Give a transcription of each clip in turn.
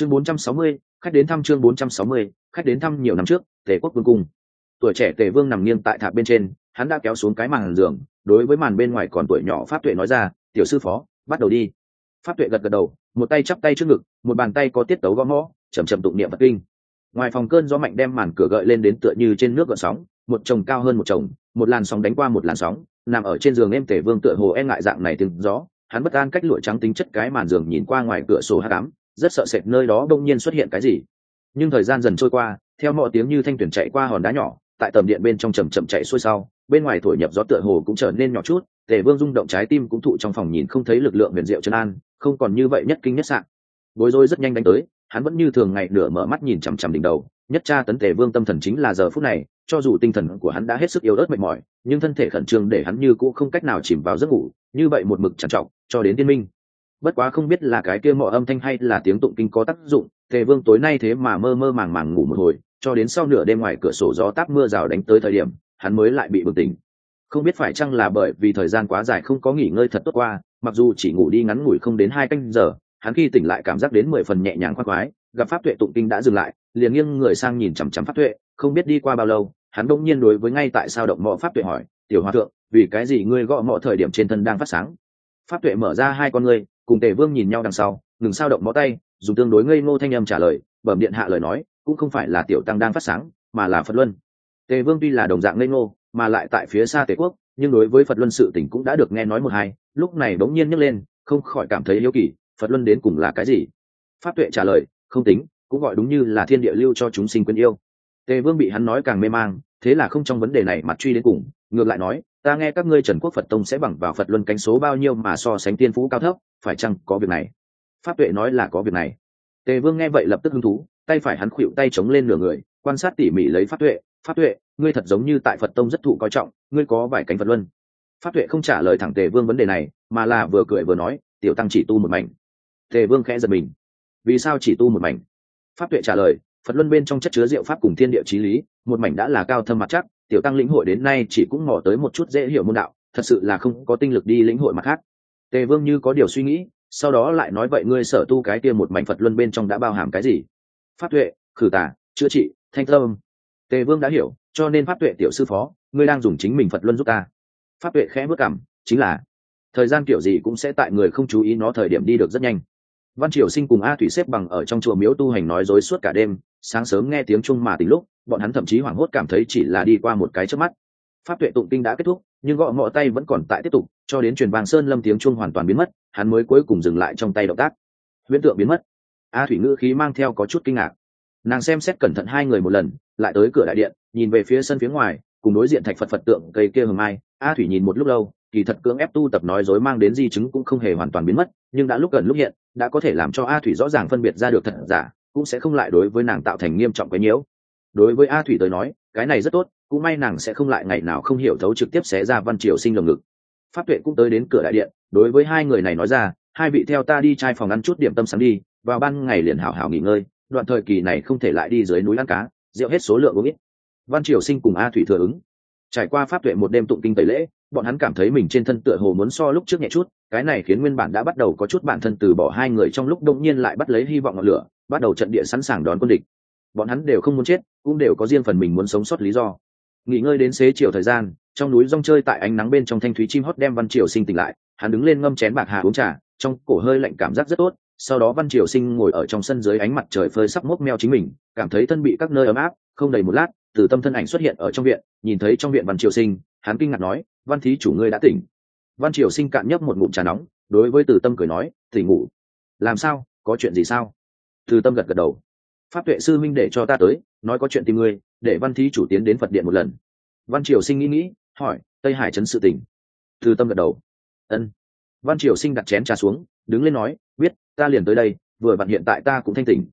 chương 460, khách đến thăm chương 460, khách đến thăm nhiều năm trước tề quốc vương cung. Tuổi trẻ tề vương nằm nghiêng tại tháp bên trên hắn đã kéo xuống cái màn giường đối với màn bên ngoài còn tuổi nhỏ pháp tuệ nói ra tiểu sư phó bắt đầu đi. Pháp tuệ gật gật đầu một tay chắp tay trước ngực một bàn tay có tiết tấu gõ mõ chầm chậm tụng niệm vật kinh. Ngoài phòng cơn gió mạnh đem màn cửa gợi lên đến tựa như trên nước gợn sóng một chồng cao hơn một chồng một làn sóng đánh qua một làn sóng nằm ở trên giường em tể vương tựa hồ e ngại dạng này từng gió hắn bất an cách lụa trắng tính chất cái màn giường nhìn qua ngoài cửa sổ hát cám rất sợ sệt nơi đó đông nhiên xuất hiện cái gì. Nhưng thời gian dần trôi qua, theo mọi tiếng như thanh tuyển chạy qua hòn đá nhỏ, tại tầm điện bên trong chầm chậm chạy xuôi sau, bên ngoài thổi nhập gió tựa hồ cũng trở nên nhỏ chút, tề vương rung động trái tim cũng thụ trong phòng nhìn không thấy lực lượng huyền diệu chân an, không còn như vậy nhất kinh nhất sạn bối rối rất nhanh đánh tới, hắn vẫn như thường ngày nửa mở mắt nhìn chằm chằm đỉnh đầu, nhất tra tấn tề vương tâm thần chính là giờ phút này, cho dù tinh thần của hắn đã hết sức yếu ớt mệt mỏi, nhưng thân thể khẩn trương để hắn như cũ không cách nào chìm vào giấc ngủ, như vậy một mực trằn trọc, cho đến tiên minh bất quá không biết là cái kia mọ âm thanh hay là tiếng tụng kinh có tác dụng, tề vương tối nay thế mà mơ mơ màng màng ngủ một hồi, cho đến sau nửa đêm ngoài cửa sổ gió táp mưa rào đánh tới thời điểm, hắn mới lại bị bừng tỉnh. Không biết phải chăng là bởi vì thời gian quá dài không có nghỉ ngơi thật tốt qua, mặc dù chỉ ngủ đi ngắn ngủi không đến hai canh giờ, hắn khi tỉnh lại cảm giác đến mười phần nhẹ nhàng khoác khoái, gặp pháp tuệ tụng kinh đã dừng lại, liền nghiêng người sang nhìn chằm chằm pháp tuệ, không biết đi qua bao lâu, hắn bỗng nhiên đối với ngay tại sao động mọ pháp tuệ hỏi, tiểu hòa thượng, vì cái gì ngươi gõ mọ thời điểm trên thân đang phát sáng? Pháp tuệ mở ra hai con ngươi cùng tề vương nhìn nhau đằng sau, ngừng sao động bó tay, dùng tương đối ngây ngô thanh âm trả lời, bẩm điện hạ lời nói, cũng không phải là tiểu tăng đang phát sáng, mà là phật luân. Tề vương tuy là đồng dạng ngây ngô, mà lại tại phía xa tề quốc, nhưng đối với phật luân sự tỉnh cũng đã được nghe nói một hai, lúc này bỗng nhiên nhấc lên, không khỏi cảm thấy yêu kỳ, phật luân đến cùng là cái gì? Pháp tuệ trả lời, không tính, cũng gọi đúng như là thiên địa lưu cho chúng sinh quyến yêu. Tề vương bị hắn nói càng mê mang, thế là không trong vấn đề này mặt truy đến cùng, ngược lại nói ta nghe các ngươi trần quốc phật tông sẽ bằng vào phật luân cánh số bao nhiêu mà so sánh tiên phú cao thấp, phải chăng có việc này? Pháp tuệ nói là có việc này. Tề vương nghe vậy lập tức hứng thú, tay phải hắn khuỵu tay chống lên nửa người, quan sát tỉ mỉ lấy pháp tuệ. Pháp tuệ, ngươi thật giống như tại phật tông rất thụ coi trọng, ngươi có vài cánh phật luân. Pháp tuệ không trả lời thẳng tề vương vấn đề này, mà là vừa cười vừa nói, tiểu tăng chỉ tu một mảnh. Tề vương khẽ giật mình. Vì sao chỉ tu một mảnh? Pháp tuệ trả lời, phật luân bên trong chất chứa diệu pháp cùng thiên địa trí lý, một mảnh đã là cao thâm mặt chắc tiểu tăng lĩnh hội đến nay chỉ cũng mò tới một chút dễ hiểu môn đạo, thật sự là không có tinh lực đi lĩnh hội mặt khác. Tề vương như có điều suy nghĩ, sau đó lại nói vậy ngươi sở tu cái kia một mảnh phật luân bên trong đã bao hàm cái gì? Phát tuệ, khử tả chữa trị, thanh tâm. Tề vương đã hiểu, cho nên pháp tuệ tiểu sư phó, ngươi đang dùng chính mình phật luân giúp ta. Pháp tuệ khẽ bước cảm, chính là, thời gian kiểu gì cũng sẽ tại người không chú ý nó thời điểm đi được rất nhanh. Văn triều sinh cùng a thủy xếp bằng ở trong chùa miếu tu hành nói dối suốt cả đêm, sáng sớm nghe tiếng chung mà tính lúc bọn hắn thậm chí hoảng hốt cảm thấy chỉ là đi qua một cái trước mắt. Pháp tuệ tụng kinh đã kết thúc, nhưng gõ ngọ tay vẫn còn tại tiếp tục, cho đến truyền vàng sơn lâm tiếng chuông hoàn toàn biến mất, hắn mới cuối cùng dừng lại trong tay động tác. Huyễn tượng biến mất. A thủy ngữ khí mang theo có chút kinh ngạc. Nàng xem xét cẩn thận hai người một lần, lại tới cửa đại điện, nhìn về phía sân phía ngoài, cùng đối diện thạch phật phật tượng cây kia hầm mai. A thủy nhìn một lúc lâu, kỳ thật cưỡng ép tu tập nói dối mang đến di chứng cũng không hề hoàn toàn biến mất, nhưng đã lúc gần lúc hiện, đã có thể làm cho a thủy rõ ràng phân biệt ra được thật giả, cũng sẽ không lại đối với nàng tạo thành nghiêm trọng cái nhiễu đối với a thủy tới nói, cái này rất tốt, cũng may nàng sẽ không lại ngày nào không hiểu thấu trực tiếp xé ra văn triều sinh lồng ngực. Pháp tuệ cũng tới đến cửa đại điện, đối với hai người này nói ra, hai vị theo ta đi trai phòng ăn chút điểm tâm sáng đi, vào ban ngày liền hảo hảo nghỉ ngơi, đoạn thời kỳ này không thể lại đi dưới núi ăn cá, rượu hết số lượng uống ít. Văn triều sinh cùng a thủy thừa ứng. Trải qua pháp tuệ một đêm tụng kinh tẩy lễ, bọn hắn cảm thấy mình trên thân tựa hồ muốn so lúc trước nhẹ chút, cái này khiến nguyên bản đã bắt đầu có chút bản thân từ bỏ hai người trong lúc đông nhiên lại bắt lấy hy vọng ngọn lửa, bắt đầu trận địa sẵn sàng đón quân địch bọn hắn đều không muốn chết, cũng đều có riêng phần mình muốn sống sót lý do. Nghỉ ngơi đến xế chiều thời gian, trong núi rong chơi tại ánh nắng bên trong thanh thúy chim hót đem văn triều sinh tỉnh lại, hắn đứng lên ngâm chén bạc hà uống trà, trong cổ hơi lạnh cảm giác rất tốt, sau đó văn triều sinh ngồi ở trong sân dưới ánh mặt trời phơi sắp mốc meo chính mình, cảm thấy thân bị các nơi ấm áp, không đầy một lát, từ tâm thân ảnh xuất hiện ở trong viện, nhìn thấy trong viện văn triều sinh, hắn kinh ngạc nói, văn thí chủ ngươi đã tỉnh. Văn triều sinh cạn nhấp một ngụm trà nóng, đối với từ tâm cười nói, tỉnh ngủ. Làm sao? Có chuyện gì sao? Từ tâm gật gật đầu pháp tuệ sư minh để cho ta tới, nói có chuyện tìm ngươi để văn thí chủ tiến đến phật điện một lần. Văn triều sinh nghĩ nghĩ, hỏi, tây hải trấn sự tỉnh từ tâm gật đầu. Ân. Văn triều sinh đặt chén trà xuống, đứng lên nói, biết, ta liền tới đây, vừa vặn hiện tại ta cũng thanh tỉnh.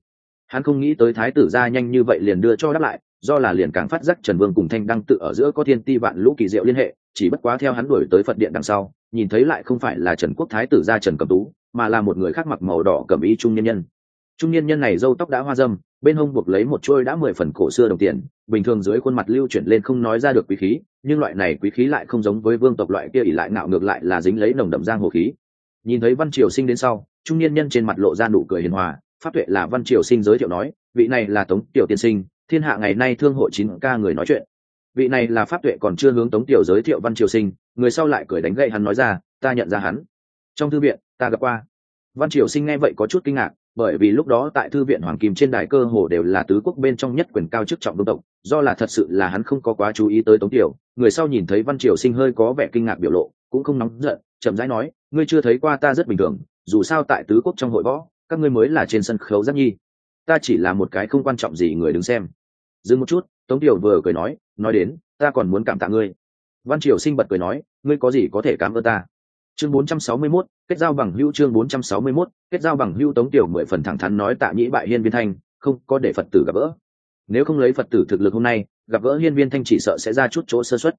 Hắn không nghĩ tới thái tử ra nhanh như vậy liền đưa cho đáp lại, do là liền càng phát giác trần vương cùng thanh đăng tự ở giữa có thiên ti vạn lũ kỳ diệu liên hệ, chỉ bất quá theo hắn đuổi tới phật điện đằng sau, nhìn thấy lại không phải là trần quốc thái tử gia trần cầm tú, mà là một người khác mặc màu đỏ cầm y trung nhân nhân trung niên nhân này râu tóc đã hoa dâm, bên hông buộc lấy một chuôi đã mười phần cổ xưa đồng tiền, bình thường dưới khuôn mặt lưu chuyển lên không nói ra được quý khí, nhưng loại này quý khí lại không giống với vương tộc loại kia ỉ lại ngạo ngược lại là dính lấy nồng đậm giang hồ khí. Nhìn thấy văn triều sinh đến sau, trung niên nhân trên mặt lộ ra nụ cười hiền hòa, pháp tuệ là văn triều sinh giới thiệu nói, vị này là tống tiểu tiên sinh, thiên hạ ngày nay thương hội chín ca người nói chuyện. Vị này là pháp tuệ còn chưa hướng tống tiểu giới thiệu văn triều sinh, người sau lại cười đánh gậy hắn nói ra, ta nhận ra hắn. Trong thư viện, ta gặp qua. Văn triều sinh nghe vậy có chút kinh ngạc bởi vì lúc đó tại thư viện hoàng kim trên đài cơ hồ đều là tứ quốc bên trong nhất quyền cao chức trọng đô tộc, do là thật sự là hắn không có quá chú ý tới tống tiểu. Người sau nhìn thấy văn triều sinh hơi có vẻ kinh ngạc biểu lộ, cũng không nóng giận, chậm rãi nói, ngươi chưa thấy qua ta rất bình thường, dù sao tại tứ quốc trong hội võ, các ngươi mới là trên sân khấu giác nhi. Ta chỉ là một cái không quan trọng gì người đứng xem. Dừng một chút, tống tiểu vừa cười nói nói đến, ta còn muốn cảm tạ ngươi. Văn triều sinh bật cười nói, ngươi có gì có thể cảm ơn ta? Chương 461, kết giao bằng hữu chương 461, kết giao bằng hữu tống tiểu mười phần thẳng thắn nói tạ nhĩ bại hiên viên thanh không có để phật tử gặp gỡ. Nếu không lấy phật tử thực lực hôm nay gặp gỡ hiên viên thanh chỉ sợ sẽ ra chút chỗ sơ xuất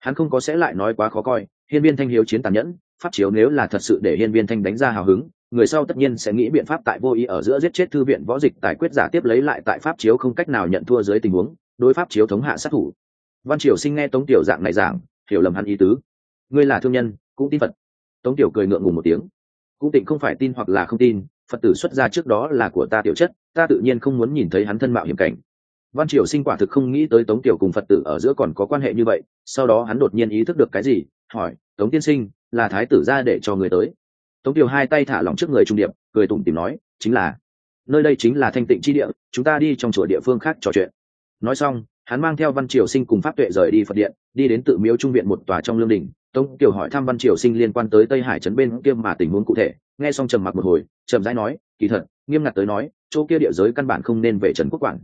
hắn không có sẽ lại nói quá khó coi hiên viên thanh hiếu chiến tàn nhẫn pháp chiếu nếu là thật sự để hiên viên thanh đánh ra hào hứng người sau tất nhiên sẽ nghĩ biện pháp tại vô ý ở giữa giết chết thư viện võ dịch tài quyết giả tiếp lấy lại tại pháp chiếu không cách nào nhận thua dưới tình huống đối pháp chiếu thống hạ sát thủ. Văn triều sinh nghe tống tiểu dạng này giảng hiểu lầm hắn ý tứ. Ngươi là thương nhân cũng tin phật tống tiểu cười ngượng ngùng một tiếng. Cũng tịnh không phải tin hoặc là không tin, phật tử xuất ra trước đó là của ta tiểu chất, ta tự nhiên không muốn nhìn thấy hắn thân mạo hiểm cảnh. Văn triều sinh quả thực không nghĩ tới tống tiểu cùng phật tử ở giữa còn có quan hệ như vậy, sau đó hắn đột nhiên ý thức được cái gì, hỏi, tống tiên sinh, là thái tử ra để cho người tới? Tống tiểu hai tay thả lỏng trước người trung điệp, cười tủm tìm nói, chính là, nơi đây chính là thanh tịnh chi địa, chúng ta đi trong chùa địa phương khác trò chuyện. Nói xong hắn mang theo văn triều sinh cùng pháp tuệ rời đi phật điện, đi đến tự miếu trung viện một tòa trong lương đình. Tống kiều hỏi thăm văn triều sinh liên quan tới tây hải trấn bên kia mà tình huống cụ thể. Nghe xong trầm mặc một hồi trầm rãi nói, kỳ thật, nghiêm ngặt tới nói, chỗ kia địa giới căn bản không nên về trần quốc quản.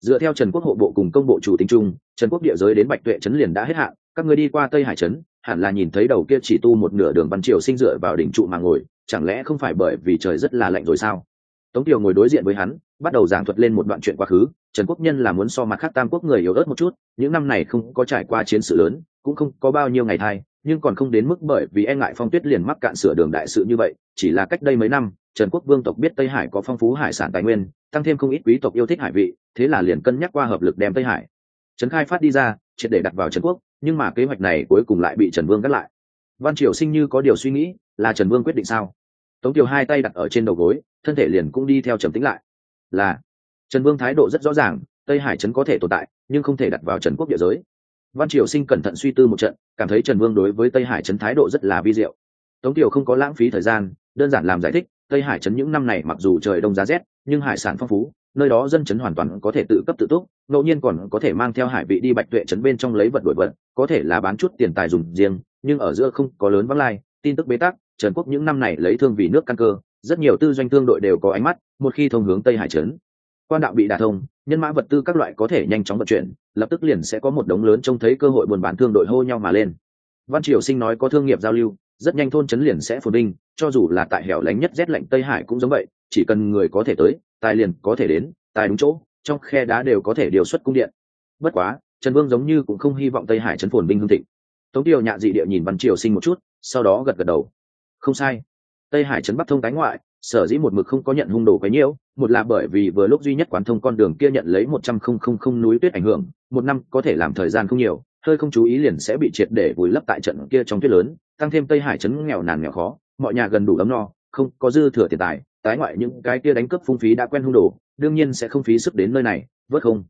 Dựa theo trần quốc hộ bộ cùng công bộ chủ tính trung trần quốc địa giới đến bạch tuệ trấn liền đã hết hạn. Các người đi qua tây hải trấn, hẳn là nhìn thấy đầu kia chỉ tu một nửa đường văn triều sinh dựa vào đỉnh trụ mà ngồi. Chẳng lẽ không phải bởi vì trời rất là lạnh rồi sao? Tống tiểu ngồi đối diện với hắn, bắt đầu giảng thuật lên một đoạn chuyện quá khứ. Trần quốc nhân là muốn so mặt khác tam quốc người yếu ớt một chút, những năm này không có trải qua chiến sự lớn, cũng không có bao nhiêu ngày thai, nhưng còn không đến mức bởi vì e ngại phong tuyết liền mắc cạn sửa đường đại sự như vậy, chỉ là cách đây mấy năm, trần quốc vương tộc biết tây hải có phong phú hải sản tài nguyên, tăng thêm không ít quý tộc yêu thích hải vị, thế là liền cân nhắc qua hợp lực đem tây hải. Trấn khai phát đi ra, triệt để đặt vào trần quốc, nhưng mà kế hoạch này cuối cùng lại bị trần vương gắt lại. Văn triều sinh như có điều suy nghĩ, là trần vương quyết định sao? Tống kiều hai tay đặt ở trên đầu gối, thân thể liền cũng đi theo trầm tính lại. Là, trần vương thái độ rất rõ ràng, tây hải trấn có thể tồn tại, nhưng không thể đặt vào trần quốc địa giới. Văn triều sinh cẩn thận suy tư một trận, cảm thấy trần vương đối với tây hải trấn thái độ rất là vi diệu. Tống kiều không có lãng phí thời gian, đơn giản làm giải thích, tây hải trấn những năm này mặc dù trời đông giá rét, nhưng hải sản phong phú, nơi đó dân chấn hoàn toàn có thể tự cấp tự túc, ngẫu nhiên còn có thể mang theo hải vị đi bạch tuệ trấn bên trong lấy vật đổi vật, có thể là bán chút tiền tài dùng riêng, nhưng ở giữa không có lớn vắng lai, tin tức bế tắc trần quốc những năm này lấy thương vì nước căn cơ, rất nhiều tư doanh thương đội đều có ánh mắt, một khi thông hướng tây hải trấn, quan đạo bị đả thông, nhân mã vật tư các loại có thể nhanh chóng vận chuyển, lập tức liền sẽ có một đống lớn trông thấy cơ hội buôn bán thương đội hô nhau mà lên. Văn triều sinh nói có thương nghiệp giao lưu, rất nhanh thôn trấn liền sẽ phồn vinh, cho dù là tại hẻo lánh nhất rét lạnh tây hải cũng giống vậy, chỉ cần người có thể tới, tài liền có thể đến, tài đúng chỗ, trong khe đá đều có thể điều xuất cung điện. Bất quá, trần vương giống như cũng không hy vọng tây hải trấn phồn binh hương thịnh. Tống tiêu nhạ dị địa nhìn văn triều sinh một chút, sau đó gật gật đầu không sai. Tây hải trấn bắc thông tái ngoại, sở dĩ một mực không có nhận hung đồ quấy nhiễu, một là bởi vì vừa lúc duy nhất quán thông con đường kia nhận lấy một trăm không không không núi tuyết ảnh hưởng, một năm có thể làm thời gian không nhiều, hơi không chú ý liền sẽ bị triệt để vùi lấp tại trận kia trong tuyết lớn, tăng thêm tây hải trấn nghèo nàn nghèo khó, mọi nhà gần đủ ấm no, không có dư thừa tiền tài, tái ngoại những cái kia đánh cướp phung phí đã quen hung đồ, đương nhiên sẽ không phí sức đến nơi này, vớt không.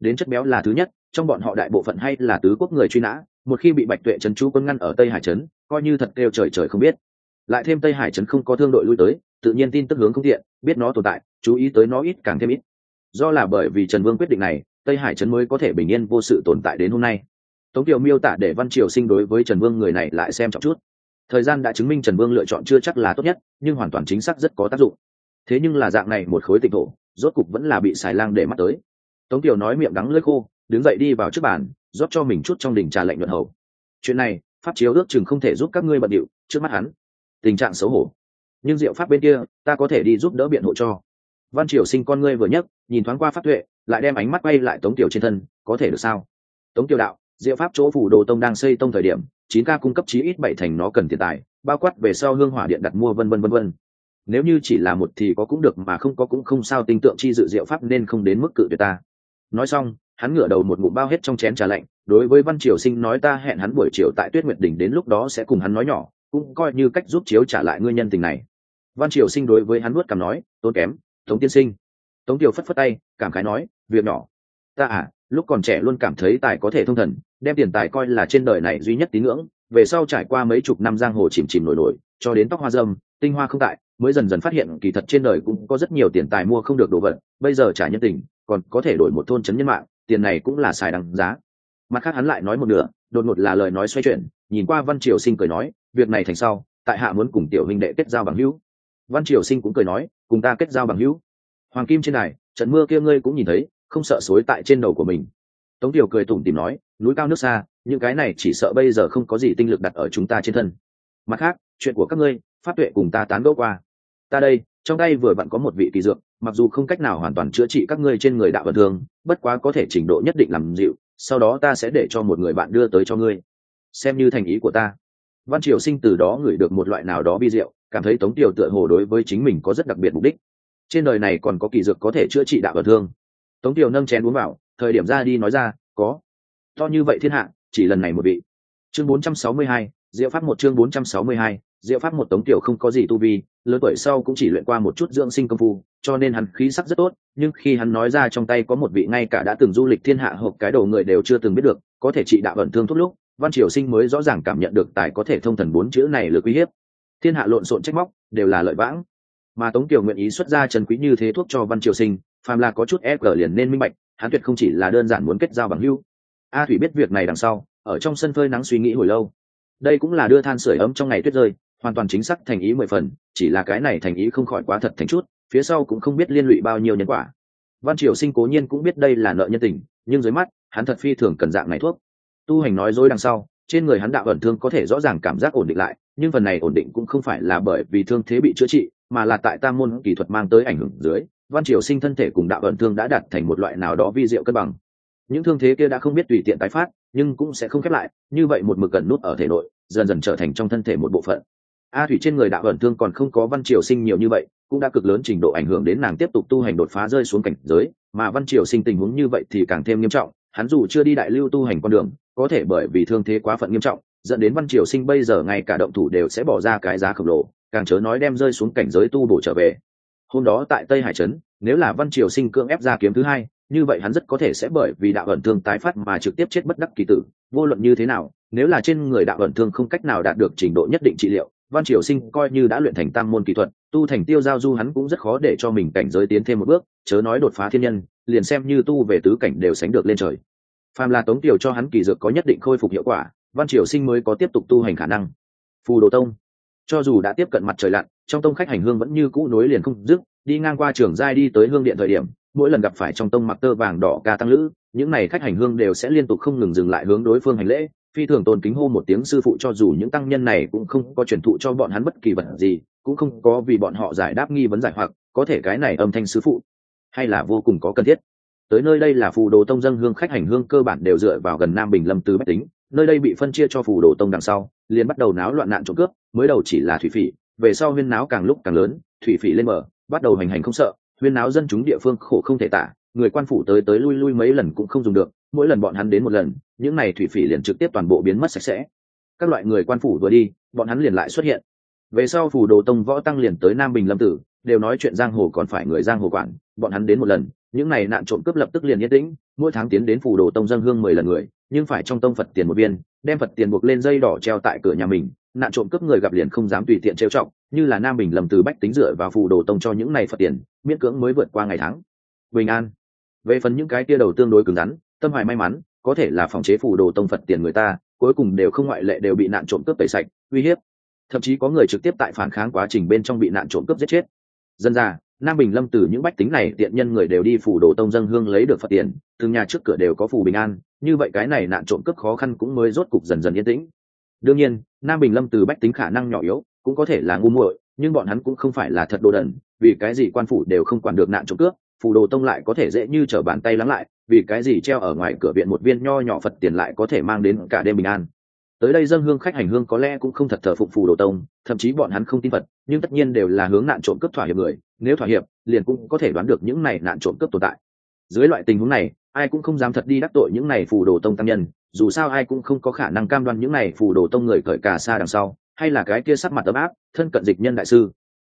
Đến chất béo là thứ nhất, trong bọn họ đại bộ phận hay là tứ quốc người truy nã, một khi bị bạch tuệ trấn chú quân ngăn ở tây hải trấn, coi như thật kêu trời trời không biết lại thêm tây hải trấn không có thương đội lui tới, tự nhiên tin tức hướng không tiện, biết nó tồn tại, chú ý tới nó ít càng thêm ít. Do là bởi vì trần vương quyết định này, tây hải trấn mới có thể bình yên vô sự tồn tại đến hôm nay. Tống kiều miêu tả để văn triều sinh đối với trần vương người này lại xem trọng chút. Thời gian đã chứng minh trần vương lựa chọn chưa chắc là tốt nhất, nhưng hoàn toàn chính xác rất có tác dụng. Thế nhưng là dạng này một khối tịch thổ, rốt cục vẫn là bị xài lang để mắt tới. Tống kiều nói miệng đắng lưỡi khô, đứng dậy đi vào trước bàn, rót cho mình chút trong đỉnh trà lệnh luận hầu. Chuyện này, pháp chiếu ước chừng không thể giúp các ngươi bận điệu, trước mắt hắn tình trạng xấu hổ. Nhưng diệu pháp bên kia, ta có thể đi giúp đỡ biện hộ cho. Văn triều sinh con ngươi vừa nhấc, nhìn thoáng qua pháp tuệ, lại đem ánh mắt quay lại tống tiểu trên thân, có thể được sao? Tống tiểu đạo, diệu pháp chỗ phủ đồ tông đang xây tông thời điểm, chín ca cung cấp chí ít bảy thành nó cần tiền tài, bao quát về sau hương hỏa điện đặt mua vân vân vân vân. Nếu như chỉ là một thì có cũng được mà không có cũng không sao, tinh tượng chi dự diệu pháp nên không đến mức cự tuyệt ta. Nói xong, hắn ngửa đầu một ngụm bao hết trong chén trà lạnh, đối với văn triều sinh nói ta hẹn hắn buổi chiều tại tuyết nguyệt đỉnh đến lúc đó sẽ cùng hắn nói nhỏ cũng coi như cách giúp chiếu trả lại ngươi nhân tình này. Văn triều sinh đối với hắn nuốt cằm nói, tốn kém, tống tiên sinh. Tống tiểu phất phất tay, cảm khái nói, việc nhỏ. Ta à lúc còn trẻ luôn cảm thấy tài có thể thông thần, đem tiền tài coi là trên đời này duy nhất tín ngưỡng, về sau trải qua mấy chục năm giang hồ chìm chìm nổi nổi, cho đến tóc hoa dâm, tinh hoa không tại, mới dần dần phát hiện kỳ thật trên đời cũng có rất nhiều tiền tài mua không được đồ vật, bây giờ trả nhân tình, còn có thể đổi một thôn chấn nhân mạng, tiền này cũng là xài đằng giá. Mặt khác hắn lại nói một nửa, đột ngột là lời nói xoay chuyển, nhìn qua văn triều sinh cười nói việc này thành sau, tại hạ muốn cùng tiểu huynh đệ kết giao bằng hữu. Văn triều sinh cũng cười nói, cùng ta kết giao bằng hữu. Hoàng kim trên này trận mưa kia ngươi cũng nhìn thấy, không sợ xối tại trên đầu của mình. Tống tiểu cười tủm tìm nói, núi cao nước xa, những cái này chỉ sợ bây giờ không có gì tinh lực đặt ở chúng ta trên thân. Mặt khác, chuyện của các ngươi phát tuệ cùng ta tán gẫu qua. Ta đây, trong tay vừa vặn có một vị kỳ dược, mặc dù không cách nào hoàn toàn chữa trị các ngươi trên người đạo vật thường bất quá có thể trình độ nhất định làm dịu, sau đó ta sẽ để cho một người bạn đưa tới cho ngươi. Xem như thành ý của ta văn triều sinh từ đó gửi được một loại nào đó bi diệu cảm thấy tống tiểu tựa hồ đối với chính mình có rất đặc biệt mục đích. Trên đời này còn có kỳ dược có thể chữa trị đạo vật thương. Tống tiểu nâng chén uống vào thời điểm ra đi nói ra có. To như vậy thiên hạ chỉ lần này một vị. Chương 462, diệu pháp một chương 462, diệu pháp một tống tiểu không có gì tu vi lớn tuổi sau cũng chỉ luyện qua một chút dưỡng sinh công phu cho nên hắn khí sắc rất tốt nhưng khi hắn nói ra trong tay có một vị ngay cả đã từng du lịch thiên hạ hộp cái đầu người đều chưa từng biết được có thể trị đạo ẩn thương thuốc lúc văn triều sinh mới rõ ràng cảm nhận được tài có thể thông thần bốn chữ này lực uy hiếp. Thiên hạ lộn xộn trách móc, đều là lợi vãng. Mà tống Kiều nguyện ý xuất ra trần quý như thế thuốc cho văn triều sinh, phàm là có chút e gở liền nên minh bạch, hắn tuyệt không chỉ là đơn giản muốn kết giao bằng hữu. A thủy biết việc này đằng sau, ở trong sân phơi nắng suy nghĩ hồi lâu. Đây cũng là đưa than sửa ấm trong ngày tuyết rơi, hoàn toàn chính xác thành ý mười phần, chỉ là cái này thành ý không khỏi quá thật thành chút, phía sau cũng không biết liên lụy bao nhiêu nhân quả. Văn triều sinh cố nhiên cũng biết đây là nợ nhân tình, nhưng dưới mắt, hắn thật phi thường cần dạng này thuốc tu hành nói dối đằng sau, trên người hắn đạo ẩn thương có thể rõ ràng cảm giác ổn định lại, nhưng phần này ổn định cũng không phải là bởi vì thương thế bị chữa trị, mà là tại tam môn kỹ thuật mang tới ảnh hưởng dưới, văn triều sinh thân thể cùng đạo ẩn thương đã đạt thành một loại nào đó vi diệu cân bằng. Những thương thế kia đã không biết tùy tiện tái phát, nhưng cũng sẽ không khép lại, như vậy một mực gần nút ở thể nội, dần dần trở thành trong thân thể một bộ phận. A thủy trên người đạo ẩn thương còn không có văn triều sinh nhiều như vậy, cũng đã cực lớn trình độ ảnh hưởng đến nàng tiếp tục tu hành đột phá rơi xuống cảnh giới, mà văn triều sinh tình huống như vậy thì càng thêm nghiêm trọng, hắn dù chưa đi đại lưu tu hành con đường có thể bởi vì thương thế quá phận nghiêm trọng, dẫn đến văn triều sinh bây giờ ngay cả động thủ đều sẽ bỏ ra cái giá khổng lồ, càng chớ nói đem rơi xuống cảnh giới tu bổ trở về. Hôm đó tại tây hải trấn, nếu là văn triều sinh cưỡng ép ra kiếm thứ hai, như vậy hắn rất có thể sẽ bởi vì đạo ẩn thương tái phát mà trực tiếp chết bất đắc kỳ tử. Vô luận như thế nào, nếu là trên người đạo ẩn thương không cách nào đạt được trình độ nhất định trị liệu, văn triều sinh coi như đã luyện thành tam môn kỹ thuật, tu thành tiêu giao du hắn cũng rất khó để cho mình cảnh giới tiến thêm một bước, chớ nói đột phá thiên nhân, liền xem như tu về tứ cảnh đều sánh được lên trời phàm là tống tiểu cho hắn kỳ dược có nhất định khôi phục hiệu quả, văn triều sinh mới có tiếp tục tu hành khả năng. Phù đồ tông. Cho dù đã tiếp cận mặt trời lặn, trong tông khách hành hương vẫn như cũ nối liền không dứt, đi ngang qua trường giai đi tới hương điện thời điểm, mỗi lần gặp phải trong tông mặc tơ vàng đỏ ca tăng lữ, những n à y khách hành hương đều sẽ liên tục không ngừng dừng lại hướng đối phương hành lễ, phi thường tôn kính hô một tiếng sư phụ cho dù những tăng nhân này cũng không có truyền thụ cho bọn hắn bất kỳ vật gì, cũng không có vì bọn họ giải đáp nghi vấn giải hoặc, có thể cái này âm thanh sư phụ hay là vô cùng có cần thiết tới nơi đây là phù đồ tông dân hương khách hành hương cơ bản đều dựa vào gần nam bình lâm từ bách tính, nơi đây bị phân chia cho phù đồ tông đằng sau, liền bắt đầu náo loạn nạn trộm cướp, mới đầu chỉ là thủy phỉ, về sau huyên náo càng lúc càng lớn, thủy phỉ lên mở bắt đầu hành hành không sợ, huyên náo dân chúng địa phương khổ không thể tả, người quan phủ tới tới lui lui mấy lần cũng không dùng được, mỗi lần bọn hắn đến một lần, những n à y thủy phỉ liền trực tiếp toàn bộ biến mất sạch sẽ. Các loại người quan phủ vừa đi, bọn hắn liền lại xuất hiện. Về sau phủ đồ tông võ tăng liền tới nam bình lâm tử, đều nói chuyện giang hồ còn phải người giang hồ quản, bọn hắn đến một lần những n à y nạn trộm cướp lập tức liền yên tĩnh, mỗi tháng tiến đến phủ đồ tông dân hương mười lần người, nhưng phải trong tông phật tiền một viên, đem phật tiền buộc lên dây đỏ treo tại cửa nhà mình, nạn trộm cướp người gặp liền không dám tùy tiện trêu trọng như là nam bình lầm từ bách tính dựa vào phủ đồ tông cho những này phật tiền, miễn cưỡng mới vượt qua ngày tháng. Bình an. Về phần những cái tia đầu tương đối cứng rắn, tâm hoài may mắn, có thể là phòng chế phủ đồ tông phật tiền người ta, cuối cùng đều không ngoại lệ đều bị nạn trộm cướp tẩy sạch, uy hiếp. Thậm chí có người trực tiếp tại phản kháng quá trình bên trong bị nạn trộm cướp giết chết. Dân ra nam bình lâm từ những bách tính này tiện nhân người đều đi phủ đồ tông dân hương lấy được phật tiền, từng nhà trước cửa đều có phù bình an, như vậy cái này nạn trộm cướp khó khăn cũng mới rốt cục dần dần yên tĩnh. Đương nhiên, nam bình lâm từ bách tính khả năng nhỏ yếu, cũng có thể là ngu muội, nhưng bọn hắn cũng không phải là thật đồ đần, vì cái gì quan phủ đều không quản được nạn trộm cướp phù đồ tông lại có thể dễ như trở bàn tay lắng lại, vì cái gì treo ở ngoài cửa viện một viên nho nhỏ phật tiền lại có thể mang đến cả đêm bình an tới đây dân hương khách hành hương có lẽ cũng không thật thờ phụng phù đồ tông, thậm chí bọn hắn không tin phật, nhưng tất nhiên đều là hướng nạn trộm cướp thỏa hiệp người, nếu thỏa hiệp, liền cũng có thể đoán được những này nạn trộm cướp tồn tại. Dưới loại tình huống này, ai cũng không dám thật đi đắc tội những này phù đồ tông tăng nhân, dù sao ai cũng không có khả năng cam đoan những này phù đồ tông người cởi cà xa đằng sau, hay là cái kia sắc mặt ấm áp, thân cận dịch nhân đại sư.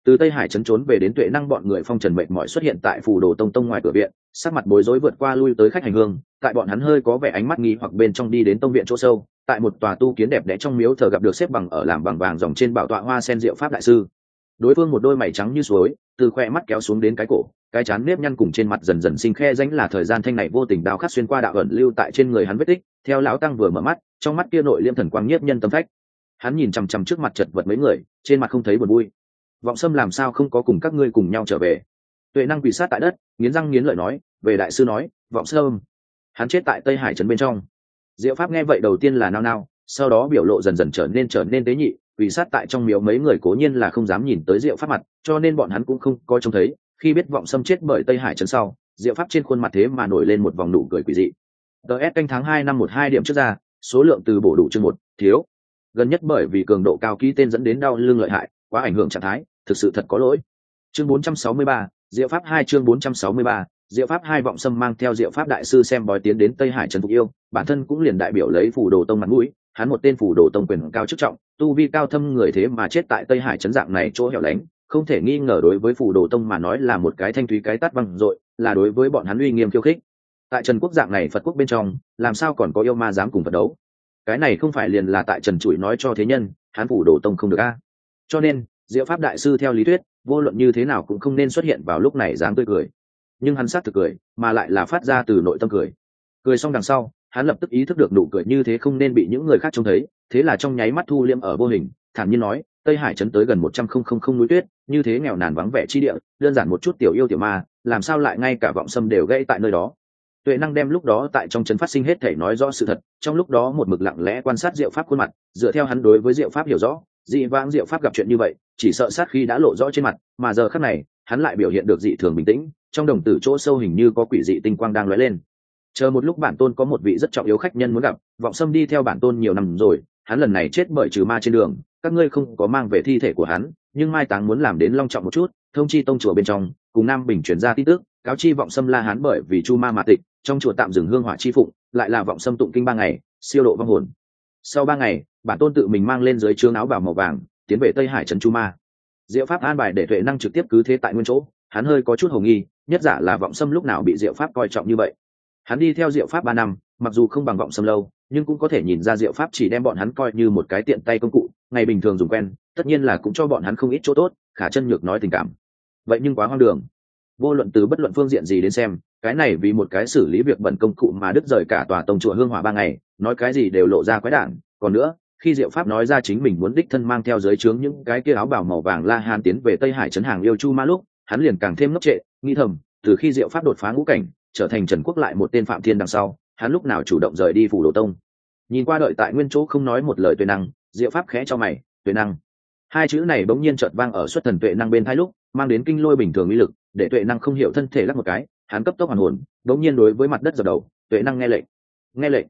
Từ tây hải trấn trốn về đến tuệ năng bọn người phong trần mệnh mọi xuất hiện tại phù đồ tông tông ngoài cửa viện, sắc mặt bối rối vượt qua lui tới khách hành hương, tại bọn hắn hơi có vẻ ánh mắt nghi hoặc bên trong đi đến tông viện chỗ sâu tại một tòa tu kiến đẹp đẽ trong miếu thờ gặp được xếp bằng ở làm bằng vàng dòng trên bảo tọa hoa sen diệu pháp đại sư. Đối phương một đôi mày trắng như suối, từ khoe mắt kéo xuống đến cái cổ, cái chán nếp nhăn cùng trên mặt dần dần sinh khe ránh là thời gian thanh này vô tình đào khắc xuyên qua đạo ẩn lưu tại trên người hắn vết tích, theo lão tăng vừa mở mắt, trong mắt kia nội liêm thần quang nhiếp nhân tâm phách. Hắn nhìn chằm chằm trước mặt chật vật mấy người, trên mặt không thấy buồn vui. Vọng sâm làm sao không có cùng các ngươi cùng nhau trở về? Tuệ năng bị sát tại đất, nghiến răng nghiến lợi nói, về đại sư nói, vọng sâm. Hắn chết tại tây hải trấn bên trong diệu pháp nghe vậy đầu tiên là nao nao sau đó biểu lộ dần dần trở nên trở nên tế nhị vì sát tại trong miếu mấy người cố nhiên là không dám nhìn tới diệu pháp mặt cho nên bọn hắn cũng không coi trông thấy. Khi biết vọng xâm chết bởi tây hải trấn sau diệu pháp trên khuôn mặt thế mà nổi lên một vòng nụ cười quỷ dị. Ts canh tháng hai năm một hai điểm trước ra số lượng từ bổ đủ chương một thiếu. Gần nhất bởi vì cường độ cao ký tên dẫn đến đau lưng lợi hại quá ảnh hưởng trạng thái thực sự thật có lỗi. Chương 463, diệu pháp hai chương 463, diệu pháp hai vọng sâm mang theo diệu pháp đại sư xem bói tiến đến tây hải trần phục yêu, bản thân cũng liền đại biểu lấy phủ đồ tông mặt mũi, hắn một tên phủ đồ tông quyền cao chức trọng, tu vi cao thâm người thế mà chết tại tây hải trấn dạng này chỗ hẻo lánh, không thể nghi ngờ đối với phủ đồ tông mà nói là một cái thanh thúy cái tắt văng dội, là đối với bọn hắn uy nghiêm khiêu khích. Tại trần quốc dạng này phật quốc bên trong, làm sao còn có yêu ma dám cùng phật đấu? Cái này không phải liền là tại trần chuỗi nói cho thế nhân, hắn phủ đồ tông không được a. Cho nên, diệu pháp đại sư theo lý thuyết, vô luận như thế nào cũng không nên xuất hiện vào lúc này dáng tươi cười nhưng hắn sát thực cười, mà lại là phát ra từ nội tâm cười. Cười xong đằng sau, hắn lập tức ý thức được nụ cười như thế không nên bị những người khác trông thấy, thế là trong nháy mắt thu liêm ở vô hình, thản nhiên nói, tây hải chấn tới gần một trăm không không không núi tuyết, như thế nghèo nàn vắng vẻ chi địa, đơn giản một chút tiểu yêu tiểu ma, làm sao lại ngay cả vọng sâm đều gây tại nơi đó? Tuệ năng đem lúc đó tại trong trấn phát sinh hết thể nói rõ sự thật, trong lúc đó một mực lặng lẽ quan sát diệu pháp khuôn mặt, dựa theo hắn đối với diệu pháp hiểu rõ, dị vãng diệu pháp gặp chuyện như vậy, chỉ sợ sát khi đã lộ rõ trên mặt, mà giờ khắc này hắn lại biểu hiện được dị thường bình tĩnh, trong đồng tử chỗ sâu hình như có quỷ dị tinh quang đang lóe lên. Chờ một lúc bản tôn có một vị rất trọng yếu khách nhân muốn gặp, vọng sâm đi theo bản tôn nhiều năm rồi, hắn lần này chết bởi trừ ma trên đường, các ngươi không có mang về thi thể của hắn, nhưng mai táng muốn làm đến long trọng một chút, thông chi tông chùa bên trong, cùng nam bình chuyển ra tin tức, cáo chi vọng sâm la hán bởi vì chu ma mạ tịch, trong chùa tạm dừng hương hỏa chi phụng, lại là vọng sâm tụng kinh ba ngày, siêu độ vong hồn. Sau ba ngày, bản tôn tự mình mang lên dưới trương áo bào màu vàng, tiến về tây hải trấn chu ma diệu pháp an bài để tuệ năng trực tiếp cứ thế tại nguyên chỗ, hắn hơi có chút hồ nghi, nhất giả là vọng sâm lúc nào bị diệu pháp coi trọng như vậy. Hắn đi theo diệu pháp ba năm, mặc dù không bằng vọng sâm lâu, nhưng cũng có thể nhìn ra diệu pháp chỉ đem bọn hắn coi như một cái tiện tay công cụ, ngày bình thường dùng quen, tất nhiên là cũng cho bọn hắn không ít chỗ tốt, khả chân nhược nói tình cảm. Vậy nhưng quá hoang đường. Vô luận từ bất luận phương diện gì đến xem, cái này vì một cái xử lý việc bẩn công cụ mà đứt rời cả tòa tông chùa hương hỏa ba ngày, nói cái gì đều lộ ra quái đản. Còn nữa khi diệu pháp nói ra chính mình muốn đích thân mang theo giới trướng những cái kia áo bảo màu vàng la hàn tiến về tây hải trấn hàng yêu chu ma lúc, hắn liền càng thêm ngốc trệ nghi thầm, từ khi diệu pháp đột phá ngũ cảnh, trở thành trần quốc lại một tên phạm thiên đằng sau, hắn lúc nào chủ động rời đi phủ đồ tông. Nhìn qua đợi tại nguyên chỗ không nói một lời tuệ năng, diệu pháp khẽ cho mày, tuệ năng. Hai chữ này bỗng nhiên chợt vang ở xuất thần tuệ năng bên thái lúc, mang đến kinh lôi bình thường uy lực, để tuệ năng không hiểu thân thể lắc một cái, hắn cấp tốc hoàn hồn, bỗng nhiên đối với mặt đất dập đầu, tuệ năng nghe lệnh nghe lệnh.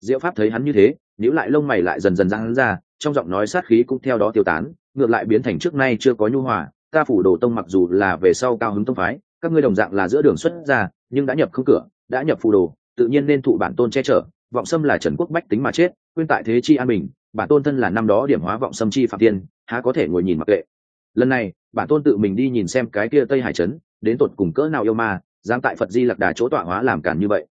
Diệu pháp thấy hắn như thế nếu lại lông mày lại dần dần giãn ra, trong giọng nói sát khí cũng theo đó tiêu tán, ngược lại biến thành trước nay chưa có nhu hòa, ta phủ đồ tông mặc dù là về sau cao hứng tông phái, các ngươi đồng dạng là giữa đường xuất ra, nhưng đã nhập không cửa, đã nhập phù đồ, tự nhiên nên thụ bản tôn che chở, vọng sâm là trần quốc bách tính mà chết, quên tại thế chi an bình, bản tôn thân là năm đó điểm hóa vọng sâm chi phạm tiên há có thể ngồi nhìn mặc kệ. Lần này, bản tôn tự mình đi nhìn xem cái kia tây hải trấn, đến tột cùng cỡ nào yêu ma, dám tại phật di lặc đà chỗ tọa hóa làm cản như vậy.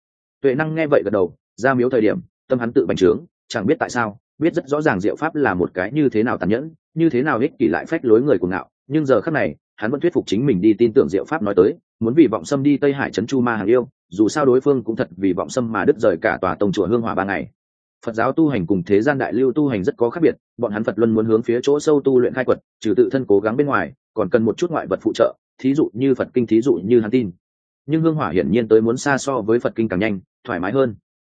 Tuệ năng nghe vậy gật đầu, ra miếu thời điểm, tâm hắn tự bành trướng chẳng biết tại sao, biết rất rõ ràng diệu pháp là một cái như thế nào tàn nhẫn, như thế nào ích kỷ lại phách lối người của ngạo, nhưng giờ khắc này, hắn vẫn thuyết phục chính mình đi tin tưởng diệu pháp nói tới, muốn vì vọng sâm đi tây hải trấn chu ma hàng yêu, dù sao đối phương cũng thật vì vọng sâm mà đứt rời cả tòa tông chùa hương hỏa ba ngày. Phật giáo tu hành cùng thế gian đại lưu tu hành rất có khác biệt, bọn hắn phật luân muốn hướng phía chỗ sâu tu luyện khai quật, trừ tự thân cố gắng bên ngoài, còn cần một chút ngoại vật phụ trợ, thí dụ như phật kinh thí dụ như hắn tin. Nhưng hương hỏa hiển nhiên tới muốn xa so với phật kinh càng nhanh, thoải mái hơn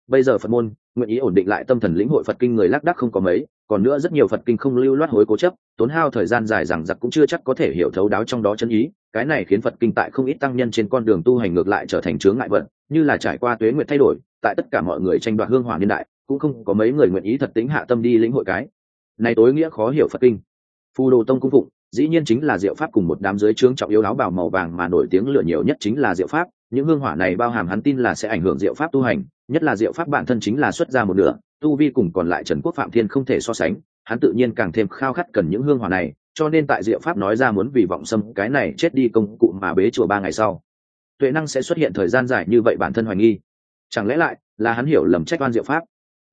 bây giờ phật môn, nguyện ý ổn định lại tâm thần lĩnh hội phật kinh người lác đắc không có mấy, còn nữa rất nhiều phật kinh không lưu loát hối cố chấp, tốn hao thời gian dài rằng giặc cũng chưa chắc có thể hiểu thấu đáo trong đó chân ý, cái này khiến phật kinh tại không ít tăng nhân trên con đường tu hành ngược lại trở thành chướng ngại vật, như là trải qua tuế nguyện thay đổi, tại tất cả mọi người tranh đoạt hương hỏa niên đại, cũng không có mấy người nguyện ý thật tính hạ tâm đi lĩnh hội cái. Này tối nghĩa khó hiểu phật kinh. Phù đồ tông cung phụng, dĩ nhiên chính là diệu pháp cùng một đám dưới trướng trọng yếu áo bào màu vàng mà nổi tiếng lửa nhiều nhất chính là diệu pháp, những hương hỏa này bao hàm hắn tin là sẽ ảnh hưởng diệu pháp tu hành nhất là diệu pháp bản thân chính là xuất ra một nửa, tu vi cùng còn lại trần quốc phạm thiên không thể so sánh, hắn tự nhiên càng thêm khao khát cần những hương hỏa này, cho nên tại diệu pháp nói ra muốn vì vọng xâm cái này chết đi công cụ mà bế chùa ba ngày sau. Tuệ năng sẽ xuất hiện thời gian dài như vậy bản thân hoài nghi. Chẳng lẽ lại là hắn hiểu lầm trách oan diệu pháp?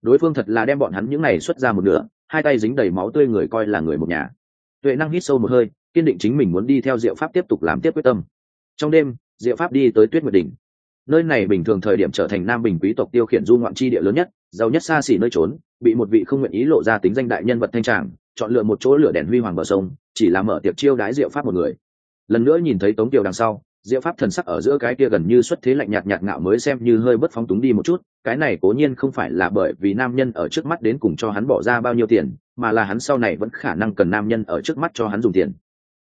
Đối phương thật là đem bọn hắn những này xuất ra một nửa, hai tay dính đầy máu tươi người coi là người một nhà. Tuệ năng hít sâu một hơi, kiên định chính mình muốn đi theo diệu pháp tiếp tục làm tiếp quyết tâm. Trong đêm, diệu pháp đi tới tuyết nguyệt đỉnh nơi này bình thường thời điểm trở thành nam bình quý tộc tiêu khiển du ngoạn chi địa lớn nhất, giàu nhất xa xỉ nơi trốn, bị một vị không nguyện ý lộ ra tính danh đại nhân vật thanh tràng, chọn lựa một chỗ lửa đèn huy hoàng bờ sông, chỉ là mở tiệc chiêu đái diệu pháp một người. Lần nữa nhìn thấy tống kiều đằng sau, diệu pháp thần sắc ở giữa cái kia gần như xuất thế lạnh nhạt nhạt ngạo mới xem như hơi bất phóng túng đi một chút, cái này cố nhiên không phải là bởi vì nam nhân ở trước mắt đến cùng cho hắn bỏ ra bao nhiêu tiền, mà là hắn sau này vẫn khả năng cần nam nhân ở trước mắt cho hắn dùng tiền.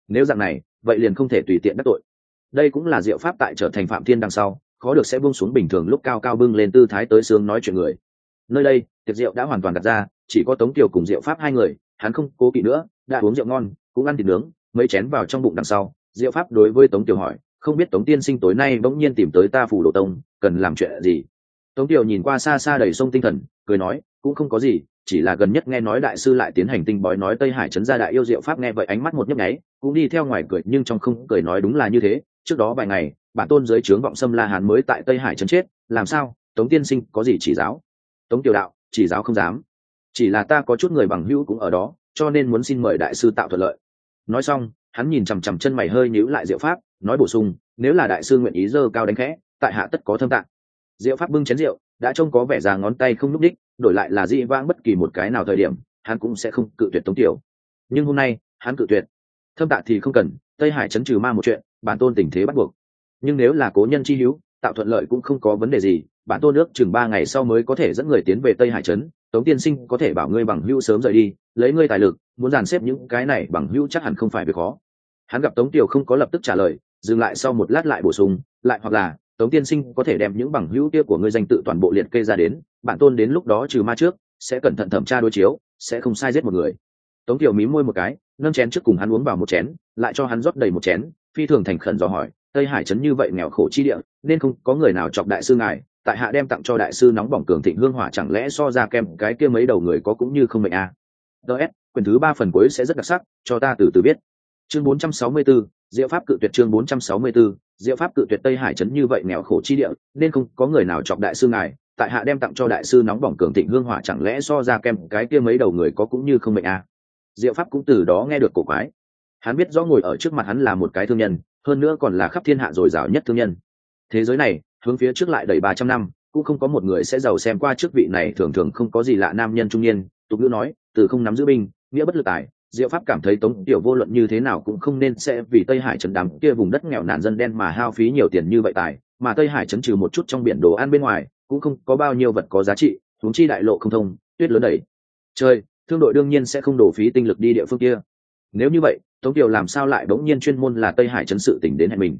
Nếu dạng này, vậy liền không thể tùy tiện đắc tội. Đây cũng là diệu pháp tại trở thành phạm thiên đằng sau khó được sẽ buông xuống bình thường lúc cao cao bưng lên tư thái tới sướng nói chuyện người. Nơi đây, tiệc rượu đã hoàn toàn đặt ra, chỉ có tống kiều cùng diệu pháp hai người, hắn không cố kỵ nữa, đã uống rượu ngon, cũng ăn thịt nướng, mấy chén vào trong bụng đằng sau. Diệu pháp đối với tống kiều hỏi, không biết tống tiên sinh tối nay bỗng nhiên tìm tới ta phủ đồ tông, cần làm chuyện gì? Tống kiều nhìn qua xa xa đầy sông tinh thần, cười nói, cũng không có gì, chỉ là gần nhất nghe nói đại sư lại tiến hành tinh bói nói tây hải trấn gia đại yêu diệu pháp nghe vậy ánh mắt một nhấp nháy, cũng đi theo ngoài cười, nhưng trong không cười nói đúng là như thế, trước đó vài ngày bản tôn dưới trướng vọng sâm la hán mới tại tây hải trấn chết, làm sao? Tống tiên sinh có gì chỉ giáo? Tống tiểu đạo, chỉ giáo không dám. Chỉ là ta có chút người bằng hữu cũng ở đó, cho nên muốn xin mời đại sư tạo thuận lợi. Nói xong, hắn nhìn chằm chằm chân mày hơi nhíu lại diệu pháp, nói bổ sung, nếu là đại sư nguyện ý dơ cao đánh khẽ, tại hạ tất có thâm tạng. Diệu pháp bưng chén rượu, đã trông có vẻ già ngón tay không núp đích, đổi lại là dị vãng bất kỳ một cái nào thời điểm, hắn cũng sẽ không cự tuyệt tống tiểu. Nhưng hôm nay, hắn cự tuyệt. Thâm tạ thì không cần, tây hải chấn trừ ma một chuyện, bản tôn tình thế bắt buộc nhưng nếu là cố nhân chi hữu, tạo thuận lợi cũng không có vấn đề gì, bản tôn nước chừng ba ngày sau mới có thể dẫn người tiến về tây hải trấn. Tống tiên sinh có thể bảo ngươi bằng hữu sớm rời đi, lấy ngươi tài lực, muốn dàn xếp những cái này bằng hữu chắc hẳn không phải việc khó. Hắn gặp tống tiểu không có lập tức trả lời, dừng lại sau một lát lại bổ sung, lại hoặc là, tống tiên sinh có thể đem những bằng hữu kia của ngươi danh tự toàn bộ liệt kê ra đến, bản tôn đến lúc đó trừ ma trước, sẽ cẩn thận thẩm tra đối chiếu, sẽ không sai giết một người. Tống tiểu mí môi một cái, nâng chén trước cùng hắn uống vào một chén, lại cho hắn rót đầy một chén, phi thường thành khẩn dò hỏi tây hải trấn như vậy nghèo khổ chi địa nên không có người nào chọc đại sư ngài tại hạ đem tặng cho đại sư nóng bỏng cường thịnh hương hỏa chẳng lẽ so ra kem cái kia mấy đầu người có cũng như không mệnh a à. ts quyển thứ ba phần cuối sẽ rất đặc sắc cho ta từ từ biết chương 464, diệu pháp cự tuyệt chương 464, diệu pháp cự tuyệt tây hải trấn như vậy nghèo khổ chi địa nên không có người nào chọc đại sư ngài tại hạ đem tặng cho đại sư nóng bỏng cường thịnh hương hỏa chẳng lẽ so ra kem cái kia mấy đầu người có cũng như không mệnh a à. diệu pháp cũng từ đó nghe được cổ quái hắn biết rõ ngồi ở trước mặt hắn là một cái thương nhân, hơn nữa còn là khắp thiên hạ dồi dào nhất thương nhân. Thế giới này, hướng phía trước lại đầy ba trăm năm, cũng không có một người sẽ giàu xem qua trước vị này, thường thường không có gì lạ nam nhân trung niên. Tục ngữ nói, từ không nắm giữ binh, nghĩa bất lực tài, diệu pháp cảm thấy tống tiểu vô luận như thế nào cũng không nên sẽ vì tây hải trấn đám kia vùng đất nghèo nàn dân đen mà hao phí nhiều tiền như vậy tài, mà tây hải trấn trừ một chút trong biển đồ ăn bên ngoài, cũng không có bao nhiêu vật có giá trị, huống chi đại lộ không thông, tuyết lớn đầy. Chơi thương đội đương nhiên sẽ không đổ phí tinh lực đi địa phương kia nếu như vậy, tống tiểu làm sao lại bỗng nhiên chuyên môn là tây hải chấn sự tỉnh đến hẹn mình?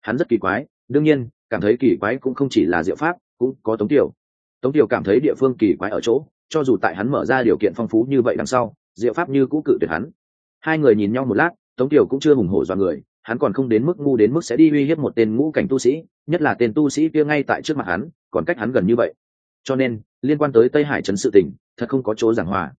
Hắn rất kỳ quái, đương nhiên, cảm thấy kỳ quái cũng không chỉ là diệu pháp, cũng có tống tiểu tống tiểu cảm thấy địa phương kỳ quái ở chỗ, cho dù tại hắn mở ra điều kiện phong phú như vậy đằng sau, diệu pháp như cũ cự tuyệt hắn. Hai người nhìn nhau một lát, tống tiểu cũng chưa hùng hổ do người, hắn còn không đến mức ngu đến mức sẽ đi uy hiếp một tên ngũ cảnh tu sĩ, nhất là tên tu sĩ kia ngay tại trước mặt hắn, còn cách hắn gần như vậy. Cho nên, liên quan tới tây hải trấn sự tỉnh, thật không có chỗ giảng hòa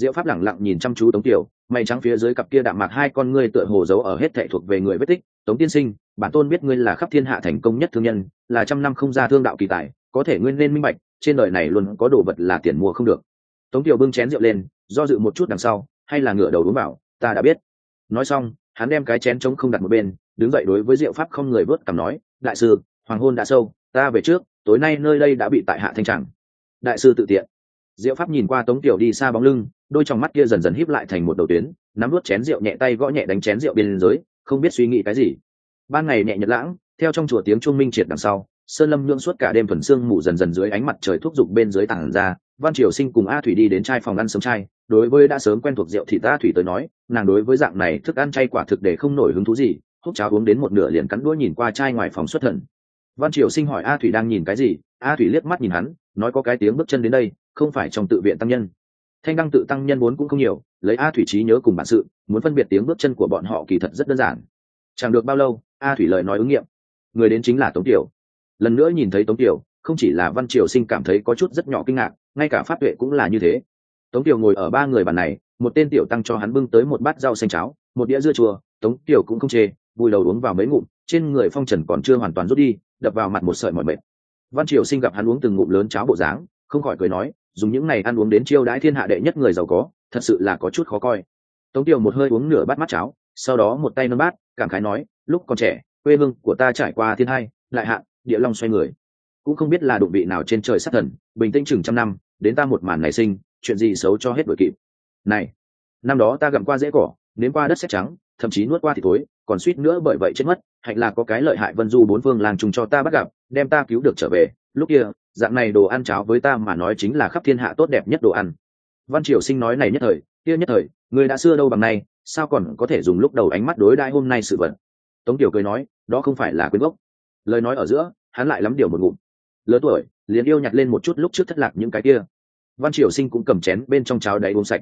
diệu pháp lẳng lặng nhìn chăm chú tống tiểu mày trắng phía dưới cặp kia đạm mạc hai con ngươi tựa hồ giấu ở hết thệ thuộc về người vết tích. Tống tiên sinh, bản tôn biết ngươi là khắp thiên hạ thành công nhất thương nhân, là trăm năm không ra thương đạo kỳ tài, có thể ngươi nên minh bạch, trên đời này luôn có đồ vật là tiền mua không được. Tống tiểu bưng chén rượu lên, do dự một chút đằng sau, hay là ngửa đầu đúng bảo ta đã biết. Nói xong, hắn đem cái chén trống không đặt một bên, đứng dậy đối với diệu pháp không người vớt cằm nói, đại sư, hoàng hôn đã sâu, ta về trước, tối nay nơi đây đã bị tại hạ thanh chẳng đại sư tự tiện. Diệu pháp nhìn qua tống tiểu đi xa bóng lưng đôi trong mắt kia dần dần híp lại thành một đầu tuyến nắm vút chén rượu nhẹ tay gõ nhẹ đánh chén rượu bên dưới không biết suy nghĩ cái gì. Ban ngày nhẹ nhật lãng theo trong chùa tiếng chuông minh triệt đằng sau sơn lâm nhượng suốt cả đêm thuần sương mù dần dần dưới ánh mặt trời thúc giục bên dưới tảng ra văn triều sinh cùng a thủy đi đến chai phòng ăn sớm chai, đối với đã sớm quen thuộc rượu thì ta thủy tới nói nàng đối với dạng này thức ăn chay quả thực để không nổi hứng thú gì hút cháo uống đến một nửa liền cắn đuôi nhìn qua chai ngoài phòng xuất thần. Văn triều sinh hỏi a thủy đang nhìn cái gì a thủy liếc mắt nhìn hắn nói có cái tiếng bước chân đến đây không phải trong tự viện tăng nhân thanh đăng tự tăng nhân vốn cũng không nhiều, lấy a thủy trí nhớ cùng bản sự, muốn phân biệt tiếng bước chân của bọn họ kỳ thật rất đơn giản. Chẳng được bao lâu, a thủy lời nói ứng nghiệm. Người đến chính là tống tiểu. Lần nữa nhìn thấy tống tiểu, không chỉ là văn triều sinh cảm thấy có chút rất nhỏ kinh ngạc, ngay cả pháp tuệ cũng là như thế. Tống tiểu ngồi ở ba người bàn này, một tên tiểu tăng cho hắn bưng tới một bát rau xanh cháo, một đĩa dưa chua, tống tiểu cũng không chê, vùi đầu uống vào mấy ngụm, trên người phong trần còn chưa hoàn toàn rút đi, đập vào mặt một sợi mỏi mệt. Văn triều sinh gặp hắn uống từng ngụm lớn cháo bộ dáng, không khỏi cười nói dùng những này ăn uống đến chiêu đãi thiên hạ đệ nhất người giàu có, thật sự là có chút khó coi. Tống tiểu một hơi uống nửa bát mắt cháo, sau đó một tay nâng bát, cảm khái nói, lúc còn trẻ, quê hương của ta trải qua thiên hai, lại hạn địa long xoay người. Cũng không biết là đụng vị nào trên trời sát thần, bình tĩnh chừng trăm năm, đến ta một màn nảy sinh, chuyện gì xấu cho hết đội kịp. Này, năm đó ta gặm qua dễ cỏ, nếm qua đất sét trắng, thậm chí nuốt qua thì thối, còn suýt nữa bởi vậy chết mất hạnh là có cái lợi hại vân du bốn phương làng trùng cho ta bắt gặp, đem ta cứu được trở về. Lúc kia, dạng này đồ ăn cháo với ta mà nói chính là khắp thiên hạ tốt đẹp nhất đồ ăn. Văn triều sinh nói này nhất thời, kia nhất thời, người đã xưa đâu bằng này sao còn có thể dùng lúc đầu ánh mắt đối đãi hôm nay sự vật? Tống tiểu cười nói, đó không phải là quyến gốc. Lời nói ở giữa, hắn lại lắm điều một ngụm. Lớn tuổi, liền yêu nhặt lên một chút lúc trước thất lạc những cái kia. Văn triều sinh cũng cầm chén bên trong cháo đáy uống sạch.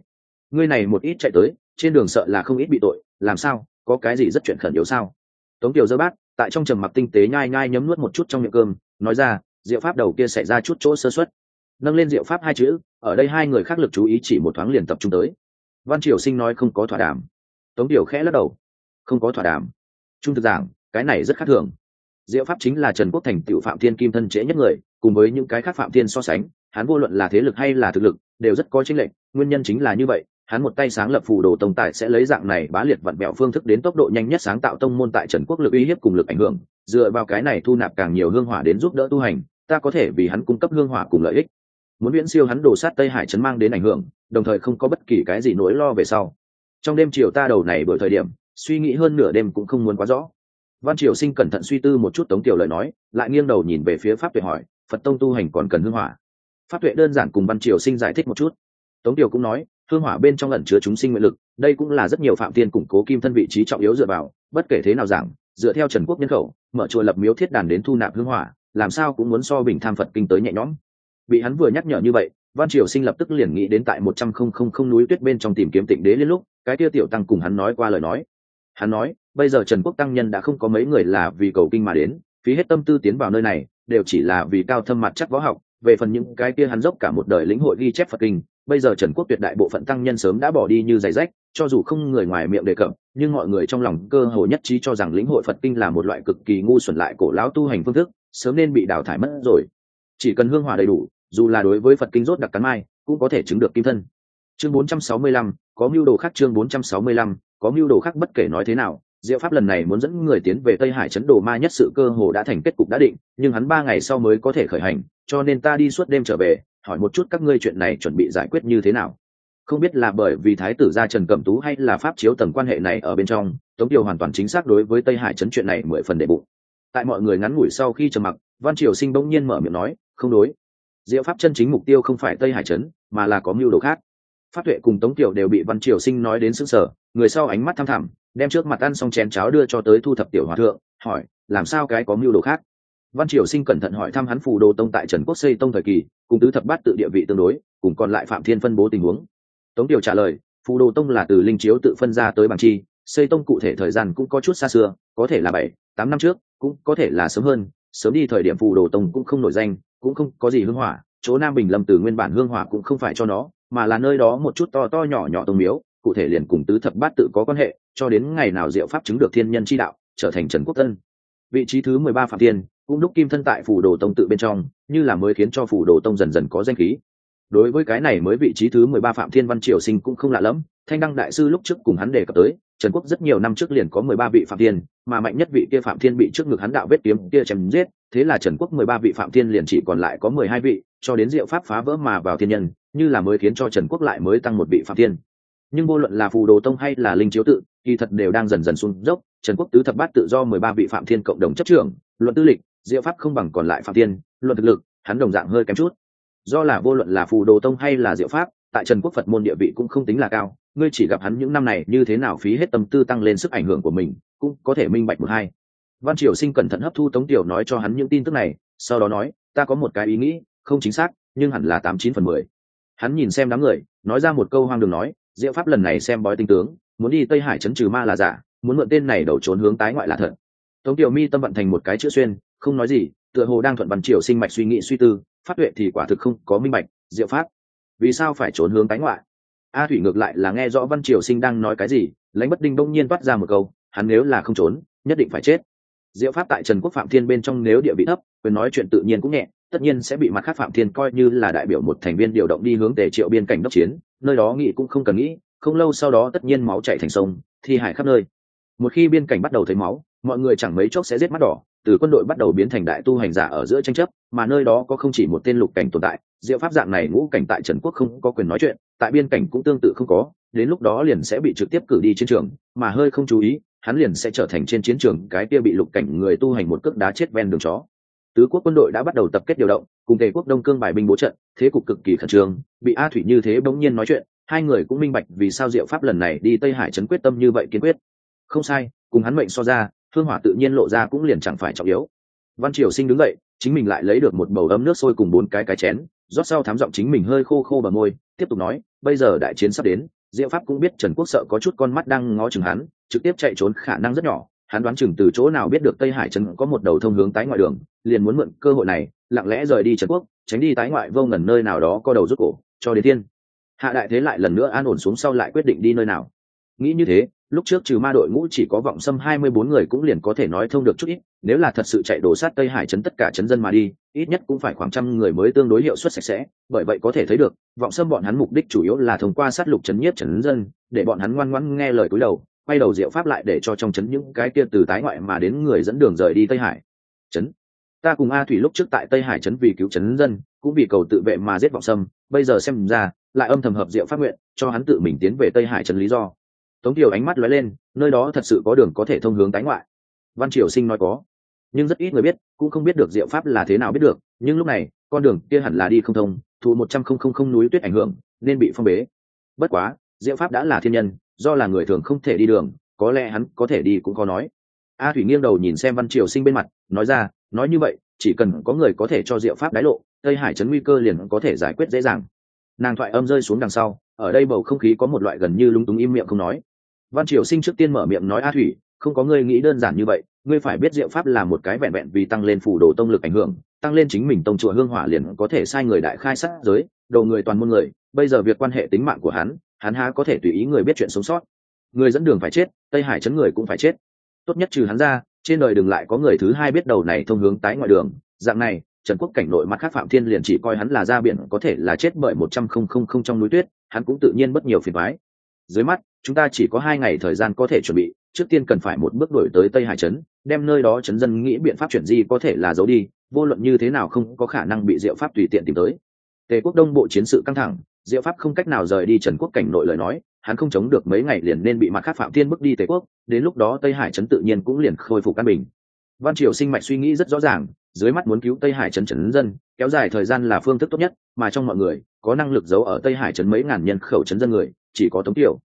Ngươi này một ít chạy tới, trên đường sợ là không ít bị tội, làm sao, có cái gì rất chuyện khẩn yếu sao? Tống tiểu dơ bát, tại trong trầm mặc tinh tế nhai nhai nhấm nuốt một chút trong miệng cơm, nói ra, diệu pháp đầu kia xảy ra chút chỗ sơ xuất nâng lên diệu pháp hai chữ, ở đây hai người khác lực chú ý chỉ một thoáng liền tập trung tới. Văn triều sinh nói không có thỏa đàm. Tống tiểu khẽ lắc đầu. Không có thỏa đàm. Trung thực giảng, cái này rất khác thường. Diệu pháp chính là trần quốc thành tựu phạm thiên kim thân trễ nhất người, cùng với những cái khác phạm thiên so sánh, hắn vô luận là thế lực hay là thực lực, đều rất có chính lệch, nguyên nhân chính là như vậy hắn một tay sáng lập phù đồ tông tại sẽ lấy dạng này bá liệt vận bẹo phương thức đến tốc độ nhanh nhất sáng tạo tông môn tại trần quốc lực uy hiếp cùng lực ảnh hưởng, dựa vào cái này thu nạp càng nhiều hương hỏa đến giúp đỡ tu hành, ta có thể vì hắn cung cấp hương hỏa cùng lợi ích. Muốn viễn siêu hắn đổ sát tây hải trấn mang đến ảnh hưởng, đồng thời không có bất kỳ cái gì nỗi lo về sau. Trong đêm chiều ta đầu này bởi thời điểm, suy nghĩ hơn nửa đêm cũng không muốn quá rõ. Văn triều sinh cẩn thận suy tư một chút tống tiểu lời nói, lại nghiêng đầu nhìn về phía pháp tuệ hỏi, phật tông tu hành còn cần hương hỏa? Pháp tuệ đơn giản cùng văn triều sinh giải thích một chút. Tống tiểu cũng nói hương hỏa bên trong ẩn chứa chúng sinh nguyện lực, đây cũng là rất nhiều phạm tiên củng cố kim thân vị trí trọng yếu dựa vào, bất kể thế nào giảng, dựa theo trần quốc nhân khẩu, mở chùa lập miếu thiết đàn đến thu nạp hương hỏa, làm sao cũng muốn so bình tham phật kinh tới nhẹ nhõm. Bị hắn vừa nhắc nhở như vậy, văn triều sinh lập tức liền nghĩ đến tại một trăm không không không núi tuyết bên trong tìm kiếm tịnh đế liên lúc, cái kia tiểu tăng cùng hắn nói qua lời nói. Hắn nói, bây giờ trần quốc tăng nhân đã không có mấy người là vì cầu kinh mà đến, phí hết tâm tư tiến vào nơi này, đều chỉ là vì cao thâm mặt chắc võ học về phần những cái kia hắn dốc cả một đời lĩnh hội ghi chép phật kinh bây giờ trần quốc tuyệt đại bộ phận tăng nhân sớm đã bỏ đi như giày rách cho dù không người ngoài miệng đề cập nhưng mọi người trong lòng cơ hồ nhất trí cho rằng lĩnh hội phật kinh là một loại cực kỳ ngu xuẩn lại cổ lão tu hành phương thức sớm nên bị đào thải mất rồi. Chỉ cần hương hỏa đầy đủ dù là đối với phật kinh rốt đặc cắn mai cũng có thể chứng được kim thân. Chương 465, có mưu đồ khác chương 465, có mưu đồ khác bất kể nói thế nào diệu pháp lần này muốn dẫn người tiến về tây hải chấn đồ ma nhất sự cơ hồ đã thành kết cục đã định, nhưng hắn ba ngày sau mới có thể khởi hành, cho nên ta đi suốt đêm trở về, hỏi một chút các ngươi chuyện này chuẩn bị giải quyết như thế nào. Không biết là bởi vì thái tử gia trần cẩm tú hay là pháp chiếu tầng quan hệ này ở bên trong, tống điều hoàn toàn chính xác đối với tây hải chấn chuyện này mười phần đệ bụng. Tại mọi người ngắn ngủi sau khi trầm mặc, văn triều sinh bỗng nhiên mở miệng nói, không đối. Diệu pháp chân chính mục tiêu không phải tây hải trấn mà là có mưu đồ khác. Phát tuệ cùng tống tiểu đều bị văn triều sinh nói đến sức sở người sau ánh mắt thăm thẳm, đem trước mặt ăn xong chén cháo đưa cho tới thu thập tiểu hòa thượng, hỏi, làm sao cái có mưu đồ khác? Văn triều sinh cẩn thận hỏi thăm hắn phù đồ tông tại trần quốc xây tông thời kỳ, cùng tứ thập bát tự địa vị tương đối, cùng còn lại phạm thiên phân bố tình huống. Tống tiểu trả lời, phù đồ tông là từ linh chiếu tự phân ra tới bằng chi, xây tông cụ thể thời gian cũng có chút xa xưa, có thể là bảy, tám năm trước, cũng có thể là sớm hơn, sớm đi thời điểm phù đồ tông cũng không nổi danh, cũng không có gì hương hỏa, chỗ nam bình lâm từ nguyên bản hương hỏa cũng không phải cho nó mà là nơi đó một chút to to nhỏ nhỏ tông miếu, cụ thể liền cùng tứ thập bát tự có quan hệ, cho đến ngày nào diệu pháp chứng được thiên nhân chi đạo, trở thành trần quốc tân vị trí thứ mười ba phạm tiên, cũng đúc kim thân tại phủ đồ tông tự bên trong, như là mới khiến cho phủ đồ tông dần dần có danh khí. Đối với cái này mới vị trí thứ mười ba phạm thiên văn triều sinh cũng không lạ lẫm thanh đăng đại sư lúc trước cùng hắn đề cập tới, trần quốc rất nhiều năm trước liền có mười ba vị phạm thiên, mà mạnh nhất vị kia phạm thiên bị trước ngực hắn đạo vết kiếm kia chém giết, thế là trần quốc mười ba vị phạm thiên liền chỉ còn lại có mười hai vị, cho đến diệu pháp phá vỡ mà vào thiên nhân, như là mới khiến cho trần quốc lại mới tăng một vị phạm thiên. Nhưng vô luận là phù đồ tông hay là linh chiếu tự, kỳ thật đều đang dần dần xuống dốc, trần quốc tứ thập bát tự do mười ba vị phạm thiên cộng đồng chấp trưởng, luận tư lịch, diệu pháp không bằng còn lại phạm thiên, luận thực lực, hắn đồng dạng hơi kém chút. Do là vô luận là phù đồ tông hay là diệu pháp, tại trần quốc phật môn địa vị cũng không tính là cao ngươi chỉ gặp hắn những năm này như thế nào phí hết tâm tư tăng lên sức ảnh hưởng của mình, cũng có thể minh bạch một hai. Văn triều sinh cẩn thận hấp thu tống tiểu nói cho hắn những tin tức này, sau đó nói, ta có một cái ý nghĩ, không chính xác, nhưng hẳn là tám chín phần mười. Hắn nhìn xem đám người, nói ra một câu hoang đường nói, diệu pháp lần này xem bói tinh tướng, muốn đi tây hải chấn trừ ma là giả, muốn mượn tên này đầu trốn hướng tái ngoại là thật. Tống tiểu mi tâm vận thành một cái chữ xuyên, không nói gì, tựa hồ đang thuận văn triều sinh mạch suy nghĩ suy tư phát tuệ thì quả thực không có minh bạch, diệu pháp, vì sao phải trốn hướng tái ngoại? A thủy ngược lại là nghe rõ văn triều sinh đang nói cái gì, lãnh bất đinh bỗng nhiên toát ra một câu, hắn nếu là không trốn, nhất định phải chết. Diệu pháp tại trần quốc phạm thiên bên trong nếu địa vị thấp, quyền nói chuyện tự nhiên cũng nhẹ, tất nhiên sẽ bị mặt khác phạm thiên coi như là đại biểu một thành viên điều động đi hướng tề triệu biên cảnh đốc chiến, nơi đó nghĩ cũng không cần nghĩ, không lâu sau đó tất nhiên máu chảy thành sông, thi hải khắp nơi. Một khi biên cảnh bắt đầu thấy máu, mọi người chẳng mấy chốc sẽ giết mắt đỏ từ quân đội bắt đầu biến thành đại tu hành giả ở giữa tranh chấp, mà nơi đó có không chỉ một tên lục cảnh tồn tại, diệu pháp dạng này ngũ cảnh tại trần quốc không có quyền nói chuyện, tại biên cảnh cũng tương tự không có, đến lúc đó liền sẽ bị trực tiếp cử đi chiến trường, mà hơi không chú ý, hắn liền sẽ trở thành trên chiến trường cái kia bị lục cảnh người tu hành một cước đá chết ven đường chó. Tứ quốc quân đội đã bắt đầu tập kết điều động, cùng tề quốc đông cương bài binh bố trận, thế cục cực kỳ khẩn trương, bị a thủy như thế bỗng nhiên nói chuyện, hai người cũng minh bạch vì sao diệu pháp lần này đi tây hải trấn quyết tâm như vậy kiên quyết. Không sai, cùng hắn mệnh so ra phương hỏa tự nhiên lộ ra cũng liền chẳng phải trọng yếu. Văn triều sinh đứng dậy, chính mình lại lấy được một bầu ấm nước sôi cùng bốn cái cái chén, rót sau thám giọng chính mình hơi khô khô bờ môi, tiếp tục nói, bây giờ đại chiến sắp đến, diệu pháp cũng biết trần quốc sợ có chút con mắt đang ngó chừng hắn, trực tiếp chạy trốn khả năng rất nhỏ, hắn đoán chừng từ chỗ nào biết được tây hải trấn có một đầu thông hướng tái ngoại đường, liền muốn mượn cơ hội này, lặng lẽ rời đi trần quốc, tránh đi tái ngoại vô ngần nơi nào đó có đầu rút cổ, cho đến thiên hạ đại thế lại lần nữa an ổn xuống sau lại quyết định đi nơi nào. Nghĩ như thế lúc trước trừ ma đội ngũ chỉ có vọng xâm hai mươi bốn người cũng liền có thể nói thông được chút ít, nếu là thật sự chạy đổ sát tây hải chấn tất cả chấn dân mà đi, ít nhất cũng phải khoảng trăm người mới tương đối hiệu suất sạch sẽ, bởi vậy có thể thấy được, vọng xâm bọn hắn mục đích chủ yếu là thông qua sát lục chấn nhiếp chấn dân, để bọn hắn ngoan ngoãn nghe lời cúi đầu, quay đầu diệu pháp lại để cho trong chấn những cái kia từ tái ngoại mà đến người dẫn đường rời đi tây hải chấn. Ta cùng a thủy lúc trước tại tây hải chấn vì cứu chấn dân, cũng vì cầu tự vệ mà giết vọng sâm, bây giờ xem ra, lại âm thầm hợp diệu pháp nguyện, cho hắn tự mình tiến về tây hải chấn lý do tống tiểu ánh mắt lóe lên, nơi đó thật sự có đường có thể thông hướng tái ngoại. Văn triều sinh nói có. Nhưng rất ít người biết, cũng không biết được diệu pháp là thế nào biết được, nhưng lúc này, con đường kia hẳn là đi không thông, thụ một trăm không không không núi tuyết ảnh hưởng, nên bị phong bế. Bất quá, diệu pháp đã là thiên nhân, do là người thường không thể đi đường, có lẽ hắn có thể đi cũng có nói. A thủy nghiêng đầu nhìn xem văn triều sinh bên mặt, nói ra, nói như vậy, chỉ cần có người có thể cho diệu pháp đái lộ, tây hải Trấn nguy cơ liền có thể giải quyết dễ dàng. Nàng thoại âm rơi xuống đằng sau ở đây bầu không khí có một loại gần như lúng túng im miệng không nói. Văn triều sinh trước tiên mở miệng nói, a thủy, không có ngươi nghĩ đơn giản như vậy, ngươi phải biết diệu pháp là một cái vẹn vẹn vì tăng lên phủ đồ tông lực ảnh hưởng, tăng lên chính mình tông chùa hương hỏa liền có thể sai người đại khai sát giới đầu người toàn môn người, bây giờ việc quan hệ tính mạng của hắn hắn há có thể tùy ý người biết chuyện sống sót. Người dẫn đường phải chết, tây hải chấn người cũng phải chết. Tốt nhất trừ hắn ra, trên đời đừng lại có người thứ hai biết đầu này thông hướng tái ngoại đường. Dạng này, trần quốc cảnh nội mặt khác phạm thiên liền chỉ coi hắn là ra biển, có thể là chết bởi một trăm không không không trong núi tuyết hắn cũng tự nhiên bất nhiều phiền thoái dưới mắt, chúng ta chỉ có hai ngày thời gian có thể chuẩn bị, trước tiên cần phải một bước đổi tới tây hải trấn, đem nơi đó trấn dân nghĩ biện pháp chuyển di có thể là giấu đi, vô luận như thế nào không có khả năng bị diệu pháp tùy tiện tìm tới. Tề quốc đông bộ chiến sự căng thẳng, diệu pháp không cách nào rời đi trần quốc cảnh nội lời nói, hắn không chống được mấy ngày liền nên bị mặt khác phạm thiên bước đi tề quốc, đến lúc đó tây hải trấn tự nhiên cũng liền khôi phục an bình. Văn triều sinh mạch suy nghĩ rất rõ ràng dưới mắt muốn cứu tây hải trấn trấn dân, kéo dài thời gian là phương thức tốt nhất, mà trong mọi người, có năng lực giấu ở tây hải trấn mấy ngàn nhân khẩu trấn dân người, chỉ có tống tiểu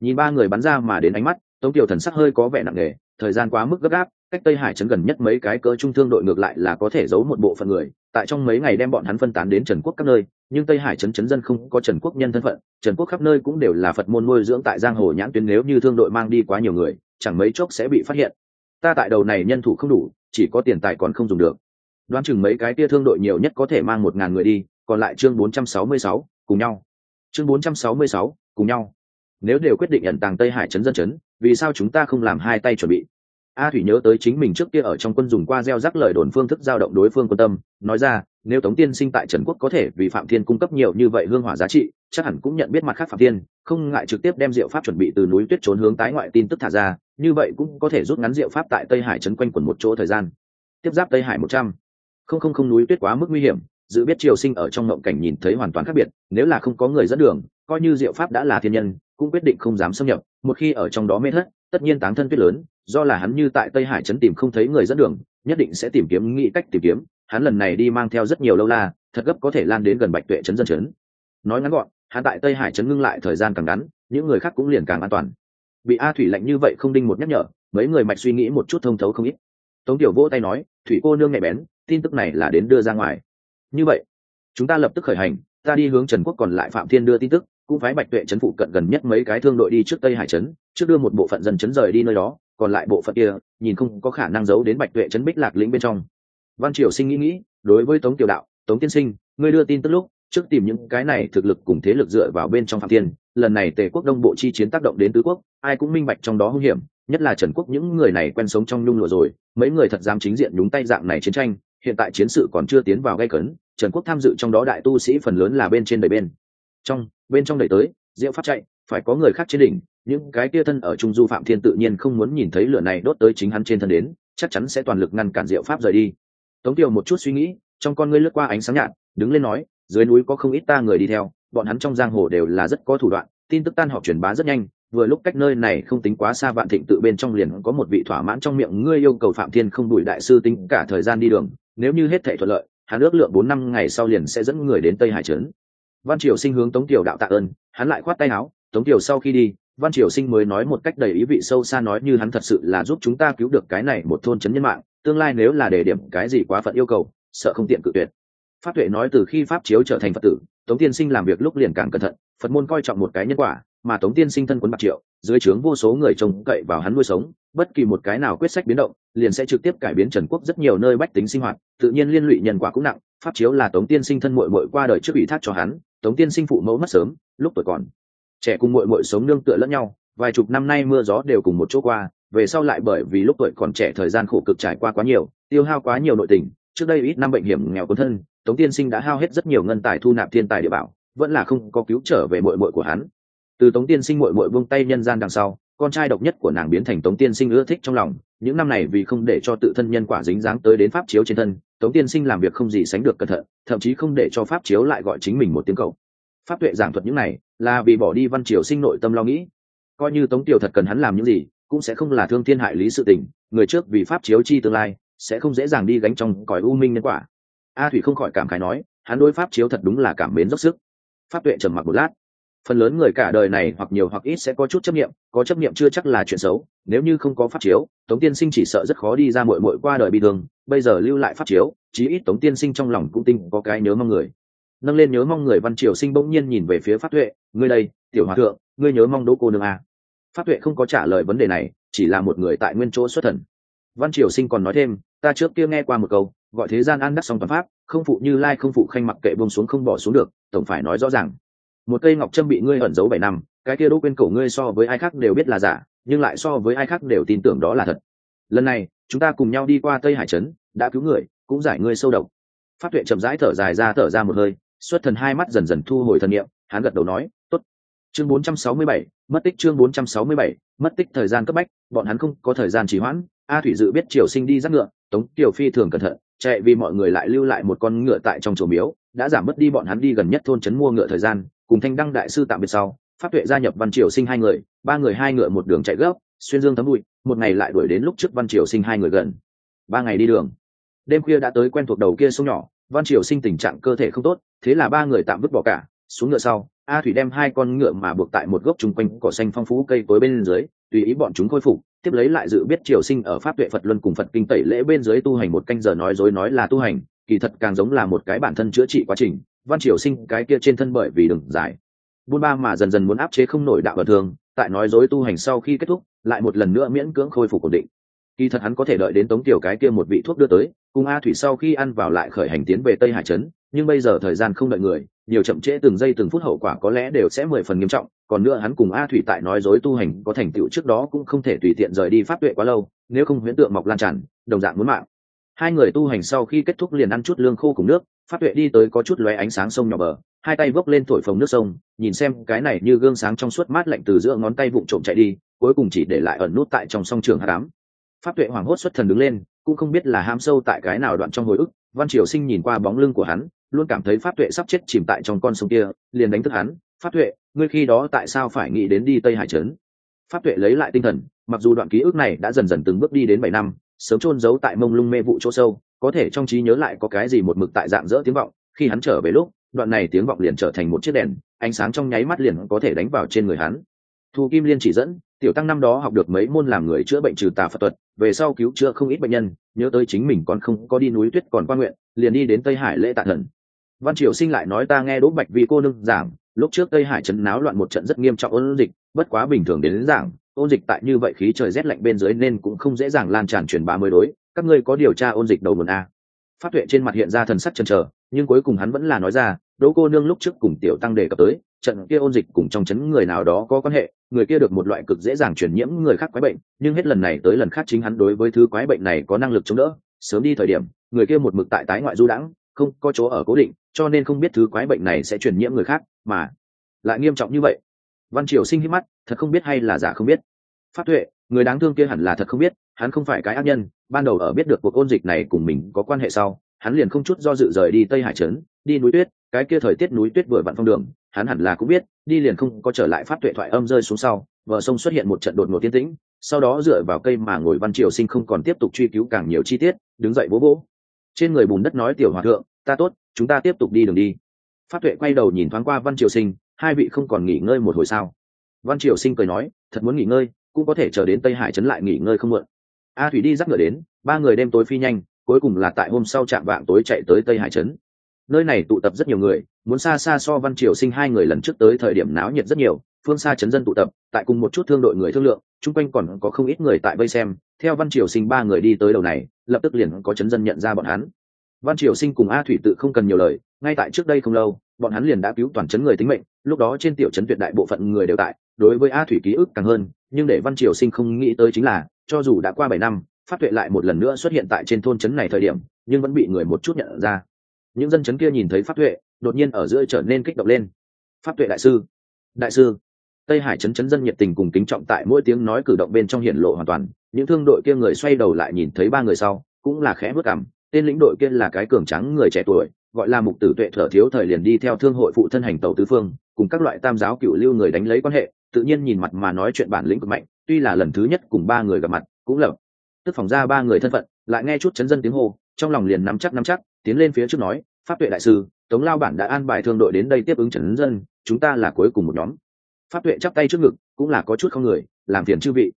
nhìn ba người bắn ra mà đến ánh mắt, tống tiểu thần sắc hơi có vẻ nặng nề, thời gian quá mức gấp gáp, cách tây hải trấn gần nhất mấy cái cỡ trung thương đội ngược lại là có thể giấu một bộ phận người, tại trong mấy ngày đem bọn hắn phân tán đến trần quốc các nơi, nhưng tây hải trấn trấn dân không có trần quốc nhân thân phận, trần quốc khắp nơi cũng đều là phật môn nuôi dưỡng tại giang hồ nhãn tuyến, nếu như thương đội mang đi quá nhiều người, chẳng mấy chốc sẽ bị phát hiện. Ta tại đầu này nhân thủ không đủ, chỉ có tiền tài còn không dùng được đoán chừng mấy cái tia thương đội nhiều nhất có thể mang một ngàn người đi, còn lại chương bốn trăm sáu mươi sáu, cùng nhau. Chương bốn trăm sáu mươi sáu, cùng nhau. Nếu đều quyết định ẩn tàng tây hải chấn dân chấn vì sao chúng ta không làm hai tay chuẩn bị? A thủy nhớ tới chính mình trước kia ở trong quân dùng qua gieo rắc lời đồn phương thức giao động đối phương quan tâm, nói ra, nếu tống tiên sinh tại trần quốc có thể vì phạm thiên cung cấp nhiều như vậy hương hỏa giá trị, chắc hẳn cũng nhận biết mặt khác phạm thiên, không ngại trực tiếp đem diệu pháp chuẩn bị từ núi tuyết trốn hướng tái ngoại tin tức thả ra, như vậy cũng có thể rút ngắn diệu pháp tại tây hải trấn quanh quần một chỗ thời gian. Tiếp giáp tây hải một trăm không không không núi tuyết quá mức nguy hiểm, dự biết triều sinh ở trong ngộng cảnh nhìn thấy hoàn toàn khác biệt, nếu là không có người dẫn đường, coi như diệu pháp đã là thiên nhân, cũng quyết định không dám xâm nhập, một khi ở trong đó mê thất, tất nhiên táng thân tuyết lớn, do là hắn như tại tây hải trấn tìm không thấy người dẫn đường, nhất định sẽ tìm kiếm, nghĩ cách tìm kiếm, hắn lần này đi mang theo rất nhiều lâu la, thật gấp có thể lan đến gần bạch tuệ trấn dân trấn. Nói ngắn gọn, hắn tại tây hải trấn ngưng lại thời gian càng ngắn, những người khác cũng liền càng an toàn. Bị a thủy lạnh như vậy không đinh một nhắc nhở, mấy người mạch suy nghĩ một chút thông thấu không ít. Tống tiểu vỗ tay nói, thủy cô nương nhạy bén tin tức này là đến đưa ra ngoài. Như vậy, chúng ta lập tức khởi hành, ta đi hướng trần quốc còn lại phạm thiên đưa tin tức, cũng phái bạch tuệ trấn phụ cận gần nhất mấy cái thương đội đi trước tây hải trấn, trước đưa một bộ phận dân trấn rời đi nơi đó, còn lại bộ phận kia, nhìn không có khả năng giấu đến bạch tuệ trấn bích lạc lĩnh bên trong. Văn triều sinh nghĩ nghĩ, đối với tống tiểu đạo, tống tiên sinh người đưa tin tức lúc, trước tìm những cái này thực lực cùng thế lực dựa vào bên trong phạm thiên, lần này tề quốc đông bộ chi chiến tác động đến tứ quốc, ai cũng minh bạch trong đó hung hiểm, nhất là trần quốc những người này quen sống trong nhung lụa rồi, mấy người thật dám chính diện nhúng tay dạng này chiến tranh hiện tại chiến sự còn chưa tiến vào gây cấn, trần quốc tham dự trong đó đại tu sĩ phần lớn là bên trên đầy bên. Trong bên trong đẩy tới, diệu pháp chạy, phải có người khác trên đỉnh những cái kia thân ở trung du phạm thiên tự nhiên không muốn nhìn thấy lửa này đốt tới chính hắn trên thân đến, chắc chắn sẽ toàn lực ngăn cản diệu pháp rời đi. Tống tiêu một chút suy nghĩ, trong con ngươi lướt qua ánh sáng nhạt, đứng lên nói, dưới núi có không ít ta người đi theo, bọn hắn trong giang hồ đều là rất có thủ đoạn, tin tức tan họp truyền bá rất nhanh, vừa lúc cách nơi này không tính quá xa vạn thịnh tự bên trong liền có một vị thỏa mãn trong miệng, ngươi yêu cầu phạm thiên không đuổi đại sư tính cả thời gian đi đường nếu như hết thảy thuận lợi, hắn ước lượng bốn năm ngày sau liền sẽ dẫn người đến tây hải trấn. Văn triều sinh hướng tống tiểu đạo tạ ơn, hắn lại khoát tay áo, tống tiểu sau khi đi, văn triều sinh mới nói một cách đầy ý vị sâu xa nói như hắn thật sự là giúp chúng ta cứu được cái này một thôn trấn nhân mạng, tương lai nếu là để điểm cái gì quá phận yêu cầu, sợ không tiện cự tuyệt. Pháp tuệ nói từ khi pháp chiếu trở thành phật tử, tống tiên sinh làm việc lúc liền càng cẩn thận, phật môn coi trọng một cái nhân quả, mà tống tiên sinh thân quấn bạc triệu, dưới trướng vô số người trông cậy vào hắn nuôi sống bất kỳ một cái nào quyết sách biến động, liền sẽ trực tiếp cải biến trần quốc rất nhiều nơi bách tính sinh hoạt, tự nhiên liên lụy nhân quả cũng nặng, pháp chiếu là tống tiên sinh thân mội mội qua đời trước ủy thác cho hắn, tống tiên sinh phụ mẫu mất sớm, lúc tuổi còn trẻ cùng mội mội sống nương tựa lẫn nhau, vài chục năm nay mưa gió đều cùng một chỗ qua, về sau lại bởi vì lúc tuổi còn trẻ thời gian khổ cực trải qua quá nhiều, tiêu hao quá nhiều nội tình, trước đây ít năm bệnh hiểm nghèo cuốn thân, tống tiên sinh đã hao hết rất nhiều ngân tài thu nạp thiên tài địa bảo, vẫn là không có cứu trở về mội mội của hắn. Từ tống tiên sinh mội mội vung tay nhân gian đằng sau con trai độc nhất của nàng biến thành tống tiên sinh ưa thích trong lòng. Những năm này vì không để cho tự thân nhân quả dính dáng tới đến pháp chiếu trên thân, tống tiên sinh làm việc không gì sánh được cẩn thận, thậm chí không để cho pháp chiếu lại gọi chính mình một tiếng cầu pháp tuệ giảng thuật những này là vì bỏ đi văn triều sinh nội tâm lo nghĩ. Coi như tống tiểu thật cần hắn làm những gì, cũng sẽ không là thương thiên hại lý sự tình. Người trước vì pháp chiếu chi tương lai, sẽ không dễ dàng đi gánh trong cõi u minh nhân quả. A thủy không khỏi cảm khái nói, hắn đối pháp chiếu thật đúng là cảm mến dốc sức. Pháp tuệ trầm mặc một lát phần lớn người cả đời này hoặc nhiều hoặc ít sẽ có chút chấp nghiệm có chấp nghiệm chưa chắc là chuyện xấu, nếu như không có pháp chiếu, tống tiên sinh chỉ sợ rất khó đi ra mội mội qua đời bị thương, bây giờ lưu lại pháp chiếu, chí ít tống tiên sinh trong lòng cũng tinh có cái nhớ mong người. Nâng lên nhớ mong người văn triều sinh bỗng nhiên nhìn về phía pháp tuệ, ngươi đây, tiểu hòa thượng, ngươi nhớ mong đỗ cô nương à. pháp tuệ không có trả lời vấn đề này, chỉ là một người tại nguyên chỗ xuất thần. Văn triều sinh còn nói thêm, ta trước kia nghe qua một câu, gọi thế gian an đắc song toàn pháp, không phụ như lai không phụ khanh mặc kệ bông xuống không bỏ xuống được, tổng phải nói rõ ràng một cây ngọc trâm bị ngươi ẩn giấu bảy năm cái kia đỗ quên cổ ngươi so với ai khác đều biết là giả nhưng lại so với ai khác đều tin tưởng đó là thật. Lần này chúng ta cùng nhau đi qua tây hải trấn đã cứu người cũng giải ngươi sâu độc. Phát tuệ chậm rãi thở dài ra thở ra một hơi xuất thần hai mắt dần dần thu hồi thần niệm hắn gật đầu nói tốt. Chương 467, mất tích chương 467, mất tích thời gian cấp bách bọn hắn không có thời gian trì hoãn a thủy dự biết triều sinh đi dắt ngựa tống tiểu phi thường cẩn thận chạy vì mọi người lại lưu lại một con ngựa tại trong chùa miếu đã giảm mất đi bọn hắn đi gần nhất thôn trấn mua ngựa thời gian cùng thanh đăng đại sư tạm biệt sau, pháp tuệ gia nhập văn triều sinh hai người, ba người hai ngựa một đường chạy gấp, xuyên dương thấm bụi, một ngày lại đuổi đến lúc trước văn triều sinh hai người gần. Ba ngày đi đường. Đêm khuya đã tới quen thuộc đầu kia sông nhỏ, văn triều sinh tình trạng cơ thể không tốt, thế là ba người tạm vứt bỏ cả, xuống ngựa sau, a thủy đem hai con ngựa mà buộc tại một gốc chung quanh cỏ xanh phong phú cây cối bên dưới, tùy ý bọn chúng khôi phục, tiếp lấy lại dự biết triều sinh ở pháp tuệ phật luân cùng phật kinh tẩy lễ bên dưới tu hành một canh giờ nói dối nói là tu hành, kỳ thật càng giống là một cái bản thân chữa trị quá trình văn triều sinh cái kia trên thân bởi vì đừng giải. Buôn ba mà dần dần muốn áp chế không nổi đạo và thường, tại nói dối tu hành sau khi kết thúc, lại một lần nữa miễn cưỡng khôi phục ổn định. Kỳ thật hắn có thể đợi đến tống tiểu cái kia một vị thuốc đưa tới, cùng a thủy sau khi ăn vào lại khởi hành tiến về tây hải trấn, nhưng bây giờ thời gian không đợi người, nhiều chậm trễ từng giây từng phút hậu quả có lẽ đều sẽ mười phần nghiêm trọng, còn nữa hắn cùng a thủy tại nói dối tu hành có thành tựu trước đó cũng không thể tùy tiện rời đi pháp tuệ quá lâu, nếu không huyễn tượng mọc lan tràn, đồng dạng muốn mạng hai người tu hành sau khi kết thúc liền ăn chút lương khô cùng nước, pháp tuệ đi tới có chút lóe ánh sáng sông nhỏ bờ, hai tay vốc lên thổi phồng nước sông, nhìn xem cái này như gương sáng trong suốt mát lạnh từ giữa ngón tay vụng trộm chạy đi, cuối cùng chỉ để lại ẩn nút tại trong sông trường hạ đám pháp tuệ hoảng hốt xuất thần đứng lên, cũng không biết là ham sâu tại cái nào đoạn trong hồi ức, văn triều sinh nhìn qua bóng lưng của hắn, luôn cảm thấy pháp tuệ sắp chết chìm tại trong con sông kia, liền đánh thức hắn, pháp tuệ, ngươi khi đó tại sao phải nghĩ đến đi tây hải trấn? Pháp tuệ lấy lại tinh thần, mặc dù đoạn ký ức này đã dần dần từng bước đi đến bảy năm sớm chôn giấu tại mông lung mê vụ chỗ sâu có thể trong trí nhớ lại có cái gì một mực tại dạng dỡ tiếng vọng khi hắn trở về lúc đoạn này tiếng vọng liền trở thành một chiếc đèn ánh sáng trong nháy mắt liền có thể đánh vào trên người hắn. Thu kim liên chỉ dẫn tiểu tăng năm đó học được mấy môn làm người chữa bệnh trừ tà phật thuật về sau cứu chữa không ít bệnh nhân nhớ tới chính mình còn không có đi núi tuyết còn quan nguyện liền đi đến tây hải lễ tạ thần. Văn triều sinh lại nói ta nghe đỗ bạch vì cô nương giảng lúc trước tây hải chấn náo loạn một trận rất nghiêm trọng ôn dịch bất quá bình thường đến, đến giảng ôn dịch tại như vậy khí trời rét lạnh bên dưới nên cũng không dễ dàng lan tràn truyền bá mới đối. Các ngươi có điều tra ôn dịch đầu nguồn a. Phát tuệ trên mặt hiện ra thần sắc chần chờ, nhưng cuối cùng hắn vẫn là nói ra, đỗ cô nương lúc trước cùng tiểu tăng đề cập tới, trận kia ôn dịch cùng trong chấn người nào đó có quan hệ, người kia được một loại cực dễ dàng truyền nhiễm người khác quái bệnh, nhưng hết lần này tới lần khác chính hắn đối với thứ quái bệnh này có năng lực chống đỡ. Sớm đi thời điểm, người kia một mực tại tái ngoại du đãng, không có chỗ ở cố định, cho nên không biết thứ quái bệnh này sẽ truyền nhiễm người khác, mà lại nghiêm trọng như vậy. Văn triều sinh hít mắt, thật không biết hay là giả không biết. Phát tuệ, người đáng thương kia hẳn là thật không biết, hắn không phải cái ác nhân, ban đầu ở biết được cuộc ôn dịch này cùng mình có quan hệ sau, hắn liền không chút do dự rời đi tây hải trấn, đi núi tuyết, cái kia thời tiết núi tuyết vừa vặn phong đường, hắn hẳn là cũng biết, đi liền không có trở lại Phát tuệ thoại âm rơi xuống sau vợ sông xuất hiện một trận đột ngột tiên tĩnh, sau đó dựa vào cây mà ngồi văn triều sinh không còn tiếp tục truy cứu càng nhiều chi tiết, đứng dậy bố bố. Trên người bùn đất nói tiểu hòa thượng, ta tốt, chúng ta tiếp tục đi đường đi. Phát tuệ quay đầu nhìn thoáng qua văn triều sinh, hai vị không còn nghỉ ngơi một hồi sao? Văn triều sinh cười nói, thật muốn nghỉ ngơi cũng có thể chờ đến tây hải trấn lại nghỉ ngơi không mượn a thủy đi dắt ngựa đến, ba người đêm tối phi nhanh, cuối cùng là tại hôm sau chạm vạng tối chạy tới tây hải trấn. Nơi này tụ tập rất nhiều người, muốn xa xa so văn triều sinh hai người lần trước tới thời điểm náo nhiệt rất nhiều, phương xa chấn dân tụ tập, tại cùng một chút thương đội người thương lượng, chung quanh còn có không ít người tại vây xem, theo văn triều sinh ba người đi tới đầu này, lập tức liền có chấn dân nhận ra bọn hắn. Văn triều sinh cùng a thủy tự không cần nhiều lời, ngay tại trước đây không lâu, bọn hắn liền đã cứu toàn chấn người tính mệnh, lúc đó trên tiểu chấn tuyệt đại bộ phận người đều tại đối với a thủy ký ức càng hơn, nhưng để văn triều sinh không nghĩ tới chính là, cho dù đã qua bảy năm phát tuệ lại một lần nữa xuất hiện tại trên thôn chấn này thời điểm, nhưng vẫn bị người một chút nhận ra. Những dân chấn kia nhìn thấy phát tuệ, đột nhiên ở giữa trở nên kích động lên. Phát tuệ đại sư đại sư. Tây hải chấn chấn dân nhiệt tình cùng kính trọng tại mỗi tiếng nói cử động bên trong hiển lộ hoàn toàn, những thương đội kia người xoay đầu lại nhìn thấy ba người sau, cũng là khẽ bước cảm tên lĩnh đội kia là cái cường trắng người trẻ tuổi, gọi là mục tử tuệ thở thiếu thời liền đi theo thương hội phụ thân hành tàu tứ phương, cùng các loại tam giáo cựu lưu người đánh lấy quan hệ tự nhiên nhìn mặt mà nói chuyện bản lĩnh cực mạnh, tuy là lần thứ nhất cùng ba người gặp mặt, cũng lập tức phòng ra ba người thân phận, lại nghe chút chấn dân tiếng hô, trong lòng liền nắm chắc nắm chắc, tiến lên phía trước nói, pháp tuệ đại sư, tống lao bản đã an bài thương đội đến đây tiếp ứng chấn dân, chúng ta là cuối cùng một nhóm. Pháp tuệ chắp tay trước ngực, cũng là có chút không người, làm phiền chư vị.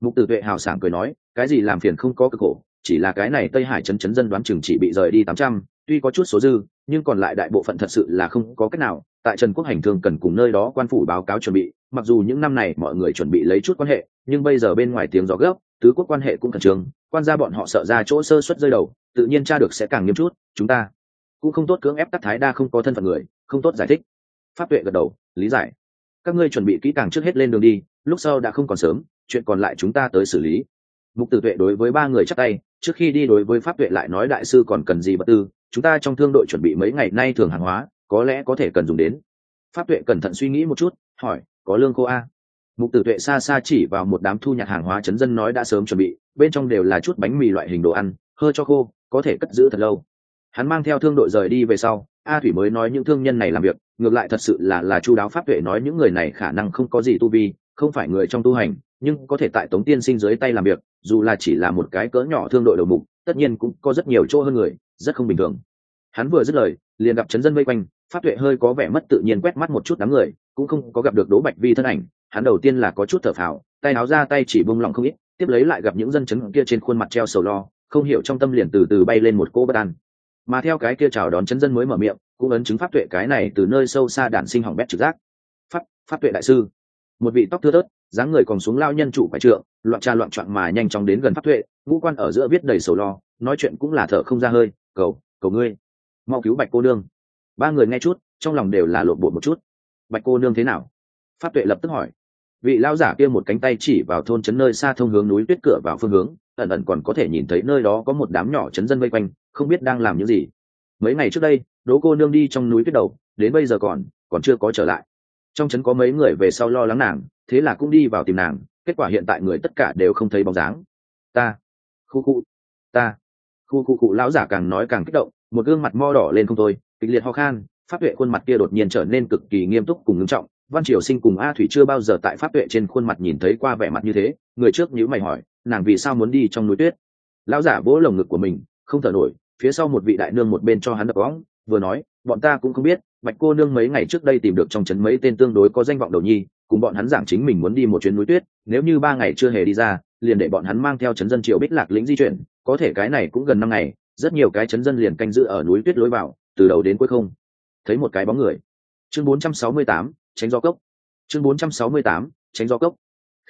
Mục tử tuệ hào sảng cười nói, cái gì làm phiền không có cực khổ, chỉ là cái này tây hải chấn chấn dân đoán chừng chỉ bị rời đi tám trăm, tuy có chút số dư, nhưng còn lại đại bộ phận thật sự là không có cách nào tại trần quốc hành thường cần cùng nơi đó quan phủ báo cáo chuẩn bị, mặc dù những năm này mọi người chuẩn bị lấy chút quan hệ, nhưng bây giờ bên ngoài tiếng gió gấp, tứ quốc quan hệ cũng khẩn trương, quan gia bọn họ sợ ra chỗ sơ suất rơi đầu, tự nhiên tra được sẽ càng nghiêm chút, chúng ta cũng không tốt cưỡng ép tắc thái đa không có thân phận người, không tốt giải thích. Pháp tuệ gật đầu, lý giải. Các ngươi chuẩn bị kỹ càng trước hết lên đường đi, lúc sau đã không còn sớm, chuyện còn lại chúng ta tới xử lý. Mục tử tuệ đối với ba người chắc tay, trước khi đi đối với pháp tuệ lại nói đại sư còn cần gì bất tư, chúng ta trong thương đội chuẩn bị mấy ngày nay thường hàng hóa có lẽ có thể cần dùng đến. Pháp tuệ cẩn thận suy nghĩ một chút, hỏi, có lương khô a? Mục tử tuệ xa xa chỉ vào một đám thu nhặt hàng hóa chấn dân nói đã sớm chuẩn bị, bên trong đều là chút bánh mì loại hình đồ ăn hơ cho khô, có thể cất giữ thật lâu. Hắn mang theo thương đội rời đi về sau, a thủy mới nói những thương nhân này làm việc, ngược lại thật sự là là chu đáo pháp tuệ nói những người này khả năng không có gì tu vi, không phải người trong tu hành, nhưng có thể tại tống tiên sinh dưới tay làm việc, dù là chỉ là một cái cỡ nhỏ thương đội đầu mục, tất nhiên cũng có rất nhiều chỗ hơn người, rất không bình thường. Hắn vừa dứt lời, liền gặp chấn dân vây quanh pháp tuệ hơi có vẻ mất tự nhiên quét mắt một chút đám người, cũng không có gặp được đỗ bạch vi thân ảnh, hắn đầu tiên là có chút thở phào, tay áo ra tay chỉ bông lỏng không ít, tiếp lấy lại gặp những dân chấn kia trên khuôn mặt treo sầu lo, không hiểu trong tâm liền từ từ bay lên một cô bất an. Mà theo cái kia chào đón chân dân mới mở miệng, cũng ấn chứng pháp tuệ cái này từ nơi sâu xa đản sinh hỏng bét trực giác. Pháp pháp tuệ đại sư. Một vị tóc thưa thớt, dáng người còn xuống lao nhân trụ phải trượng, loạn trà loạn trọn mà nhanh chóng đến gần pháp tuệ, ngũ quan ở giữa viết đầy sầu lo, nói chuyện cũng là thở không ra hơi, cầu cầu ngươi, mau cứu bạch cô nương ba người nghe chút, trong lòng đều là lộn bột một chút. Bạch cô nương thế nào? Pháp tuệ lập tức hỏi. Vị lao giả kia một cánh tay chỉ vào thôn trấn nơi xa thông hướng núi tuyết cửa vào phương hướng, ẩn ẩn còn có thể nhìn thấy nơi đó có một đám nhỏ trấn dân vây quanh, không biết đang làm những gì. Mấy ngày trước đây, đố cô nương đi trong núi tuyết đầu, đến bây giờ còn còn chưa có trở lại. Trong trấn có mấy người về sau lo lắng nàng, thế là cũng đi vào tìm nàng, kết quả hiện tại người tất cả đều không thấy bóng dáng. Ta, khu khu, ta. Khu khu cụ lão giả càng nói càng kích động, một gương mặt mo đỏ lên không thôi kịch liệt ho khan, pháp tuệ khuôn mặt kia đột nhiên trở nên cực kỳ nghiêm túc cùng ngưng trọng. Văn triều sinh cùng a thủy chưa bao giờ tại pháp tuệ trên khuôn mặt nhìn thấy qua vẻ mặt như thế, người trước nhữ mày hỏi, nàng vì sao muốn đi trong núi tuyết? Lão giả vỗ lồng ngực của mình, không thở nổi, phía sau một vị đại nương một bên cho hắn đập bóng vừa nói, bọn ta cũng không biết, bạch cô nương mấy ngày trước đây tìm được trong trấn mấy tên tương đối có danh vọng đầu nhi, cùng bọn hắn giảng chính mình muốn đi một chuyến núi tuyết, nếu như ba ngày chưa hề đi ra, liền để bọn hắn mang theo trấn dân triệu bích lạc lĩnh di chuyển, có thể cái này cũng gần năm ngày, rất nhiều cái trấn dân liền canh giữ ở núi tuyết lối vào từ đầu đến cuối không. Thấy một cái bóng người. Chương 468, tránh gió cốc. Chương 468, tránh gió cốc.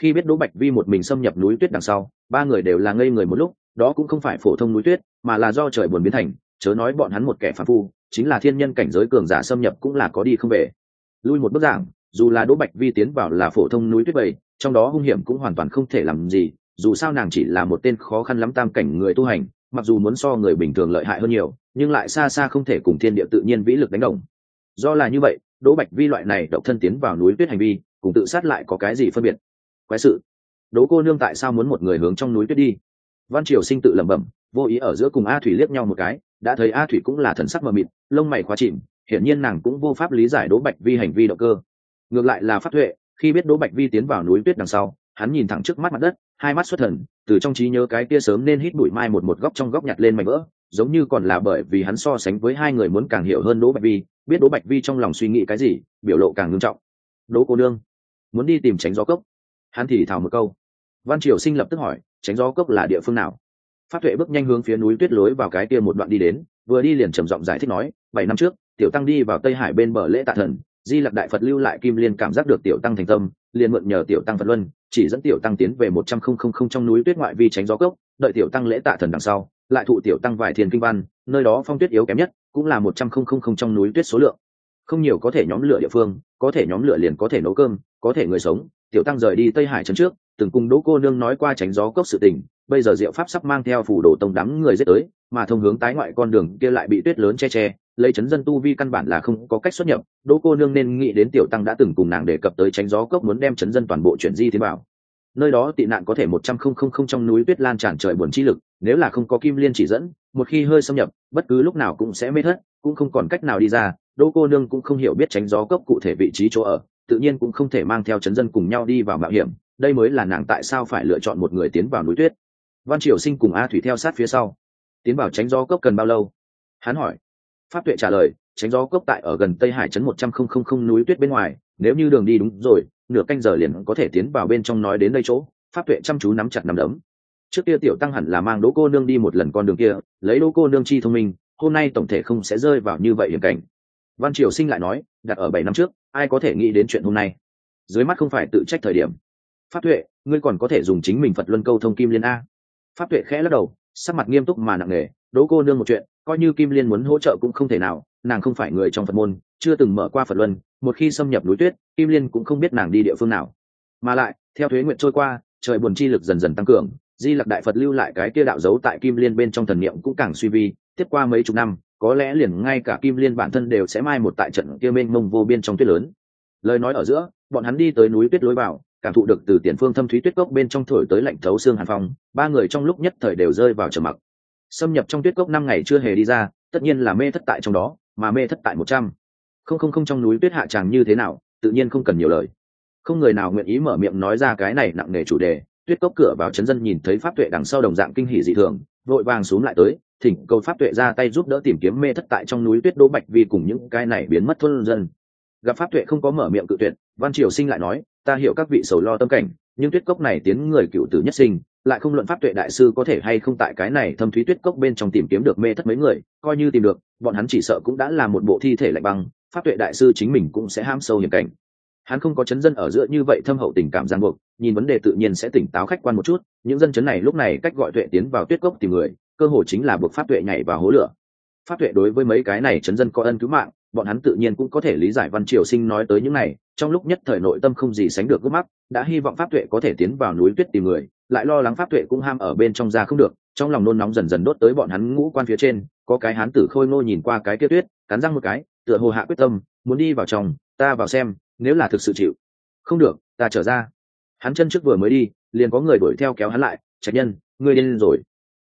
Khi biết đỗ bạch vi một mình xâm nhập núi tuyết đằng sau ba người đều là ngây người một lúc đó cũng không phải phổ thông núi tuyết mà là do trời buồn biến thành chớ nói bọn hắn một kẻ phản phu chính là thiên nhân cảnh giới cường giả xâm nhập cũng là có đi không về. Lui một bước giảng dù là đỗ bạch vi tiến vào là phổ thông núi tuyết bầy trong đó hung hiểm cũng hoàn toàn không thể làm gì dù sao nàng chỉ là một tên khó khăn lắm tam cảnh người tu hành mặc dù muốn so người bình thường lợi hại hơn nhiều, nhưng lại xa xa không thể cùng thiên địa tự nhiên vĩ lực đánh đồng. Do là như vậy, đỗ bạch vi loại này độc thân tiến vào núi tuyết hành vi, cùng tự sát lại có cái gì phân biệt? Quái sự. Đỗ cô nương tại sao muốn một người hướng trong núi tuyết đi? Văn triều sinh tự lẩm bẩm, vô ý ở giữa cùng a thủy liếc nhau một cái, đã thấy a thủy cũng là thần sắc mờ mịt, lông mày khóa chìm, hiển nhiên nàng cũng vô pháp lý giải đỗ bạch vi hành vi động cơ. Ngược lại là phát huệ khi biết đỗ bạch vi tiến vào núi tuyết đằng sau hắn nhìn thẳng trước mắt mặt đất, hai mắt xuất thần, từ trong trí nhớ cái kia sớm nên hít bụi mai một một góc trong góc nhặt lên mảnh vỡ, giống như còn là bởi vì hắn so sánh với hai người muốn càng hiểu hơn đỗ bạch vi, biết đỗ bạch vi trong lòng suy nghĩ cái gì, biểu lộ càng ngưng trọng. Đỗ cô nương, muốn đi tìm tránh gió cốc? Hắn thì thào một câu. Văn triều sinh lập tức hỏi, tránh gió cốc là địa phương nào? Phát tuệ bước nhanh hướng phía núi tuyết lối vào cái kia một đoạn đi đến, vừa đi liền trầm giọng giải thích nói, bảy năm trước, tiểu tăng đi vào tây hải bên bờ lễ tạ thần di lặc đại phật lưu lại kim liên cảm giác được tiểu tăng thành tâm, liền mượn nhờ tiểu tăng phật luân, chỉ dẫn tiểu tăng tiến về một trăm không không không trong núi tuyết ngoại vi tránh gió cốc, đợi tiểu tăng lễ tạ thần đằng sau, lại thụ tiểu tăng vài thiền kinh văn, nơi đó phong tuyết yếu kém nhất, cũng là một trăm không không không trong núi tuyết số lượng. Không nhiều có thể nhóm lửa địa phương, có thể nhóm lửa liền có thể nấu cơm, có thể người sống. Tiểu tăng rời đi tây hải trấn trước, từng cùng đỗ cô nương nói qua tránh gió cốc sự tình, bây giờ diệu pháp sắp mang theo phủ đồ tông đám người giết tới, mà thông hướng tái ngoại con đường kia lại bị tuyết lớn che che lấy chấn dân tu vi căn bản là không có cách xuất nhập đỗ cô nương nên nghĩ đến tiểu tăng đã từng cùng nàng đề cập tới tránh gió cốc muốn đem chấn dân toàn bộ chuyển di thế bảo nơi đó tị nạn có thể một trăm không không không trong núi tuyết lan tràn trời buồn chi lực, nếu là không có kim liên chỉ dẫn, một khi hơi xâm nhập, bất cứ lúc nào cũng sẽ mê thất, cũng không còn cách nào đi ra đỗ cô nương cũng không hiểu biết tránh gió cốc cụ thể vị trí chỗ ở, tự nhiên cũng không thể mang theo chấn dân cùng nhau đi vào mạo hiểm, đây mới là nàng tại sao phải lựa chọn một người tiến vào núi tuyết. Văn triều sinh cùng a thủy theo sát phía sau. Tiến vào tránh gió cốc cần bao lâu? Hắn hỏi pháp tuệ trả lời, tránh gió cốc tại ở gần tây hải trấn một trăm không không không núi tuyết bên ngoài, nếu như đường đi đúng rồi, nửa canh giờ liền có thể tiến vào bên trong nói đến đây chỗ. Pháp tuệ chăm chú nắm chặt nắm đấm. Trước kia tiểu tăng hẳn là mang đỗ cô nương đi một lần con đường kia, lấy đỗ cô nương chi thông minh, hôm nay tổng thể không sẽ rơi vào như vậy hiểm cảnh. Văn triều sinh lại nói, đặt ở bảy năm trước, ai có thể nghĩ đến chuyện hôm nay? Dưới mắt không phải tự trách thời điểm. Pháp tuệ, ngươi còn có thể dùng chính mình phật luân câu thông kim liên a. Pháp tuệ khẽ lắc đầu, sắc mặt nghiêm túc mà nặng nề đỗ cô nương một chuyện, coi như kim liên muốn hỗ trợ cũng không thể nào, nàng không phải người trong phật môn, chưa từng mở qua phật luân, một khi xâm nhập núi tuyết, kim liên cũng không biết nàng đi địa phương nào. Mà lại, theo thuế nguyện trôi qua, trời buồn chi lực dần dần tăng cường, di lặc đại phật lưu lại cái kia đạo giấu tại kim liên bên trong thần niệm cũng càng suy vi, tiếp qua mấy chục năm, có lẽ liền ngay cả kim liên bản thân đều sẽ mai một tại trận kia mênh mông vô biên trong tuyết lớn. Lời nói ở giữa, bọn hắn đi tới núi tuyết lối vào, cảm thụ được từ tiền phương thâm thúy tuyết cốc bên trong thổi tới lạnh thấu xương hàn phong, ba người trong lúc nhất thời đều rơi vào trầm mặc xâm nhập trong tuyết cốc năm ngày chưa hề đi ra, tất nhiên là mê thất tại trong đó, mà mê thất tại một trăm. Không không không trong núi tuyết hạ tràng như thế nào, tự nhiên không cần nhiều lời. Không người nào nguyện ý mở miệng nói ra cái này nặng nề chủ đề, tuyết cốc cửa vào chấn dân nhìn thấy pháp tuệ đằng sau đồng dạng kinh hỉ dị thường, vội vàng xuống lại tới, thỉnh cầu pháp tuệ ra tay giúp đỡ tìm kiếm mê thất tại trong núi tuyết đỗ bạch vì cùng những cái này biến mất thôn dân. Gặp pháp tuệ không có mở miệng cự tuyệt, văn triều sinh lại nói, ta hiểu các vị sầu lo tâm cảnh nhưng tuyết cốc này tiến người cựu tử nhất sinh, lại không luận pháp tuệ đại sư có thể hay không tại cái này thâm thúy tuyết cốc bên trong tìm kiếm được mê thất mấy người, coi như tìm được, bọn hắn chỉ sợ cũng đã là một bộ thi thể lạnh băng, pháp tuệ đại sư chính mình cũng sẽ ham sâu hiểm cảnh. Hắn không có chấn dân ở giữa như vậy thâm hậu tình cảm giang buộc, nhìn vấn đề tự nhiên sẽ tỉnh táo khách quan một chút, những dân chấn này lúc này cách gọi tuệ tiến vào tuyết cốc tìm người, cơ hội chính là buộc pháp tuệ nhảy vào hố lửa. Pháp tuệ đối với mấy cái này chấn dân có ân cứu mạng bọn hắn tự nhiên cũng có thể lý giải văn triều sinh nói tới những này, trong lúc nhất thời nội tâm không gì sánh được gốc mắc, đã hy vọng pháp tuệ có thể tiến vào núi tuyết tìm người, lại lo lắng pháp tuệ cũng ham ở bên trong ra không được, trong lòng nôn nóng dần dần đốt tới bọn hắn ngũ quan phía trên, có cái hán tử khôi ngô nhìn qua cái kia tuyết, cắn răng một cái, tựa hồ hạ quyết tâm, muốn đi vào trong, ta vào xem, nếu là thực sự chịu. Không được, ta trở ra. Hắn chân trước vừa mới đi, liền có người đuổi theo kéo hắn lại, trạch nhân, ngươi điên rồi.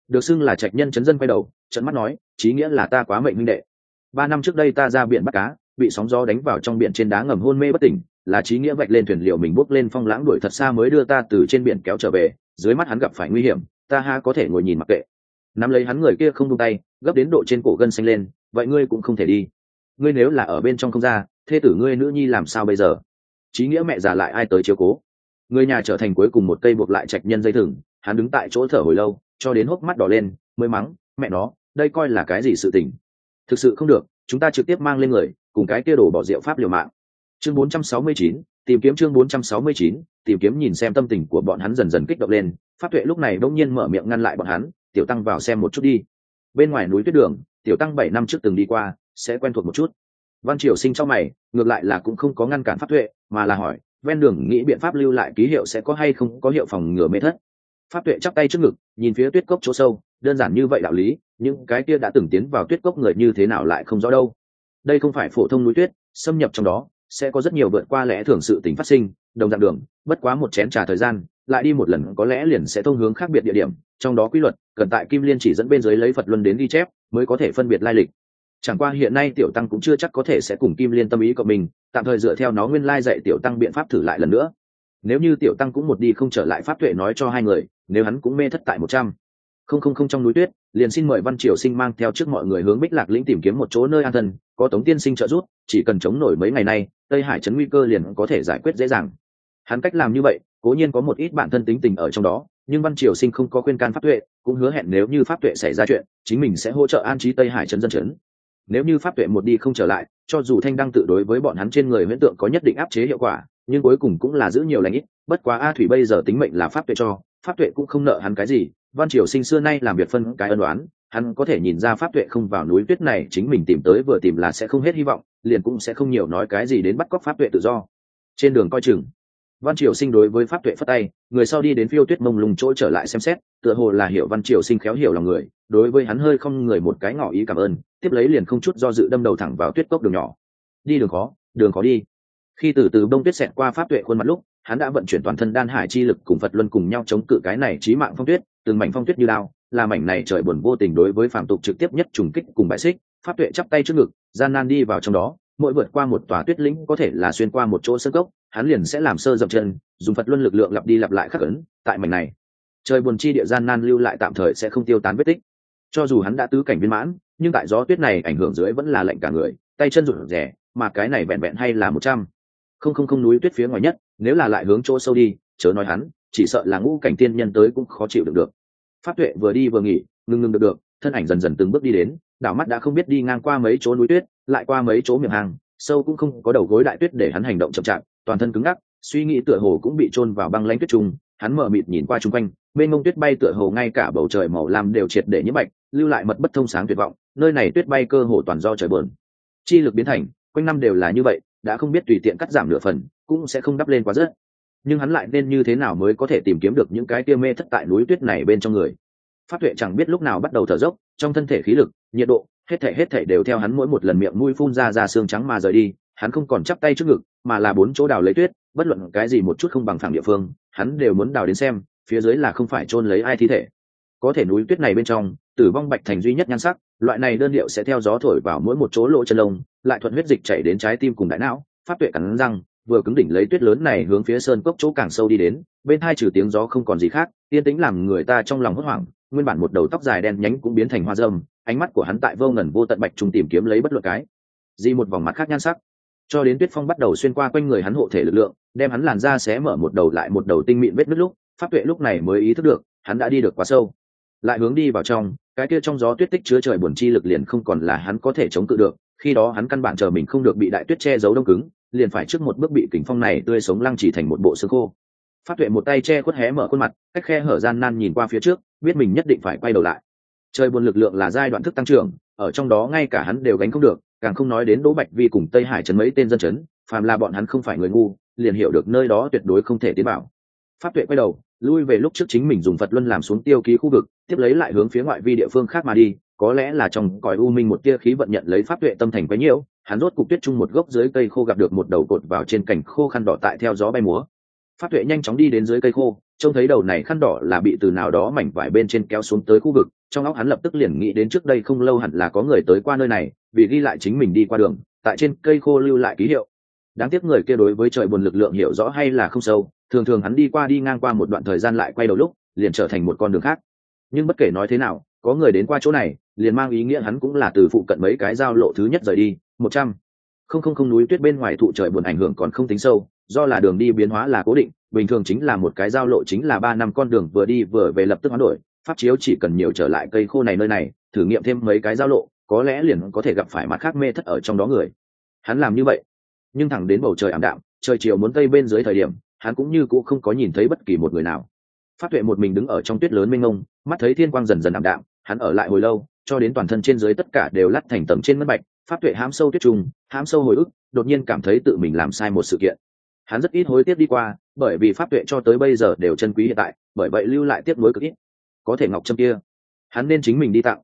Được xưng là trạch nhân chấn dân quay đầu, trận mắt nói trí nghĩa là ta quá mệnh minh đệ ba năm trước đây ta ra biển bắt cá, bị sóng gió đánh vào trong biển trên đá ngầm hôn mê bất tỉnh, là trí nghĩa vạch lên thuyền liệu mình bốc lên phong lãng đuổi thật xa mới đưa ta từ trên biển kéo trở về, dưới mắt hắn gặp phải nguy hiểm, ta ha có thể ngồi nhìn mặc kệ. Nắm lấy hắn người kia không tung tay, gấp đến độ trên cổ gân xanh lên, vậy ngươi cũng không thể đi. Ngươi nếu là ở bên trong không ra thê tử ngươi nữ nhi làm sao bây giờ? Trí nghĩa mẹ già lại ai tới chiếu cố? Người nhà trở thành cuối cùng một cây buộc lại trạch nhân dây thừng, hắn đứng tại chỗ thở hồi lâu, cho đến hốc mắt đỏ lên, mới mắng, mẹ nó, đây coi là cái gì sự tình? Thực sự không được chúng ta trực tiếp mang lên người cùng cái kia đổ bỏ rượu pháp liều mạng. Chương 469, tìm kiếm chương 469, tìm kiếm nhìn xem tâm tình của bọn hắn dần dần kích động lên. Pháp tuệ lúc này đông nhiên mở miệng ngăn lại bọn hắn tiểu tăng vào xem một chút đi. Bên ngoài núi tuyết đường tiểu tăng bảy năm trước từng đi qua sẽ quen thuộc một chút. Văn triều sinh trong mày ngược lại là cũng không có ngăn cản pháp tuệ mà là hỏi ven đường nghĩ biện pháp lưu lại ký hiệu sẽ có hay không có hiệu phòng ngừa mê thất? Pháp tuệ chắp tay trước ngực nhìn phía tuyết cốc chỗ sâu đơn giản như vậy đạo lý những cái kia đã từng tiến vào tuyết cốc người như thế nào lại không rõ đâu. Đây không phải phổ thông núi tuyết, xâm nhập trong đó, sẽ có rất nhiều vượt qua lẽ thường sự tính phát sinh, đồng dạng đường, bất quá một chén trà thời gian, lại đi một lần có lẽ liền sẽ thông hướng khác biệt địa điểm, trong đó quy luật, cần tại kim liên chỉ dẫn bên dưới lấy phật luân đến ghi chép, mới có thể phân biệt lai lịch. Chẳng qua hiện nay tiểu tăng cũng chưa chắc có thể sẽ cùng kim liên tâm ý của mình, tạm thời dựa theo nó nguyên lai dạy tiểu tăng biện pháp thử lại lần nữa. Nếu như tiểu tăng cũng một đi không trở lại pháp tuệ nói cho hai người, nếu hắn cũng mê thất tại một trăm không không không trong núi tuyết, liền xin mời văn triều sinh mang theo trước mọi người hướng bích lạc lĩnh tìm kiếm một chỗ nơi an thân, có tống tiên sinh trợ giúp, chỉ cần chống nổi mấy ngày nay, tây hải chấn nguy cơ liền có thể giải quyết dễ dàng. Hắn cách làm như vậy, cố nhiên có một ít bản thân tính tình ở trong đó, nhưng văn triều sinh không có khuyên can pháp tuệ, cũng hứa hẹn nếu như pháp tuệ xảy ra chuyện, chính mình sẽ hỗ trợ an trí tây hải chấn dân chấn. Nếu như pháp tuệ một đi không trở lại, cho dù thanh đăng tự đối với bọn hắn trên người huyễn tượng có nhất định áp chế hiệu quả, nhưng cuối cùng cũng là giữ nhiều lãnh ít, bất quá a thủy bây giờ tính mệnh là pháp tuệ cho, pháp tuệ cũng không nợ hắn cái gì văn triều sinh xưa nay làm việc phân cái ân đoán hắn có thể nhìn ra pháp tuệ không vào núi tuyết này, chính mình tìm tới vừa tìm là sẽ không hết hy vọng, liền cũng sẽ không nhiều nói cái gì đến bắt cóc pháp tuệ tự do. Trên đường coi chừng, văn triều sinh đối với pháp tuệ phất tay, người sau đi đến phiêu tuyết mông lung chỗ trở lại xem xét, tựa hồ là hiểu văn triều sinh khéo hiểu lòng người, đối với hắn hơi không người một cái ngỏ ý cảm ơn, tiếp lấy liền không chút do dự đâm đầu thẳng vào tuyết cốc đường nhỏ. Đi đường khó đường khó đi. Khi từ từ bông tuyết xẹt qua pháp tuệ khuôn mặt lúc hắn đã vận chuyển toàn thân đan hải chi lực cùng phật luân cùng nhau chống cự cái này trí mạng phong tuyết từng mảnh phong tuyết như lao là mảnh này trời buồn vô tình đối với phạm tục trực tiếp nhất trùng kích cùng bãi xích pháp tuệ chắp tay trước ngực gian nan đi vào trong đó mỗi vượt qua một tòa tuyết lĩnh có thể là xuyên qua một chỗ sơ cốc, hắn liền sẽ làm sơ dập chân dùng phật luân lực lượng lặp đi lặp lại khắc ấn tại mảnh này. Trời buồn chi địa gian nan lưu lại tạm thời sẽ không tiêu tán vết tích. Cho dù hắn đã tứ cảnh viên mãn nhưng tại gió tuyết này ảnh hưởng dưới vẫn là lạnh cả người tay chân rụt rẻ mà cái này vẹn vẹn hay là một trăm không không không núi tuyết phía ngoài nhất, nếu là lại hướng chỗ sâu đi, chớ nói hắn, chỉ sợ là ngũ cảnh tiên nhân tới cũng khó chịu được được. Pháp tuệ vừa đi vừa nghỉ, ngưng ngưng được được, thân ảnh dần dần từng bước đi đến, đảo mắt đã không biết đi ngang qua mấy chỗ núi tuyết, lại qua mấy chỗ miệng hàng sâu cũng không có đầu gối đại tuyết để hắn hành động chậm chạp, toàn thân cứng ngắc, suy nghĩ tựa hồ cũng bị chôn vào băng lãnh tuyết trùng hắn mở mịt nhìn qua chung quanh bên mông tuyết bay tựa hồ ngay cả bầu trời màu lam đều triệt để nhiễm bạch, lưu lại mật bất thông sáng tuyệt vọng, nơi này tuyết bay cơ hồ toàn do trời bờn. Chi lực biến thành, quanh năm đều là như vậy đã không biết tùy tiện cắt giảm nửa phần, cũng sẽ không đắp lên quá rất nhưng hắn lại nên như thế nào mới có thể tìm kiếm được những cái tia mê thất tại núi tuyết này bên trong người? Pháp tuệ chẳng biết lúc nào bắt đầu thở dốc, trong thân thể khí lực, nhiệt độ, hết thể hết thể đều theo hắn mỗi một lần miệng mũi phun ra ra xương trắng mà rời đi, hắn không còn chắp tay trước ngực, mà là bốn chỗ đào lấy tuyết, bất luận cái gì một chút không bằng phẳng địa phương, hắn đều muốn đào đến xem, phía dưới là không phải chôn lấy ai thi thể. Có thể núi tuyết này bên trong, tử vong bạch thành duy nhất nhan sắc loại này đơn điệu sẽ theo gió thổi vào mỗi một chỗ lỗ chân lông, lại thuận huyết dịch chảy đến trái tim cùng đại não pháp tuệ cắn răng, vừa cứng đỉnh lấy tuyết lớn này hướng phía sơn cốc chỗ càng sâu đi đến, bên hai trừ tiếng gió không còn gì khác, yên tĩnh làm người ta trong lòng hốt hoảng, nguyên bản một đầu tóc dài đen nhánh cũng biến thành hoa dâm, ánh mắt của hắn tại vô ngần vô tận bạch trùng tìm kiếm lấy bất luận cái. Gì một vòng mặt khác nhan sắc. Cho đến tuyết phong bắt đầu xuyên qua quanh người hắn hộ thể lực lượng, đem hắn làn ra xé mở một đầu lại một đầu tinh mịn vết nứt lúc, pháp tuệ lúc này mới ý thức được, hắn đã đi được quá sâu. Lại hướng đi vào trong cái kia trong gió tuyết tích chứa trời buồn chi lực liền không còn là hắn có thể chống cự được, khi đó hắn căn bản chờ mình không được bị đại tuyết che giấu đông cứng, liền phải trước một bước bị kính phong này tươi sống lăng chỉ thành một bộ xương khô. Phát tuệ một tay che khuất hé mở khuôn mặt, cách khe hở gian nan nhìn qua phía trước, biết mình nhất định phải quay đầu lại. Trời buồn lực lượng là giai đoạn thức tăng trưởng, ở trong đó ngay cả hắn đều gánh không được, càng không nói đến đỗ bạch vi cùng tây hải trấn mấy tên dân chấn, phàm là bọn hắn không phải người ngu, liền hiểu được nơi đó tuyệt đối không thể tiến bảo pháp tuệ quay đầu, lui về lúc trước chính mình dùng phật luân làm xuống tiêu ký khu vực, tiếp lấy lại hướng phía ngoại vi địa phương khác mà đi, có lẽ là trong cõi u minh một tia khí vận nhận lấy pháp tuệ tâm thành quấy nhiễu, hắn rốt cục tuyết chung một gốc dưới cây khô gặp được một đầu cột vào trên cành khô khăn đỏ tại theo gió bay múa. Pháp tuệ nhanh chóng đi đến dưới cây khô, trông thấy đầu này khăn đỏ là bị từ nào đó mảnh vải bên trên kéo xuống tới khu vực, trong óc hắn lập tức liền nghĩ đến trước đây không lâu hẳn là có người tới qua nơi này, vì ghi lại chính mình đi qua đường, tại trên cây khô lưu lại ký hiệu. Đáng tiếc người kia đối với trời buồn lực lượng hiểu rõ hay là không sâu thường thường hắn đi qua đi ngang qua một đoạn thời gian lại quay đầu lúc, liền trở thành một con đường khác. Nhưng bất kể nói thế nào, có người đến qua chỗ này, liền mang ý nghĩa hắn cũng là từ phụ cận mấy cái giao lộ thứ nhất rời đi, một trăm. Không không không núi tuyết bên ngoài thụ trời buồn ảnh hưởng còn không tính sâu, do là đường đi biến hóa là cố định, bình thường chính là một cái giao lộ chính là ba năm con đường vừa đi vừa về lập tức hoán đổi, pháp chiếu chỉ cần nhiều trở lại cây khô này nơi này, thử nghiệm thêm mấy cái giao lộ, có lẽ liền có thể gặp phải mặt khác mê thất ở trong đó người. Hắn làm như vậy, nhưng thẳng đến bầu trời ảm đạm, trời chiều muốn tây bên dưới thời điểm hắn cũng như cũng không có nhìn thấy bất kỳ một người nào. Phát tuệ một mình đứng ở trong tuyết lớn mênh ngông mắt thấy thiên quang dần dần ảm đạm, hắn ở lại hồi lâu, cho đến toàn thân trên dưới tất cả đều lắt thành tầng trên mất bạch, pháp tuệ hãm sâu tuyết trùng, hãm sâu hồi ức, đột nhiên cảm thấy tự mình làm sai một sự kiện. Hắn rất ít hối tiếc đi qua, bởi vì pháp tuệ cho tới bây giờ đều chân quý hiện tại, bởi vậy lưu lại tiếc nuối cực ít. Có thể ngọc trâm kia, hắn nên chính mình đi tặng.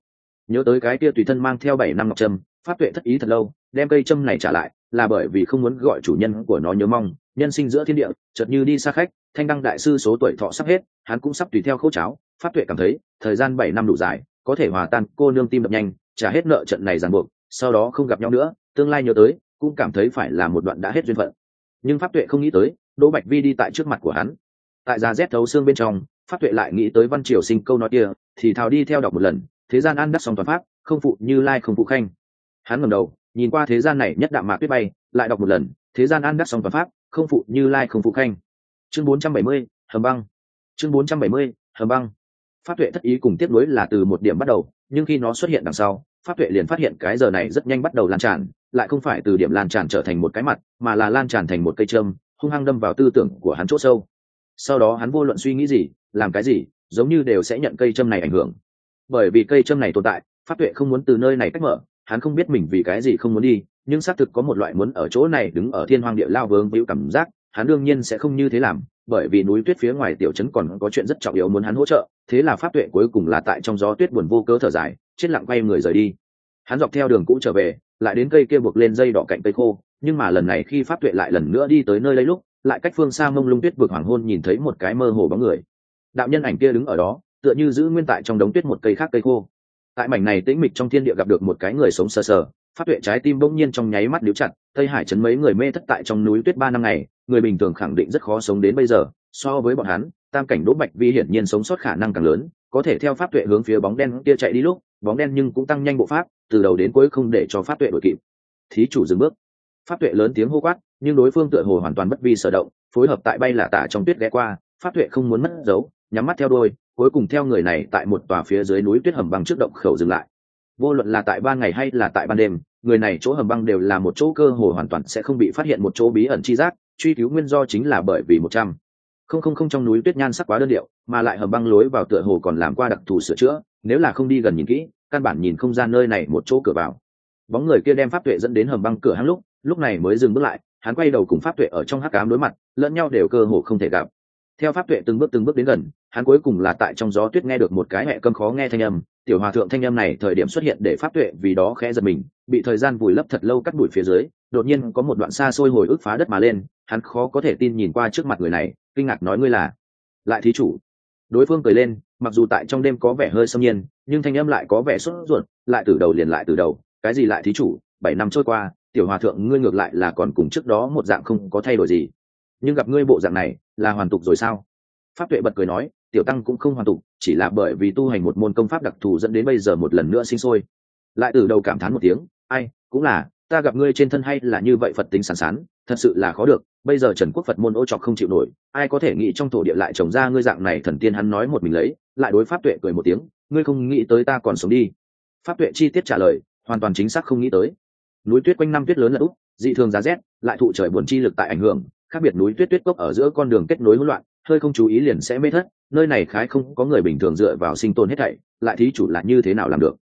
Nhớ tới cái kia tùy thân mang theo bảy năm ngọc trâm pháp tuệ thất ý thật lâu, đem cây trâm này trả lại là bởi vì không muốn gọi chủ nhân của nó nhớ mong. Nhân sinh giữa thiên địa, chợt như đi xa khách, thanh đăng đại sư số tuổi thọ sắp hết, hắn cũng sắp tùy theo khâu cháo pháp tuệ cảm thấy, thời gian bảy năm đủ dài, có thể hòa tan cô nương tim đập nhanh, trả hết nợ trận này ràng buộc, sau đó không gặp nhau nữa, tương lai nhớ tới, cũng cảm thấy phải là một đoạn đã hết duyên phận. Nhưng pháp tuệ không nghĩ tới, đỗ bạch vi đi tại trước mặt của hắn. Tại già rét thấu xương bên trong, pháp tuệ lại nghĩ tới văn triều sinh câu nói kia, thì thào đi theo đọc một lần, thế gian ăn đắc song toàn pháp, không phụ như lai không phụ khanh. Hắn ngầm đầu nhìn qua thế gian này nhất đạm mạc tuyết bay lại đọc một lần thế gian an đắc song toàn pháp không phụ như lai không phụ khanh. Chương 470, hầm băng. Chương 470, hầm băng. Pháp tuệ thất ý cùng tiếp nối là từ một điểm bắt đầu nhưng khi nó xuất hiện đằng sau pháp tuệ liền phát hiện cái giờ này rất nhanh bắt đầu lan tràn lại không phải từ điểm lan tràn trở thành một cái mặt mà là lan tràn thành một cây trâm hung hăng đâm vào tư tưởng của hắn chỗ sâu. Sau đó hắn vô luận suy nghĩ gì làm cái gì giống như đều sẽ nhận cây châm này ảnh hưởng. Bởi vì cây châm này tồn tại pháp tuệ không muốn từ nơi này cách mở hắn không biết mình vì cái gì không muốn đi, nhưng xác thực có một loại muốn ở chỗ này đứng ở thiên hoang địa lao vướng víu cảm giác, hắn đương nhiên sẽ không như thế làm, bởi vì núi tuyết phía ngoài tiểu trấn còn có chuyện rất trọng yếu muốn hắn hỗ trợ, thế là pháp tuệ cuối cùng là tại trong gió tuyết buồn vô cớ thở dài, chết lặng quay người rời đi. Hắn dọc theo đường cũ trở về, lại đến cây kia buộc lên dây đỏ cạnh cây khô, nhưng mà lần này khi pháp tuệ lại lần nữa đi tới nơi lấy lúc, lại cách phương xa mông lung tuyết vực hoàng hôn nhìn thấy một cái mơ hồ bóng người. Đạo nhân ảnh kia đứng ở đó, tựa như giữ nguyên tại trong đống tuyết một cây khác cây khô tại mảnh này tĩnh mịch trong thiên địa gặp được một cái người sống sờ sờ pháp tuệ trái tim bỗng nhiên trong nháy mắt níu chặt, tây hải chấn mấy người mê thất tại trong núi tuyết ba năm ngày, người bình thường khẳng định rất khó sống đến bây giờ, so với bọn hắn, tam cảnh đỗ bạch vi hiển nhiên sống sót khả năng càng lớn, có thể theo pháp tuệ hướng phía bóng đen kia chạy đi lúc, bóng đen nhưng cũng tăng nhanh bộ pháp, từ đầu đến cuối không để cho pháp tuệ đội kịp. Thí chủ dừng bước. Pháp tuệ lớn tiếng hô quát, nhưng đối phương tựa hồ hoàn toàn bất vi sở động, phối hợp tại bay là tả trong tuyết ghé qua pháp tuệ không muốn mất dấu, nhắm mắt theo đôi cuối cùng theo người này tại một tòa phía dưới núi tuyết hầm băng trước động khẩu dừng lại. Vô luận là tại ban ngày hay là tại ban đêm, người này chỗ hầm băng đều là một chỗ cơ hồ hoàn toàn sẽ không bị phát hiện một chỗ bí ẩn chi giác, truy cứu nguyên do chính là bởi vì một trăm. Không không không trong núi tuyết nhan sắc quá đơn điệu, mà lại hầm băng lối vào tựa hồ còn làm qua đặc thù sửa chữa, nếu là không đi gần nhìn kỹ, căn bản nhìn không ra nơi này một chỗ cửa vào. Bóng người kia đem pháp tuệ dẫn đến hầm băng cửa hang lúc lúc này mới dừng bước lại, hắn quay đầu cùng pháp tuệ ở trong hắc cám đối mặt, lẫn nhau đều cơ hồ không thể gặp. Theo pháp tuệ từng bước từng bước đến gần hắn cuối cùng là tại trong gió tuyết nghe được một cái mẹ câm khó nghe thanh âm. Tiểu hòa thượng thanh âm này thời điểm xuất hiện để pháp tuệ vì đó khẽ giật mình, bị thời gian vùi lấp thật lâu cắt đuổi phía dưới, đột nhiên có một đoạn xa xôi hồi ức phá đất mà lên, hắn khó có thể tin nhìn qua trước mặt người này, kinh ngạc nói ngươi là lại thí chủ. Đối phương cười lên, mặc dù tại trong đêm có vẻ hơi xâm nhiên, nhưng thanh âm lại có vẻ sốt ruột, lại từ đầu liền lại từ đầu. Cái gì lại thí chủ, bảy năm trôi qua, tiểu hòa thượng ngươi ngược lại là còn cùng trước đó một dạng không có thay đổi gì. Nhưng gặp ngươi bộ dạng này, là hoàn tục rồi sao? Pháp tuệ bật cười nói tiểu tăng cũng không hoàn tục, chỉ là bởi vì tu hành một môn công pháp đặc thù dẫn đến bây giờ một lần nữa sinh sôi. Lại từ đầu cảm thán một tiếng, ai, cũng là, ta gặp ngươi trên thân hay là như vậy phật tính sàn sán, thật sự là khó được, bây giờ trần quốc phật môn ô trọc không chịu nổi, ai có thể nghĩ trong thổ địa lại trồng ra ngươi dạng này thần tiên hắn nói một mình lấy, lại đối pháp tuệ cười một tiếng, ngươi không nghĩ tới ta còn sống đi. Pháp tuệ chi tiết trả lời, hoàn toàn chính xác không nghĩ tới. Núi tuyết quanh năm tuyết lớn là úc dị thường giá rét, lại thụ trời buồn chi lực tại ảnh hưởng, khác biệt núi tuyết tuyết cốc ở giữa con đường kết nối hỗn loạn, hơi không chú ý liền sẽ mê thất nơi này khái không có người bình thường dựa vào sinh tồn hết thảy, lại thí chủ là như thế nào làm được?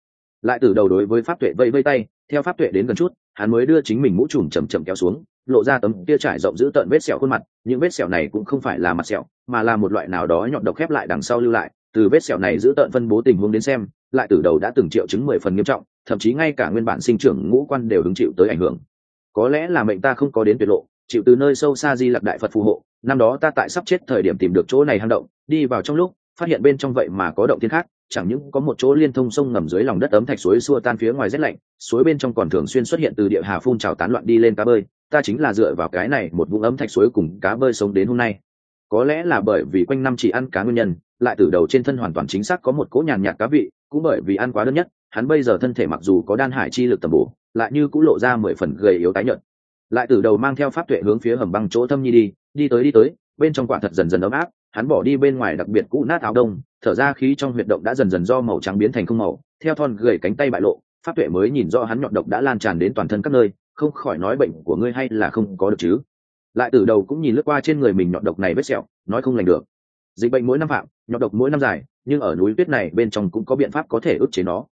Lại từ đầu đối với pháp tuệ vây vây tay, theo pháp tuệ đến gần chút, hắn mới đưa chính mình mũ trùm chầm chậm kéo xuống, lộ ra tấm tia trải rộng giữ tận vết sẹo khuôn mặt, những vết sẹo này cũng không phải là mặt sẹo, mà là một loại nào đó nhọn độc khép lại đằng sau lưu lại, từ vết sẹo này giữ tận phân bố tình huống đến xem, lại từ đầu đã từng triệu chứng mười phần nghiêm trọng, thậm chí ngay cả nguyên bản sinh trưởng ngũ quan đều hứng chịu tới ảnh hưởng. Có lẽ là mệnh ta không có đến tuyệt lộ chịu từ nơi sâu xa di lặc đại phật phù hộ, năm đó ta tại sắp chết thời điểm tìm được chỗ này hang động, đi vào trong lúc, phát hiện bên trong vậy mà có động thiên khác, chẳng những có một chỗ liên thông sông ngầm dưới lòng đất ấm thạch suối xua tan phía ngoài rét lạnh, suối bên trong còn thường xuyên xuất hiện từ địa hà phun trào tán loạn đi lên cá bơi, ta chính là dựa vào cái này một vũng ấm thạch suối cùng cá bơi sống đến hôm nay. Có lẽ là bởi vì quanh năm chỉ ăn cá nguyên nhân, lại từ đầu trên thân hoàn toàn chính xác có một cỗ nhàn nhạt cá vị, cũng bởi vì ăn quá đơn nhất, hắn bây giờ thân thể mặc dù có đan hải chi lực tầm bổ, lại như cũng lộ ra mười phần gầy yếu tái nhợt lại từ đầu mang theo pháp tuệ hướng phía hầm băng chỗ thâm nhi đi đi tới đi tới, bên trong quả thật dần dần ấm áp, hắn bỏ đi bên ngoài đặc biệt cũ nát áo đông, thở ra khí trong huyệt động đã dần dần do màu trắng biến thành không màu, theo thon gầy cánh tay bại lộ, pháp tuệ mới nhìn rõ hắn nhọn độc đã lan tràn đến toàn thân các nơi, không khỏi nói bệnh của ngươi hay là không có được chứ. Lại từ đầu cũng nhìn lướt qua trên người mình nhọn độc này vết sẹo, nói không lành được. Dịch bệnh mỗi năm phạm, nhọn độc mỗi năm dài, nhưng ở núi tuyết này bên trong cũng có biện pháp có thể ức chế nó.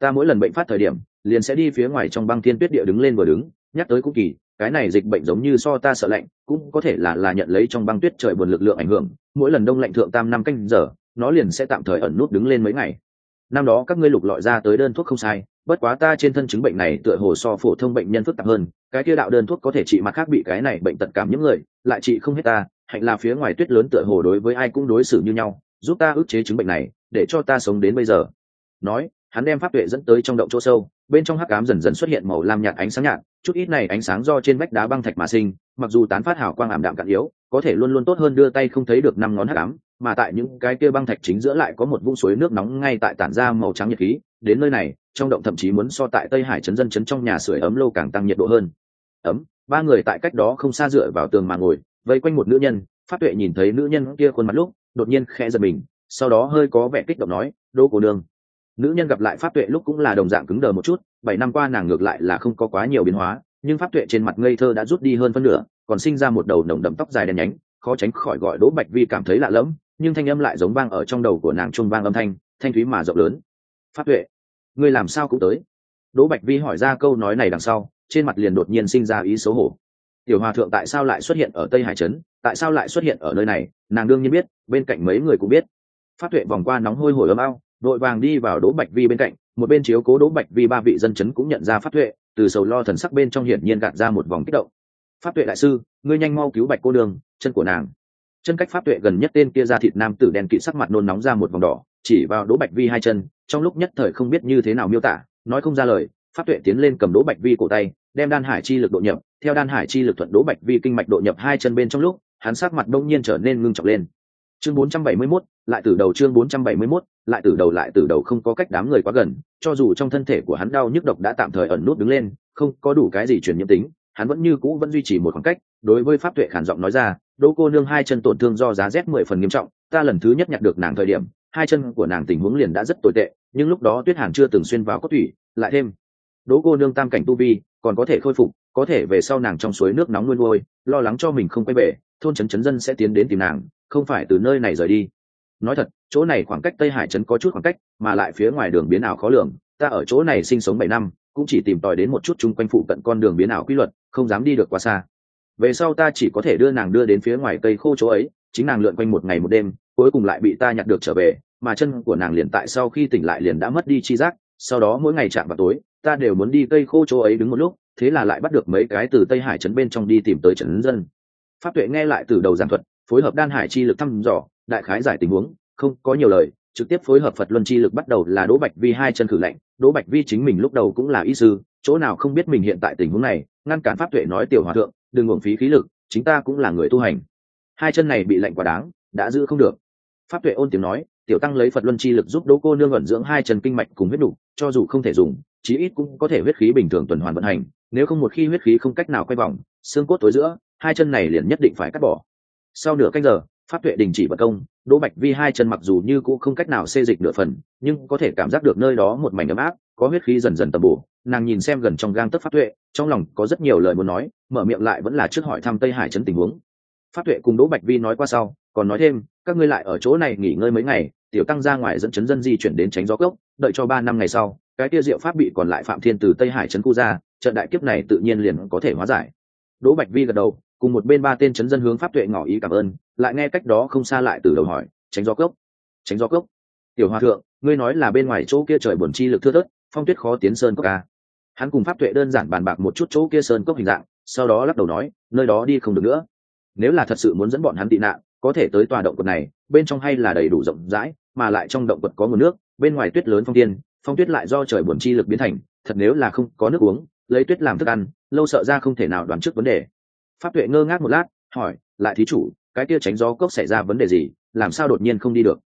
Ta mỗi lần bệnh phát thời điểm, liền sẽ đi phía ngoài trong băng thiên tuyết địa đứng lên vừa đứng nhắc tới cũng kỳ, cái này dịch bệnh giống như so ta sợ lạnh, cũng có thể là là nhận lấy trong băng tuyết trời buồn lực lượng ảnh hưởng, mỗi lần đông lạnh thượng tam năm canh giờ, nó liền sẽ tạm thời ẩn nút đứng lên mấy ngày. Năm đó các ngươi lục lọi ra tới đơn thuốc không sai, bất quá ta trên thân chứng bệnh này tựa hồ so phổ thông bệnh nhân phức tạp hơn, cái kia đạo đơn thuốc có thể trị mặt khác bị cái này bệnh tật cảm những người, lại trị không hết ta, hạnh là phía ngoài tuyết lớn tựa hồ đối với ai cũng đối xử như nhau, giúp ta ức chế chứng bệnh này, để cho ta sống đến bây giờ. Nói, hắn đem pháp tuệ dẫn tới trong động chỗ sâu bên trong hắc ám dần dần xuất hiện màu lam nhạt ánh sáng nhạt, chút ít này ánh sáng do trên vách đá băng thạch mà sinh, mặc dù tán phát hào quang ảm đạm cạn yếu, có thể luôn luôn tốt hơn đưa tay không thấy được năm ngón hắc ám, mà tại những cái kia băng thạch chính giữa lại có một vũng suối nước nóng ngay tại tản ra màu trắng nhiệt khí, đến nơi này, trong động thậm chí muốn so tại tây hải trấn dân chấn trong nhà sưởi ấm lâu càng tăng nhiệt độ hơn. Ấm, ba người tại cách đó không xa dựa vào tường mà ngồi, vây quanh một nữ nhân phát tuệ nhìn thấy nữ nhân kia khuôn mặt lúc, đột nhiên khẽ giật mình, sau đó hơi có vẻ kích động nói đô cổ đường nữ nhân gặp lại pháp tuệ lúc cũng là đồng dạng cứng đờ một chút, bảy năm qua nàng ngược lại là không có quá nhiều biến hóa, nhưng pháp tuệ trên mặt ngây thơ đã rút đi hơn phân nửa, còn sinh ra một đầu nồng đậm tóc dài đen nhánh, khó tránh khỏi gọi đỗ bạch vi cảm thấy lạ lẫm, nhưng thanh âm lại giống vang ở trong đầu của nàng trung vang âm thanh thanh thúy mà rộng lớn. Pháp tuệ, ngươi làm sao cũng tới? Đỗ bạch vi hỏi ra câu nói này đằng sau, trên mặt liền đột nhiên sinh ra ý xấu hổ. Tiểu hòa thượng tại sao lại xuất hiện ở tây hải trấn? Tại sao lại xuất hiện ở nơi này? Nàng đương nhiên biết, bên cạnh mấy người cũng biết. Pháp tuệ vòng qua nóng hôi hổi ấm ao đội vàng đi vào đỗ bạch vi bên cạnh một bên chiếu cố đỗ bạch vi ba vị dân chấn cũng nhận ra pháp tuệ từ sầu lo thần sắc bên trong hiển nhiên gạt ra một vòng kích động. Pháp tuệ đại sư ngươi nhanh mau cứu bạch cô đường chân của nàng. Chân cách pháp tuệ gần nhất tên kia ra thịt nam tử đen kỵ sắc mặt nôn nóng ra một vòng đỏ chỉ vào đỗ bạch vi hai chân trong lúc nhất thời không biết như thế nào miêu tả nói không ra lời pháp tuệ tiến lên cầm đỗ bạch vi cổ tay đem đan hải chi lực độ nhập theo đan hải chi lực thuận đỗ bạch vi kinh mạch độ nhập hai chân bên trong lúc hắn sắc mặt đông nhiên trở nên ngưng trọng lên. Chương 471, lại từ đầu chương 471, lại từ đầu lại từ đầu không có cách đám người quá gần cho dù trong thân thể của hắn đau nhức độc đã tạm thời ẩn nút đứng lên không có đủ cái gì truyền nhiễm tính hắn vẫn như cũ vẫn duy trì một khoảng cách đối với pháp tuệ khản giọng nói ra đỗ cô nương hai chân tổn thương do giá rét mười phần nghiêm trọng ta lần thứ nhất nhặt được nàng thời điểm hai chân của nàng tình huống liền đã rất tồi tệ nhưng lúc đó tuyết hàn chưa từng xuyên vào cốt thủy lại thêm đỗ cô nương tam cảnh tu vi còn có thể khôi phục có thể về sau nàng trong suối nước nóng nuôi nuôi lo lắng cho mình không quay về thôn trấn trấn dân sẽ tiến đến tìm nàng không phải từ nơi này rời đi nói thật, chỗ này khoảng cách tây hải trấn có chút khoảng cách, mà lại phía ngoài đường biến ảo khó lường. Ta ở chỗ này sinh sống bảy năm, cũng chỉ tìm tòi đến một chút chung quanh phụ cận con đường biến ảo quy luật, không dám đi được quá xa. Về sau ta chỉ có thể đưa nàng đưa đến phía ngoài cây khô chỗ ấy, chính nàng lượn quanh một ngày một đêm, cuối cùng lại bị ta nhặt được trở về, mà chân của nàng liền tại sau khi tỉnh lại liền đã mất đi chi giác, sau đó mỗi ngày chạm vào tối, ta đều muốn đi cây khô chỗ ấy đứng một lúc, thế là lại bắt được mấy cái từ tây hải trấn bên trong đi tìm tới trấn dân. Pháp tuệ nghe lại từ đầu giảng thuật, phối hợp đan hải chi lực thăm dò đại khái giải tình huống, không có nhiều lời, trực tiếp phối hợp phật luân chi lực bắt đầu là đỗ bạch vi hai chân cử lạnh, đỗ bạch vi chính mình lúc đầu cũng là y sư, chỗ nào không biết mình hiện tại tình huống này, ngăn cản pháp tuệ nói tiểu hòa thượng, đừng uổng phí khí lực, chính ta cũng là người tu hành. Hai chân này bị lạnh quá đáng, đã giữ không được. Pháp tuệ ôn tiếng nói, tiểu tăng lấy phật luân chi lực giúp đỗ cô nương ẩn dưỡng hai chân kinh mạch cùng huyết đủ, cho dù không thể dùng, chí ít cũng có thể huyết khí bình thường tuần hoàn vận hành, nếu không một khi huyết khí không cách nào quay vòng, xương cốt tối giữa, hai chân này liền nhất định phải cắt bỏ. Sau nửa canh giờ pháp tuệ đình chỉ vật công, đỗ bạch vi hai chân mặc dù như cũ không cách nào xê dịch nửa phần, nhưng có thể cảm giác được nơi đó một mảnh ấm áp, có huyết khí dần dần tầm bổ. Nàng nhìn xem gần trong gang tấc pháp tuệ, trong lòng có rất nhiều lời muốn nói, mở miệng lại vẫn là trước hỏi thăm tây hải trấn tình huống. Pháp tuệ cùng đỗ bạch vi nói qua sau, còn nói thêm, các ngươi lại ở chỗ này nghỉ ngơi mấy ngày, tiểu tăng ra ngoài dẫn chấn dân di chuyển đến tránh gió cốc, đợi cho ba năm ngày sau, cái tia diệu pháp bị còn lại phạm thiên từ tây hải trấn khu ra, trận đại kiếp này tự nhiên liền có thể hóa giải. Đỗ bạch vi gật đầu cùng một bên ba tên chấn dân hướng pháp tuệ ngỏ ý cảm ơn, lại nghe cách đó không xa lại từ đầu hỏi, tránh gió cốc, tránh gió cốc. Tiểu hòa thượng, ngươi nói là bên ngoài chỗ kia trời buồn chi lực thưa thớt, phong tuyết khó tiến sơn cốc ca hắn cùng pháp tuệ đơn giản bàn bạc một chút chỗ kia sơn cốc hình dạng, sau đó lắc đầu nói, nơi đó đi không được nữa. Nếu là thật sự muốn dẫn bọn hắn tị nạn, có thể tới tòa động quật này, bên trong hay là đầy đủ rộng rãi, mà lại trong động quật có nguồn nước, bên ngoài tuyết lớn phong tiên phong tuyết lại do trời buồn chi lực biến thành, thật nếu là không có nước uống, lấy tuyết làm thức ăn, lâu sợ ra không thể nào đoán trước vấn đề pháp tuệ ngơ ngác một lát, hỏi, lại thí chủ, cái kia tránh gió cốc xảy ra vấn đề gì, làm sao đột nhiên không đi được?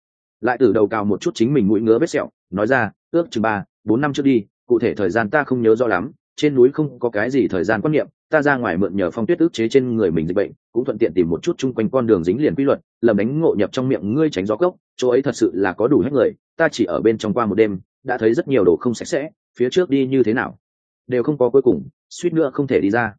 Lại từ đầu cao một chút chính mình mũi ngứa vết sẹo, nói ra, ước chừng ba, bốn năm trước đi, cụ thể thời gian ta không nhớ rõ lắm, trên núi không có cái gì thời gian quan niệm, ta ra ngoài mượn nhờ phong tuyết ước chế trên người mình dịch bệnh, cũng thuận tiện tìm một chút chung quanh con đường dính liền quy luật, lầm đánh ngộ nhập trong miệng ngươi tránh gió cốc, chỗ ấy thật sự là có đủ hết người, ta chỉ ở bên trong qua một đêm, đã thấy rất nhiều đồ không sạch sẽ, phía trước đi như thế nào? Đều không có cuối cùng, suýt nữa không thể đi ra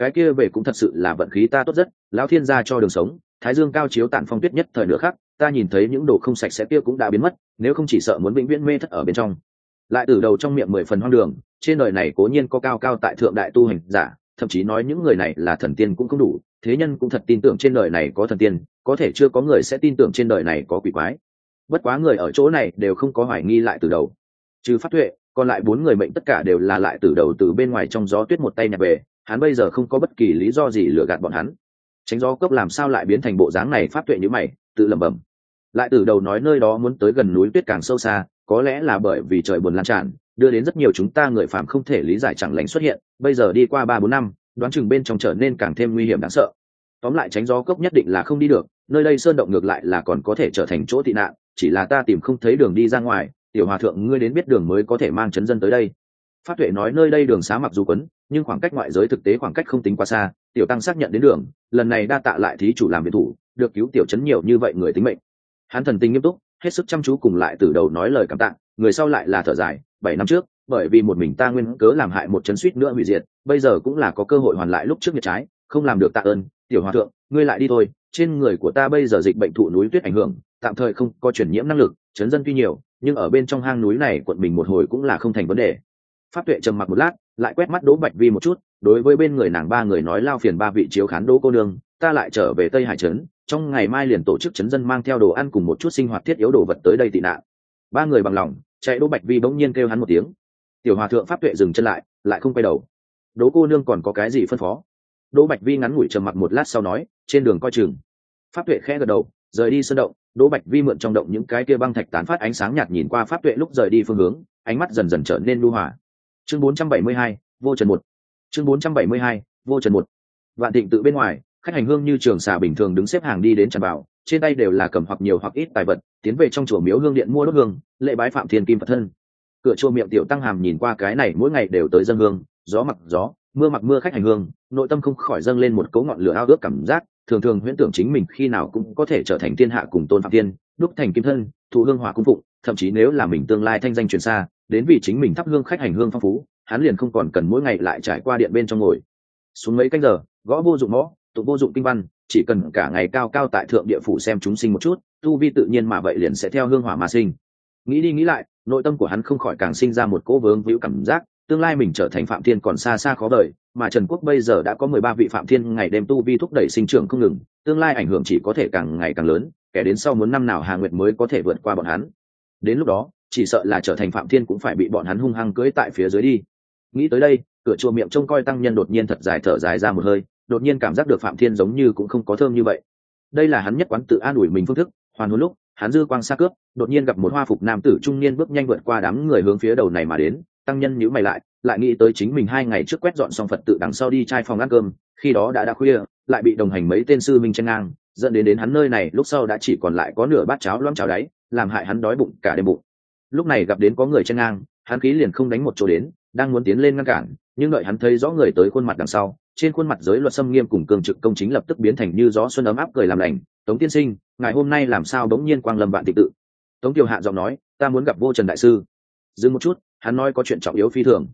cái kia về cũng thật sự là vận khí ta tốt rất, lão thiên gia cho đường sống, thái dương cao chiếu tản phong tuyết nhất thời nữa khác ta nhìn thấy những đồ không sạch sẽ kia cũng đã biến mất, nếu không chỉ sợ muốn vĩnh viễn mê thất ở bên trong. Lại từ đầu trong miệng mười phần hoang đường, trên đời này cố nhiên có cao cao tại thượng đại tu hành giả, thậm chí nói những người này là thần tiên cũng không đủ, thế nhân cũng thật tin tưởng trên đời này có thần tiên, có thể chưa có người sẽ tin tưởng trên đời này có quỷ quái. Bất quá người ở chỗ này đều không có hoài nghi lại từ đầu. Trừ phát tuệ, còn lại bốn người mệnh tất cả đều là lại từ đầu từ bên ngoài trong gió tuyết một tay nhặt về hắn bây giờ không có bất kỳ lý do gì lừa gạt bọn hắn. Tránh gió cấp làm sao lại biến thành bộ dáng này, pháp tuệ như mày, tự lẩm bẩm. Lại từ đầu nói nơi đó muốn tới gần núi tuyết càng sâu xa, có lẽ là bởi vì trời buồn lan tràn, đưa đến rất nhiều chúng ta người phạm không thể lý giải chẳng lành xuất hiện, bây giờ đi qua ba bốn năm, đoán chừng bên trong trở nên càng thêm nguy hiểm đáng sợ. Tóm lại tránh gió cốc nhất định là không đi được, nơi đây sơn động ngược lại là còn có thể trở thành chỗ tị nạn, chỉ là ta tìm không thấy đường đi ra ngoài, tiểu hòa thượng ngươi đến biết đường mới có thể mang chấn dân tới đây pháp tuệ nói nơi đây đường xá mặc dù quấn, nhưng khoảng cách ngoại giới thực tế khoảng cách không tính quá xa, tiểu tăng xác nhận đến đường, lần này đa tạ lại thí chủ làm biệt thủ, được cứu tiểu chấn nhiều như vậy người tính mệnh. Hắn thần tình nghiêm túc, hết sức chăm chú cùng lại từ đầu nói lời cảm tạ, người sau lại là thở dài, bảy năm trước, bởi vì một mình ta nguyên cớ làm hại một chấn suýt nữa hủy diệt, bây giờ cũng là có cơ hội hoàn lại lúc trước nhiệt trái, không làm được tạ ơn, tiểu hòa thượng, ngươi lại đi thôi, trên người của ta bây giờ dịch bệnh thụ núi tuyết ảnh hưởng, tạm thời không có chuyển nhiễm năng lực, chấn dân tuy nhiều, nhưng ở bên trong hang núi này quận mình một hồi cũng là không thành vấn đề pháp tuệ trầm mặc một lát, lại quét mắt đỗ bạch vi một chút, đối với bên người nàng ba người nói lao phiền ba vị chiếu khán đỗ cô nương, ta lại trở về tây hải trấn, trong ngày mai liền tổ chức chấn dân mang theo đồ ăn cùng một chút sinh hoạt thiết yếu đồ vật tới đây tị nạn. Ba người bằng lòng, chạy đỗ bạch vi bỗng nhiên kêu hắn một tiếng. Tiểu hòa thượng pháp tuệ dừng chân lại lại không quay đầu. Đỗ cô nương còn có cái gì phân phó? Đỗ bạch vi ngắn ngủi trầm mặc một lát sau nói, trên đường coi chừng. Pháp tuệ khẽ gật đầu, rời đi sân động, đỗ bạch vi mượn trong động những cái kia băng thạch tán phát ánh sáng nhạt nhìn qua pháp tuệ lúc rời đi phương hướng, ánh mắt dần dần trở nên lưu hòa chương 472, vô trần một. Chương 472, vô trần một. Vạn thịnh tự bên ngoài khách hành hương như trường xà bình thường đứng xếp hàng đi đến tràn vào trên tay đều là cầm hoặc nhiều hoặc ít tài vật tiến về trong chùa miếu hương điện mua đốt hương lễ bái phạm thiên kim phật thân. Cửa chùa miệng tiểu tăng hàm nhìn qua cái này mỗi ngày đều tới dân hương gió mặc gió mưa mặc mưa khách hành hương nội tâm không khỏi dâng lên một cấu ngọn lửa ao ước cảm giác thường thường huyễn tưởng chính mình khi nào cũng có thể trở thành thiên hạ cùng tôn phạm thiên, đúc thành kim thân thụ hương hòa cung phụng thậm chí nếu là mình tương lai thanh danh truyền xa đến vì chính mình thắp hương khách hành hương phong phú, hắn liền không còn cần mỗi ngày lại trải qua điện bên trong ngồi. Xuống mấy canh giờ, gõ vô dụng mõ tụ vô dụng kinh văn, chỉ cần cả ngày cao cao tại thượng địa phủ xem chúng sinh một chút, tu vi tự nhiên mà vậy liền sẽ theo hương hỏa mà sinh. Nghĩ đi nghĩ lại, nội tâm của hắn không khỏi càng sinh ra một cỗ vướng víu cảm giác, tương lai mình trở thành phạm thiên còn xa xa khó đợi mà trần quốc bây giờ đã có mười ba vị phạm thiên ngày đêm tu vi thúc đẩy sinh trưởng không ngừng, tương lai ảnh hưởng chỉ có thể càng ngày càng lớn, kẻ đến sau muốn năm nào hà nguyệt mới có thể vượt qua bọn hắn. Đến lúc đó chỉ sợ là trở thành phạm thiên cũng phải bị bọn hắn hung hăng cưỡi tại phía dưới đi. Nghĩ tới đây, cửa chùa miệng trông coi tăng nhân đột nhiên thật dài thở dài ra một hơi, đột nhiên cảm giác được phạm thiên giống như cũng không có thơm như vậy. Đây là hắn nhất quán tự an ủi mình phương thức, hoàn hồn lúc, hắn dư quang xa cướp, đột nhiên gặp một hoa phục nam tử trung niên bước nhanh vượt qua đám người hướng phía đầu này mà đến, tăng nhân nhíu mày lại lại nghĩ tới chính mình hai ngày trước quét dọn xong phật tự đằng sau đi trai phòng ăn cơm, khi đó đã đã khuya, lại bị đồng hành mấy tên sư minh chen ngang, dẫn đến đến hắn nơi này, lúc sau đã chỉ còn lại có nửa bát cháo loãng cháo đáy, làm hại hắn đói bụng cả đêm bụng lúc này gặp đến có người chen ngang, hắn khí liền không đánh một chỗ đến, đang muốn tiến lên ngăn cản, nhưng đợi hắn thấy rõ người tới khuôn mặt đằng sau, trên khuôn mặt giới luật xâm nghiêm cùng cường trực công chính lập tức biến thành như gió xuân ấm áp cười làm lành. Tống tiên sinh ngày hôm nay làm sao bỗng nhiên quang lâm vạn tịch tự? Tống tiểu hạ giọng nói, ta muốn gặp vô trần đại sư. Dừng một chút, hắn nói có chuyện trọng yếu phi thường.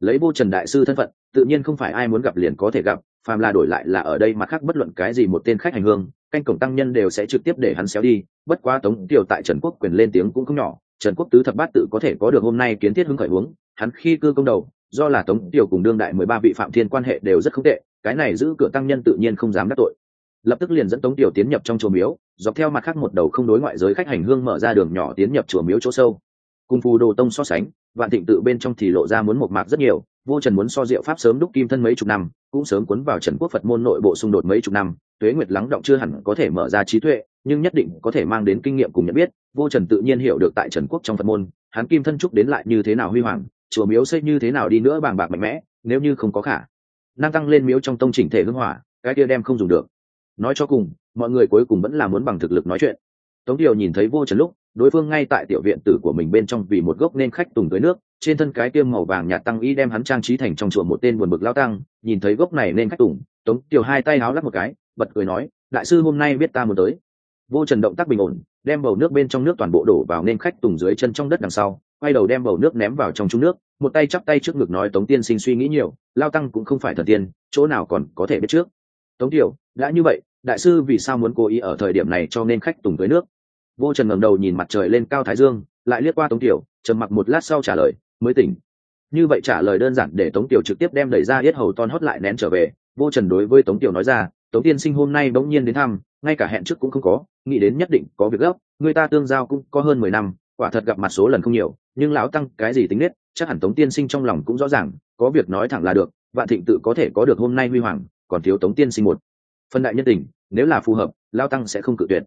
Lấy vô trần đại sư thân phận, tự nhiên không phải ai muốn gặp liền có thể gặp, phàm là đổi lại là ở đây mà khác bất luận cái gì một tên khách hành hương, canh cổng tăng nhân đều sẽ trực tiếp để hắn xéo đi. Bất quá tống tiểu tại trần quốc quyền lên tiếng cũng không nhỏ trần quốc tứ thập bát tự có thể có được hôm nay kiến thiết hứng khởi hướng hắn khi cư công đầu, do là tống tiểu cùng đương đại mười ba vị phạm thiên quan hệ đều rất không tệ, cái này giữ cửa tăng nhân tự nhiên không dám đắc tội. Lập tức liền dẫn tống tiểu tiến nhập trong chùa miếu, dọc theo mặt khác một đầu không đối ngoại giới khách hành hương mở ra đường nhỏ tiến nhập chùa miếu chỗ sâu. Cùng phù đồ tông so sánh, vạn thịnh tự bên trong thì lộ ra muốn một mạc rất nhiều, vô trần muốn so diệu pháp sớm đúc kim thân mấy chục năm, cũng sớm cuốn vào trần quốc phật môn nội bộ xung đột mấy chục năm, tuế nguyệt lắng động chưa hẳn có thể mở ra trí tuệ nhưng nhất định có thể mang đến kinh nghiệm cùng nhận biết, vô trần tự nhiên hiểu được tại trần quốc trong phật môn, hắn kim thân trúc đến lại như thế nào huy hoàng, chùa miếu xây như thế nào đi nữa bàng bạc mạnh mẽ, nếu như không có khả năng tăng lên miếu trong tông chỉnh thể hưng hỏa, cái kia đem không dùng được. Nói cho cùng, mọi người cuối cùng vẫn là muốn bằng thực lực nói chuyện. Tống điều nhìn thấy vô trần lúc, đối phương ngay tại tiểu viện tử của mình bên trong vì một gốc nên khách tùng tới nước, trên thân cái tiêm màu vàng nhạt tăng y đem hắn trang trí thành trong chùa một tên buồn bực lao tăng, nhìn thấy gốc này nên khách tùng, tống tiểu hai tay háo lắc một cái, bật cười nói, đại sư, hôm nay biết ta muốn tới vô trần động tác bình ổn, đem bầu nước bên trong nước toàn bộ đổ vào nên khách tùng dưới chân trong đất đằng sau, quay đầu đem bầu nước ném vào trong trung nước, một tay chắp tay trước ngực nói tống tiên sinh suy nghĩ nhiều, lao tăng cũng không phải thần tiên, chỗ nào còn có thể biết trước. Tống tiểu, đã như vậy, đại sư vì sao muốn cố ý ở thời điểm này cho nên khách tùng tới nước? Vô trần ngẩng đầu nhìn mặt trời lên cao thái dương, lại liếc qua tống tiểu, trầm mặc một lát sau trả lời, mới tỉnh. Như vậy trả lời đơn giản để tống tiểu trực tiếp đem đẩy ra yết hầu ton hót lại nén trở về. Vô trần đối với tống tiểu nói ra, tống tiên sinh hôm nay bỗng nhiên đến thăm ngay cả hẹn trước cũng không có, nghĩ đến nhất định có việc gấp, người ta tương giao cũng có hơn mười năm, quả thật gặp mặt số lần không nhiều, nhưng lão tăng cái gì tính nết, chắc hẳn tống tiên sinh trong lòng cũng rõ ràng, có việc nói thẳng là được, vạn thịnh tự có thể có được hôm nay huy hoàng, còn thiếu tống tiên sinh một. Phân đại nhân tình, nếu là phù hợp lao tăng sẽ không cự tuyệt.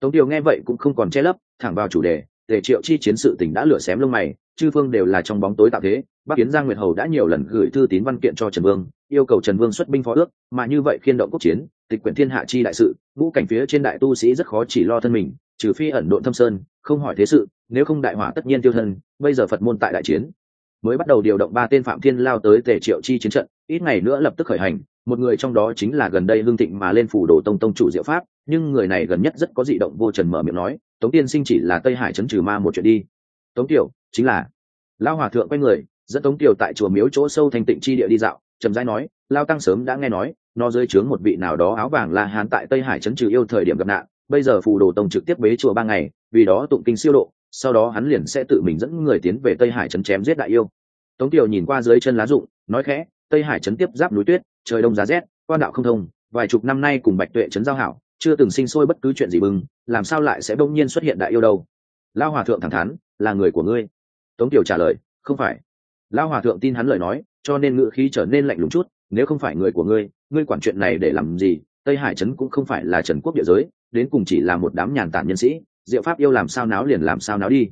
Tống tiêu nghe vậy cũng không còn che lấp, thẳng vào chủ đề tề triệu chi chiến sự tình đã lửa xém lông mày, chư phương đều là trong bóng tối tạo thế, bắc kiến giang nguyệt hầu đã nhiều lần gửi thư tín văn kiện cho trần vương yêu cầu trần vương xuất binh phó ước, mà như vậy khiên động quốc chiến, tịch quyển thiên hạ chi đại sự, ngũ cảnh phía trên đại tu sĩ rất khó chỉ lo thân mình, trừ phi ẩn độn thâm sơn, không hỏi thế sự, nếu không đại hỏa tất nhiên tiêu thân, bây giờ phật môn tại đại chiến. Mới bắt đầu điều động ba tên phạm thiên lao tới tề triệu chi chiến trận, ít ngày nữa lập tức khởi hành, một người trong đó chính là gần đây hương thịnh mà lên phủ đồ tông tông chủ diệu pháp, nhưng người này gần nhất rất có dị động vô trần mở miệng nói, tống tiên sinh chỉ là tây hải chấn trừ ma một chuyện đi. Tống tiểu, chính là. Lao hòa thượng quay người, dẫn tống tiểu tại chùa miếu chỗ sâu thành tịnh chi địa đi dạo trầm rãi nói lao tăng sớm đã nghe nói nó dưới trướng một vị nào đó áo vàng la hán tại tây hải chấn trừ yêu thời điểm gặp nạn bây giờ phù đồ tông trực tiếp bế chùa ba ngày vì đó tụng kinh siêu độ sau đó hắn liền sẽ tự mình dẫn người tiến về tây hải Chấn chém giết đại yêu. Tống tiểu nhìn qua dưới chân lá rụng nói khẽ tây hải Chấn tiếp giáp núi tuyết trời đông giá rét quan đạo không thông vài chục năm nay cùng bạch tuệ Chấn giao hảo chưa từng sinh sôi bất cứ chuyện gì bừng, làm sao lại sẽ bỗng nhiên xuất hiện đại yêu đâu? Lao hòa thượng thẳng thắn là người của ngươi. Tống tiểu trả lời không phải. Lao hòa thượng tin hắn lời nói cho nên ngữ khí trở nên lạnh lùng chút, nếu không phải người của ngươi ngươi quản chuyện này để làm gì? Tây hải trấn cũng không phải là trần quốc địa giới, đến cùng chỉ là một đám nhàn tản nhân sĩ, diệu pháp yêu làm sao náo liền làm sao náo đi.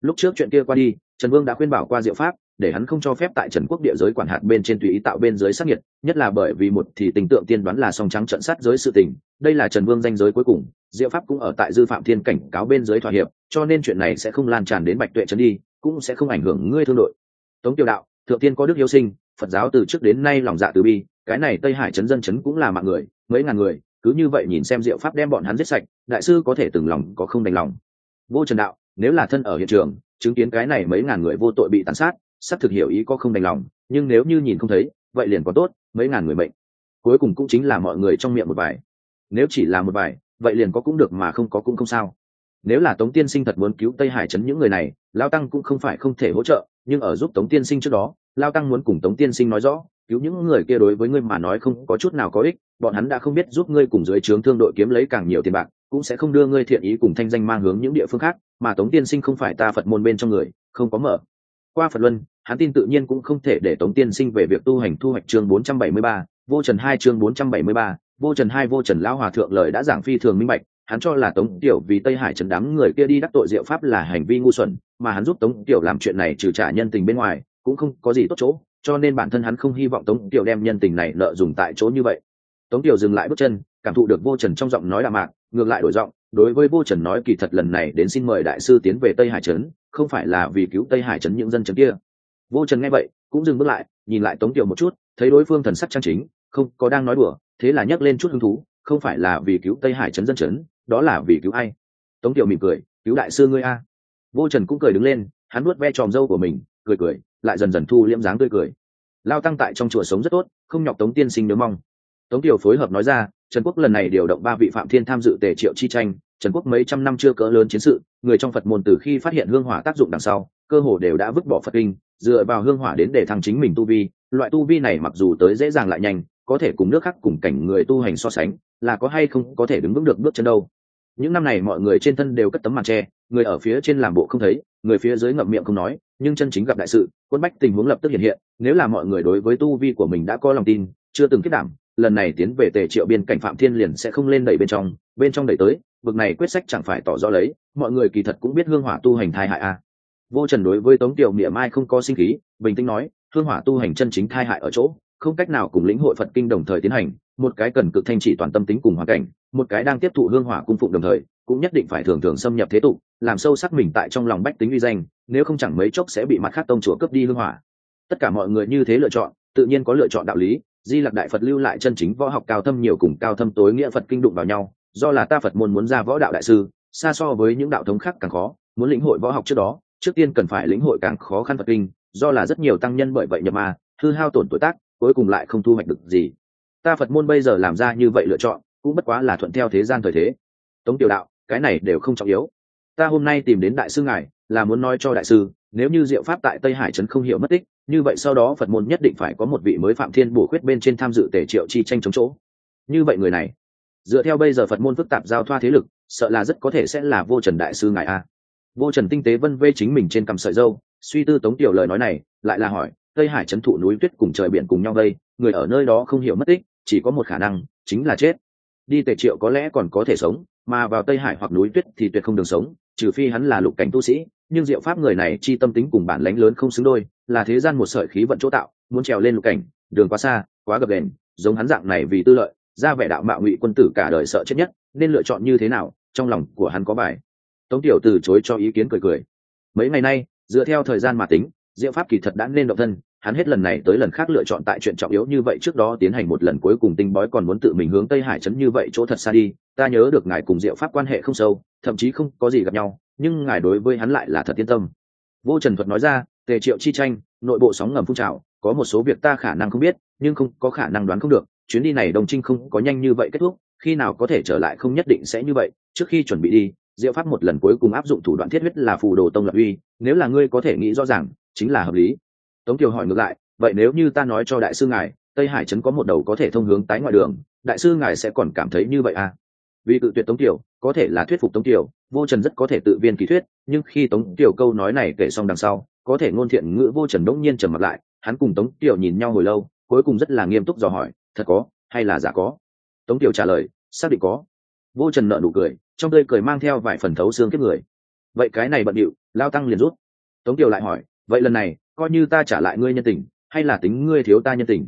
Lúc trước chuyện kia qua đi, trần vương đã khuyên bảo qua diệu pháp, để hắn không cho phép tại trần quốc địa giới quản hạt bên trên tùy ý tạo bên giới sắc nhiệt nhất là bởi vì một thì tình tượng tiên đoán là song trắng trận sát giới sự tình, đây là trần vương danh giới cuối cùng, diệu pháp cũng ở tại dư phạm thiên cảnh cáo bên giới thỏa hiệp, cho nên chuyện này sẽ không lan tràn đến bạch tuệ trấn đi, cũng sẽ không ảnh hưởng ngươi thương đội. Tống tiểu đạo thượng tiên có đức hiếu sinh, phật giáo từ trước đến nay lòng dạ từ bi, cái này tây hải chấn dân chấn cũng là mạng người, mấy ngàn người, cứ như vậy nhìn xem diệu pháp đem bọn hắn giết sạch, đại sư có thể từng lòng, có không đành lòng. Vô trần đạo, nếu là thân ở hiện trường, chứng kiến cái này mấy ngàn người vô tội bị tàn sát sắp thực hiểu ý có không đành lòng, nhưng nếu như nhìn không thấy, vậy liền có tốt, mấy ngàn người mệnh. Cuối cùng cũng chính là mọi người trong miệng một bài. Nếu chỉ là một bài, vậy liền có cũng được mà không có cũng không sao. Nếu là tống tiên sinh thật muốn cứu tây hải chấn những người này lao tăng cũng không phải không thể hỗ trợ nhưng ở giúp tống tiên sinh trước đó lao tăng muốn cùng tống tiên sinh nói rõ cứu những người kia đối với ngươi mà nói không có chút nào có ích bọn hắn đã không biết giúp ngươi cùng dưới trướng thương đội kiếm lấy càng nhiều tiền bạc cũng sẽ không đưa ngươi thiện ý cùng thanh danh mang hướng những địa phương khác mà tống tiên sinh không phải ta phật môn bên trong người không có mở. Qua phật luân hắn tin tự nhiên cũng không thể để tống tiên sinh về việc tu hành thu hoạch chương 473, vô trần hai chương 473, vô trần hai vô trần lão hòa thượng lời đã giảng phi thường minh bạch hắn cho là tống tiểu vì tây hải chấn đám người kia đi đắc tội diệu pháp là hành vi ngu xuẩn, mà hắn giúp tống tiểu làm chuyện này trừ trả nhân tình bên ngoài, cũng không có gì tốt chỗ, cho nên bản thân hắn không hy vọng tống tiểu đem nhân tình này nợ dùng tại chỗ như vậy. Tống tiểu dừng lại bước chân, cảm thụ được vô trần trong giọng nói đạm mạc, ngược lại đổi giọng, đối với vô trần nói kỳ thật lần này đến xin mời đại sư tiến về tây hải trấn không phải là vì cứu tây hải trấn những dân trấn kia. Vô trần nghe vậy, cũng dừng bước lại, nhìn lại tống tiểu một chút, thấy đối phương thần sắc trang chính, không có đang nói đùa, thế là nhắc lên chút hứng thú, không phải là vì cứu tây hải trấn dân trấn đó là vì cứu ai? Tống tiểu mỉm cười, cứu đại sư ngươi a. Vô trần cũng cười đứng lên, hắn nuốt ve tròm dâu của mình, cười cười, lại dần dần thu liễm dáng tươi cười. Lao tăng tại trong chùa sống rất tốt, không nhọc tống tiên sinh nhớ mong. Tống tiểu phối hợp nói ra, trần quốc lần này điều động ba vị phạm thiên tham dự tề triệu chi tranh, trần quốc mấy trăm năm chưa cỡ lớn chiến sự, người trong phật môn từ khi phát hiện hương hỏa tác dụng đằng sau, cơ hồ đều đã vứt bỏ phật kinh, dựa vào hương hỏa đến để thăng chính mình tu vi. Loại tu vi này mặc dù tới dễ dàng lại nhanh, có thể cùng nước khác cùng cảnh người tu hành so sánh là có hay không có thể đứng vững được bước chân đâu những năm này mọi người trên thân đều cất tấm màn tre, người ở phía trên làm bộ không thấy, người phía dưới ngậm miệng không nói, nhưng chân chính gặp đại sự, quân bách tình huống lập tức hiện hiện, nếu là mọi người đối với tu vi của mình đã có lòng tin, chưa từng kết đảm lần này tiến về tề triệu biên cảnh phạm thiên liền sẽ không lên đẩy bên trong bên trong đẩy tới, vực này quyết sách chẳng phải tỏ rõ lấy, mọi người kỳ thật cũng biết hương hỏa tu hành thai hại a à. vô trần đối với tống tiểu mỉa mai không có sinh khí, bình tĩnh nói, hương hỏa tu hành chân chính thai hại ở chỗ không cách nào cùng lĩnh hội phật kinh đồng thời tiến hành, một cái cần cực thanh trị toàn tâm tính cùng hoàn cảnh, một cái đang tiếp thụ hương hỏa cung phụng đồng thời, cũng nhất định phải thường thường xâm nhập thế tục, làm sâu sắc mình tại trong lòng bách tính uy danh, nếu không chẳng mấy chốc sẽ bị mặt khác tông chùa cướp đi hương hỏa. Tất cả mọi người như thế lựa chọn, tự nhiên có lựa chọn đạo lý, di lặc đại phật lưu lại chân chính võ học cao thâm nhiều cùng cao thâm tối nghĩa phật kinh đụng vào nhau, do là ta phật môn muốn ra võ đạo đại sư, xa so với những đạo thống khác càng khó, muốn lĩnh hội võ học trước đó, trước tiên cần phải lĩnh hội càng khó khăn phật kinh, do là rất nhiều tăng nhân bởi vậy nhập ma hư hao tổn tuổi tác cuối cùng lại không thu hoạch được gì. Ta phật môn bây giờ làm ra như vậy lựa chọn, cũng bất quá là thuận theo thế gian thời thế. Tống tiểu đạo, cái này đều không trọng yếu. Ta hôm nay tìm đến đại sư ngài, là muốn nói cho đại sư, nếu như diệu pháp tại tây hải trấn không hiểu mất tích, như vậy sau đó phật môn nhất định phải có một vị mới phạm thiên bổ khuyết bên trên tham dự tể triệu chi tranh chống chỗ. Như vậy người này, dựa theo bây giờ phật môn phức tạp giao thoa thế lực, sợ là rất có thể sẽ là vô trần đại sư ngài a. Vô trần tinh tế vân vê chính mình trên cằm sợi dâu, suy tư tống tiểu lời nói này, lại là hỏi tây hải trấn thụ núi tuyết cùng trời biển cùng nhau đây người ở nơi đó không hiểu mất tích, chỉ có một khả năng, chính là chết. Đi tề triệu có lẽ còn có thể sống, mà vào tây hải hoặc núi tuyết thì tuyệt không đường sống, trừ phi hắn là lục cảnh tu sĩ, nhưng diệu pháp người này chi tâm tính cùng bản lãnh lớn không xứng đôi, là thế gian một sợi khí vận chỗ tạo, muốn trèo lên lục cảnh, đường quá xa, quá gập đền giống hắn dạng này vì tư lợi, ra vẻ đạo mạo ngụy quân tử cả đời sợ chết nhất, nên lựa chọn như thế nào, trong lòng của hắn có bài. Tống tiểu từ chối cho ý kiến cười cười. Mấy ngày nay, dựa theo thời gian mà tính diệu pháp kỳ thật đã nên động thân, hắn hết lần này tới lần khác lựa chọn tại chuyện trọng yếu như vậy trước đó tiến hành một lần cuối cùng tinh bói còn muốn tự mình hướng tây hải trấn như vậy chỗ thật xa đi, ta nhớ được ngài cùng diệu pháp quan hệ không sâu, thậm chí không có gì gặp nhau, nhưng ngài đối với hắn lại là thật yên tâm. Vô trần thuật nói ra, tề triệu chi tranh, nội bộ sóng ngầm phun trào, có một số việc ta khả năng không biết, nhưng không, có khả năng đoán không được, chuyến đi này đồng trinh không có nhanh như vậy kết thúc, khi nào có thể trở lại không nhất định sẽ như vậy, trước khi chuẩn bị đi, diệu pháp một lần cuối cùng áp dụng thủ đoạn thiết huyết là phù đồ tông lập uy, nếu là ngươi có thể nghĩ rõ ràng chính là hợp lý. Tống kiều hỏi ngược lại, vậy nếu như ta nói cho đại sư ngài, tây hải trấn có một đầu có thể thông hướng tái ngoại đường, đại sư ngài sẽ còn cảm thấy như vậy à? Vì tự tuyệt tống kiều, có thể là thuyết phục tống kiều, vô trần rất có thể tự viên kỳ thuyết, nhưng khi tống kiều câu nói này kể xong đằng sau, có thể ngôn thiện ngữ vô trần đỗng nhiên trầm mặt lại, hắn cùng tống kiều nhìn nhau hồi lâu, cuối cùng rất là nghiêm túc dò hỏi, thật có hay là giả có? Tống kiều trả lời, xác định có. Vô trần nợ nụ cười, trong tươi cười mang theo vài phần thấu xương kiếp người. Vậy cái này bận điệu, lao tăng liền rút. Tống kiều lại hỏi vậy lần này, coi như ta trả lại ngươi nhân tình, hay là tính ngươi thiếu ta nhân tình?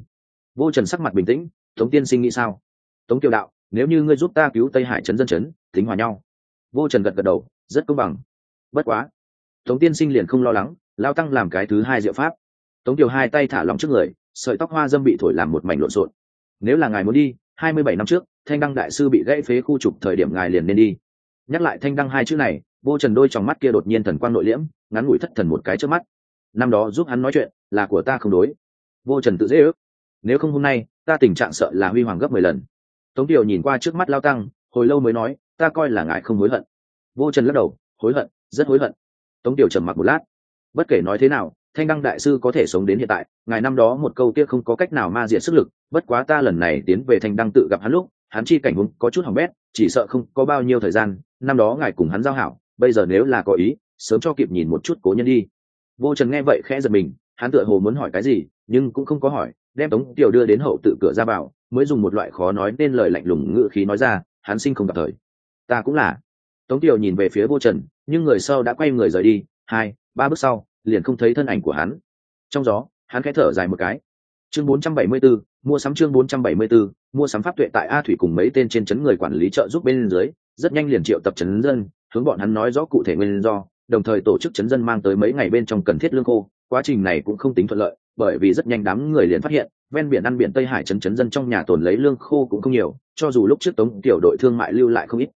Vô trần sắc mặt bình tĩnh, tống tiên sinh nghĩ sao? Tống kiều đạo, nếu như ngươi giúp ta cứu tây hải trấn dân chấn tính hòa nhau. Vô trần gật gật đầu, rất công bằng. Bất quá. Tống tiên sinh liền không lo lắng, lao tăng làm cái thứ hai diệu pháp. Tống kiều hai tay thả lòng trước người, sợi tóc hoa dâm bị thổi làm một mảnh lộn xộn. Nếu là ngài muốn đi, hai mươi bảy năm trước, thanh đăng đại sư bị gãy phế khu trục thời điểm ngài liền nên đi. Nhắc lại thanh đăng hai chữ này, vô trần đôi trong mắt kia đột nhiên thần quang nội liễm, ngắn ngủi thất thần một cái trước mắt năm đó giúp hắn nói chuyện, là của ta không đối. Vô trần tự dễ ước. Nếu không hôm nay, ta tình trạng sợ là huy hoàng gấp mười lần. Tống điều nhìn qua trước mắt lao tăng, hồi lâu mới nói, ta coi là ngài không hối hận. Vô trần lắc đầu, hối hận, rất hối hận. Tống điều trầm mặc một lát. Bất kể nói thế nào, thanh đăng đại sư có thể sống đến hiện tại, ngài năm đó một câu kia không có cách nào ma diện sức lực, bất quá ta lần này tiến về thanh đăng tự gặp hắn lúc, hắn chi cảnh huống có chút hỏng bét, chỉ sợ không có bao nhiêu thời gian, năm đó ngài cùng hắn giao hảo, bây giờ nếu là có ý, sớm cho kịp nhìn một chút cố nhân đi vô trần nghe vậy khẽ giật mình hắn tựa hồ muốn hỏi cái gì nhưng cũng không có hỏi đem tống tiểu đưa đến hậu tự cửa ra vào mới dùng một loại khó nói nên lời lạnh lùng ngự khí nói ra hắn sinh không gặp thời. Ta cũng là. Tống tiểu nhìn về phía vô trần nhưng người sau đã quay người rời đi hai ba bước sau liền không thấy thân ảnh của hắn. Trong gió hắn khẽ thở dài một cái. Chương 474, mua sắm chương 474, mua sắm pháp tuệ tại a thủy cùng mấy tên trên chấn người quản lý chợ giúp bên dưới rất nhanh liền triệu tập chấn dân hướng bọn hắn nói rõ cụ thể nguyên do đồng thời tổ chức chấn dân mang tới mấy ngày bên trong cần thiết lương khô. Quá trình này cũng không tính thuận lợi, bởi vì rất nhanh đám người liền phát hiện, ven biển ăn biển tây hải chấn chấn dân trong nhà tồn lấy lương khô cũng không nhiều, cho dù lúc trước tống tiểu đội thương mại lưu lại không ít,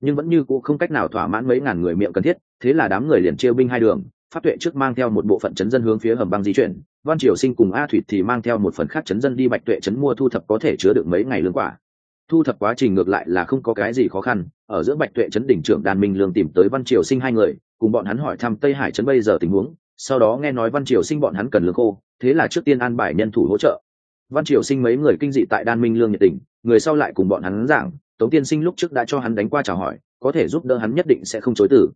nhưng vẫn như cũ không cách nào thỏa mãn mấy ngàn người miệng cần thiết, thế là đám người liền chia binh hai đường, pháp tuệ trước mang theo một bộ phận chấn dân hướng phía hầm băng di chuyển, văn triều sinh cùng a thủy thì mang theo một phần khác chấn dân đi bạch tuệ chấn mua thu thập có thể chứa được mấy ngày lương quả. Thu thập quá trình ngược lại là không có cái gì khó khăn, ở giữa bạch tuệ chấn đỉnh trưởng đàn minh lương tìm tới văn triều sinh hai người cùng bọn hắn hỏi thăm tây hải Trấn bây giờ tình huống, sau đó nghe nói văn triều sinh bọn hắn cần lương khô, thế là trước tiên an bài nhân thủ hỗ trợ. Văn triều sinh mấy người kinh dị tại đan minh lương nhiệt tình, người sau lại cùng bọn hắn giảng, tống tiên sinh lúc trước đã cho hắn đánh qua chào hỏi, có thể giúp đỡ hắn nhất định sẽ không chối tử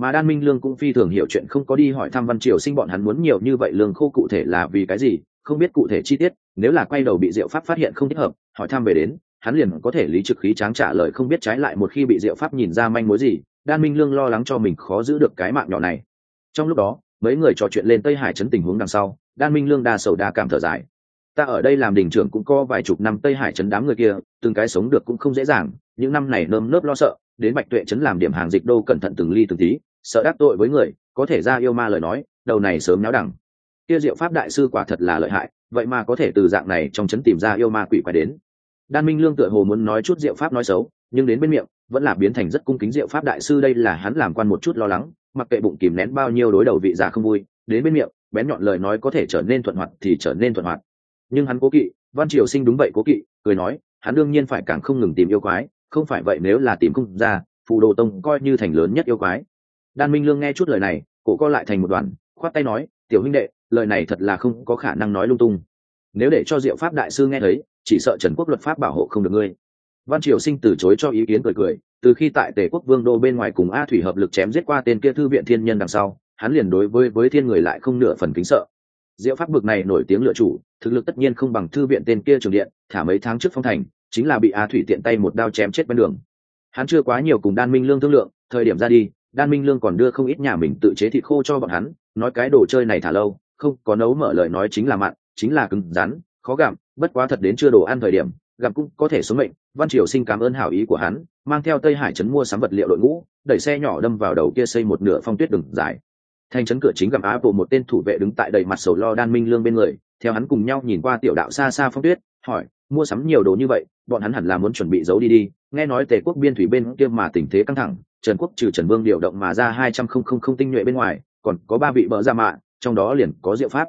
mà đan minh lương cũng phi thường hiểu chuyện không có đi hỏi thăm văn triều sinh bọn hắn muốn nhiều như vậy lương khô cụ thể là vì cái gì, không biết cụ thể chi tiết, nếu là quay đầu bị diệu pháp phát hiện không thích hợp, hỏi thăm về đến, hắn liền có thể lý trực khí tráng trả lời không biết trái lại một khi bị diệu pháp nhìn ra manh mối gì đan minh lương lo lắng cho mình khó giữ được cái mạng nhỏ này. Trong lúc đó, mấy người trò chuyện lên tây hải chấn tình huống đằng sau, đan minh lương đa sầu đa cảm thở dài. Ta ở đây làm đình trưởng cũng có vài chục năm tây hải chấn đám người kia, từng cái sống được cũng không dễ dàng, những năm này nơm nớp lo sợ, đến bạch tuệ chấn làm điểm hàng dịch đô cẩn thận từng ly từng tí, sợ đắc tội với người, có thể ra yêu ma lời nói, đầu này sớm náo đẳng kia diệu pháp đại sư quả thật là lợi hại, vậy mà có thể từ dạng này trong chấn tìm ra yêu ma quỷ quái đến. Đan minh lương tựa hồ muốn nói chút diệu pháp nói xấu nhưng đến bên miệng, vẫn là biến thành rất cung kính diệu pháp đại sư đây là hắn làm quan một chút lo lắng, mặc kệ bụng kìm nén bao nhiêu đối đầu vị giả không vui, đến bên miệng, bén nhọn lời nói có thể trở nên thuận hoạt thì trở nên thuận hoạt. Nhưng hắn cố kỵ, văn triều sinh đúng vậy cố kỵ, cười nói, hắn đương nhiên phải càng không ngừng tìm yêu quái, không phải vậy nếu là tìm không ra, phù đồ tông coi như thành lớn nhất yêu quái. Đan minh lương nghe chút lời này, cổ co lại thành một đoàn, khoát tay nói, tiểu huynh đệ, lời này thật là không có khả năng nói lung tung. Nếu để cho diệu pháp đại sư nghe thấy, chỉ sợ trần quốc luật pháp bảo hộ không được ngươi văn triều sinh từ chối cho ý kiến cười cười, từ khi tại tề quốc vương đô bên ngoài cùng a thủy hợp lực chém giết qua tên kia thư viện thiên nhân đằng sau, hắn liền đối với với thiên người lại không nửa phần kính sợ. Diệu pháp bực này nổi tiếng lựa chủ, thực lực tất nhiên không bằng thư viện tên kia trường điện, thả mấy tháng trước phong thành, chính là bị a thủy tiện tay một đao chém chết bên đường. Hắn chưa quá nhiều cùng đan minh lương thương lượng, thời điểm ra đi, đan minh lương còn đưa không ít nhà mình tự chế thịt khô cho bọn hắn, nói cái đồ chơi này thả lâu, không có nấu mở lời nói chính là mặn, chính là cứng rắn, khó gặm, bất quá thật đến chưa đồ ăn thời điểm gặp cũng có thể sống mệnh văn triều sinh cảm ơn hảo ý của hắn, mang theo tây hải trấn mua sắm vật liệu đội ngũ, đẩy xe nhỏ đâm vào đầu kia xây một nửa phong tuyết đường dài. Thành trấn cửa chính gặp á bộ một tên thủ vệ đứng tại đầy mặt sầu lo đan minh lương bên người, theo hắn cùng nhau nhìn qua tiểu đạo xa xa phong tuyết, hỏi, mua sắm nhiều đồ như vậy, bọn hắn hẳn là muốn chuẩn bị giấu đi đi. Nghe nói tề quốc biên thủy bên kia mà tình thế căng thẳng, trần quốc trừ trần vương điều động mà ra hai trăm không không không tinh nhuệ bên ngoài, còn có ba vị bỡ ra mạ, trong đó liền có diệu pháp.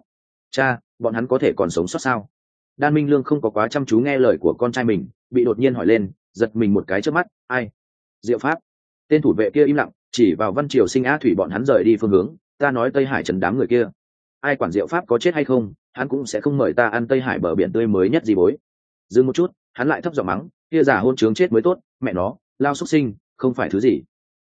Cha, bọn hắn có thể còn sống sót sao? Đan minh lương không có quá chăm chú nghe lời của con trai mình bị đột nhiên hỏi lên, giật mình một cái trước mắt, ai? Diệu pháp? Tên thủ vệ kia im lặng, chỉ vào văn triều sinh á thủy bọn hắn rời đi phương hướng, ta nói tây hải trần đám người kia, ai quản diệu pháp có chết hay không, hắn cũng sẽ không mời ta ăn tây hải bờ biển tươi mới nhất gì bối. Dừng một chút, hắn lại thấp giọng mắng, kia giả hôn trướng chết mới tốt, mẹ nó, lao xuất sinh, không phải thứ gì.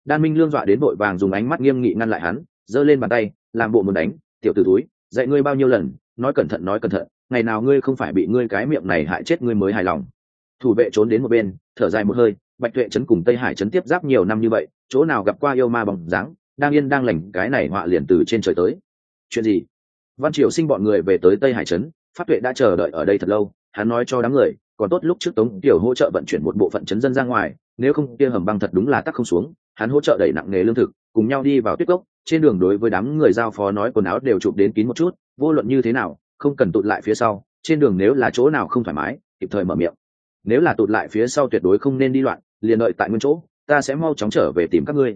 Đan minh lương dọa đến vội vàng dùng ánh mắt nghiêm nghị ngăn lại hắn, giơ lên bàn tay, làm bộ muốn đánh, tiểu t ử túi, dạy ngươi bao nhiêu lần, nói cẩn thận, nói cẩn thận, ngày nào ngươi không phải bị ngươi cái miệng này hại chết ngươi mới hài lòng thủ vệ trốn đến một bên, thở dài một hơi, bạch tuệ trấn cùng tây hải trấn tiếp giáp nhiều năm như vậy, chỗ nào gặp qua yêu ma bằng dáng, đang yên đang lành, cái này họa liền từ trên trời tới. Chuyện gì? Văn triều sinh bọn người về tới tây hải trấn, pháp tuệ đã chờ đợi ở đây thật lâu, hắn nói cho đám người, còn tốt lúc trước tống tiểu hỗ trợ vận chuyển một bộ phận chấn dân ra ngoài, nếu không kia hầm băng thật đúng là tắc không xuống, hắn hỗ trợ đẩy nặng nghề lương thực, cùng nhau đi vào tuyết cốc, trên đường đối với đám người giao phó nói quần áo đều chụp đến kín một chút, vô luận như thế nào, không cần tụt lại phía sau, trên đường nếu là chỗ nào không thoải mái, kịp thời mở miệng nếu là tụt lại phía sau tuyệt đối không nên đi loạn, liền đợi tại nguyên chỗ, ta sẽ mau chóng trở về tìm các ngươi.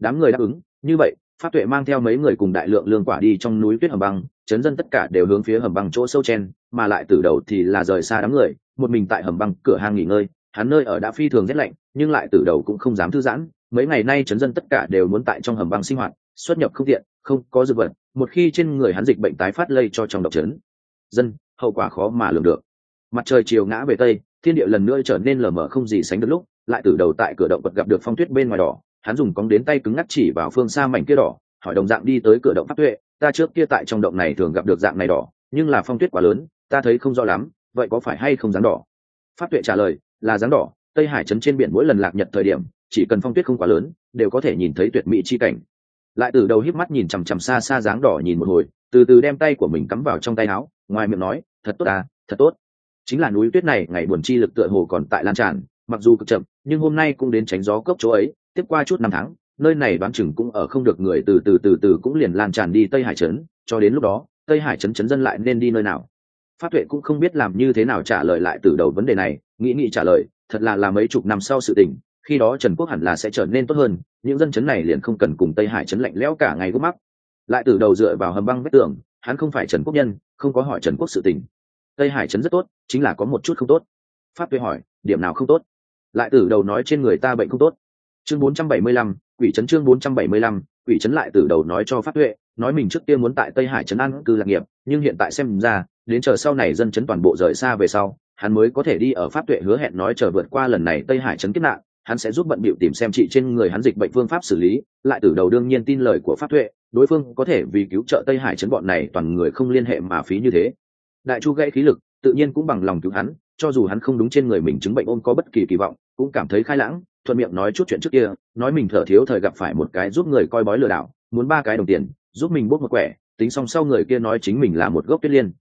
Đám người đáp ứng. Như vậy, pháp tuệ mang theo mấy người cùng đại lượng lương quả đi trong núi tuyết hầm băng, chấn dân tất cả đều hướng phía hầm băng chỗ sâu chen, mà lại từ đầu thì là rời xa đám người, một mình tại hầm băng cửa hang nghỉ ngơi. Hắn nơi ở đã phi thường rét lạnh, nhưng lại từ đầu cũng không dám thư giãn. Mấy ngày nay chấn dân tất cả đều muốn tại trong hầm băng sinh hoạt, xuất nhập không tiện, không có dược vật. Một khi trên người hắn dịch bệnh tái phát lây cho trong độc trấn dân, hậu quả khó mà lường được. Mặt trời chiều ngã về tây thiên địa lần nữa trở nên lờ mờ không gì sánh được lúc, lại từ đầu tại cửa động vật gặp được phong tuyết bên ngoài đỏ, hắn dùng cóng đến tay cứng ngắc chỉ vào phương xa mảnh kia đỏ, hỏi đồng dạng đi tới cửa động pháp tuệ, ta trước kia tại trong động này thường gặp được dạng này đỏ, nhưng là phong tuyết quá lớn, ta thấy không rõ lắm, vậy có phải hay không dáng đỏ? Pháp tuệ trả lời, là dáng đỏ, tây hải trấn trên biển mỗi lần lạc nhật thời điểm, chỉ cần phong tuyết không quá lớn, đều có thể nhìn thấy tuyệt mỹ chi cảnh. Lại từ đầu híp mắt nhìn chằm chằm xa xa dáng đỏ nhìn một hồi, từ từ đem tay của mình cắm vào trong tay áo, ngoài miệng nói, thật tốt à thật tốt chính là núi tuyết này, ngày buồn chi lực tựa hồ còn tại lan tràn, mặc dù cực chậm, nhưng hôm nay cũng đến tránh gió cốc chỗ ấy, tiếp qua chút năm tháng, nơi này đoán chừng cũng ở không được người từ từ từ từ cũng liền lan tràn đi tây hải trấn, cho đến lúc đó, tây hải trấn trấn dân lại nên đi nơi nào? Phát tuệ cũng không biết làm như thế nào trả lời lại từ đầu vấn đề này, nghĩ nghĩ trả lời, thật là là mấy chục năm sau sự tình, khi đó trần quốc hẳn là sẽ trở nên tốt hơn, những dân chấn này liền không cần cùng tây hải chấn lạnh lẽo cả ngày gốc mắc lại từ đầu dựa vào hầm băng vết tường, hắn không phải trần quốc nhân, không có hỏi trần quốc sự tình tây hải chấn rất tốt chính là có một chút không tốt. Pháp tuệ hỏi điểm nào không tốt? Lại từ đầu nói trên người ta bệnh không tốt. Chương 475, quỷ chấn chương 475, quỷ chấn lại từ đầu nói cho pháp tuệ nói mình trước tiên muốn tại tây hải chấn ăn cư lạc nghiệp nhưng hiện tại xem ra đến chờ sau này dân chấn toàn bộ rời xa về sau hắn mới có thể đi ở pháp tuệ hứa hẹn nói chờ vượt qua lần này tây hải chấn kiếp nạn hắn sẽ giúp bận bịu tìm xem trị trên người hắn dịch bệnh phương pháp xử lý lại từ đầu đương nhiên tin lời của pháp tuệ đối phương có thể vì cứu trợ tây hải chấn bọn này toàn người không liên hệ mà phí như thế đại chu gãy khí lực, tự nhiên cũng bằng lòng cứu hắn, cho dù hắn không đúng trên người mình chứng bệnh ôm có bất kỳ kỳ vọng, cũng cảm thấy khai lãng, thuận miệng nói chút chuyện trước kia, nói mình thở thiếu thời gặp phải một cái giúp người coi bói lừa đảo, muốn ba cái đồng tiền, giúp mình bốc một quẻ, tính xong sau người kia nói chính mình là một gốc tuyết liên.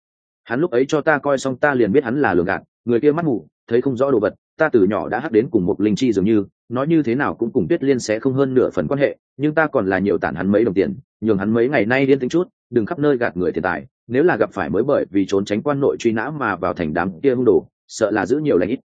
Hắn lúc ấy cho ta coi xong ta liền biết hắn là lường gạt, người kia mắt mù, thấy không rõ đồ vật ta từ nhỏ đã hắc đến cùng một linh chi dường như, nói như thế nào cũng cùng tuyết liên sẽ không hơn nửa phần quan hệ, nhưng ta còn là nhiều tản hắn mấy đồng tiền, nhường hắn mấy ngày nay điên tính chút, đừng khắp nơi gạt người thiệt tài, nếu là gặp phải mới bởi vì trốn tránh quan nội truy nã mà vào thành đám kia hung đồ, sợ là giữ nhiều lãnh ít.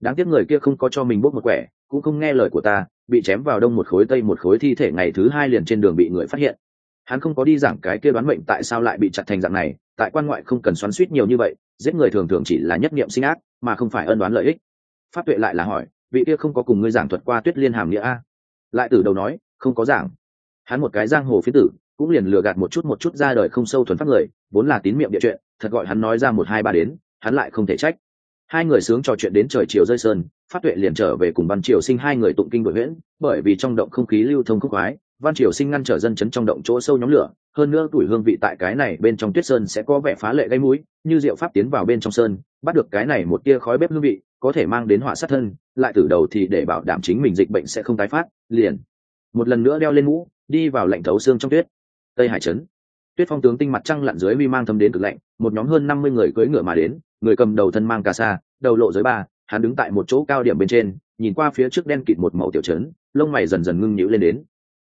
Đáng tiếc người kia không có cho mình bốc một quẻ, cũng không nghe lời của ta, bị chém vào đông một khối, tây một khối, thi thể ngày thứ hai liền trên đường bị người phát hiện. Hắn không có đi giảng cái kia đoán mệnh tại sao lại bị chặt thành dạng này, tại quan ngoại không cần xoắn suýt nhiều như vậy, giết người thường thường chỉ là nhất niệm sinh ác, mà không phải ân đoán lợi ích pháp tuệ lại là hỏi, vị kia không có cùng ngươi giảng thuật qua tuyết liên hàm nghĩa a? Lại từ đầu nói, không có giảng. Hắn một cái giang hồ phía tử, cũng liền lừa gạt một chút một chút ra đời không sâu thuần phát người, vốn là tín miệng địa chuyện, thật gọi hắn nói ra một hai ba đến, hắn lại không thể trách. Hai người sướng trò chuyện đến trời chiều rơi sơn phát tuệ liền trở về cùng văn triều sinh hai người tụng kinh đội huyễn, bởi vì trong động không khí lưu thông khúc khoái, văn triều sinh ngăn trở dân chấn trong động chỗ sâu nhóm lửa, hơn nữa tuổi hương vị tại cái này bên trong tuyết sơn sẽ có vẻ phá lệ gây mũi, như diệu pháp tiến vào bên trong sơn, bắt được cái này một tia khói bếp hương vị có thể mang đến họa sát thân, lại từ đầu thì để bảo đảm chính mình dịch bệnh sẽ không tái phát, liền. Một lần nữa đeo lên mũ, đi vào lạnh thấu xương trong tuyết. Tây hải trấn. Tuyết phong tướng tinh mặt trăng lặn dưới vi mang thâm đến cực lạnh, một nhóm hơn năm mươi người cưỡi ngựa mà đến, người cầm đầu thân mang cà sa, đầu lộ dưới ba, hắn đứng tại một chỗ cao điểm bên trên, nhìn qua phía trước đen kịt một màu tiểu trấn, lông mày dần dần ngưng nhữ lên đến.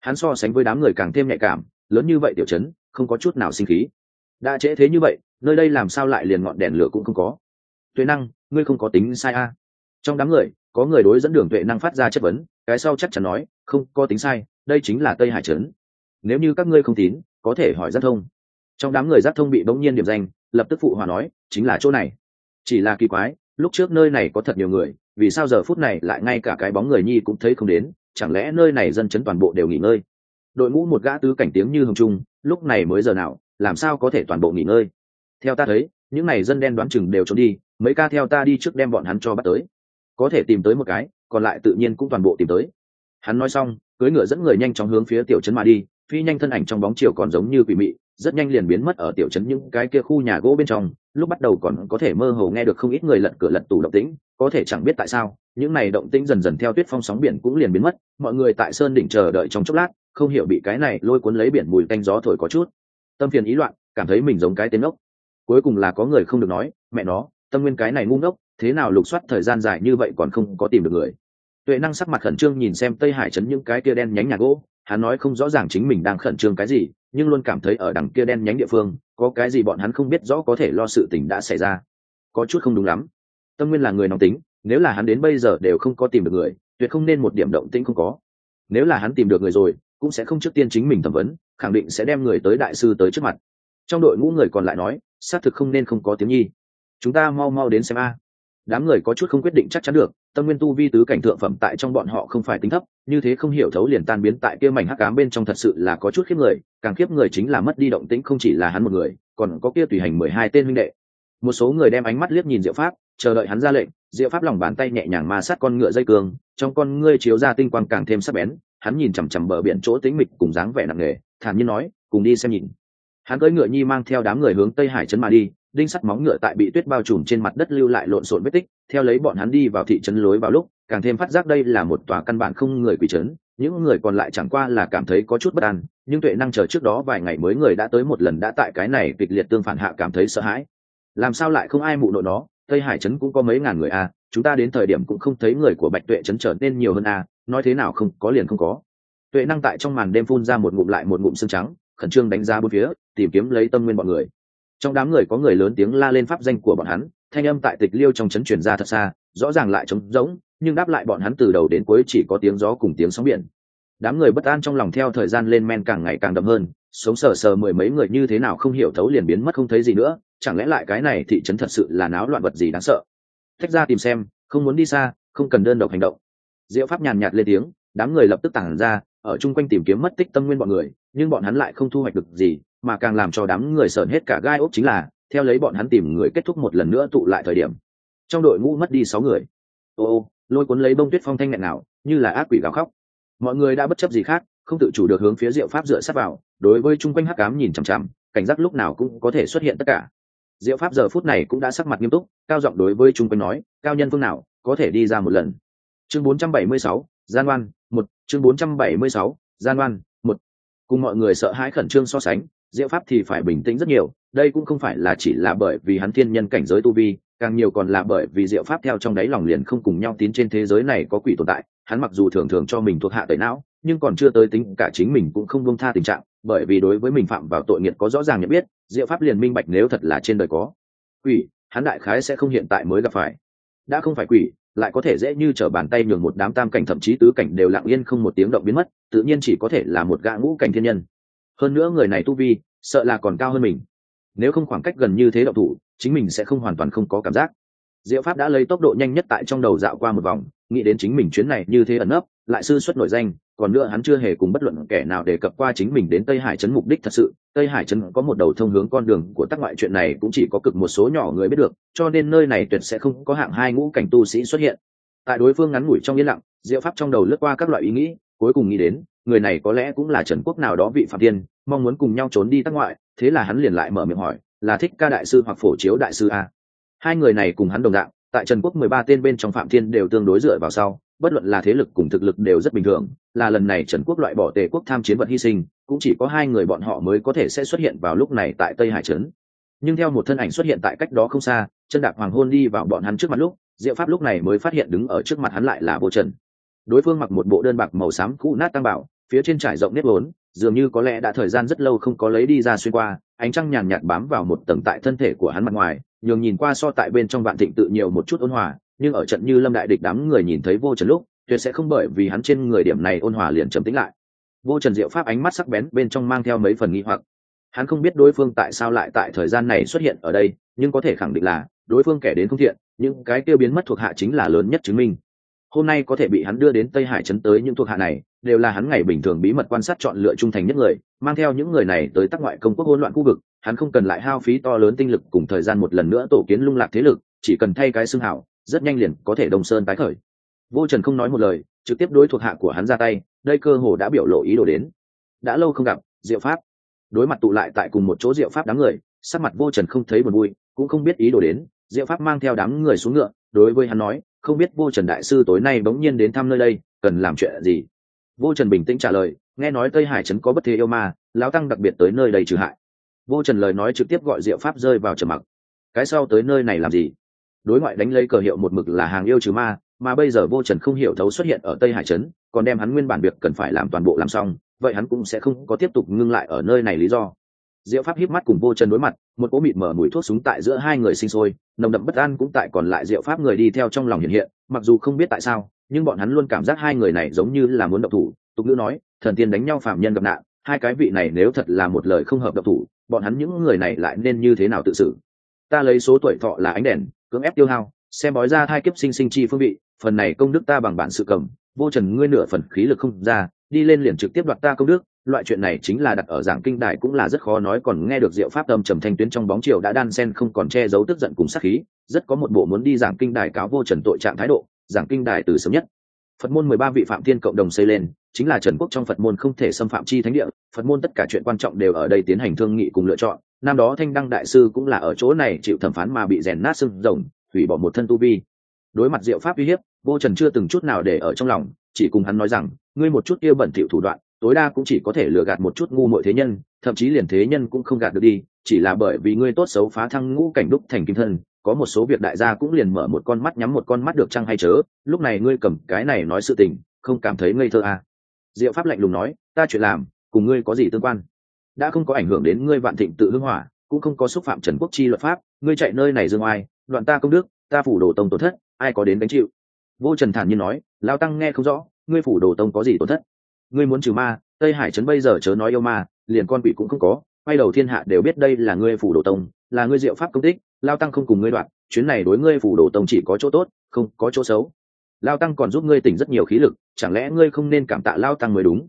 Hắn so sánh với đám người càng thêm nhạy cảm, lớn như vậy tiểu trấn, không có chút nào sinh khí. Đã trễ thế như vậy, nơi đây làm sao lại liền ngọn đèn lửa cũng không có tuệ năng, ngươi không có tính sai a. À. trong đám người, có người đối dẫn đường tuệ năng phát ra chất vấn, cái sau chắc chắn nói, không có tính sai, đây chính là tây hải trấn. Nếu như các ngươi không tín, có thể hỏi giác thông. Trong đám người giác thông bị bỗng nhiên điểm danh, lập tức phụ hòa nói, chính là chỗ này. Chỉ là kỳ quái, lúc trước nơi này có thật nhiều người, vì sao giờ phút này lại ngay cả cái bóng người nhi cũng thấy không đến, chẳng lẽ nơi này dân chấn toàn bộ đều nghỉ ngơi? Đội ngũ một gã tứ cảnh tiếng như hồng trung, lúc này mới giờ nào, làm sao có thể toàn bộ nghỉ ngơi? Theo ta thấy những này dân đen đoán chừng đều trốn đi, mấy ca theo ta đi trước đem bọn hắn cho bắt tới. Có thể tìm tới một cái, còn lại tự nhiên cũng toàn bộ tìm tới. Hắn nói xong cưới ngựa dẫn người nhanh chóng hướng phía tiểu trấn mà đi, phi nhanh thân ảnh trong bóng chiều còn giống như quỷ mị, rất nhanh liền biến mất ở tiểu trấn những cái kia khu nhà gỗ bên trong, lúc bắt đầu còn có thể mơ hồ nghe được không ít người lật cửa lật tủ động tĩnh, có thể chẳng biết tại sao, những này động tĩnh dần dần theo tuyết phong sóng biển cũng liền biến mất, mọi người tại sơn đỉnh chờ đợi trong chốc lát, không hiểu bị cái này lôi cuốn lấy biển mùi canh gió thổi có chút. Tâm phiền ý loạn, cảm thấy mình giống cái tên ốc cuối cùng là có người không được nói, mẹ nó, tâm nguyên cái này ngu ngốc, thế nào lục soát thời gian dài như vậy còn không có tìm được người? Tuệ năng sắc mặt khẩn trương nhìn xem tây hải trấn những cái kia đen nhánh nhà gỗ, hắn nói không rõ ràng chính mình đang khẩn trương cái gì, nhưng luôn cảm thấy ở đằng kia đen nhánh địa phương, có cái gì bọn hắn không biết rõ có thể lo sự tình đã xảy ra. Có chút không đúng lắm. Tâm nguyên là người nóng tính, nếu là hắn đến bây giờ đều không có tìm được người, tuyệt không nên một điểm động tĩnh không có. Nếu là hắn tìm được người rồi, cũng sẽ không trước tiên chính mình thẩm vấn, khẳng định sẽ đem người tới đại sư tới trước mặt. Trong đội ngũ người còn lại nói xác thực không nên không có tiếng nhi. Chúng ta mau mau đến xem a. Đám người có chút không quyết định chắc chắn được, tâm nguyên tu vi tứ cảnh thượng phẩm tại trong bọn họ không phải tính thấp, như thế không hiểu thấu liền tan biến tại kia mảnh hắc cám bên trong thật sự là có chút khiếp người, càng khiếp người chính là mất đi động tĩnh không chỉ là hắn một người, còn có kia tùy hành mười hai tên huynh đệ. Một số người đem ánh mắt liếc nhìn diệu pháp, chờ đợi hắn ra lệnh, diệu pháp lòng bàn tay nhẹ nhàng ma sát con ngựa dây cường trong con ngươi chiếu ra tinh quang càng thêm sắc bén, hắn nhìn chằm chằm bờ biển chỗ tĩnh mịch cùng dáng vẻ nặng nề, thản nhiên nói, cùng đi xem nhìn hắn cưỡi ngựa nhi mang theo đám người hướng tây hải trấn mà đi, đinh sắt móng ngựa tại bị tuyết bao trùm trên mặt đất lưu lại lộn xộn vết tích, theo lấy bọn hắn đi vào thị trấn lối vào lúc, càng thêm phát giác đây là một tòa căn bản không người quỷ trấn, những người còn lại chẳng qua là cảm thấy có chút bất an, nhưng tuệ năng chờ trước đó vài ngày mới người đã tới một lần đã tại cái này kịch liệt tương phản hạ cảm thấy sợ hãi. Làm sao lại không ai mụ nội nó, tây hải trấn cũng có mấy ngàn người à chúng ta đến thời điểm cũng không thấy người của bạch tuệ trấn trở nên nhiều hơn à nói thế nào không, có liền không có. Tuệ năng tại trong màn đêm phun ra một ngụm lại một ngụm xương trắng khẩn trương đánh giá bốn phía, tìm kiếm lấy tâm nguyên bọn người. Trong đám người có người lớn tiếng la lên pháp danh của bọn hắn, thanh âm tại tịch liêu trong chấn truyền ra thật xa, rõ ràng lại trống rỗng, nhưng đáp lại bọn hắn từ đầu đến cuối chỉ có tiếng gió cùng tiếng sóng biển. Đám người bất an trong lòng theo thời gian lên men càng ngày càng đậm hơn, sống sờ sờ mười mấy người như thế nào không hiểu thấu liền biến mất không thấy gì nữa, chẳng lẽ lại cái này thị trấn thật sự là náo loạn vật gì đáng sợ? Thách ra tìm xem, không muốn đi xa, không cần đơn độc hành động. Diệu pháp nhàn nhạt lên tiếng, đám người lập tức tản ra, ở chung quanh tìm kiếm mất tích tâm nguyên bọn người nhưng bọn hắn lại không thu hoạch được gì mà càng làm cho đám người sợn hết cả gai ốc chính là theo lấy bọn hắn tìm người kết thúc một lần nữa tụ lại thời điểm trong đội ngũ mất đi sáu người. Ô ô lôi cuốn lấy bông tuyết phong thanh nghẹn nào như là ác quỷ gào khóc. Mọi người đã bất chấp gì khác không tự chủ được hướng phía diệu pháp dựa sát vào đối với chung quanh hắc cám nhìn chằm chằm cảnh giác lúc nào cũng có thể xuất hiện tất cả. Diệu pháp giờ phút này cũng đã sắc mặt nghiêm túc cao giọng đối với chung quanh nói cao nhân phương nào có thể đi ra một lần. Chương 476, gian oan một chương 476, gian oan cùng mọi người sợ hãi khẩn trương so sánh, diệu pháp thì phải bình tĩnh rất nhiều, đây cũng không phải là chỉ là bởi vì hắn thiên nhân cảnh giới tu vi, càng nhiều còn là bởi vì diệu pháp theo trong đáy lòng liền không cùng nhau tín trên thế giới này có quỷ tồn tại, hắn mặc dù thường thường cho mình thuộc hạ tẩy não, nhưng còn chưa tới tính cả chính mình cũng không buông tha tình trạng, bởi vì đối với mình phạm vào tội nghiệt có rõ ràng nhận biết, diệu pháp liền minh bạch nếu thật là trên đời có quỷ, hắn đại khái sẽ không hiện tại mới gặp phải. Đã không phải quỷ lại có thể dễ như t r ở bàn tay nhường một đám tam cảnh thậm chí tứ cảnh đều lặng yên không một tiếng động biến mất, tự nhiên chỉ có thể là một gã ngũ cảnh thiên nhân. Hơn nữa người này tu vi, sợ là còn cao hơn mình. Nếu không khoảng cách gần như thế đậu thủ, chính mình sẽ không hoàn toàn không có cảm giác. Diệu pháp đã lấy tốc độ nhanh nhất tại trong đầu dạo qua một vòng, nghĩ đến chính mình chuyến này như thế ẩn ấp lại sư xuất nổi danh còn nữa hắn chưa hề cùng bất luận kẻ nào đề cập qua chính mình đến tây hải trấn mục đích thật sự. Tây hải trấn có một đầu thông hướng con đường của tác ngoại chuyện này cũng chỉ có cực một số nhỏ người biết được, cho nên nơi này tuyệt sẽ không có hạng hai ngũ cảnh tu sĩ xuất hiện. Tại đối phương ngắn ngủi trong yên lặng, diệu pháp trong đầu lướt qua các loại ý nghĩ, cuối cùng nghĩ đến, người này có lẽ cũng là trần quốc nào đó vị phạm tiên, mong muốn cùng nhau trốn đi tác ngoại, thế là hắn liền lại mở miệng hỏi, là thích ca đại sư hoặc phổ chiếu đại sư a hai người này cùng hắn đồng đạo tại trần quốc mười ba tên bên trong phạm thiên đều tương đối dựa vào sau, bất luận là thế lực cùng thực lực đều rất bình thường là lần này trần quốc loại bỏ tề quốc tham chiến vật hy sinh, cũng chỉ có hai người bọn họ mới có thể sẽ xuất hiện vào lúc này tại tây hải trấn. Nhưng theo một thân ảnh xuất hiện tại cách đó không xa, chân đạp hoàng hôn đi vào bọn hắn trước mặt lúc, diệu pháp lúc này mới phát hiện đứng ở trước mặt hắn lại là vô trần. Đối phương mặc một bộ đơn bạc màu xám cũ nát tăng bảo, phía trên trải rộng nếp vốn, dường như có lẽ đã thời gian rất lâu không có lấy đi ra xuyên qua, ánh trăng nhàn nhạt bám vào một tầng tại thân thể của hắn mặt ngoài, nhường nhìn qua so tại bên trong vạn thịnh tự nhiều một chút ôn hòa, nhưng ở trận như lâm đại địch đám người nhìn thấy vô trần lúc tuyệt sẽ không bởi vì hắn trên người điểm này ôn hòa liền trầm tĩnh lại. Vô trần diệu pháp ánh mắt sắc bén bên trong mang theo mấy phần nghi hoặc. Hắn không biết đối phương tại sao lại tại thời gian này xuất hiện ở đây, nhưng có thể khẳng định là, đối phương kẻ đến không thiện, những cái tiêu biến mất thuộc hạ chính là lớn nhất chứng minh. Hôm nay có thể bị hắn đưa đến tây hải trấn tới những thuộc hạ này, đều là hắn ngày bình thường bí mật quan sát chọn lựa trung thành nhất người, mang theo những người này tới tác ngoại công quốc hỗn loạn khu vực, hắn không cần lại hao phí to lớn tinh lực cùng thời gian một lần nữa tổ kiến lung lạc thế lực, chỉ cần thay cái xương hảo, rất nhanh liền có thể đồng sơn tái khởi vô trần không nói một lời, trực tiếp đối thuộc hạ của hắn ra tay, đây cơ hồ đã biểu lộ ý đồ đến. Đã lâu không gặp, diệu pháp. Đối mặt tụ lại tại cùng một chỗ diệu pháp đám người, sắc mặt vô trần không thấy buồn vui, cũng không biết ý đồ đến. Diệu pháp mang theo đám người xuống ngựa, đối với hắn nói, không biết vô trần đại sư tối nay bỗng nhiên đến thăm nơi đây, cần làm chuyện gì? Vô trần bình tĩnh trả lời, nghe nói tây hải trấn có bất thế yêu ma, lão tăng đặc biệt tới nơi đây trừ hại. Vô trần lời nói trực tiếp gọi diệu pháp rơi vào trầm mặc. Cái sau tới nơi này làm gì? Đối ngoại đánh lấy cờ hiệu một mực là hàng yêu trừ ma mà bây giờ vô trần không hiểu thấu xuất hiện ở tây hải trấn, còn đem hắn nguyên bản việc cần phải làm toàn bộ làm xong, vậy hắn cũng sẽ không có tiếp tục ngưng lại ở nơi này lý do. Diệu pháp híp mắt cùng vô trần đối mặt, một cỗ mịt mở mùi thuốc súng tại giữa hai người sinh sôi, nồng đậm bất an cũng tại còn lại diệu pháp người đi theo trong lòng hiện hiện, mặc dù không biết tại sao, nhưng bọn hắn luôn cảm giác hai người này giống như là muốn độc thủ. Tục ngữ nói, thần tiên đánh nhau phạm nhân gặp nạn, hai cái vị này nếu thật là một lời không hợp độc thủ, bọn hắn những người này lại nên như thế nào tự xử? Ta lấy số tuổi thọ là ánh đèn, cưỡng ép tiêu hao, xem bói ra hai kiếp sinh sinh chi phương vị phần này công đức ta bằng bản sự cầm, vô trần ngươi nửa phần khí lực không ra, đi lên liền trực tiếp đoạt ta công đức. Loại chuyện này chính là đặt ở giảng kinh đài cũng là rất khó nói, còn nghe được diệu pháp tâm trầm thanh tuyến trong bóng chiều đã đan sen không còn che giấu tức giận cùng sát khí, rất có một bộ muốn đi giảng kinh đài cáo vô trần tội trạng thái độ, giảng kinh đài từ sớm nhất. Phật môn mười ba vị phạm thiên cộng đồng xây lên, chính là trần quốc trong phật môn không thể xâm phạm chi thánh địa, phật môn tất cả chuyện quan trọng đều ở đây tiến hành thương nghị cùng lựa chọn. Năm đó thanh đăng đại sư cũng là ở chỗ này chịu thẩm phán mà bị rèn nát xương rồng, hủy bỏ một thân tu vi đối mặt diệu pháp uy hiếp, vô trần chưa từng chút nào để ở trong lòng, chỉ cùng hắn nói rằng, ngươi một chút yêu bẩn thỉu thủ đoạn, tối đa cũng chỉ có thể lừa gạt một chút ngu muội thế nhân, thậm chí liền thế nhân cũng không gạt được đi, chỉ là bởi vì ngươi tốt xấu phá thăng ngũ cảnh đúc thành kim thân, có một số việc đại gia cũng liền mở một con mắt nhắm một con mắt được chăng hay chớ, lúc này ngươi cầm cái này nói sự tình, không cảm thấy ngây thơ à. diệu pháp lạnh lùng nói, ta chuyện làm, cùng ngươi có gì tương quan đã không có ảnh hưởng đến ngươi vạn thịnh tự hưng hỏa, cũng không có xúc phạm trần quốc chi luật pháp, ngươi chạy nơi này dương oai, đoạn ta công đức ta phủ đồ tông tổn thất, ai có đến đánh chịu? Vô trần thản nhiên nói lao tăng nghe không rõ, ngươi phủ đồ tông có gì tổn thất? Ngươi muốn trừ ma, tây hải trấn bây giờ chớ nói yêu ma, liền con quỷ cũng không có, quay đầu thiên hạ đều biết đây là ngươi phủ đồ tông, là ngươi diệu pháp công tích lao tăng không cùng ngươi đoạn, chuyến này đối ngươi phủ đồ tông chỉ có chỗ tốt, không có chỗ xấu. Lao tăng còn giúp ngươi tỉnh rất nhiều khí lực, chẳng lẽ ngươi không nên cảm tạ lao tăng mới đúng?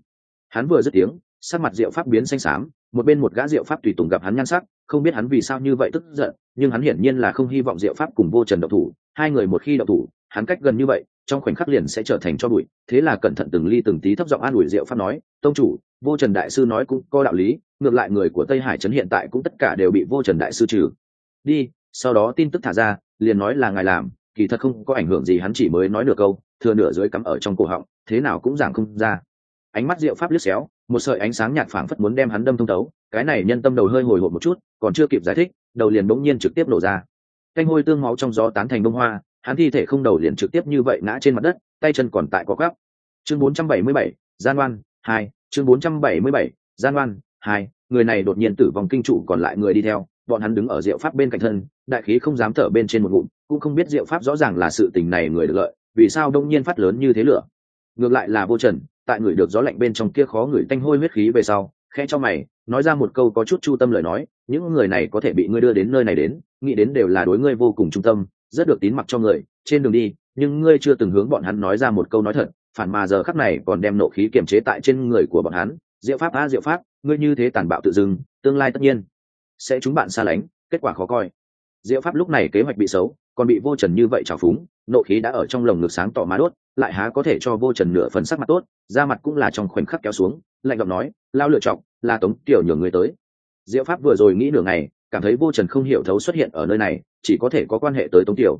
Hắn vừa dứt tiếng, sắc mặt diệu pháp biến xanh xám một bên một gã diệu pháp tùy tùng gặp hắn nhan sắc, không biết hắn vì sao như vậy tức giận, nhưng hắn hiển nhiên là không hy vọng diệu pháp cùng vô trần độc thủ. Hai người một khi độc thủ, hắn cách gần như vậy, trong khoảnh khắc liền sẽ trở thành cho bụi. Thế là cẩn thận từng ly từng tí thấp giọng an ủi diệu pháp nói, tông chủ, vô trần đại sư nói cũng có đạo lý, ngược lại người của tây hải trấn hiện tại cũng tất cả đều bị vô trần đại sư trừ. Đi, sau đó tin tức thả ra, liền nói là ngài làm, kỳ thật không có ảnh hưởng gì hắn chỉ mới nói được câu, thừa nửa dưới cắm ở trong cổ họng, thế nào cũng giảng không ra. Ánh mắt diệu pháp liếc xéo một sợi ánh sáng nhạt phảng phất muốn đem hắn đâm thông thấu cái này nhân tâm đầu hơi hồi hộp một chút còn chưa kịp giải thích đầu liền bỗng nhiên trực tiếp nổ ra. Canh hôi tương máu trong gió tán thành bông hoa hắn thi thể không đầu liền trực tiếp như vậy ngã trên mặt đất tay chân còn tại có gắp chương 477, gian oan hai chương 477, gian oan hai người này đột nhiên tử vong kinh trụ còn lại người đi theo bọn hắn đứng ở diệu pháp bên cạnh thân đại khí không dám thở bên trên một ngụm cũng không biết diệu pháp rõ ràng là sự tình này người được lợi vì sao đông nhiên phát lớn như thế lửa ngược lại là vô trần, tại người được gió lạnh bên trong kia khó người tanh hôi huyết khí về sau khe cho mày, nói ra một câu có chút chu tâm lời nói, những người này có thể bị ngươi đưa đến nơi này đến, nghĩ đến đều là đối ngươi vô cùng trung tâm, rất được tín mặc cho người, trên đường đi, nhưng ngươi chưa từng hướng bọn hắn nói ra một câu nói thật, phản mà giờ khắc này còn đem nộ khí kiềm chế tại trên người của bọn hắn, diệu pháp a diệu pháp, ngươi như thế tàn bạo tự dưng, tương lai tất nhiên sẽ chúng bạn xa lánh, kết quả khó coi. Diệu pháp lúc này kế hoạch bị xấu, còn bị vô trần như vậy trào phúng, nộ khí đã ở trong lồng ngực sáng tỏ má đốt lại há có thể cho vô trần nửa phần sắc mặt tốt, da mặt cũng là trong khoảnh khắc kéo xuống, lạnh giọng nói, lao lựa chọc là tống tiểu nhường người tới. Diệu pháp vừa rồi nghĩ nửa ngày, cảm thấy vô trần không hiểu thấu xuất hiện ở nơi này, chỉ có thể có quan hệ tới tống tiểu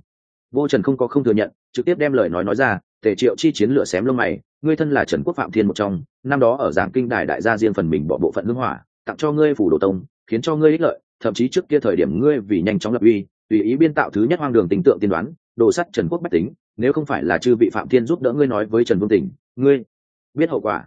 vô trần không có không thừa nhận, trực tiếp đem lời nói nói ra, tề triệu chi chiến lửa xém lông mày, ngươi thân là trần quốc phạm thiên một trong, năm đó ở giảng kinh đài đại gia riêng phần mình bỏ bộ phận hưng hỏa, tặng cho ngươi phủ đồ tông, khiến cho ngươi ích lợi, thậm chí trước kia thời điểm ngươi vì nhanh chóng lập uy, tùy ý biên tạo thứ nhất hoang đường tình tượng tiên đoán, đồ sắt trần quốc bách tính nếu không phải là chư vị phạm thiên giúp đỡ ngươi nói với trần vương tỉnh, ngươi biết hậu quả.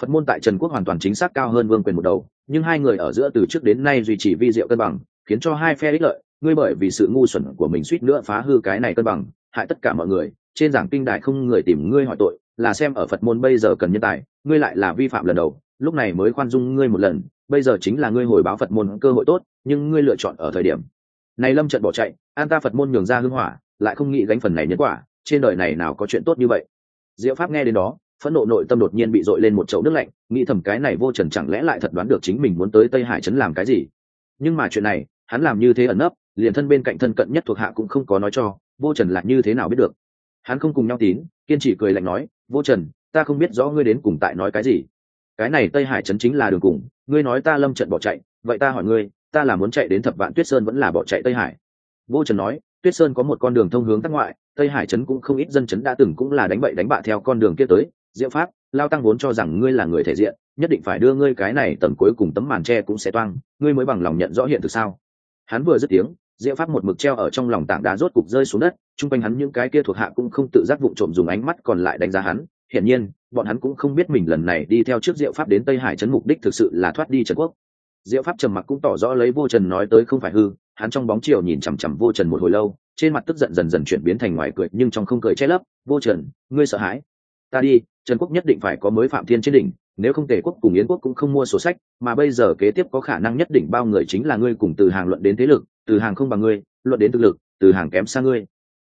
Phật môn tại trần quốc hoàn toàn chính xác cao hơn vương quyền một đầu, nhưng hai người ở giữa từ trước đến nay duy trì vi diệu cân bằng, khiến cho hai phe ích lợi, ngươi bởi vì sự ngu xuẩn của mình suýt nữa phá hư cái này cân bằng, hại tất cả mọi người, trên giảng kinh đại không người tìm ngươi hỏi tội, là xem ở phật môn bây giờ cần nhân tài, ngươi lại là vi phạm lần đầu, lúc này mới khoan dung ngươi một lần, bây giờ chính là ngươi hồi báo phật môn cơ hội tốt, nhưng ngươi lựa chọn ở thời điểm này lâm trận bỏ chạy, an ta phật môn nhường ra hưng hỏa, lại không nghĩ gánh phần này nhân quả trên đời này nào có chuyện tốt như vậy? Diệu pháp nghe đến đó, phẫn nộ nội tâm đột nhiên bị dội lên một chậu nước lạnh, nghĩ thầm cái này vô trần chẳng lẽ lại thật đoán được chính mình muốn tới tây hải trấn làm cái gì? Nhưng mà chuyện này, hắn làm như thế ẩn nấp, liền thân bên cạnh thân cận nhất thuộc hạ cũng không có nói cho, vô trần là như thế nào biết được? Hắn không cùng nhau tín, kiên trì cười lạnh nói, vô trần, ta không biết rõ ngươi đến cùng tại nói cái gì. Cái này tây hải trấn chính là đường cùng, ngươi nói ta lâm trận bỏ chạy, vậy ta hỏi ngươi, ta là muốn chạy đến thập vạn tuyết sơn vẫn là bỏ chạy tây hải? Vô trần nói, tuyết sơn có một con đường thông hướng tắc ngoại tây hải trấn cũng không ít dân trấn đã từng cũng là đánh bậy đánh bạ theo con đường kia tới. Diệu pháp, lao tăng vốn cho rằng ngươi là người thể diện, nhất định phải đưa ngươi cái này tầm cuối cùng tấm màn tre cũng sẽ toang, ngươi mới bằng lòng nhận rõ hiện thực sao? Hắn vừa dứt tiếng, diệu pháp một mực treo ở trong lòng tảng đá rốt cục rơi xuống đất, chung quanh hắn những cái kia thuộc hạ cũng không tự giác vụ trộm dùng ánh mắt còn lại đánh giá hắn. Hiển nhiên, bọn hắn cũng không biết mình lần này đi theo trước diệu pháp đến tây hải trấn mục đích thực sự là thoát đi trần quốc. Diệu pháp trầm mặc cũng tỏ rõ lấy vô trần nói tới không phải hư, hắn trong bóng chiều nhìn chằm chằm vô trần một hồi lâu trên mặt tức giận dần dần chuyển biến thành ngoài cười, nhưng trong không cười che lấp, vô trần, ngươi sợ hãi? Ta đi, trần quốc nhất định phải có mới phạm thiên trên đỉnh, nếu không tề quốc cùng yến quốc cũng không mua sổ sách, mà bây giờ kế tiếp có khả năng nhất định bao người chính là ngươi cùng từ hàng luận đến thế lực, từ hàng không bằng ngươi, luận đến thực lực, từ hàng kém xa ngươi.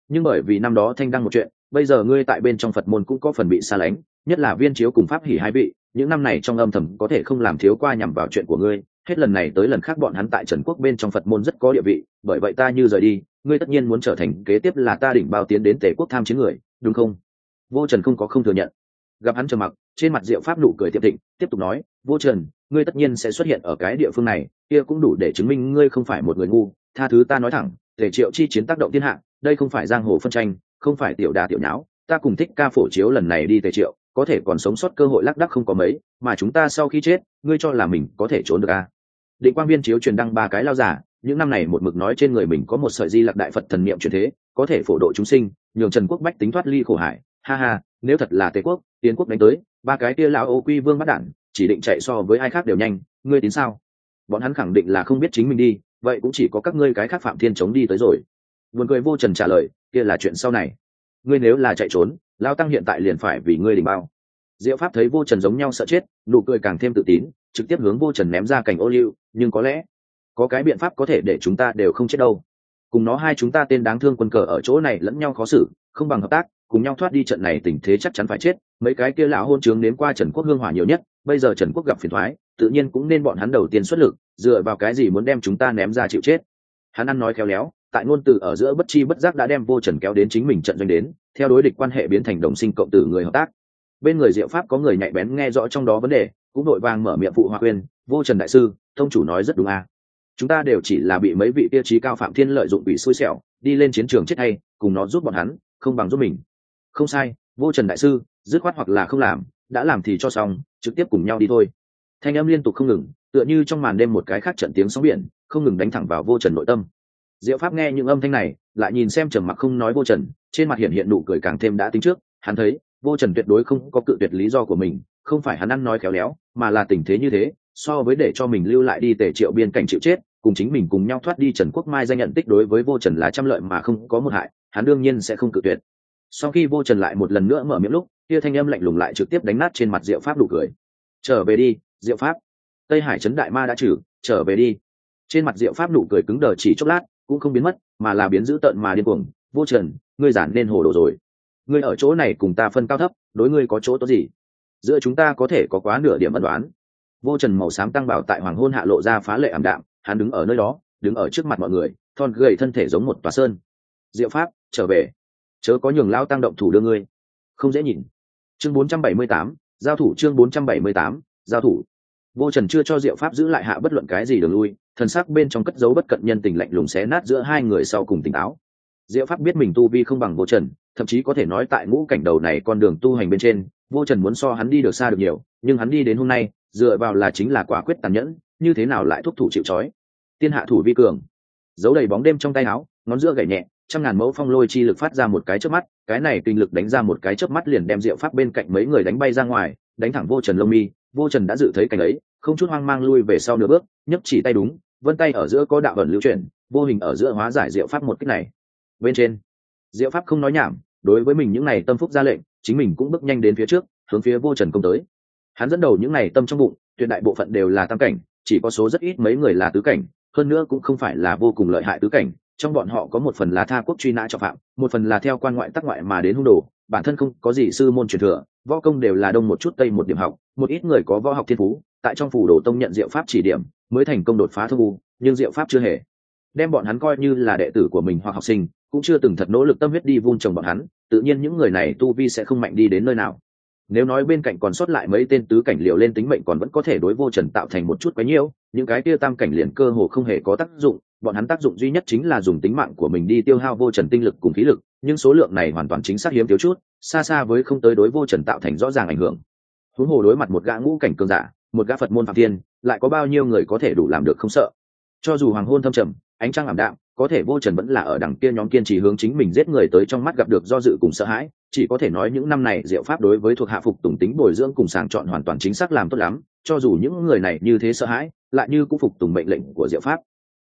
Nhưng bởi vì năm đó thanh đăng một chuyện, bây giờ ngươi tại bên trong phật môn cũng có phần bị xa lánh, nhất là viên chiếu cùng pháp hỉ hai vị, những năm này trong âm thầm có thể không làm thiếu qua nhằm vào chuyện của ngươi, hết lần này tới lần khác bọn hắn tại trần quốc bên trong phật môn rất có địa vị, bởi vậy ta như rời đi ngươi tất nhiên muốn trở thành kế tiếp là ta đỉnh bao tiến đến tể quốc tham chiến người, đúng không? Vô trần không có không thừa nhận. Gặp hắn trầm mặc, trên mặt diệu pháp nụ cười tiệm thịnh, tiếp tục nói, vô trần, ngươi tất nhiên sẽ xuất hiện ở cái địa phương này, kia cũng đủ để chứng minh ngươi không phải một người ngu. Tha thứ ta nói thẳng, tề triệu chi chiến tác động thiên hạ, đây không phải giang hồ phân tranh, không phải tiểu đà tiểu nháo, ta cùng thích ca phổ chiếu lần này đi tề triệu, có thể còn sống sót cơ hội lác đắc không có mấy, mà chúng ta sau khi chết, ngươi cho là mình có thể trốn được à. định quang viên chiếu truyền đăng ba cái lao giả những năm này một mực nói trên người mình có một sợi di lạc đại phật thần niệm truyền thế, có thể phổ độ chúng sinh, nhường trần quốc bách tính thoát ly khổ hải. Ha ha, nếu thật là tề quốc, tiến quốc đánh tới, ba cái kia lão ô quy vương bắt đản chỉ định chạy so với ai khác đều nhanh, ngươi tín sao? Bọn hắn khẳng định là không biết chính mình đi, vậy cũng chỉ có các ngươi cái khác phạm thiên chống đi tới rồi. Buồn cười vô trần trả lời, kia là chuyện sau này. Ngươi nếu là chạy trốn lao tăng hiện tại liền phải vì ngươi đình bao. Diệu pháp thấy vô trần giống nhau sợ chết, nụ cười càng thêm tự tín, trực tiếp hướng vô trần ném ra cành ô liu, nhưng có lẽ có cái biện pháp có thể để chúng ta đều không chết đâu. Cùng nó hai chúng ta tên đáng thương quân cờ ở chỗ này lẫn nhau khó xử, không bằng hợp tác, cùng nhau thoát đi trận này tình thế chắc chắn phải chết. Mấy cái kia lão hôn trướng đến qua trần quốc hương hỏa nhiều nhất, bây giờ trần quốc gặp phiền thoái tự nhiên cũng nên bọn hắn đầu tiên xuất lực, dựa vào cái gì muốn đem chúng ta ném ra chịu chết. Hắn ăn nói khéo léo, tại ngôn từ ở giữa bất chi bất giác đã đem vô trần kéo đến chính mình trận doanh đến, theo đối địch quan hệ biến thành đồng sinh cộng tử người hợp tác. Bên người diệu pháp có người nhạy bén nghe rõ trong đó vấn đề, cũng đội vàng mở miệng phụ hoa khuyên, vô trần đại sư thông chủ nói rất đúng à chúng ta đều chỉ là bị mấy vị tiêu chí cao phạm thiên lợi dụng bị xui xẻo, đi lên chiến trường chết hay, cùng nó giúp bọn hắn, không bằng giúp mình. Không sai, vô trần đại sư, dứt khoát hoặc là không làm, đã làm thì cho xong, trực tiếp cùng nhau đi thôi. Thanh âm liên tục không ngừng, tựa như trong màn đêm một cái khác trận tiếng sóng biển, không ngừng đánh thẳng vào vô trần nội tâm. Diệu pháp nghe những âm thanh này, lại nhìn xem trầm mặc không nói vô trần, trên mặt hiện hiện nụ cười càng thêm đã tính trước, hắn thấy, vô trần tuyệt đối không có cự tuyệt lý do của mình, không phải hắn ăn nói khéo léo, mà là tình thế như thế, so với để cho mình lưu lại đi tể triệu biên cảnh chịu chết cùng chính mình cùng nhau thoát đi trần quốc mai danh nhận tích đối với vô trần là trăm lợi mà không có một hại, hắn đương nhiên sẽ không cự tuyệt. Sau khi vô trần lại một lần nữa mở miệng lúc, kia thanh âm lạnh lùng lại trực tiếp đánh nát trên mặt diệu pháp đủ cười. Trở về đi, diệu pháp. Tây hải trấn đại ma đã trừ, trở về đi. Trên mặt diệu pháp nụ cười cứng đờ chỉ chốc lát, cũng không biến mất, mà là biến dữ tợn mà điên cuồng, vô trần, ngươi giản nên hồ đồ rồi. Ngươi ở chỗ này cùng ta phân cao thấp, đối ngươi có chỗ tốt gì? Giữa chúng ta có thể có quá nửa điểm ẩn đoán vô trần màu xám tăng bảo tại hoàng hôn hạ lộ ra phá lệ ảm đạm hắn đứng ở nơi đó đứng ở trước mặt mọi người thon gầy thân thể giống một tòa sơn. Diệu pháp trở về. Chớ có nhường lao tăng động thủ đưa ngươi. Không dễ nhìn. Chương 478, giao thủ chương 478, giao thủ. Vô trần chưa cho diệu pháp giữ lại hạ bất luận cái gì đường lui thần sắc bên trong cất dấu bất cận nhân tình lạnh lùng xé nát giữa hai người sau cùng tỉnh táo. Diệu pháp biết mình tu vi không bằng vô trần thậm chí có thể nói tại ngũ cảnh đầu này con đường tu hành bên trên vô trần muốn so hắn đi được xa được nhiều nhưng hắn đi đến hôm nay dựa vào là chính là quả quyết tàn nhẫn như thế nào lại thúc thủ chịu trói? Tiên hạ thủ vi cường. Giấu đầy bóng đêm trong tay áo, ngón giữa gậy nhẹ, trăm ngàn mẫu phong lôi chi lực phát ra một cái chớp mắt, cái này kinh lực đánh ra một cái chớp mắt liền đem diệu pháp bên cạnh mấy người đánh bay ra ngoài, đánh thẳng vô trần lông mi, vô trần đã dự thấy cảnh ấy, không chút hoang mang lui về sau nửa bước, nhấc chỉ tay đúng, vân tay ở giữa có đạo ẩn lưu chuyển, vô hình ở giữa hóa giải diệu pháp một cách này. Bên trên, diệu pháp không nói nhảm, đối với mình những này tâm phúc ra lệnh, chính mình cũng bước nhanh đến phía trước, hướng phía vô trần công tới. Hắn dẫn đầu những này tâm trong bụng, tuyệt đại bộ phận đều là tam cảnh chỉ có số rất ít mấy người là tứ cảnh, hơn nữa cũng không phải là vô cùng lợi hại tứ cảnh, trong bọn họ có một phần là tha quốc truy nã trọng phạm, một phần là theo quan ngoại tác ngoại mà đến hung đồ, bản thân không có gì sư môn truyền thừa, võ công đều là đông một chút, tây một điểm học, một ít người có võ học thiên phú, tại trong phủ đồ tông nhận diệu pháp chỉ điểm, mới thành công đột phá thông u nhưng diệu pháp chưa hề đem bọn hắn coi như là đệ tử của mình hoặc học sinh, cũng chưa từng thật nỗ lực tâm huyết đi vun trồng bọn hắn, tự nhiên những người này tu vi sẽ không mạnh đi đến nơi nào nếu nói bên cạnh còn sót lại mấy tên tứ cảnh liệu lên tính mệnh còn vẫn có thể đối vô trần tạo thành một chút quấy nhiễu, những cái kia tam cảnh liền cơ hồ không hề có tác dụng, bọn hắn tác dụng duy nhất chính là dùng tính mạng của mình đi tiêu hao vô trần tinh lực cùng khí lực, nhưng số lượng này hoàn toàn chính xác hiếm thiếu chút, xa xa với không tới đối vô trần tạo thành rõ ràng ảnh hưởng. Huống hồ đối mặt một gã ngũ cảnh cường giả, một gã phật môn phạm thiên, lại có bao nhiêu người có thể đủ làm được không sợ? Cho dù hoàng hôn thâm trầm, ánh trăng ảm đạm có thể vô trần vẫn là ở đằng kia nhóm kiên trì hướng chính mình giết người tới trong mắt gặp được do dự cùng sợ hãi, chỉ có thể nói những năm này diệu pháp đối với thuộc hạ phục tùng tính bồi dưỡng cùng sàng chọn hoàn toàn chính xác làm tốt lắm, cho dù những người này như thế sợ hãi, lại như cũng phục tùng mệnh lệnh của diệu pháp.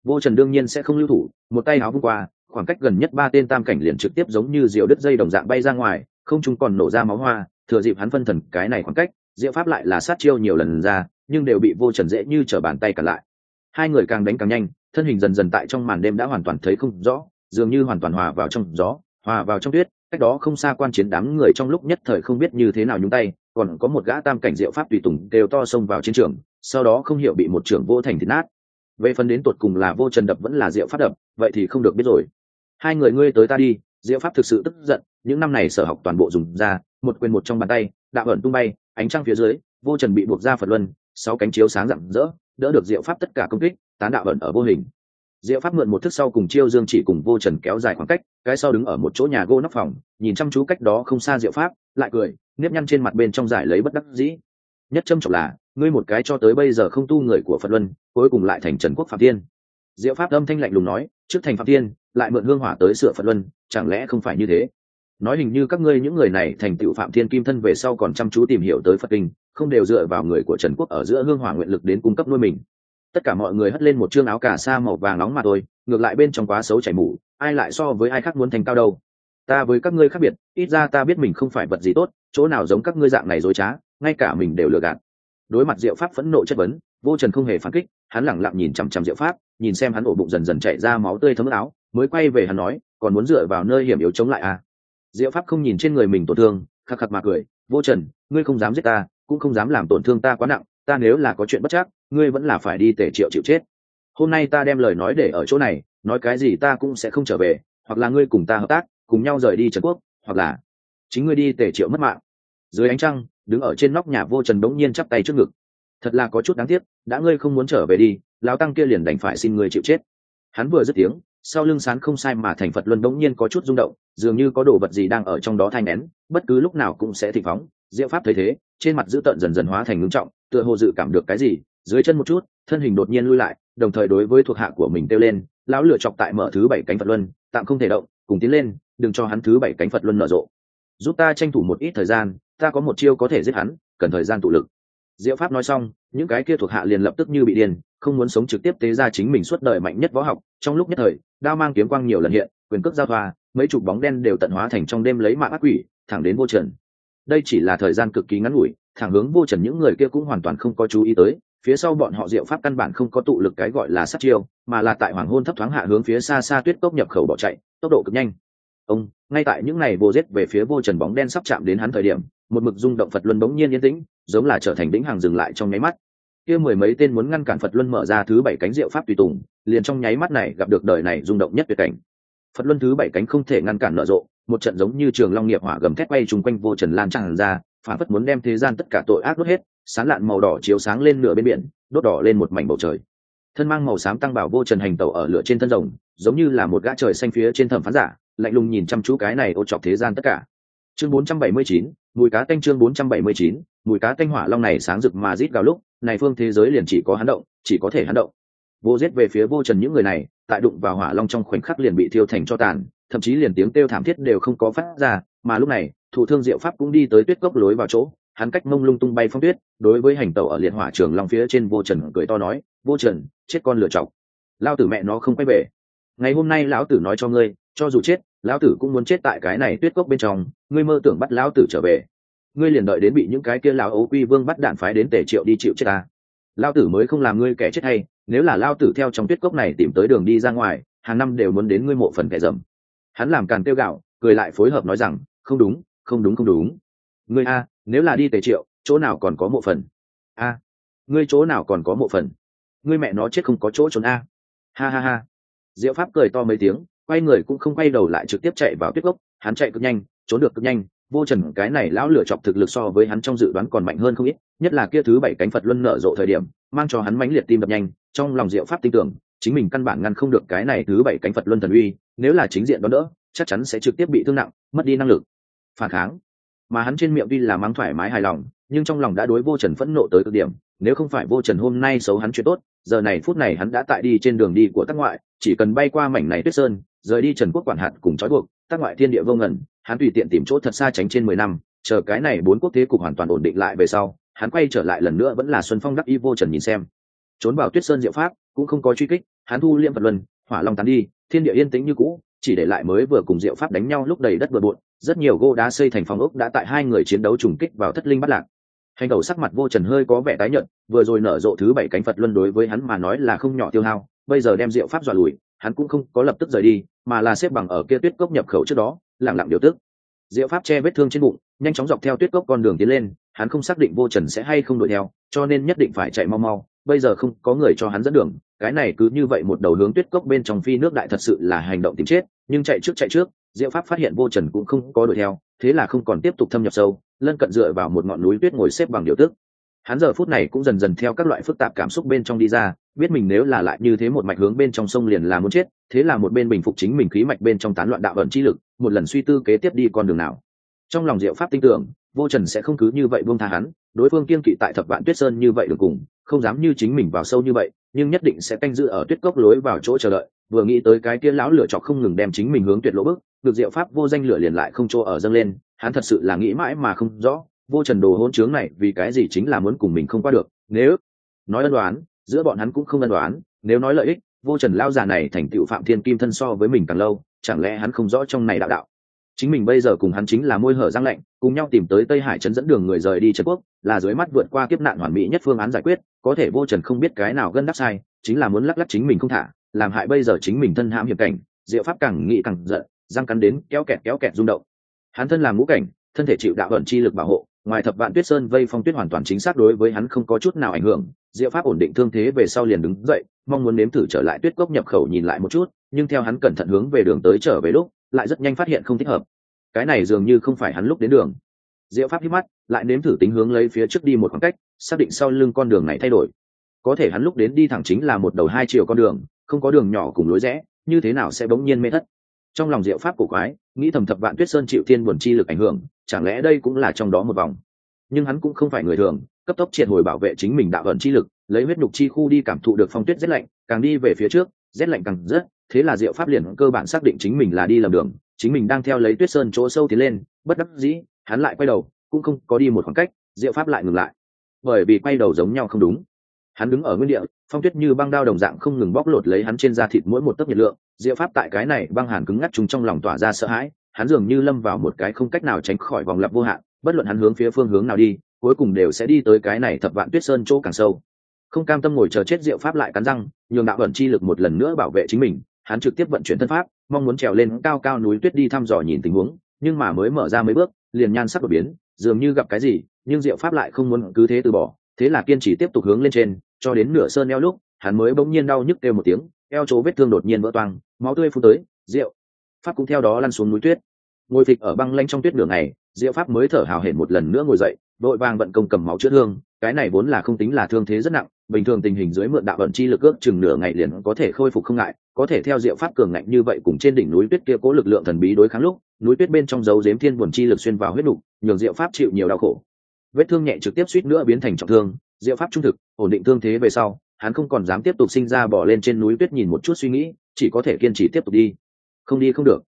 Vô trần đương nhiên sẽ không lưu thủ, một tay áo vung qua, khoảng cách gần nhất ba tên tam cảnh liền trực tiếp giống như diệu đứt dây đồng dạng bay ra ngoài, không chúng còn nổ ra máu hoa, thừa dịp hắn phân thần cái này khoảng cách, diệu pháp lại là sát chiêu nhiều lần ra, nhưng đều bị vô trần dễ như t bàn tay cả lại. Hai người càng đánh càng nhanh thân hình dần dần tại trong màn đêm đã hoàn toàn thấy không rõ, dường như hoàn toàn hòa vào trong gió, hòa vào trong tuyết, cách đó không xa quan chiến đám người trong lúc nhất thời không biết như thế nào nhúng tay, còn có một gã tam cảnh diệu pháp tùy tùng đều to xông vào chiến trường, sau đó không hiểu bị một trưởng vô thành thịt nát. Về phần đến tột cùng là vô trần đập vẫn là diệu pháp đập, vậy thì không được biết rồi. Hai người ngươi tới ta đi, diệu pháp thực sự tức giận, những năm này sở học toàn bộ dùng ra, một quyền một trong bàn tay, đạo ẩn tung bay, ánh trăng phía dưới, vô trần bị buộc ra phật luân, sáu cánh chiếu sáng rạng rỡ, đỡ được diệu pháp tất cả công kích tán đạo ẩn ở vô hình. Diệu pháp mượn một thức sau cùng chiêu dương chỉ cùng vô trần kéo dài khoảng cách cái sau đứng ở một chỗ nhà gỗ nóc phòng nhìn chăm chú cách đó không xa diệu pháp lại cười nếp nhăn trên mặt bên trong giải lấy bất đắc dĩ. Nhất châm trọng là ngươi một cái cho tới bây giờ không tu người của phật luân cuối cùng lại thành trần quốc phạm Thiên. diệu pháp âm thanh lạnh lùng nói trước thành phạm Thiên, lại mượn hương hỏa tới sửa phật luân chẳng lẽ không phải như thế? Nói hình như các ngươi những người này thành tựu phạm thiên kim thân về sau còn chăm chú tìm hiểu tới phật kinh không đều dựa vào người của trần quốc ở giữa hương hỏa nguyện lực đến cung cấp nuôi mình tất cả mọi người hất lên một chương áo cà sa màu vàng nóng mà thôi, ngược lại bên trong quá xấu chảy mủ ai lại so với ai khác muốn thành cao đâu. Ta với các ngươi khác biệt, ít ra ta biết mình không phải vật gì tốt, chỗ nào giống các ngươi dạng này dối trá, ngay cả mình đều lừa gạt. Đối mặt diệu pháp phẫn nộ chất vấn, vô trần không hề phản kích, hắn lẳng lặng nhìn chằm chằm diệu pháp, nhìn xem hắn ổ bụng dần dần chảy ra máu tươi thấm áo, mới quay về hắn nói, còn muốn dựa vào nơi hiểm yếu chống lại à? Diệu pháp không nhìn trên người mình tổn thương, khắc khắc mà cười, vô trần, ngươi không dám giết ta, cũng không dám làm tổn thương ta quá nặng ta nếu là có chuyện bất chắc, ngươi vẫn là phải đi tể triệu chịu chết. Hôm nay ta đem lời nói để ở chỗ này, nói cái gì ta cũng sẽ không trở về, hoặc là ngươi cùng ta hợp tác, cùng nhau rời đi trần quốc, hoặc là chính ngươi đi tể triệu mất mạng. Dưới ánh trăng, đứng ở trên nóc nhà vô trần đống nhiên chắp tay trước ngực. Thật là có chút đáng tiếc, đã ngươi không muốn trở về đi, lão tăng kia liền đành phải xin ngươi chịu chết. Hắn vừa dứt tiếng, sau lưng sán không sai mà thành phật luân đống nhiên có chút rung động, dường như có đồ vật gì đang ở trong đó thay nén, bất cứ lúc nào cũng sẽ thịnh phóng, diệu pháp thấy thế, trên mặt dữ tợn dần dần hóa thành ngưng trọng tựa hồ dự cảm được cái gì, dưới chân một chút, thân hình đột nhiên lui lại, đồng thời đối với thuộc hạ của mình kêu lên, lão lửa chọc tại mở thứ bảy cánh phật luân, tạm không thể động, cùng tiến lên, đừng cho hắn thứ bảy cánh phật luân nở rộ. Giúp ta tranh thủ một ít thời gian, ta có một chiêu có thể giết hắn, cần thời gian tụ lực. Diệu pháp nói xong, những cái kia thuộc hạ liền lập tức như bị điên, không muốn sống trực tiếp tế ra chính mình suốt đời mạnh nhất võ học. Trong lúc nhất thời, đao mang kiếm quang nhiều lần hiện, quyền cước giao thoa, mấy chục bóng đen đều tận hóa thành trong đêm lấy mạng ác quỷ, thẳng đến vô trần. Đây chỉ là thời gian cực kỳ ngắn ngủi thẳng hướng vô trần, những người kia cũng hoàn toàn không có chú ý tới. Phía sau bọn họ diệu pháp căn bản không có tụ lực cái gọi là sát chiêu, mà là tại hoàng hôn thấp thoáng hạ hướng phía xa xa tuyết cốc nhập khẩu bỏ chạy, tốc độ cực nhanh. Ông, ngay tại những ngày vô giết về phía vô trần bóng đen sắp chạm đến hắn thời điểm, một mực rung động phật luân bỗng nhiên yên tĩnh, giống là trở thành đĩnh hàng dừng lại trong nháy mắt. Kia mười mấy tên muốn ngăn cản phật luân mở ra thứ bảy cánh diệu pháp tùy tùng, liền trong nháy mắt này gặp được đời này rung động nhất tuyệt cảnh. Phật luân thứ bảy cánh không thể ngăn cản nở rộ, một trận giống như trường long nghiệp hỏa gầm thét bay chung quanh vô trần lan tràn ra phản phất muốn đem thế gian tất cả tội ác đốt hết sán lạn màu đỏ chiếu sáng lên nửa bên biển đốt đỏ lên một mảnh bầu trời. Thân mang màu xám tăng bảo vô trần hành tẩu ở lửa trên thân rồng giống như là một gã trời xanh phía trên thẩm phán giả lạnh lùng nhìn chăm chú cái này ô chọc thế gian tất cả. Chương 479, mùi cá tanh chương 479, mùi cá tanh hỏa long này sáng rực mà rít gào lúc này phương thế giới liền chỉ có hắn động chỉ có thể hắn động. Vô giết về phía vô trần những người này tại đụng vào hỏa long trong khoảnh khắc liền bị thiêu thành cho tàn thậm chí liền tiếng kêu thảm thiết đều không có phát ra mà lúc này thủ thương diệu pháp cũng đi tới tuyết cốc lối vào chỗ, hắn cách mông lung tung bay phong tuyết, đối với hành tẩu ở liệt hỏa trường long phía trên vô trần cười to nói, vô trần, chết con lựa chọc. Lao tử mẹ nó không quay về. Ngày hôm nay lão tử nói cho ngươi, cho dù chết, lão tử cũng muốn chết tại cái này tuyết cốc bên trong, ngươi mơ tưởng bắt lão tử trở về. Ngươi liền đợi đến bị những cái kia lão ấu quy vương bắt đạn phái đến tể triệu đi chịu chết ta. Lão tử mới không làm ngươi kẻ chết hay, nếu là lão tử theo trong tuyết cốc này tìm tới đường đi ra ngoài, hàng năm đều muốn đến ngươi mộ phần kẻ dầm. Hắn làm càn tiêu gạo cười lại phối hợp nói rằng, không đúng không đúng không đúng. Ngươi a, nếu là đi tề triệu, chỗ nào còn có mộ phần? A, ngươi chỗ nào còn có mộ phần? Ngươi mẹ nó chết không có chỗ trốn a. Ha ha ha. Diệu pháp cười to mấy tiếng, quay người cũng không quay đầu lại trực tiếp chạy vào tuyết gốc hắn chạy cực nhanh, trốn được cực nhanh. Vô trần, cái này lão lửa chọc thực lực so với hắn trong dự đoán còn mạnh hơn không ít, nhất là kia thứ bảy cánh phật luân nở rộ thời điểm, mang cho hắn mãnh liệt tim đập nhanh. Trong lòng diệu pháp tin tưởng, chính mình căn bản ngăn không được cái này thứ bảy cánh phật luân thần uy, nếu là chính diện đó đỡ chắc chắn sẽ trực tiếp bị thương nặng, mất đi năng lực. Phản kháng. Mà hắn trên miệng tuy là mắng thoải mái hài lòng, nhưng trong lòng đã đối vô trần phẫn nộ tới cực điểm, nếu không phải vô trần hôm nay xấu hắn chuyện tốt, giờ này phút này hắn đã tại đi trên đường đi của tác ngoại, chỉ cần bay qua mảnh này tuyết sơn, rời đi trần quốc quản hạt cùng trói buộc tác ngoại thiên địa vô ngẩn hắn tùy tiện tìm chỗ thật xa tránh trên mười năm, chờ cái này bốn quốc thế cục hoàn toàn ổn định lại về sau, hắn quay trở lại lần nữa vẫn là xuân phong đắc y vô trần nhìn xem. Trốn vào tuyết sơn diệu pháp, cũng không có truy kích, hắn thu liêm vật luân, hỏa long tán đi, thiên địa yên tĩnh như cũ chỉ để lại mới vừa cùng diệu pháp đánh nhau lúc đầy đất bừa bộn, rất nhiều gô đá xây thành phòng ốc đã tại hai người chiến đấu trùng kích vào thất linh bắt lạc. Hành đầu sắc mặt vô trần hơi có vẻ tái nhợt, vừa rồi nở rộ thứ bảy cánh phật luân đối với hắn mà nói là không nhỏ tiêu hao, bây giờ đem diệu pháp dọa lùi, hắn cũng không có lập tức rời đi, mà là xếp bằng ở kia tuyết cốc nhập khẩu trước đó lẳng lặng điều tức. Diệu pháp che vết thương trên bụng, nhanh chóng dọc theo tuyết cốc con đường tiến lên, hắn không xác định vô trần sẽ hay không đuổi theo, cho nên nhất định phải chạy mau mau bây giờ không có người cho hắn dẫn đường, cái này cứ như vậy một đầu hướng tuyết cốc bên trong phi nước đại thật sự là hành động tìm chết, nhưng chạy trước chạy trước, diệu pháp phát hiện vô trần cũng không có đuổi theo, thế là không còn tiếp tục thâm nhập sâu, lân cận dựa vào một ngọn núi tuyết ngồi xếp bằng điều tức. Hắn giờ phút này cũng dần dần theo các loại phức tạp cảm xúc bên trong đi ra, biết mình nếu là lại như thế một mạch hướng bên trong sông liền là muốn chết, thế là một bên bình phục chính mình khí mạch bên trong tán loạn đạo ẩn chi lực, một lần suy tư kế tiếp đi con đường nào. Trong lòng diệu pháp tin tưởng, vô trần sẽ không cứ như vậy buông tha hắn, đối phương kiên kỵ tại thập vạn tuyết sơn như vậy được cùng không dám như chính mình vào sâu như vậy, nhưng nhất định sẽ canh giữ ở tuyết cốc lối vào chỗ chờ đợi. Vừa nghĩ tới cái kia lão lửa chọc không ngừng đem chính mình hướng tuyệt lỗ bước được diệu pháp vô danh lửa liền lại không chỗ ở dâng lên, hắn thật sự là nghĩ mãi mà không rõ, vô trần đồ hôn chướng này vì cái gì chính là muốn cùng mình không qua được. Nếu nói ân đoán, giữa bọn hắn cũng không ân đoán, nếu nói lợi ích, vô trần lao già này thành tựu phạm thiên kim thân so với mình càng lâu, chẳng lẽ hắn không rõ trong này đạo đạo? Chính mình bây giờ cùng hắn chính là môi hở răng lạnh, cùng nhau tìm tới tây hải chấn dẫn đường người rời đi trần quốc, là dưới mắt vượt qua kiếp nạn hoàn mỹ nhất phương án giải quyết, có thể vô trần không biết cái nào gân đắc sai, chính là muốn lắc lắc chính mình không thả, làm hại bây giờ chính mình thân hãm hiểm cảnh, diệu pháp càng nghĩ càng giận, răng cắn đến kéo kẹt kéo kẹt rung động. Hắn thân làm ngũ cảnh, thân thể chịu đạo ẩn chi lực bảo hộ, ngoài thập vạn tuyết sơn vây phong tuyết hoàn toàn chính xác đối với hắn không có chút nào ảnh hưởng, diệu pháp ổn định thương thế về sau liền đứng dậy, mong muốn nếm thử trở lại tuyết cốc nhập khẩu nhìn lại một chút, nhưng theo hắn cẩn thận hướng về đường tới trở về lúc lại rất nhanh phát hiện không thích hợp. Cái này dường như không phải hắn lúc đến đường. Diệu pháp hít mắt, lại nếm thử tính hướng lấy phía trước đi một khoảng cách, xác định sau lưng con đường này thay đổi. Có thể hắn lúc đến đi thẳng chính là một đầu hai chiều con đường, không có đường nhỏ cùng lối rẽ, như thế nào sẽ bỗng nhiên mê thất? Trong lòng diệu pháp cổ quái, nghĩ thầm thập vạn tuyết sơn chịu thiên buồn chi lực ảnh hưởng, chẳng lẽ đây cũng là trong đó một vòng? Nhưng hắn cũng không phải người thường, cấp tốc triệt hồi bảo vệ chính mình đạo vận chi lực, lấy huyết nhục chi khu đi cảm thụ được phong tuyết rét lạnh, càng đi về phía trước, rét lạnh càng rất thế là diệu pháp liền cơ bản xác định chính mình là đi lầm đường, chính mình đang theo lấy tuyết sơn chỗ sâu tiến lên, bất đắc dĩ, hắn lại quay đầu, cũng không có đi một khoảng cách, diệu pháp lại ngừng lại. Bởi vì quay đầu giống nhau không đúng. Hắn đứng ở nguyên địa, phong tuyết như băng đao đồng dạng không ngừng bóc lột lấy hắn trên da thịt mỗi một tấc nhiệt lượng. Diệu pháp tại cái này băng hàn cứng ngắt chúng trong lòng tỏa ra sợ hãi, hắn dường như lâm vào một cái không cách nào tránh khỏi vòng lặp vô hạn, bất luận hắn hướng phía phương hướng nào đi, cuối cùng đều sẽ đi tới cái này thập vạn tuyết sơn chỗ càng sâu. Không cam tâm ngồi chờ chết diệu pháp lại cắn răng, nhường đạo ẩn chi lực một lần nữa bảo vệ chính mình hắn trực tiếp vận chuyển thân pháp, mong muốn trèo lên cao cao núi tuyết đi thăm dò nhìn tình huống, nhưng mà mới mở ra mấy bước, liền nhan sắc đột biến, dường như gặp cái gì, nhưng diệu pháp lại không muốn cứ thế từ bỏ, thế là kiên trì tiếp tục hướng lên trên, cho đến nửa sơn eo lúc, hắn mới bỗng nhiên đau nhức kêu một tiếng, eo chỗ vết thương đột nhiên vỡ toang, máu tươi phun tới rượu pháp cũng theo đó lăn xuống núi tuyết. Ngồi phịch ở băng lanh trong tuyết nửa ngày, diệu pháp mới thở hào hển một lần nữa ngồi dậy đội vàng vận công cầm máu chữa thương cái này vốn là không tính là thương thế rất nặng, bình thường tình hình dưới mượn đạo vận chi lực ước chừng nửa ngày liền có thể khôi phục không ngại, có thể theo diệu pháp cường ngạnh như vậy cùng trên đỉnh núi tuyết kia cố lực lượng thần bí đối kháng lúc, núi tuyết bên trong dấu dếm thiên buồn chi lực xuyên vào huyết đục, nhường diệu pháp chịu nhiều đau khổ. Vết thương nhẹ trực tiếp suýt nữa biến thành trọng thương, diệu pháp trung thực, ổn định thương thế về sau, hắn không còn dám tiếp tục sinh ra bỏ lên trên núi tuyết nhìn một chút suy nghĩ, chỉ có thể kiên trì tiếp tục đi. Không đi không được.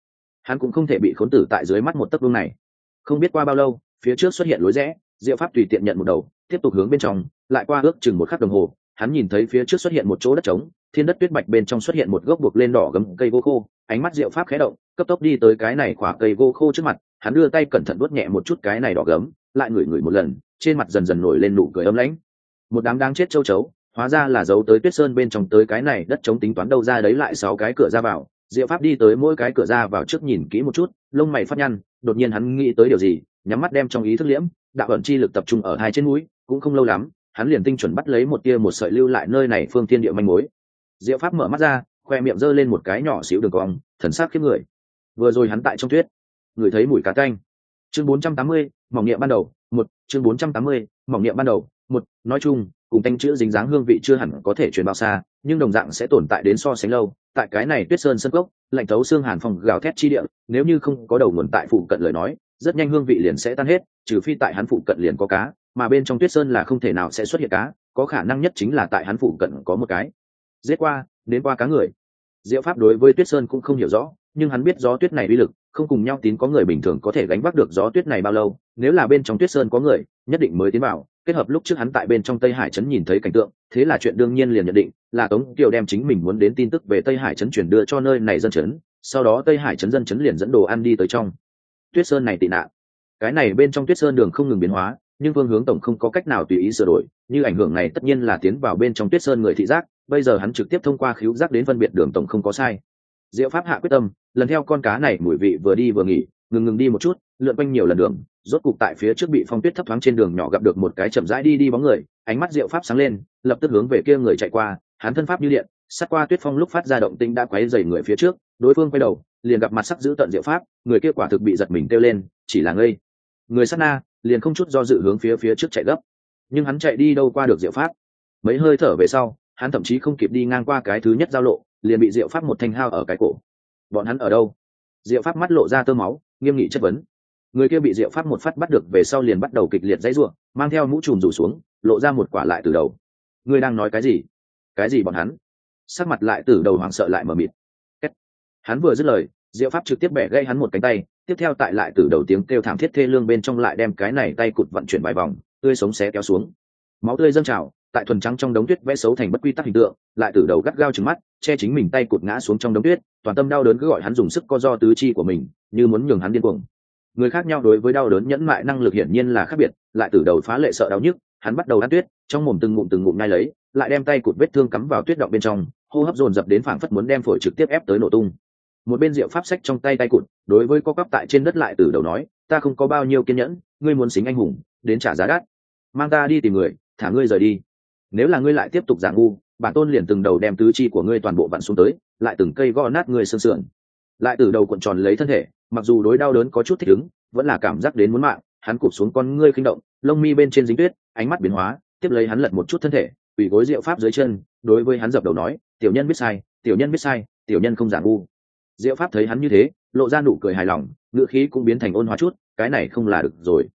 Hắn cũng không thể bị khốn tử tại dưới mắt một tấc vương này. Không biết qua bao lâu, phía trước xuất hiện lối rẽ, diệu pháp tùy tiện nhận một đầu tiếp tục hướng bên trong, lại qua ước chừng một khắc đồng hồ, hắn nhìn thấy phía trước xuất hiện một chỗ đất trống, thiên đất tuyết bạch bên trong xuất hiện một gốc buộc lên đỏ gấm cây gỗ khô, ánh mắt diệu pháp khé động, cấp tốc đi tới cái này khỏa cây gỗ khô trước mặt, hắn đưa tay cẩn thận đuốt nhẹ một chút cái này đỏ gấm, lại ngửi ngửi một lần, trên mặt dần dần nổi lên nụ cười ấm lãnh. Một đám đang chết châu chấu, hóa ra là giấu tới tuyết sơn bên trong tới cái này đất trống tính toán đâu ra đấy lại sáu cái cửa ra vào, diệu pháp đi tới mỗi cái cửa ra vào trước nhìn kỹ một chút, lông mày phát nhăn, đột nhiên hắn nghĩ tới điều gì, nhắm mắt đem trong ý thức liễm, đạo ẩn chi lực tập trung ở hai trên núi cũng không lâu lắm hắn liền tinh chuẩn bắt lấy một tia một sợi lưu lại nơi này phương thiên địa manh mối. Diệu pháp mở mắt ra khoe miệng giơ lên một cái nhỏ xíu đường cong thần sắc khiếp người. Vừa rồi hắn tại trong tuyết người thấy mùi cá canh. Chương 480, mỏng nghiệm ban đầu một chương 480, mỏng nghiệm ban đầu một nói chung cùng tanh chữ dính dáng hương vị chưa hẳn có thể truyền bao xa nhưng đồng dạng sẽ tồn tại đến so sánh lâu. Tại cái này tuyết sơn sân cốc lạnh thấu xương hàn phòng gào thét chi địa nếu như không có đầu nguồn tại phụ cận lời nói rất nhanh hương vị liền sẽ tan hết, trừ phi tại hắn phụ cận liền có cá, mà bên trong tuyết sơn là không thể nào sẽ xuất hiện cá, có khả năng nhất chính là tại hắn phụ cận có một cái. Giết qua đến qua cá người. Diệu pháp đối với tuyết sơn cũng không hiểu rõ, nhưng hắn biết gió tuyết này uy lực, không cùng nhau tín có người bình thường có thể gánh vác được gió tuyết này bao lâu, nếu là bên trong tuyết sơn có người, nhất định mới tiến vào. Kết hợp lúc trước hắn tại bên trong tây hải trấn nhìn thấy cảnh tượng, thế là chuyện đương nhiên liền nhận định, là tống kiều đem chính mình muốn đến tin tức về tây hải trấn chuyển đưa cho nơi này dân trấn, sau đó tây hải trấn dân trấn liền dẫn đồ ăn đi tới trong tuyết sơn này tị nạn. Cái này bên trong tuyết sơn đường không ngừng biến hóa, nhưng phương hướng tổng không có cách nào tùy ý sửa đổi, như ảnh hưởng này tất nhiên là tiến vào bên trong tuyết sơn người thị giác, bây giờ hắn trực tiếp thông qua khíu giác đến phân biệt đường tổng không có sai. Diệu pháp hạ quyết tâm, lần theo con cá này mùi vị vừa đi vừa nghỉ, ngừng ngừng đi một chút, lượn quanh nhiều lần đường, rốt cục tại phía trước bị phong tuyết thấp thoáng trên đường nhỏ gặp được một cái chậm rãi đi đi bóng người, ánh mắt diệu pháp sáng lên, lập tức hướng về kia người chạy qua, hắn thân pháp như điện sát qua tuyết phong lúc phát ra động tinh đã quấy dày người phía trước, đối phương quay đầu liền gặp mặt sắc giữ tận diệu pháp, người kia quả thực bị giật mình kêu lên, chỉ là ngây. Người sát na, liền không chút do dự hướng phía phía trước chạy gấp. Nhưng hắn chạy đi đâu qua được diệu pháp? Mấy hơi thở về sau, hắn thậm chí không kịp đi ngang qua cái thứ nhất giao lộ, liền bị diệu pháp một thanh hao ở cái cổ. Bọn hắn ở đâu? Diệu pháp mắt lộ ra tơ máu, nghiêm nghị chất vấn. Người kia bị diệu pháp một phát bắt được về sau liền bắt đầu kịch liệt dãy ruộng, mang theo mũ trùm rủ xuống, lộ ra một quả lại từ đầu. Ngươi đang nói cái gì? Cái gì bọn hắn? Sắc mặt lại từ đầu hoảng sợ lại mờ mịt hắn vừa dứt lời, diệu pháp trực tiếp bẻ gây hắn một cánh tay, tiếp theo tại lại từ đầu tiếng kêu thảm thiết thê lương bên trong lại đem cái này tay cụt vận chuyển vài vòng, tươi sống xé kéo xuống. Máu tươi dâng trào, tại thuần trắng trong đống tuyết vẽ xấu thành bất quy tắc hình tượng, lại từ đầu gắt gao trừng mắt, che chính mình tay cụt ngã xuống trong đống tuyết, toàn tâm đau đớn cứ gọi hắn dùng sức co do tứ chi của mình, như muốn nhường hắn điên cuồng. Người khác nhau đối với đau đớn nhẫn mại năng lực hiển nhiên là khác biệt, lại từ đầu phá lệ sợ đau nhức, hắn bắt đầu ăn tuyết, trong mồm từng ngụm từng ngụm ngay lấy, lại đem tay cụt vết thương cắm vào tuyết động bên trong, hô hấp dồn dập đến phảng phất muốn đem phổi trực tiếp ép tới nổ tung một bên rượu pháp sách trong tay tay cụt, đối với co cắp tại trên đất lại từ đầu nói, ta không có bao nhiêu kiên nhẫn, ngươi muốn xính anh hùng, đến trả giá đắt. Mang ta đi tìm người, thả ngươi rời đi. Nếu là ngươi lại tiếp tục giả ngu, bản tôn liền từng đầu đem tứ chi của ngươi toàn bộ vặn xuống tới, lại từng cây gõ nát ngươi sương sườn. Lại từ đầu cuộn tròn lấy thân thể, mặc dù đối đau đớn có chút thích ứng, vẫn là cảm giác đến muốn mạng, hắn cụp xuống con ngươi khinh động, lông mi bên trên dính tuyết, ánh mắt biến hóa, tiếp lấy hắn lật một chút thân thể ủy gối rượu pháp dưới chân, đối với hắn dập đầu nói, tiểu nhân biết sai, tiểu nhân biết sai, tiểu nhân không giả ngu diệu pháp thấy hắn như thế, lộ ra nụ cười hài lòng ngựa khí cũng biến thành ôn hòa chút, cái này không là được rồi.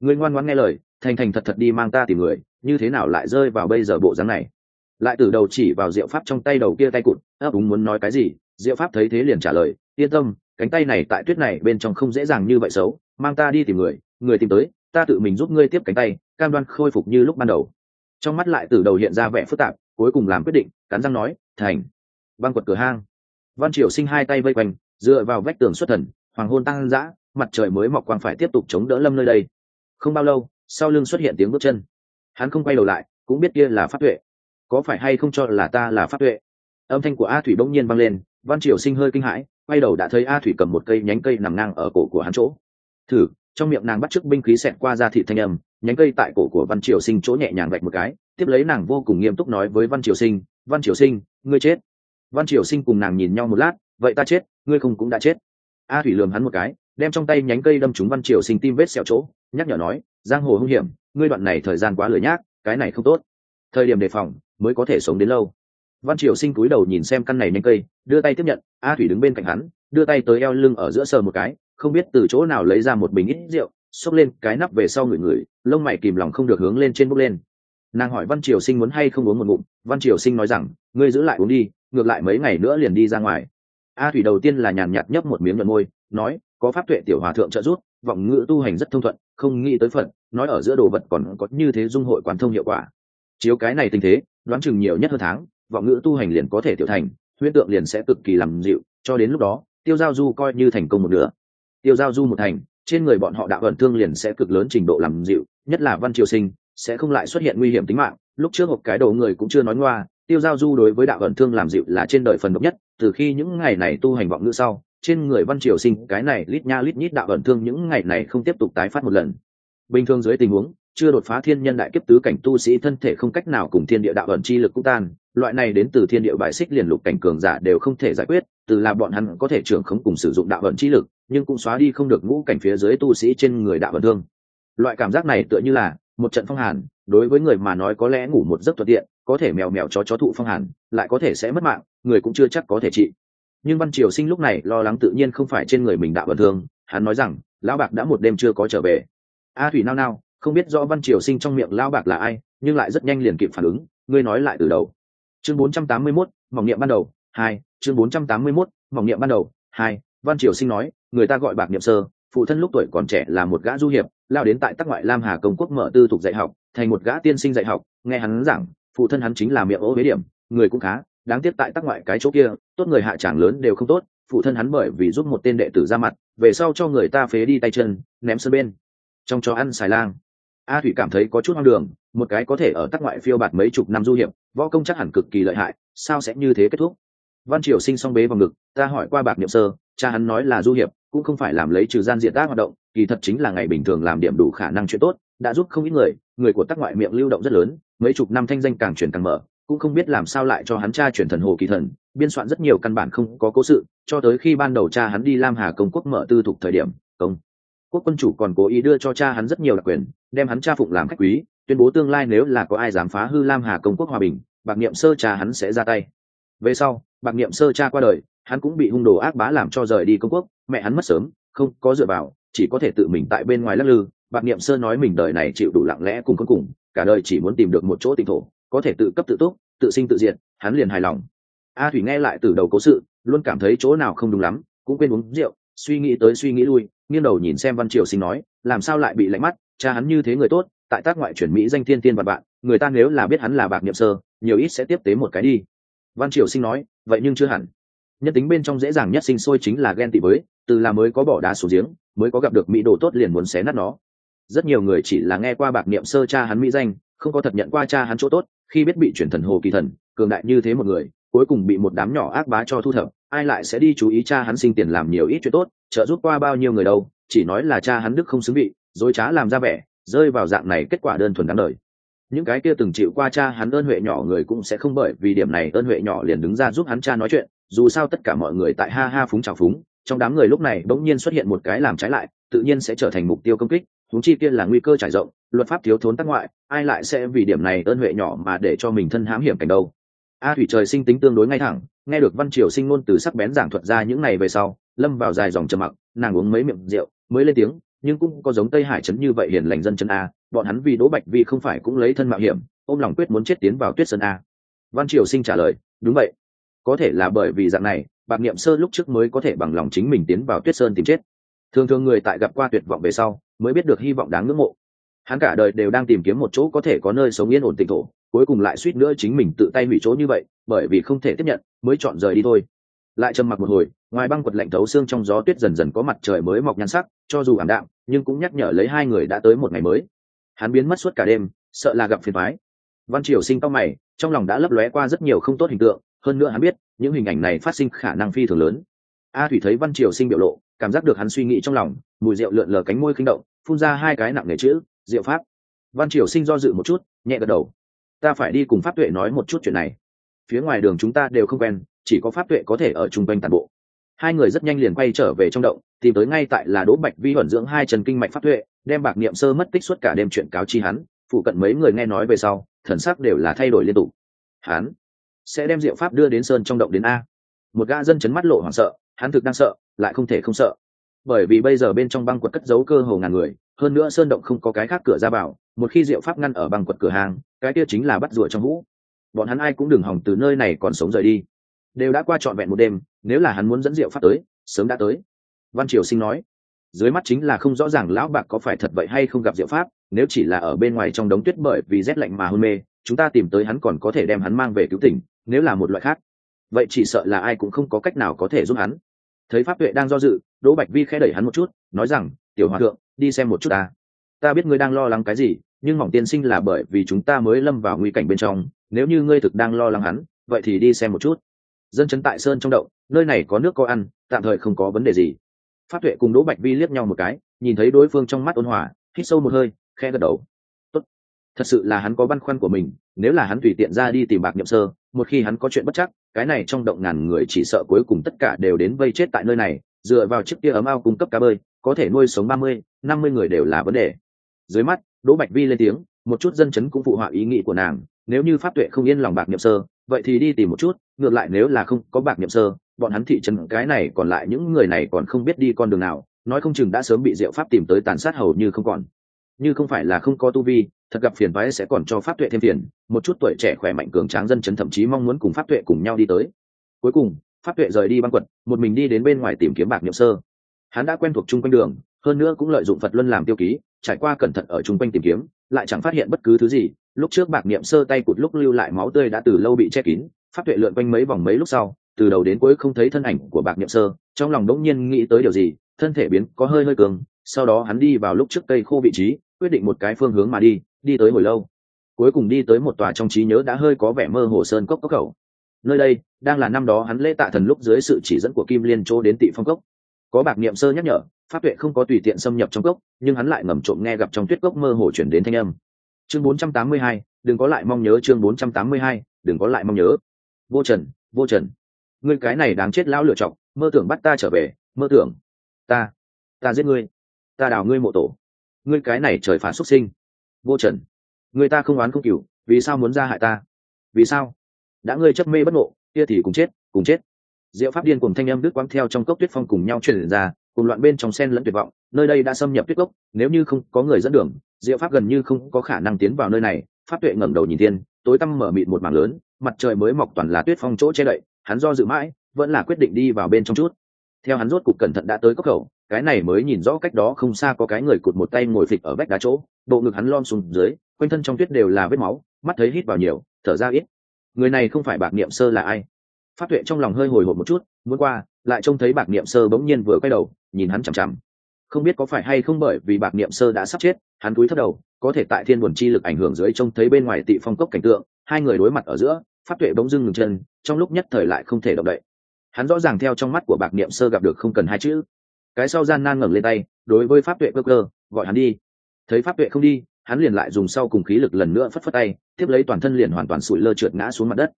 Ngươi ngoan ngoãn nghe lời, thành thành thật thật đi mang ta tìm người, như thế nào lại rơi vào bây giờ bộ dáng này? Lại từ đầu chỉ vào diệu pháp trong tay đầu kia tay cụt, ấp úng muốn nói cái gì, diệu pháp thấy thế liền trả lời, yên tâm, cánh tay này tại tuyết này bên trong không dễ dàng như vậy xấu, mang ta đi tìm người người tìm tới, ta tự mình giúp ngươi tiếp cánh tay, cam đoan khôi phục như lúc ban đầu. Trong mắt lại từ đầu hiện ra vẻ phức tạp, cuối cùng làm quyết định, cắn răng nói, thành. Băng quật cửa hang văn triều sinh hai tay vây quanh, dựa vào vách tường xuất thần, hoàng hôn tăng dã, mặt trời mới mọc quang phải tiếp tục chống đỡ lâm nơi đây. Không bao lâu, sau lưng xuất hiện tiếng bước chân. Hắn không quay đầu lại, cũng biết kia là pháp tuệ. Có phải hay không cho là ta là pháp tuệ? Âm thanh của a thủy bỗng nhiên vang lên, văn triều sinh hơi kinh hãi, quay đầu đã thấy a thủy cầm một cây nhánh cây nằm ngang ở cổ của hắn chỗ. Thử, trong miệng nàng bắt chước binh khí xẹt qua ra thị thanh âm, nhánh cây tại cổ của văn triều sinh chỗ nhẹ nhàng gạch một cái, tiếp lấy nàng vô cùng nghiêm túc nói với văn triều sinh, văn triều sinh, ngươi chết văn triều sinh cùng nàng nhìn nhau một lát, vậy ta chết, ngươi không cũng đã chết. A thủy lườm hắn một cái, đem trong tay nhánh cây đâm trúng văn triều sinh tim vết sẹo chỗ, nhắc nhở nói, giang hồ hung hiểm, ngươi đoạn này thời gian quá lười nhác, cái này không tốt. Thời điểm đề phòng, mới có thể sống đến lâu. Văn triều sinh cúi đầu nhìn xem căn này nhánh cây, đưa tay tiếp nhận, a thủy đứng bên cạnh hắn, đưa tay tới eo lưng ở giữa sờ một cái, không biết từ chỗ nào lấy ra một bình ít rượu, xốc lên cái nắp về sau người người lông mày kìm lòng không được hướng lên trên bốc lên. Nàng hỏi văn triều sinh muốn hay không uống một ngụm, văn triều sinh nói rằng, ngươi giữ lại uống đi ngược lại mấy ngày nữa liền đi ra ngoài. A thủy đầu tiên là nhàn nhạt nhấp một miếng nhuận môi, nói, có pháp tuệ tiểu hòa thượng trợ giúp, vọng ngữ tu hành rất thông thuận, không nghĩ tới phận nói ở giữa đồ vật còn có như thế dung hội quán thông hiệu quả. Chiếu cái này tình thế, đoán chừng nhiều nhất hơn tháng, vọng ngữ tu hành liền có thể tiểu thành, huyễn tượng liền sẽ cực kỳ làm dịu, cho đến lúc đó, tiêu giao du coi như thành công một nửa. Tiêu giao du một thành, trên người bọn họ đạo ẩn thương liền sẽ cực lớn trình độ làm dịu, nhất là văn triều sinh, sẽ không lại xuất hiện nguy hiểm tính mạng, lúc trước hộp cái đầu người cũng chưa nói ngoa tiêu giao du đối với đạo ẩn thương làm dịu là trên đời phần độc nhất, từ khi những ngày này tu hành vọng ngữ sau, trên người văn triều sinh, cái này lít nha lít nhít đạo ẩn thương những ngày này không tiếp tục tái phát một lần. Bình thường dưới tình huống, chưa đột phá thiên nhân đại kiếp tứ cảnh tu sĩ thân thể không cách nào cùng thiên địa đạo ẩn chi lực cũng tan, loại này đến từ thiên địa bài xích liền lục cảnh cường giả đều không thể giải quyết, từ là bọn hắn có thể trưởng không cùng sử dụng đạo ẩn chi lực, nhưng cũng xóa đi không được ngũ cảnh phía dưới tu sĩ trên người đạo ẩn thương. Loại cảm giác này tựa như là một trận phong hàn, đối với người mà nói có lẽ ngủ một giấc thuận tiện có thể mèo mèo chó chó thụ phong hàn lại có thể sẽ mất mạng người cũng chưa chắc có thể trị. Nhưng văn triều sinh lúc này lo lắng tự nhiên không phải trên người mình đạo bẩn thương hắn nói rằng lão bạc đã một đêm chưa có trở về. A thủy nao nao không biết rõ văn triều sinh trong miệng lão bạc là ai nhưng lại rất nhanh liền kịp phản ứng ngươi nói lại từ đầu. Chương 481, mỏng niệm ban đầu hai chương 481, mỏng niệm ban đầu hai văn triều sinh nói người ta gọi bạc niệm sơ phụ thân lúc tuổi còn trẻ là một gã du hiệp lao đến tại tắc ngoại lam hà công quốc mở tư thục dạy học thành một gã tiên sinh dạy học. Nghe hắn giảng phụ thân hắn chính là miệng ố bế điểm, người cũng khá, đáng tiếc tại tắc ngoại cái chỗ kia, tốt người hạ tràng lớn đều không tốt, phụ thân hắn bởi vì giúp một tên đệ tử ra mặt, về sau cho người ta phế đi tay chân, ném sân bên, trong cho ăn xài lang. A thủy cảm thấy có chút hoang đường, một cái có thể ở tắc ngoại phiêu bạt mấy chục năm du hiệp, võ công chắc hẳn cực kỳ lợi hại, sao sẽ như thế kết thúc? Văn triều sinh xong bế vào ngực, ta hỏi qua bạc niệm sơ, cha hắn nói là du hiệp, cũng không phải làm lấy trừ gian diện tác hoạt động, kỳ thật chính là ngày bình thường làm điểm đủ khả năng chuyện tốt, đã giúp không ít người người của tắc ngoại miệng lưu động rất lớn, mấy chục năm thanh danh càng chuyển càng mở, cũng không biết làm sao lại cho hắn cha chuyển thần hồ kỳ thần, biên soạn rất nhiều căn bản không có cố sự, cho tới khi ban đầu cha hắn đi lam hà công quốc mở tư thục thời điểm, công quốc quân chủ còn cố ý đưa cho cha hắn rất nhiều đặc quyền, đem hắn cha phụng làm khách quý, tuyên bố tương lai nếu là có ai dám phá hư lam hà công quốc hòa bình, bạc niệm sơ cha hắn sẽ ra tay. Về sau, bạc niệm sơ cha qua đời, hắn cũng bị hung đồ ác bá làm cho rời đi công quốc, mẹ hắn mất sớm, không có dựa vào, chỉ có thể tự mình tại bên ngoài lắc lư bạc niệm sơ nói mình đời này chịu đủ lặng lẽ cùng cuối cùng, cả đời chỉ muốn tìm được một chỗ tỉnh thổ, có thể tự cấp tự túc, tự sinh tự diệt, hắn liền hài lòng. A thủy nghe lại từ đầu cố sự, luôn cảm thấy chỗ nào không đúng lắm, cũng quên uống rượu, suy nghĩ tới suy nghĩ lui, nghiêng đầu nhìn xem văn triều sinh nói, làm sao lại bị lạnh mắt, cha hắn như thế người tốt, tại tác ngoại chuyển mỹ danh thiên tiên và bạn người ta nếu là biết hắn là bạc niệm sơ, nhiều ít sẽ tiếp tế một cái đi. Văn triều sinh nói, vậy nhưng chưa hẳn. Nhất tính bên trong dễ dàng nhất sinh sôi chính là ghen tị với, từ là mới có bỏ đá xuống giếng, mới có gặp được mỹ đồ tốt liền muốn xé nát nó rất nhiều người chỉ là nghe qua bạc niệm sơ cha hắn mỹ danh, không có thật nhận qua cha hắn chỗ tốt, khi biết bị chuyển thần hồ kỳ thần, cường đại như thế một người, cuối cùng bị một đám nhỏ ác bá cho thu thập, ai lại sẽ đi chú ý cha hắn sinh tiền làm nhiều ít chuyện tốt, trợ giúp qua bao nhiêu người đâu, chỉ nói là cha hắn đức không xứng vị, dối trá làm ra vẻ, rơi vào dạng này kết quả đơn thuần đáng đời. Những cái kia từng chịu qua cha hắn ơn huệ nhỏ người cũng sẽ không bởi vì điểm này ơn huệ nhỏ liền đứng ra giúp hắn cha nói chuyện, dù sao tất cả mọi người tại ha ha phúng chào phúng trong đám người lúc này bỗng nhiên xuất hiện một cái làm trái lại, tự nhiên sẽ trở thành mục tiêu công kích, huống chi kia là nguy cơ trải rộng, luật pháp thiếu thốn tác ngoại, ai lại sẽ vì điểm này ơn huệ nhỏ mà để cho mình thân hãm hiểm cảnh đâu. A thủy trời sinh tính tương đối ngay thẳng, nghe được văn triều sinh ngôn từ sắc bén giảng thuật ra những ngày về sau, lâm vào dài dòng trầm mặc, nàng uống mấy miệng rượu, mới lên tiếng, nhưng cũng có giống tây hải trấn như vậy hiền lành dân chân a, bọn hắn vì đỗ bạch vi không phải cũng lấy thân mạo hiểm, ôm lòng quyết muốn chết tiến vào tuyết sơn a. Văn triều sinh trả lời, đúng vậy. Có thể là bởi vì dạng này bạc niệm sơ lúc trước mới có thể bằng lòng chính mình tiến vào tuyết sơn tìm chết. Thường thường người tại gặp qua tuyệt vọng về sau, mới biết được hy vọng đáng ngưỡng mộ. Hắn cả đời đều đang tìm kiếm một chỗ có thể có nơi sống yên ổn tịnh thổ, cuối cùng lại suýt nữa chính mình tự tay hủy chỗ như vậy, bởi vì không thể tiếp nhận, mới chọn rời đi thôi. Lại trầm mặc một hồi, ngoài băng quật lạnh thấu xương trong gió tuyết dần dần có mặt trời mới mọc nhan sắc, cho dù ảm đạm, nhưng cũng nhắc nhở lấy hai người đã tới một ngày mới. Hắn biến mất suốt cả đêm, sợ là gặp phiền thoái văn triều sinh cao mày, trong lòng đã lấp lóe qua rất nhiều không tốt hình tượng, hơn nữa hắn biết những hình ảnh này phát sinh khả năng phi thường lớn. A thủy thấy văn triều sinh biểu lộ, cảm giác được hắn suy nghĩ trong lòng, mùi rượu lượn lờ cánh môi khinh động, phun ra hai cái nặng nề chữ rượu pháp. Văn triều sinh do dự một chút, nhẹ gật đầu. Ta phải đi cùng pháp tuệ nói một chút chuyện này. Phía ngoài đường chúng ta đều không quen, chỉ có pháp tuệ có thể ở chung quanh toàn bộ. Hai người rất nhanh liền quay trở về trong động, tìm tới ngay tại là đỗ bạch vi huẩn dưỡng hai chân kinh mạch pháp tuệ, đem bạc niệm sơ mất tích suốt cả đêm chuyện cáo chi hắn, phụ cận mấy người nghe nói về sau, thần sắc đều là thay đổi liên tục. Hắn sẽ đem diệu pháp đưa đến sơn trong động đến a. Một gã dân chấn mắt lộ hoảng sợ, hắn thực đang sợ, lại không thể không sợ. Bởi vì bây giờ bên trong băng quật cất giấu cơ hồ ngàn người, hơn nữa sơn động không có cái khác cửa ra vào, một khi diệu pháp ngăn ở băng quật cửa hàng, cái kia chính là bắt rủa trong vũ bọn hắn ai cũng đừng hỏng từ nơi này còn sống rời đi. Đều đã qua trọn vẹn một đêm, nếu là hắn muốn dẫn diệu pháp tới, sớm đã tới. Văn triều sinh nói, dưới mắt chính là không rõ ràng lão bạc có phải thật vậy hay không gặp diệu pháp, nếu chỉ là ở bên ngoài trong đống tuyết bởi vì rét lạnh mà hôn mê chúng ta tìm tới hắn còn có thể đem hắn mang về cứu tỉnh, nếu là một loại khác. Vậy chỉ sợ là ai cũng không có cách nào có thể giúp hắn. Thấy pháp tuệ đang do dự, đỗ bạch vi khẽ đẩy hắn một chút, nói rằng, tiểu hòa thượng, đi xem một chút ta. Ta biết ngươi đang lo lắng cái gì, nhưng mỏng tiên sinh là bởi vì chúng ta mới lâm vào nguy cảnh bên trong, nếu như ngươi thực đang lo lắng hắn, vậy thì đi xem một chút. Dân chấn tại sơn trong đậu nơi này có nước có ăn, tạm thời không có vấn đề gì. Pháp tuệ cùng đỗ bạch vi liếc nhau một cái, nhìn thấy đối phương trong mắt ôn hòa, hít sâu một hơi khe gật đầu thật sự là hắn có băn khoăn của mình, nếu là hắn tùy tiện ra đi tìm bạc nhậm sơ, một khi hắn có chuyện bất chắc, cái này trong động ngàn người chỉ sợ cuối cùng tất cả đều đến vây chết tại nơi này, dựa vào chiếc kia ấm ao cung cấp cá bơi, có thể nuôi sống ba mươi, năm mươi người đều là vấn đề. Dưới mắt, đỗ bạch vi lên tiếng, một chút dân chấn cũng phụ họa ý nghĩ của nàng, nếu như pháp tuệ không yên lòng bạc nhậm sơ, vậy thì đi tìm một chút, ngược lại nếu là không có bạc nhậm sơ, bọn hắn thị trấn cái này còn lại những người này còn không biết đi con đường nào, nói không chừng đã sớm bị diệu pháp tìm tới tàn sát hầu như không còn như không phải là không có tu vi, thật gặp phiền phái sẽ còn cho pháp tuệ thêm phiền, một chút tuổi trẻ khỏe mạnh cường tráng dân chấn thậm chí mong muốn cùng pháp tuệ cùng nhau đi tới. Cuối cùng, pháp tuệ rời đi băng quật, một mình đi đến bên ngoài tìm kiếm bạc nhậm sơ. Hắn đã quen thuộc chung quanh đường, hơn nữa cũng lợi dụng phật luân làm tiêu ký, trải qua cẩn thận ở chung quanh tìm kiếm, lại chẳng phát hiện bất cứ thứ gì. Lúc trước bạc niệm sơ tay cụt lúc lưu lại máu tươi đã từ lâu bị che kín, pháp tuệ lượn quanh mấy vòng mấy lúc sau, từ đầu đến cuối không thấy thân ảnh của bạc niệm sơ, trong lòng đỗng nhiên nghĩ tới điều gì, thân thể biến có hơi hơi cường, sau đó hắn đi vào lúc trước cây khô vị trí quyết định một cái phương hướng mà đi đi tới hồi lâu. Cuối cùng đi tới một tòa trong trí nhớ đã hơi có vẻ mơ hồ sơn cốc cốc khẩu. Nơi đây đang là năm đó hắn lễ tạ thần lúc dưới sự chỉ dẫn của kim liên chỗ đến tị phong cốc. Có bạc niệm sơ nhắc nhở pháp tuệ không có tùy tiện xâm nhập trong cốc nhưng hắn lại ngầm trộm nghe gặp trong tuyết cốc mơ hồ chuyển đến thanh âm. Chương 482, đừng có lại mong nhớ chương 482, đừng có lại mong nhớ. Vô trần vô trần. Ngươi cái này đáng chết lão lựa chọc mơ tưởng bắt ta trở về mơ tưởng. Ta ta giết ngươi. Ta đào ngươi mộ tổ ngươi cái này trời phản xuất sinh. Vô trần. Người ta không oán không cửu, vì sao muốn ra hại ta? Vì sao? Đã ngươi chấp mê bất ngộ, kia thì cùng chết cùng chết. Diệu pháp điên cùng thanh âm đứt quang theo trong cốc tuyết phong cùng nhau truyền ra, cùng loạn bên trong sen lẫn tuyệt vọng, nơi đây đã xâm nhập tuyết cốc, nếu như không có người dẫn đường, diệu pháp gần như không có khả năng tiến vào nơi này. Pháp tuệ ngẩng đầu nhìn thiên, tối tăm mở mịt một mảng lớn, mặt trời mới mọc toàn là tuyết phong chỗ che đậy, hắn do dự mãi, vẫn là quyết định đi vào bên trong chút. Theo hắn rốt cục cẩn thận đã tới cốc khẩu cái này mới nhìn rõ cách đó không xa có cái người cụt một tay ngồi phịch ở vách đá chỗ, bộ ngực hắn lom xuống dưới, quanh thân trong tuyết đều là vết máu, mắt thấy hít vào nhiều, thở ra ít. Người này không phải bạc niệm sơ là ai? Pháp tuệ trong lòng hơi hồi hộp một chút, muốn qua, lại trông thấy bạc niệm sơ bỗng nhiên vừa quay đầu, nhìn hắn chằm chằm. Không biết có phải hay không bởi vì bạc niệm sơ đã sắp chết, hắn cúi thấp đầu, có thể tại thiên buồn chi lực ảnh hưởng dưới trông thấy bên ngoài tị phong cốc cảnh tượng, hai người đối mặt ở giữa, pháp tuệ bỗng dưng ngừng chân, trong lúc nhất thời lại không thể động đậy. Hắn rõ ràng theo trong mắt của bạc niệm sơ gặp được không cần hai chữ cái sau gian nan ngẩng lên tay, đối với pháp tuệ cơ cơ, gọi hắn đi. Thấy pháp tuệ không đi, hắn liền lại dùng sau cùng khí lực lần nữa phất phất tay, tiếp lấy toàn thân liền hoàn toàn sụi lơ trượt ngã xuống mặt đất.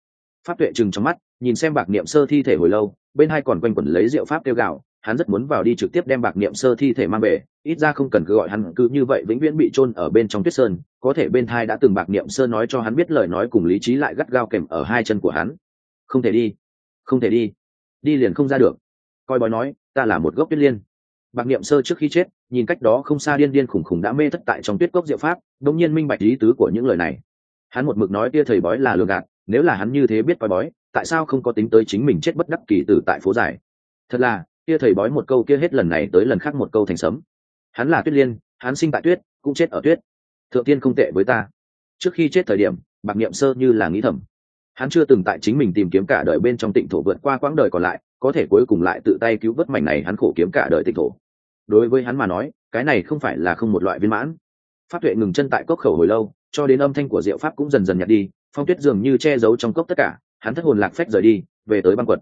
Pháp tuệ chừng trong mắt, nhìn xem bạc niệm sơ thi thể hồi lâu, bên hai còn quanh quẩn lấy rượu pháp tiêu gạo, hắn rất muốn vào đi trực tiếp đem bạc niệm sơ thi thể mang về, ít ra không cần cứ gọi hắn cứ như vậy vĩnh viễn bị chôn ở bên trong tuyết sơn, có thể bên thai đã từng bạc niệm sơ nói cho hắn biết lời nói cùng lý trí lại gắt gao kèm ở hai chân của hắn. Không thể đi, không thể đi đi liền không ra được. Coi bói nói ta là một gốc tuyết liên. Bạc niệm sơ trước khi chết, nhìn cách đó không xa điên điên khủng khủng đã mê thất tại trong tuyết cốc diệu pháp, đống nhiên minh bạch ý tứ của những lời này. Hắn một mực nói kia thầy bói là lừa gạt, nếu là hắn như thế biết coi bói, tại sao không có tính tới chính mình chết bất đắc kỳ tử tại phố giải thật là, kia thầy bói một câu kia hết lần này tới lần khác một câu thành sấm. Hắn là tuyết liên, hắn sinh tại tuyết, cũng chết ở tuyết. Thượng tiên không tệ với ta. Trước khi chết thời điểm, bạc niệm sơ như là nghĩ thầm. Hắn chưa từng tại chính mình tìm kiếm cả đời bên trong tịnh thổ vượt qua quãng đời còn lại có thể cuối cùng lại tự tay cứu vớt mảnh này hắn khổ kiếm cả đời tịch thổ. Đối với hắn mà nói, cái này không phải là không một loại viên mãn. Pháp tuệ ngừng chân tại cốc khẩu hồi lâu, cho đến âm thanh của diệu pháp cũng dần dần nhạt đi, phong tuyết dường như che giấu trong cốc tất cả, hắn thất hồn lạc phách rời đi, về tới băng quật.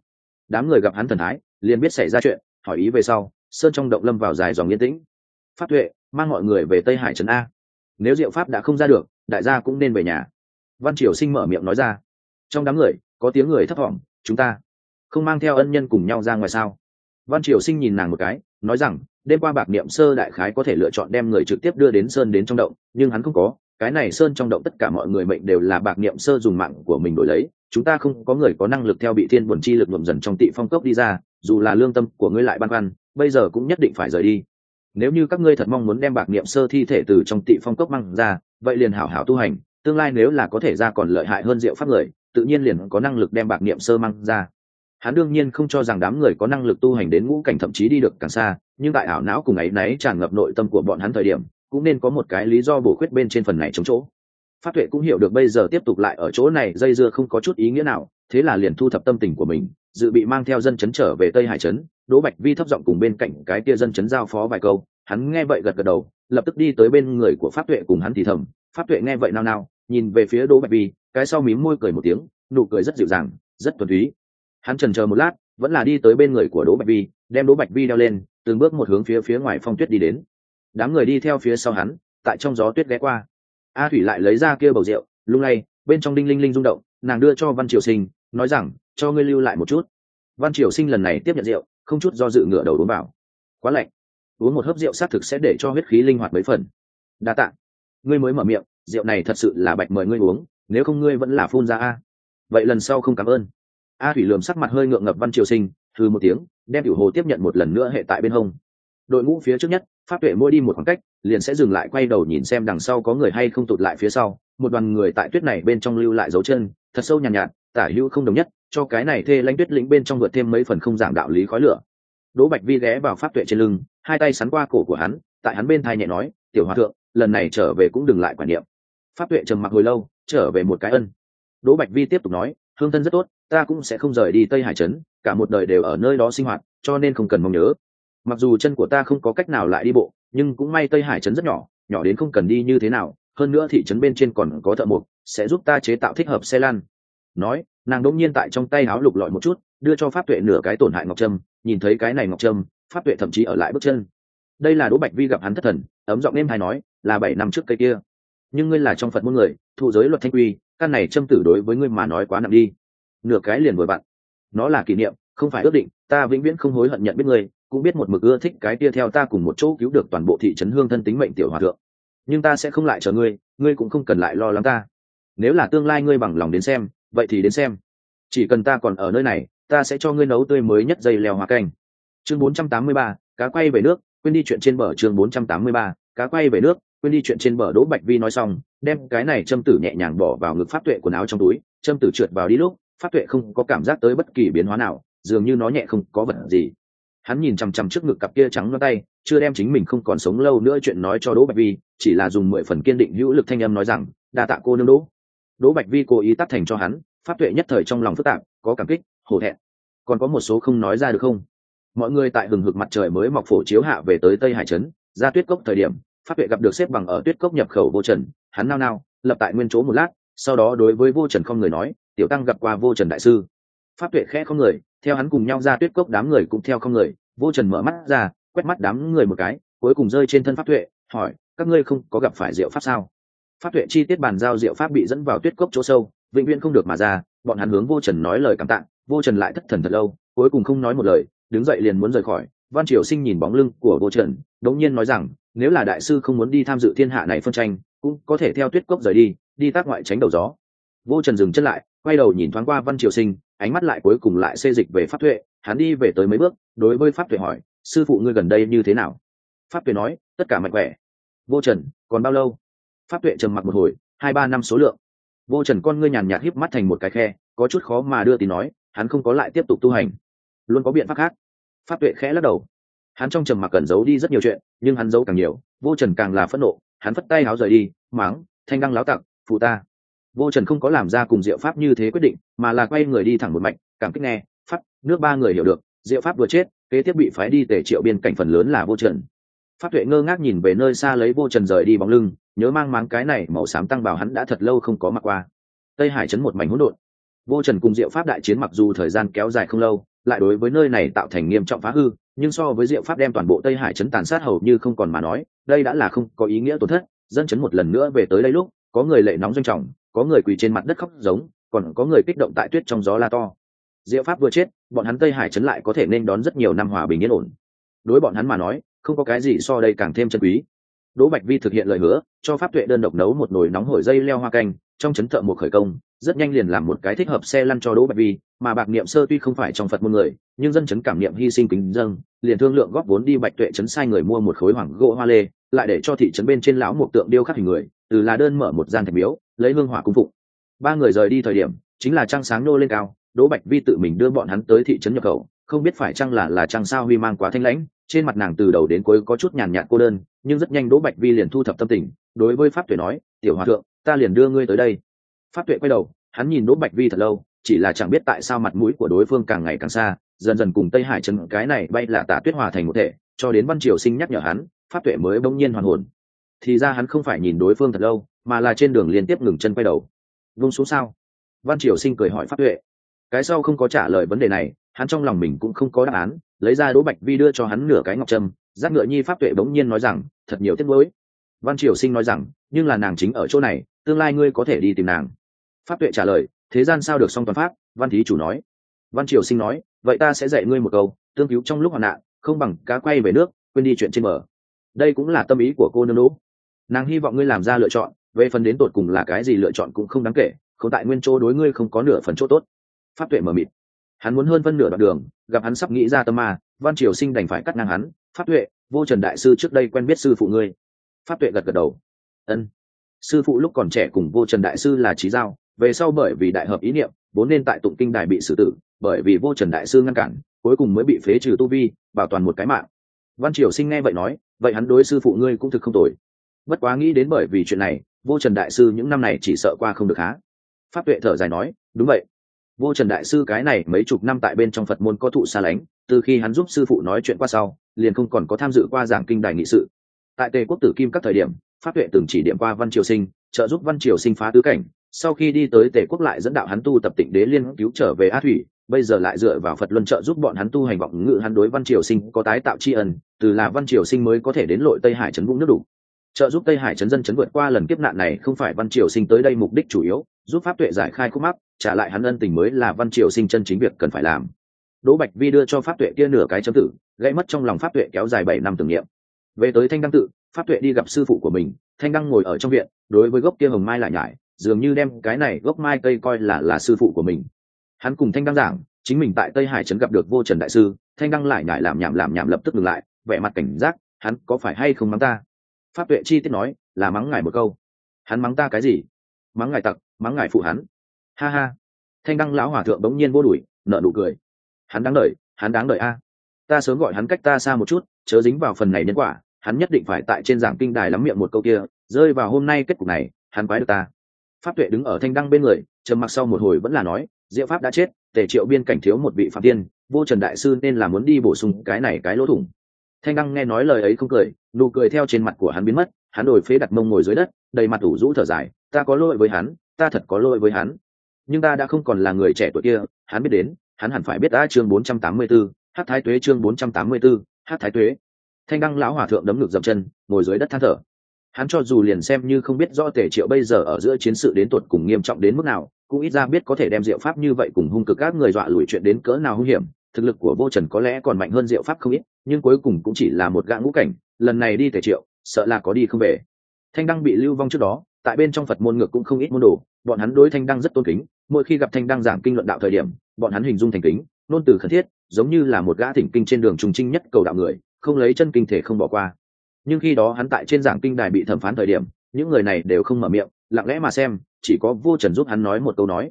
Đám người gặp hắn thần thái, liền biết xảy ra chuyện, hỏi ý về sau, sơn trong động lâm vào dài dòng yên tĩnh. Pháp tuệ, mang mọi người về tây hải trấn a. Nếu diệu pháp đã không ra được, đại gia cũng nên về nhà. Văn triều sinh mở miệng nói ra. Trong đám người, có tiếng người thấp thỏm, chúng ta không mang theo ân nhân cùng nhau ra ngoài sao? Văn triều sinh nhìn nàng một cái, nói rằng, đêm qua bạc niệm sơ đại khái có thể lựa chọn đem người trực tiếp đưa đến sơn đến trong động, nhưng hắn không có, cái này sơn trong động tất cả mọi người mệnh đều là bạc niệm sơ dùng mạng của mình đổi lấy, chúng ta không có người có năng lực theo bị thiên buồn chi lực nhuộm dần trong tị phong cốc đi ra, dù là lương tâm của ngươi lại băn khoăn, bây giờ cũng nhất định phải rời đi. Nếu như các ngươi thật mong muốn đem bạc niệm sơ thi thể từ trong tị phong cốc mang ra, vậy liền hảo hảo tu hành, tương lai nếu là có thể ra còn lợi hại hơn diệu pháp người, tự nhiên liền có năng lực đem bạc niệm sơ mang ra hắn đương nhiên không cho rằng đám người có năng lực tu hành đến ngũ cảnh thậm chí đi được càng xa, nhưng tại ảo não cùng ấy náy tràn ngập nội tâm của bọn hắn thời điểm, cũng nên có một cái lý do bổ khuyết bên trên phần này chống chỗ. Phát tuệ cũng hiểu được bây giờ tiếp tục lại ở chỗ này dây dưa không có chút ý nghĩa nào, thế là liền thu thập tâm tình của mình, dự bị mang theo dân chấn trở về tây hải trấn, đỗ bạch vi thấp giọng cùng bên cạnh cái kia dân chấn giao phó vài câu, hắn nghe vậy gật gật đầu, lập tức đi tới bên người của pháp tuệ cùng hắn thì thầm, pháp tuệ nghe vậy nao nao, nhìn về phía đỗ bạch vi, cái sau mím môi cười một tiếng, nụ cười rất dịu dàng, rất thuần túy hắn trần chờ một lát, vẫn là đi tới bên người của đỗ bạch vi, đem đỗ bạch vi đeo lên, từng bước một hướng phía phía ngoài phong tuyết đi đến. Đám người đi theo phía sau hắn, tại trong gió tuyết ghé qua. A thủy lại lấy ra kia bầu rượu, lung lay, bên trong đinh linh linh rung động, nàng đưa cho văn triều sinh, nói rằng, cho ngươi lưu lại một chút. Văn triều sinh lần này tiếp nhận rượu, không chút do dự ngựa đầu uống vào. Quá lạnh. Uống một hớp rượu xác thực sẽ để cho huyết khí linh hoạt mấy phần. Đa tạ. Ngươi mới mở miệng, rượu này thật sự là bạch mời ngươi uống, nếu không ngươi vẫn là phun ra a. Vậy lần sau không cảm ơn a thủy lườm sắc mặt hơi ngượng ngập văn triều sinh thư một tiếng đem tiểu hồ tiếp nhận một lần nữa hệ tại bên hông. Đội ngũ phía trước nhất pháp tuệ mỗi đi một khoảng cách liền sẽ dừng lại quay đầu nhìn xem đằng sau có người hay không tụt lại phía sau. Một đoàn người tại tuyết này bên trong lưu lại dấu chân thật sâu nhàn nhạt, nhạt tả hữu không đồng nhất cho cái này thê lãnh tuyết lĩnh bên trong vượt thêm mấy phần không giảm đạo lý khói lửa. Đỗ bạch vi ghé vào pháp tuệ trên lưng hai tay sắn qua cổ của hắn tại hắn bên thai nhẹ nói tiểu hòa thượng lần này trở về cũng đừng lại quản niệm. Pháp tuệ trầm mặc hồi lâu trở về một cái ân. Đỗ bạch vi tiếp tục nói hương thân rất tốt ta cũng sẽ không rời đi tây hải trấn, cả một đời đều ở nơi đó sinh hoạt, cho nên không cần mong nhớ. Mặc dù chân của ta không có cách nào lại đi bộ, nhưng cũng may tây hải trấn rất nhỏ nhỏ đến không cần đi như thế nào, hơn nữa thị trấn bên trên còn có thợ mộc, sẽ giúp ta chế tạo thích hợp xe lăn. Nói, nàng đỗng nhiên tại trong tay áo lục lọi một chút, đưa cho pháp tuệ nửa cái tổn hại ngọc trâm, nhìn thấy cái này ngọc trâm, pháp tuệ thậm chí ở lại bước chân. Đây là đỗ bạch vi gặp hắn thất thần, ấm giọng nêm hay nói, là bảy năm trước cây kia. Nhưng ngươi là trong phật muôn người thụ giới luật thanh quy, căn này châm tử đối với ngươi mà nói quá nặng đi nửa cái liền vừa vặn. Nó là kỷ niệm không phải ước định ta vĩnh viễn không hối hận nhận biết ngươi cũng biết một mực ưa thích cái kia theo ta cùng một chỗ cứu được toàn bộ thị trấn hương thân tính mệnh tiểu hòa thượng. Nhưng ta sẽ không lại chờ ngươi ngươi cũng không cần lại lo lắng ta. Nếu là tương lai ngươi bằng lòng đến xem vậy thì đến xem. Chỉ cần ta còn ở nơi này ta sẽ cho ngươi nấu tươi mới nhất dây leo hoa canh. Chương 483, cá quay về nước quên đi chuyện trên bờ chương 483, cá quay về nước quên đi chuyện trên bờ đỗ bạch vi nói xong đem cái này châm tử nhẹ nhàng bỏ vào ngực pháp tuệ quần áo trong túi châm tử trượt vào đi lúc pháp tuệ không có cảm giác tới bất kỳ biến hóa nào, dường như nó nhẹ không có vật gì. Hắn nhìn chằm chằm trước ngực cặp kia trắng loa tay, chưa đem chính mình không còn sống lâu nữa chuyện nói cho đỗ bạch vi, chỉ là dùng mười phần kiên định hữu lực thanh âm nói rằng, đa tạ cô nương đỗ. Đỗ bạch vi cố ý tắt thành cho hắn, pháp tuệ nhất thời trong lòng phức tạp, có cảm kích, hổ thẹn. Còn có một số không nói ra được không? Mọi người tại hừng hực mặt trời mới mọc phổ chiếu hạ về tới tây hải trấn, ra tuyết cốc thời điểm, pháp tuệ gặp được xếp bằng ở tuyết cốc nhập khẩu vô trần, hắn nao nao, lập tại nguyên chỗ một lát, sau đó đối với vô trần không người nói tiểu tăng gặp qua vô trần đại sư. Pháp tuệ khẽ không người, theo hắn cùng nhau ra tuyết cốc đám người cũng theo không người, vô trần mở mắt ra, quét mắt đám người một cái, cuối cùng rơi trên thân pháp tuệ, hỏi, các ngươi không có gặp phải diệu pháp sao? Pháp tuệ chi tiết bàn giao diệu pháp bị dẫn vào tuyết cốc chỗ sâu, vĩnh viễn không được mà ra, bọn hắn hướng vô trần nói lời cảm tạng vô trần lại thất thần thật lâu, cuối cùng không nói một lời, đứng dậy liền muốn rời khỏi. Văn triều sinh nhìn bóng lưng của vô trần, đống nhiên nói rằng, nếu là đại sư không muốn đi tham dự thiên hạ này phân tranh, cũng có thể theo tuyết cốc rời đi đi tác ngoại tránh đầu gió vô trần dừng chân lại, quay đầu nhìn thoáng qua văn triều sinh, ánh mắt lại cuối cùng lại xê dịch về pháp tuệ, hắn đi về tới mấy bước, đối với pháp tuệ hỏi, sư phụ ngươi gần đây như thế nào? Pháp tuệ nói, tất cả mạnh khỏe. Vô trần, còn bao lâu? Pháp tuệ trầm mặc một hồi, hai ba năm số lượng. Vô trần, con ngươi nhàn nhạt híp mắt thành một cái khe, có chút khó mà đưa tí nói, hắn không có lại tiếp tục tu hành, luôn có biện pháp khác. Pháp tuệ khẽ lắc đầu. Hắn trong trầm mặc cần giấu đi rất nhiều chuyện, nhưng hắn giấu càng nhiều, vô trần càng là phẫn nộ, hắn phất tay háo rời đi, máng, thanh đăng láo tặc, phụ ta vô trần không có làm ra cùng diệu pháp như thế quyết định, mà là quay người đi thẳng một mạch, cảm kích nghe, pháp, nước ba người hiểu được, diệu pháp vừa chết, kế tiếp bị phái đi tể triệu biên cảnh phần lớn là vô trần. Pháp tuệ ngơ ngác nhìn về nơi xa lấy vô trần rời đi bóng lưng, nhớ mang máng cái này màu xám tăng vào hắn đã thật lâu không có mặc qua. Tây hải chấn một mảnh hỗn độn. Vô trần cùng diệu pháp đại chiến mặc dù thời gian kéo dài không lâu, lại đối với nơi này tạo thành nghiêm trọng phá hư, nhưng so với diệu pháp đem toàn bộ tây hải chấn tàn sát hầu như không còn mà nói, đây đã là không có ý nghĩa tổn thất, dân chấn một lần nữa về tới đây lúc, có người lệ nóng doanh trọng có người quỳ trên mặt đất khóc giống, còn có người kích động tại tuyết trong gió la to. Diệu pháp vừa chết, bọn hắn tây hải trấn lại có thể nên đón rất nhiều năm hòa bình yên ổn. Đối bọn hắn mà nói, không có cái gì so đây càng thêm chân quý. Đỗ bạch vi thực hiện lời hứa, cho pháp tuệ đơn độc nấu một nồi nóng hổi dây leo hoa canh, trong chấn thợ một khởi công, rất nhanh liền làm một cái thích hợp xe lăn cho đỗ bạch vi, mà bạc niệm sơ tuy không phải trong phật môn người, nhưng dân chấn cảm niệm hy sinh kính dâng liền thương lượng góp vốn đi bạch tuệ chấn sai người mua một khối hoàng gỗ hoa lê, lại để cho thị trấn bên trên lão một tượng điêu khắc hình người, từ là đơn mở một gian thạch miếu lấy hương hỏa cung phụng ba người rời đi thời điểm, chính là trăng sáng nô lên cao, đỗ bạch vi tự mình đưa bọn hắn tới thị trấn nhập khẩu, không biết phải chăng là là trăng sao huy mang quá thanh lãnh, trên mặt nàng từ đầu đến cuối có chút nhàn nhạt cô đơn, nhưng rất nhanh đỗ bạch vi liền thu thập tâm tình, đối với pháp tuệ nói, tiểu hòa thượng, ta liền đưa ngươi tới đây. Pháp tuệ quay đầu, hắn nhìn đỗ bạch vi thật lâu, chỉ là chẳng biết tại sao mặt mũi của đối phương càng ngày càng xa, dần dần cùng tây hải chân cái này bay là tả tuyết hòa thành một thể, cho đến văn triều sinh nhắc nhở hắn, pháp tuệ mới bỗng nhiên hoàn hồn. Thì ra hắn không phải nhìn đối phương thật lâu mà là trên đường liên tiếp ngừng chân quay đầu. Vung xuống sao? Văn triều sinh cười hỏi pháp tuệ. Cái sau không có trả lời vấn đề này, hắn trong lòng mình cũng không có đáp án, lấy ra đỗ bạch vi đưa cho hắn nửa cái ngọc trâm giác ngựa nhi pháp tuệ bỗng nhiên nói rằng, thật nhiều tiếc nuối. Văn triều sinh nói rằng, nhưng là nàng chính ở chỗ này, tương lai ngươi có thể đi tìm nàng. Pháp tuệ trả lời, thế gian sao được song toàn pháp? Văn thí chủ nói. Văn triều sinh nói, vậy ta sẽ dạy ngươi một câu, tương cứu trong lúc hoạn nạn, không bằng cá quay về nước, quên đi chuyện trên bờ. Đây cũng là tâm ý của cô nương đỗ. Nàng hy vọng ngươi làm ra lựa chọn về phần đến tột cùng là cái gì lựa chọn cũng không đáng kể, không tại nguyên chỗ đối ngươi không có nửa phần chỗ tốt. Pháp tuệ mờ mịt. Hắn muốn hơn phân nửa đoạn đường, gặp hắn sắp nghĩ ra tâm ma, văn triều sinh đành phải cắt ngang hắn, pháp tuệ, vô trần đại sư trước đây quen biết sư phụ ngươi. Pháp tuệ gật gật đầu. Ân. Sư phụ lúc còn trẻ cùng vô trần đại sư là trí giao, về sau bởi vì đại hợp ý niệm, vốn nên tại tụng kinh đài bị xử tử, bởi vì vô trần đại sư ngăn cản, cuối cùng mới bị phế trừ tu vi, bảo toàn một cái mạng. Văn triều sinh nghe vậy nói, vậy hắn đối sư phụ ngươi cũng thực không tồi bất quá nghĩ đến bởi vì chuyện này, vô trần đại sư những năm này chỉ sợ qua không được há. Pháp tuệ thở dài nói, đúng vậy. Vô trần đại sư cái này mấy chục năm tại bên trong phật môn có thụ xa lánh, từ khi hắn giúp sư phụ nói chuyện qua sau, liền không còn có tham dự qua giảng kinh đài nghị sự. Tại tề quốc tử kim các thời điểm, pháp tuệ từng chỉ điểm qua văn triều sinh, trợ giúp văn triều sinh phá tứ cảnh. Sau khi đi tới tề quốc lại dẫn đạo hắn tu tập tịnh đế liên cứu trở về á thủy, bây giờ lại dựa vào phật luân trợ giúp bọn hắn tu hành vọng ngự hắn đối văn triều sinh có tái tạo tri ân, từ là văn triều sinh mới có thể đến lội tây hải trấn vũng nước đủ trợ giúp tây hải chấn dân chấn vượt qua lần kiếp nạn này không phải văn triều sinh tới đây mục đích chủ yếu, giúp pháp tuệ giải khai khúc mắc, trả lại hắn ân tình mới là văn triều sinh chân chính việc cần phải làm. Đỗ bạch vi đưa cho pháp tuệ kia nửa cái chấm tử gãy mất trong lòng pháp tuệ kéo dài bảy năm tưởng niệm. Về tới thanh đăng tự, pháp tuệ đi gặp sư phụ của mình, thanh đăng ngồi ở trong viện, đối với gốc kia hồng mai lại nhải, dường như đem cái này gốc mai cây coi là là sư phụ của mình. Hắn cùng thanh đăng giảng, chính mình tại tây hải trấn gặp được vô trần đại sư, thanh đăng lại nhải làm nhảm làm nhảm lập tức ngừng lại, vẻ mặt cảnh giác, hắn có phải hay không mắng ta? Pháp tuệ chi tiết nói, là mắng ngài một câu. Hắn mắng ta cái gì? Mắng ngài tặc, mắng ngài phụ hắn. Ha ha. Thanh đăng lão hòa thượng bỗng nhiên vô đuổi nợ nụ cười. Hắn đáng đợi, hắn đáng đợi a. Ta sớm gọi hắn cách ta xa một chút, chớ dính vào phần này nhân quả, hắn nhất định phải tại trên giảng kinh đài lắm miệng một câu kia, rơi vào hôm nay kết cục này, hắn quái được ta. Pháp tuệ đứng ở thanh đăng bên người, trầm mặc sau một hồi vẫn là nói, diệu pháp đã chết, tề triệu biên cảnh thiếu một vị phạm tiên, vô trần đại sư nên là muốn đi bổ sung cái này cái lỗ thủng thanh đăng nghe nói lời ấy không cười nụ cười theo trên mặt của hắn biến mất hắn đổi phế đặt mông ngồi dưới đất đầy mặt ủ rũ thở dài ta có lỗi với hắn ta thật có lỗi với hắn. Nhưng ta đã không còn là người trẻ tuổi kia hắn biết đến hắn hẳn phải biết đã chương 484, hát thái tuế chương 484, hát thái tuế. Thanh đăng lão hòa thượng đấm ngực dậm chân ngồi dưới đất than thở. Hắn cho dù liền xem như không biết rõ tề triệu bây giờ ở giữa chiến sự đến tuột cùng nghiêm trọng đến mức nào cũng ít ra biết có thể đem diệu pháp như vậy cùng hung cực các người dọa lùi chuyện đến cỡ nào hung hiểm thực lực của vô trần có lẽ còn mạnh hơn diệu pháp không ít, nhưng cuối cùng cũng chỉ là một gã ngũ cảnh, lần này đi tề triệu, sợ là có đi không về. Thanh đăng bị lưu vong trước đó, tại bên trong phật môn ngược cũng không ít môn đồ, bọn hắn đối thanh đăng rất tôn kính, mỗi khi gặp thanh đăng giảng kinh luận đạo thời điểm, bọn hắn hình dung thành kính nôn từ khẩn thiết, giống như là một gã thỉnh kinh trên đường trùng trinh nhất cầu đạo người, không lấy chân kinh thể không bỏ qua. Nhưng khi đó hắn tại trên giảng kinh đài bị thẩm phán thời điểm, những người này đều không mở miệng, lặng lẽ mà xem, chỉ có vô trần giúp hắn nói một câu nói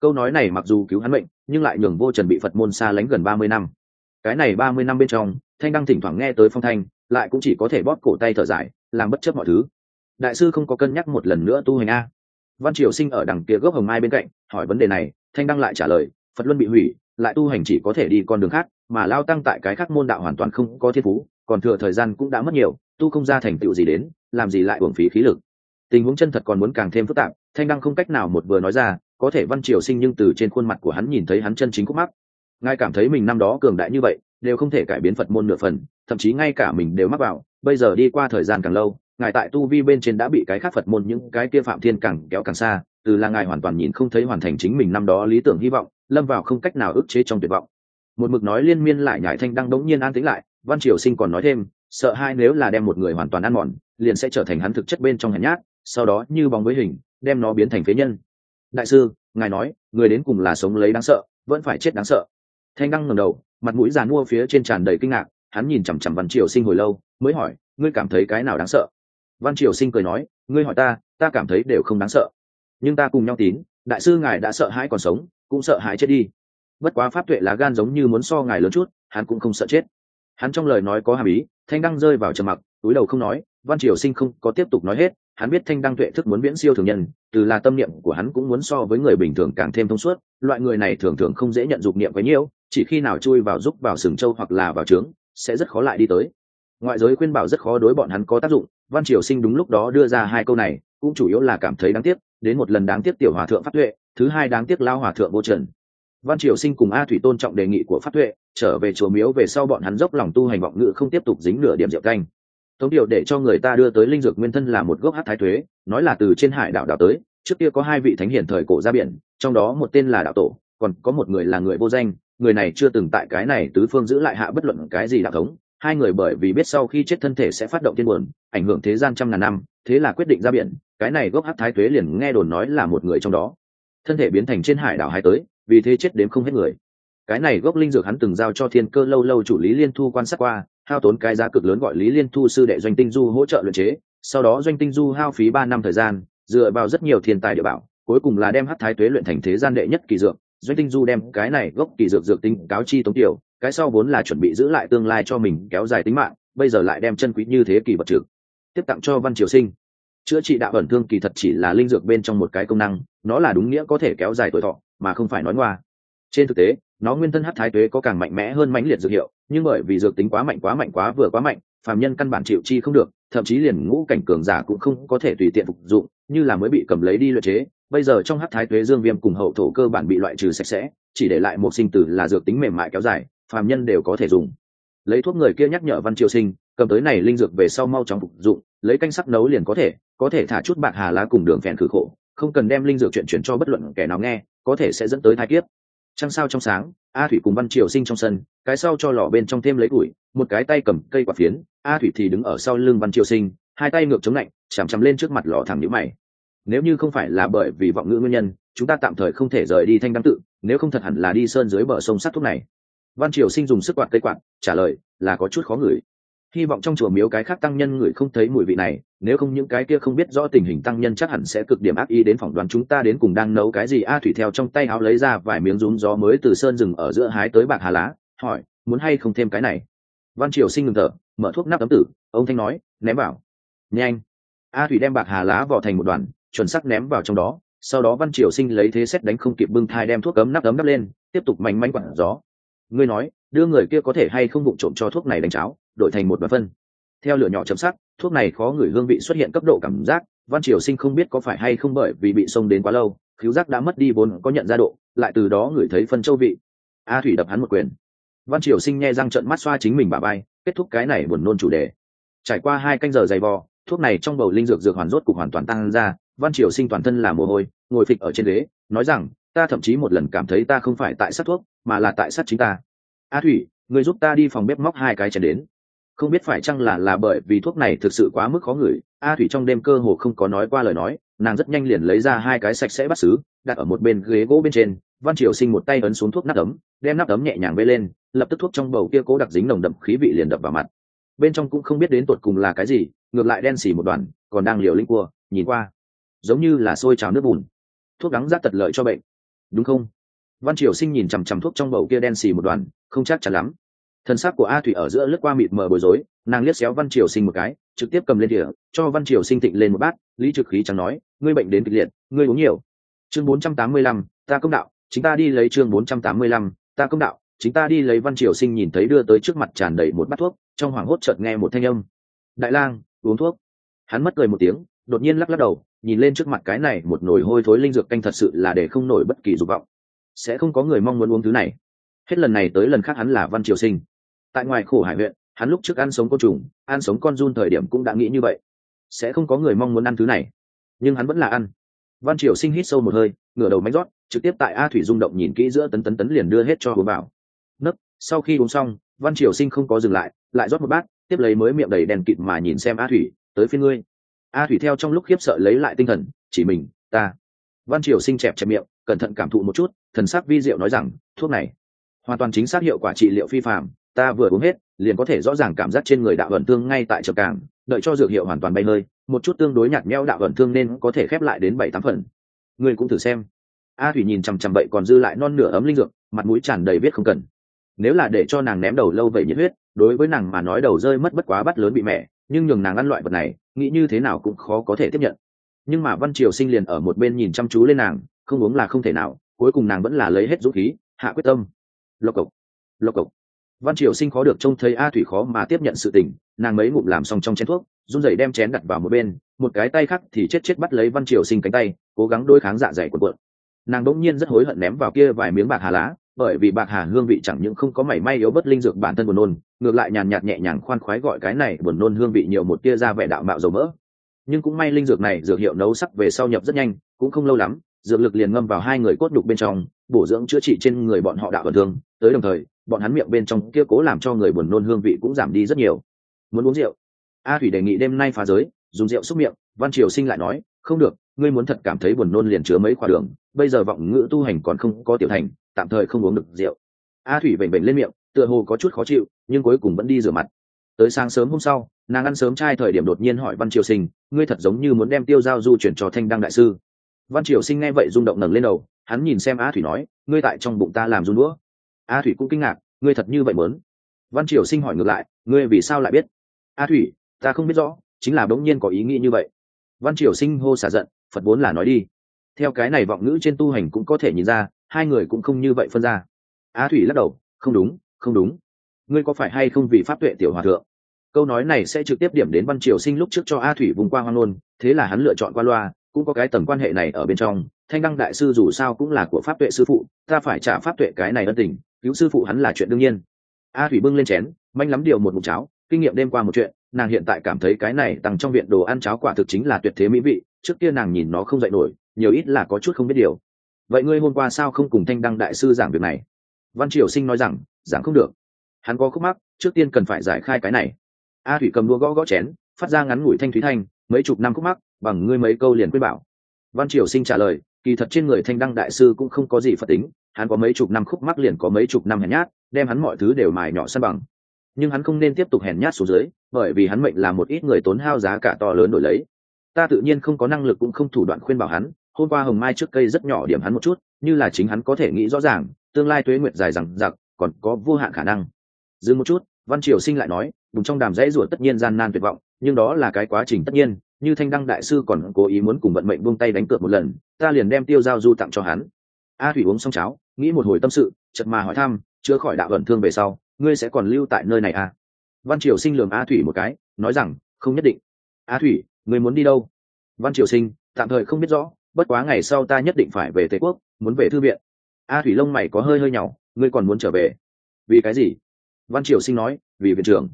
câu nói này mặc dù cứu hắn mệnh, nhưng lại nhường vô trần bị phật môn xa lánh gần ba mươi năm. Cái này ba mươi năm bên trong, thanh đăng thỉnh thoảng nghe tới phong thanh, lại cũng chỉ có thể bóp cổ tay thở dài, làm bất chấp mọi thứ. Đại sư không có cân nhắc một lần nữa tu hành a. Văn triều sinh ở đằng kia gốc hồng mai bên cạnh, hỏi vấn đề này, thanh đăng lại trả lời, phật luân bị hủy, lại tu hành chỉ có thể đi con đường khác, mà lao tăng tại cái khác môn đạo hoàn toàn không có thiên phú, còn thừa thời gian cũng đã mất nhiều, tu không ra thành tựu gì đến, làm gì lại uổng phí khí lực. Tình huống chân thật còn muốn càng thêm phức tạp, thanh đăng không cách nào một vừa nói ra có thể văn triều sinh nhưng từ trên khuôn mặt của hắn nhìn thấy hắn chân chính khúc mắc. Ngài cảm thấy mình năm đó cường đại như vậy, đều không thể cải biến phật môn nửa phần, thậm chí ngay cả mình đều mắc vào. Bây giờ đi qua thời gian càng lâu, ngài tại tu vi bên trên đã bị cái khác phật môn những cái kia phạm thiên càng kéo càng xa, từ là ngài hoàn toàn nhìn không thấy hoàn thành chính mình năm đó lý tưởng hy vọng, lâm vào không cách nào ức chế trong tuyệt vọng. Một mực nói liên miên lại nhải thanh đang đống nhiên an tĩnh lại, văn triều sinh còn nói thêm, sợ hai nếu là đem một người hoàn toàn ăn mòn, liền sẽ trở thành hắn thực chất bên trong hèn nhát, sau đó như bóng với hình, đem nó biến thành phế nhân đại sư, ngài nói, người đến cùng là sống lấy đáng sợ, vẫn phải chết đáng sợ. Thanh đăng ngẩng đầu, mặt mũi giàn mua phía trên tràn đầy kinh ngạc, hắn nhìn chằm chằm văn triều sinh hồi lâu, mới hỏi, ngươi cảm thấy cái nào đáng sợ? Văn triều sinh cười nói, ngươi hỏi ta ta cảm thấy đều không đáng sợ. Nhưng ta cùng nhau tín, đại sư ngài đã sợ hãi còn sống, cũng sợ hãi chết đi. Bất quá pháp tuệ lá gan giống như muốn so ngài lớn chút, hắn cũng không sợ chết. Hắn trong lời nói có hàm ý, thanh đăng rơi vào trầm mặc túi đầu không nói, văn triều sinh không có tiếp tục nói hết, hắn biết thanh đăng tuệ thức muốn viễn siêu thường nhân, từ là tâm niệm của hắn cũng muốn so với người bình thường càng thêm thông suốt, loại người này thường thường không dễ nhận dục niệm với nhiễu chỉ khi nào chui vào giúp vào sừng châu hoặc là vào trướng, sẽ rất khó lại đi tới. Ngoại giới khuyên bảo rất khó đối bọn hắn có tác dụng, văn triều sinh đúng lúc đó đưa ra hai câu này, cũng chủ yếu là cảm thấy đáng tiếc, đến một lần đáng tiếc tiểu hòa thượng phát tuệ, thứ hai đáng tiếc lao hòa thượng vô trần. Văn triều sinh cùng a thủy tôn trọng đề nghị của phát tuệ, trở về chùa miếu về sau bọn hắn dốc lòng tu hành vọng ngự không tiếp tục dính nửa điểm rượu canh tống điều để cho người ta đưa tới linh dược nguyên thân là một gốc hát thái thuế, nói là từ trên hải đảo đảo tới, trước kia có hai vị thánh hiển thời cổ ra biển, trong đó một tên là đạo tổ, còn có một người là người vô danh, người này chưa từng tại cái này tứ phương giữ lại hạ bất luận cái gì đạo thống, hai người bởi vì biết sau khi chết thân thể sẽ phát động thiên buồn, ảnh hưởng thế gian trăm ngàn năm, thế là quyết định ra biển, cái này gốc hát thái tuế liền nghe đồn nói là một người trong đó. Thân thể biến thành trên hải đảo hai tới, vì thế chết đến không hết người. Cái này gốc linh dược hắn từng giao cho thiên cơ lâu lâu chủ lý liên thu quan sát qua hao tốn cái giá cực lớn gọi lý liên thu sư đệ doanh tinh du hỗ trợ luyện chế, sau đó doanh tinh du hao phí ba năm thời gian, dựa vào rất nhiều thiên tài địa bảo, cuối cùng là đem hát thái tuế luyện thành thế gian đệ nhất kỳ dược. Doanh tinh du đem cái này gốc kỳ dược dược tinh cáo chi tống tiểu, cái sau vốn là chuẩn bị giữ lại tương lai cho mình kéo dài tính mạng, bây giờ lại đem chân quý như thế kỳ vật trực tiếp tặng cho văn triều sinh. Chữa trị đạo ẩn thương kỳ thật chỉ là linh dược bên trong một cái công năng, nó là đúng nghĩa có thể kéo dài tuổi thọ, mà không phải nói ngoa trên thực tế, nó nguyên thân hát thái tuế có càng mạnh mẽ hơn mãnh liệt dược hiệu, nhưng bởi vì dược tính quá mạnh quá mạnh quá vừa quá mạnh, phàm nhân căn bản chịu chi không được, thậm chí liền ngũ cảnh cường giả cũng không có thể tùy tiện phục dụng, như là mới bị cầm lấy đi luyện chế. Bây giờ trong hát thái tuế dương viêm cùng hậu thổ cơ bản bị loại trừ sạch sẽ, chỉ để lại một sinh tử là dược tính mềm mại kéo dài, phàm nhân đều có thể dùng. Lấy thuốc người kia nhắc nhở văn triều sinh, cầm tới này linh dược về sau mau chóng phục dụng, lấy canh sắc nấu liền có thể có thể thả chút bạc hà lá cùng đường phèn khử khổ, không cần đem linh dược chuyện chuyển cho bất luận kẻ nào nghe, có thể sẽ dẫn tới thai kiếp trăng sao trong sáng, a thủy cùng văn triều sinh trong sân, cái sau cho lò bên trong thêm lấy củi một cái tay cầm cây quả phiến, a thủy thì đứng ở sau lưng văn triều sinh, hai tay ngược chống lạnh, chằm chằm lên trước mặt lò thẳng nhữ mày. Nếu như không phải là bởi vì vọng ngữ nguyên nhân, chúng ta tạm thời không thể rời đi thanh đăng tự, nếu không thật hẳn là đi sơn dưới bờ sông sắt thuốc này. Văn triều sinh dùng sức quạt cây quạt, trả lời, là có chút khó ngửi. Hy vọng trong chùa miếu cái khác tăng nhân ngửi không thấy mùi vị này nếu không những cái kia không biết rõ tình hình tăng nhân chắc hẳn sẽ cực điểm ác ý đến phỏng đoán chúng ta đến cùng đang nấu cái gì. A thủy theo trong tay áo lấy ra vài miếng rúm gió mới từ sơn rừng ở giữa hái tới bạc hà lá, hỏi, muốn hay không thêm cái này? Văn triều sinh ngừng thở, mở thuốc nắp tấm tử, ông thanh nói, ném vào. Nhanh. A thủy đem bạc hà lá vào thành một đoàn, chuẩn sắc ném vào trong đó, sau đó văn triều sinh lấy thế xét đánh không kịp bưng thai đem thuốc cấm nắp ấm nắp lên, tiếp tục mạnh mánh quản gió. Ngươi nói, đưa người kia có thể hay không vụng trộm cho thuốc này đánh cháo, đổi thành một đoạn phân. Theo lửa nhỏ chấm sắc thuốc này khó ngửi hương vị xuất hiện cấp độ cảm giác, văn triều sinh không biết có phải hay không bởi vì bị xông đến quá lâu cứu giác đã mất đi vốn có nhận ra độ, lại từ đó ngửi thấy phân châu vị. A thủy đập hắn một quyền. Văn triều sinh nghe răng trận mắt xoa chính mình bà bay kết thúc cái này buồn nôn chủ đề. Trải qua hai canh giờ dày vò, thuốc này trong bầu linh dược dược hoàn rốt cục hoàn toàn tăng ra, văn triều sinh toàn thân là mồ hôi, ngồi phịch ở trên ghế, nói rằng, ta thậm chí một lần cảm thấy ta không phải tại sát thuốc, mà là tại sát chính ta. A thủy, người giúp ta đi phòng bếp móc hai cái chén đến không biết phải chăng là là bởi vì thuốc này thực sự quá mức khó ngửi. A thủy trong đêm cơ hồ không có nói qua lời nói, nàng rất nhanh liền lấy ra hai cái sạch sẽ bắt xứ đặt ở một bên ghế gỗ bên trên. Văn triều sinh một tay ấn xuống thuốc nắp ấm, đem nắp ấm nhẹ nhàng bê lên, lập tức thuốc trong bầu kia cố đặc dính nồng đậm khí vị liền đập vào mặt. Bên trong cũng không biết đến tột cùng là cái gì, ngược lại đen xì một đoàn, còn đang liều linh cua, nhìn qua, giống như là sôi trào nước bùn. Thuốc đắng rát tật lợi cho bệnh. Đúng không? Văn triều sinh nhìn chằm chằm thuốc trong bầu kia đen xì một đoàn, không chắc chắn lắm thân xác của a thủy ở giữa lướt qua mịt mờ bối rối, nàng liếc xéo văn triều sinh một cái, trực tiếp cầm lên đĩa cho văn triều sinh thịnh lên một bát, lý trực khí chẳng nói, ngươi bệnh đến kịch liệt, ngươi uống nhiều. Chương bốn trăm tám mươi lăm, ta công đạo, chính ta đi lấy chương bốn trăm tám mươi lăm, ta công đạo, chính ta đi lấy văn triều sinh nhìn thấy đưa tới trước mặt tràn đầy một bát thuốc, trong hoảng hốt chợt nghe một thanh âm. Đại lang, uống thuốc. Hắn mất cười một tiếng, đột nhiên lắc lắc đầu, nhìn lên trước mặt cái này một nồi hôi thối linh dược canh thật sự là để không nổi bất kỳ dục vọng. Sẽ không có người mong muốn uống thứ này. Hết lần này tới lần khác hắn là văn triều sinh tại ngoài khổ hải huyện, hắn lúc trước ăn sống côn trùng, ăn sống con run thời điểm cũng đã nghĩ như vậy. Sẽ không có người mong muốn ăn thứ này. Nhưng hắn vẫn là ăn. Văn triều sinh hít sâu một hơi, ngửa đầu mánh rót, trực tiếp tại a thủy rung động nhìn kỹ giữa tấn tấn tấn liền đưa hết cho uống vào nấc, sau khi uống xong, văn triều sinh không có dừng lại lại rót một bát, tiếp lấy mới miệng đầy đèn kịt mà nhìn xem a thủy, tới phía ngươi. A thủy theo trong lúc khiếp sợ lấy lại tinh thần, chỉ mình, ta. Văn triều sinh chẹp chẹp miệng, cẩn thận cảm thụ một chút, thần sắc vi diệu nói rằng, thuốc này, hoàn toàn chính xác hiệu quả trị liệu phi phạm ta vừa uống hết, liền có thể rõ ràng cảm giác trên người đạo vận thương ngay tại chợ cảng, đợi cho dược hiệu hoàn toàn bay hơi một chút tương đối nhạt nhẽo đạo vận thương nên có thể khép lại đến bảy tám phần. Ngươi cũng thử xem. A thủy nhìn chằm chằm bậy còn dư lại non nửa ấm linh dược, mặt mũi tràn đầy viết không cần. Nếu là để cho nàng ném đầu lâu vậy nhiệt huyết, đối với nàng mà nói đầu rơi mất bất quá bắt lớn bị mẹ, nhưng nhường nàng ăn loại vật này, nghĩ như thế nào cũng khó có thể tiếp nhận. Nhưng mà văn triều sinh liền ở một bên nhìn chăm chú lên nàng, không uống là không thể nào, cuối cùng nàng vẫn là lấy hết dũng khí, hạ quyết tâm. Lộc cộc lộc cộc văn triều sinh khó được trông thấy a thủy khó mà tiếp nhận sự tình, nàng mấy ngụm làm xong trong chén thuốc, run rẩy đem chén đặt vào một bên, một cái tay khác thì chết chết bắt lấy văn triều sinh cánh tay, cố gắng đôi kháng dạ dày của cuộn. Nàng bỗng nhiên rất hối hận ném vào kia vài miếng bạc hà lá, bởi vì bạc hà hương vị chẳng những không có mảy may yếu bất linh dược bản thân buồn nôn, ngược lại nhàn nhạt nhẹ nhàng khoan khoái gọi cái này buồn nôn hương vị nhiều một tia ra vẻ đạo mạo dầu mỡ. Nhưng cũng may linh dược này dược hiệu nấu sắc về sau nhập rất nhanh, cũng không lâu lắm, dược lực liền ngâm vào hai người cốt đục bên trong, bổ dưỡng chữa trị trên người bọn họ đạo vận thương, tới đồng thời bọn hắn miệng bên trong kia cố làm cho người buồn nôn hương vị cũng giảm đi rất nhiều. Muốn uống rượu. A thủy đề nghị đêm nay phá giới, dùng rượu xúc miệng, văn triều sinh lại nói, không được, ngươi muốn thật cảm thấy buồn nôn liền chứa mấy khoa đường, bây giờ vọng ngữ tu hành còn không có tiểu thành, tạm thời không uống được rượu. A thủy bệnh bệnh lên miệng, tựa hồ có chút khó chịu, nhưng cuối cùng vẫn đi rửa mặt. Tới sáng sớm hôm sau, nàng ăn sớm trai thời điểm đột nhiên hỏi văn triều sinh, ngươi thật giống như muốn đem tiêu giao du chuyển cho thanh đăng đại sư? Văn triều sinh nghe vậy rung động ngẩng lên đầu, hắn nhìn xem a thủy nói, ngươi tại trong bụng ta làm run đũa a thủy cũng kinh ngạc, ngươi thật như vậy mớn văn triều sinh hỏi ngược lại, ngươi vì sao lại biết? A thủy, ta không biết rõ, chính là bỗng nhiên có ý nghĩ như vậy. Văn triều sinh hô xả giận, phật vốn là nói đi. Theo cái này vọng ngữ trên tu hành cũng có thể nhìn ra, hai người cũng không như vậy phân ra. A thủy lắc đầu, không đúng không đúng. Ngươi có phải hay không vì pháp tuệ tiểu hòa thượng? Câu nói này sẽ trực tiếp điểm đến văn triều sinh lúc trước cho a thủy vùng qua hoang nôn thế là hắn lựa chọn qua loa, cũng có cái tầm quan hệ này ở bên trong. Thanh đăng đại sư dù sao cũng là của pháp tuệ sư phụ, ta phải trả pháp tuệ cái này ân tình cứu sư phụ hắn là chuyện đương nhiên. A thủy bưng lên chén, manh lắm điều một mục cháo, kinh nghiệm đêm qua một chuyện, nàng hiện tại cảm thấy cái này tăng trong viện đồ ăn cháo quả thực chính là tuyệt thế mỹ vị, trước kia nàng nhìn nó không dậy nổi, nhiều ít là có chút không biết điều. Vậy ngươi hôm qua sao không cùng thanh đăng đại sư giảng việc này? Văn triều sinh nói rằng, giảng không được. Hắn có khúc mắc, trước tiên cần phải giải khai cái này. A thủy cầm đua gõ gõ chén, phát ra ngắn ngủi thanh thúy thanh, mấy chục năm khúc mắc, bằng ngươi mấy câu liền quyết bảo. Văn triều sinh trả lời, kỳ thật trên người thanh đăng đại sư cũng không có gì phật tính hắn có mấy chục năm khúc mắc liền có mấy chục năm hèn nhát, đem hắn mọi thứ đều mài nhỏ săn bằng. Nhưng hắn không nên tiếp tục hèn nhát xuống dưới, bởi vì hắn mệnh là một ít người tốn hao giá cả to lớn đổi lấy. Ta tự nhiên không có năng lực cũng không thủ đoạn khuyên bảo hắn, hôm qua hồng mai trước cây rất nhỏ điểm hắn một chút, như là chính hắn có thể nghĩ rõ ràng, tương lai tuế nguyện dài rằng giặc còn có vô hạn khả năng. Dừng một chút, văn triều sinh lại nói vùng trong đàm dãy ruột tất nhiên gian nan tuyệt vọng, nhưng đó là cái quá trình tất nhiên, như thanh đăng đại sư còn cố ý muốn cùng vận mệnh buông tay đánh cược một lần, ta liền đem tiêu giao du tặng cho hắn a thủy uống xong cháo, nghĩ một hồi tâm sự chật mà hỏi thăm, chữa khỏi đạo vận thương về sau, ngươi sẽ còn lưu tại nơi này à? Văn triều sinh lường a thủy một cái, nói rằng, không nhất định. A thủy, ngươi muốn đi đâu? Văn triều sinh, tạm thời không biết rõ, bất quá ngày sau ta nhất định phải về tề quốc, muốn về thư viện. A thủy lông mày có hơi hơi nhỏ ngươi còn muốn trở về? Vì cái gì? Văn triều sinh nói, vì viện trưởng.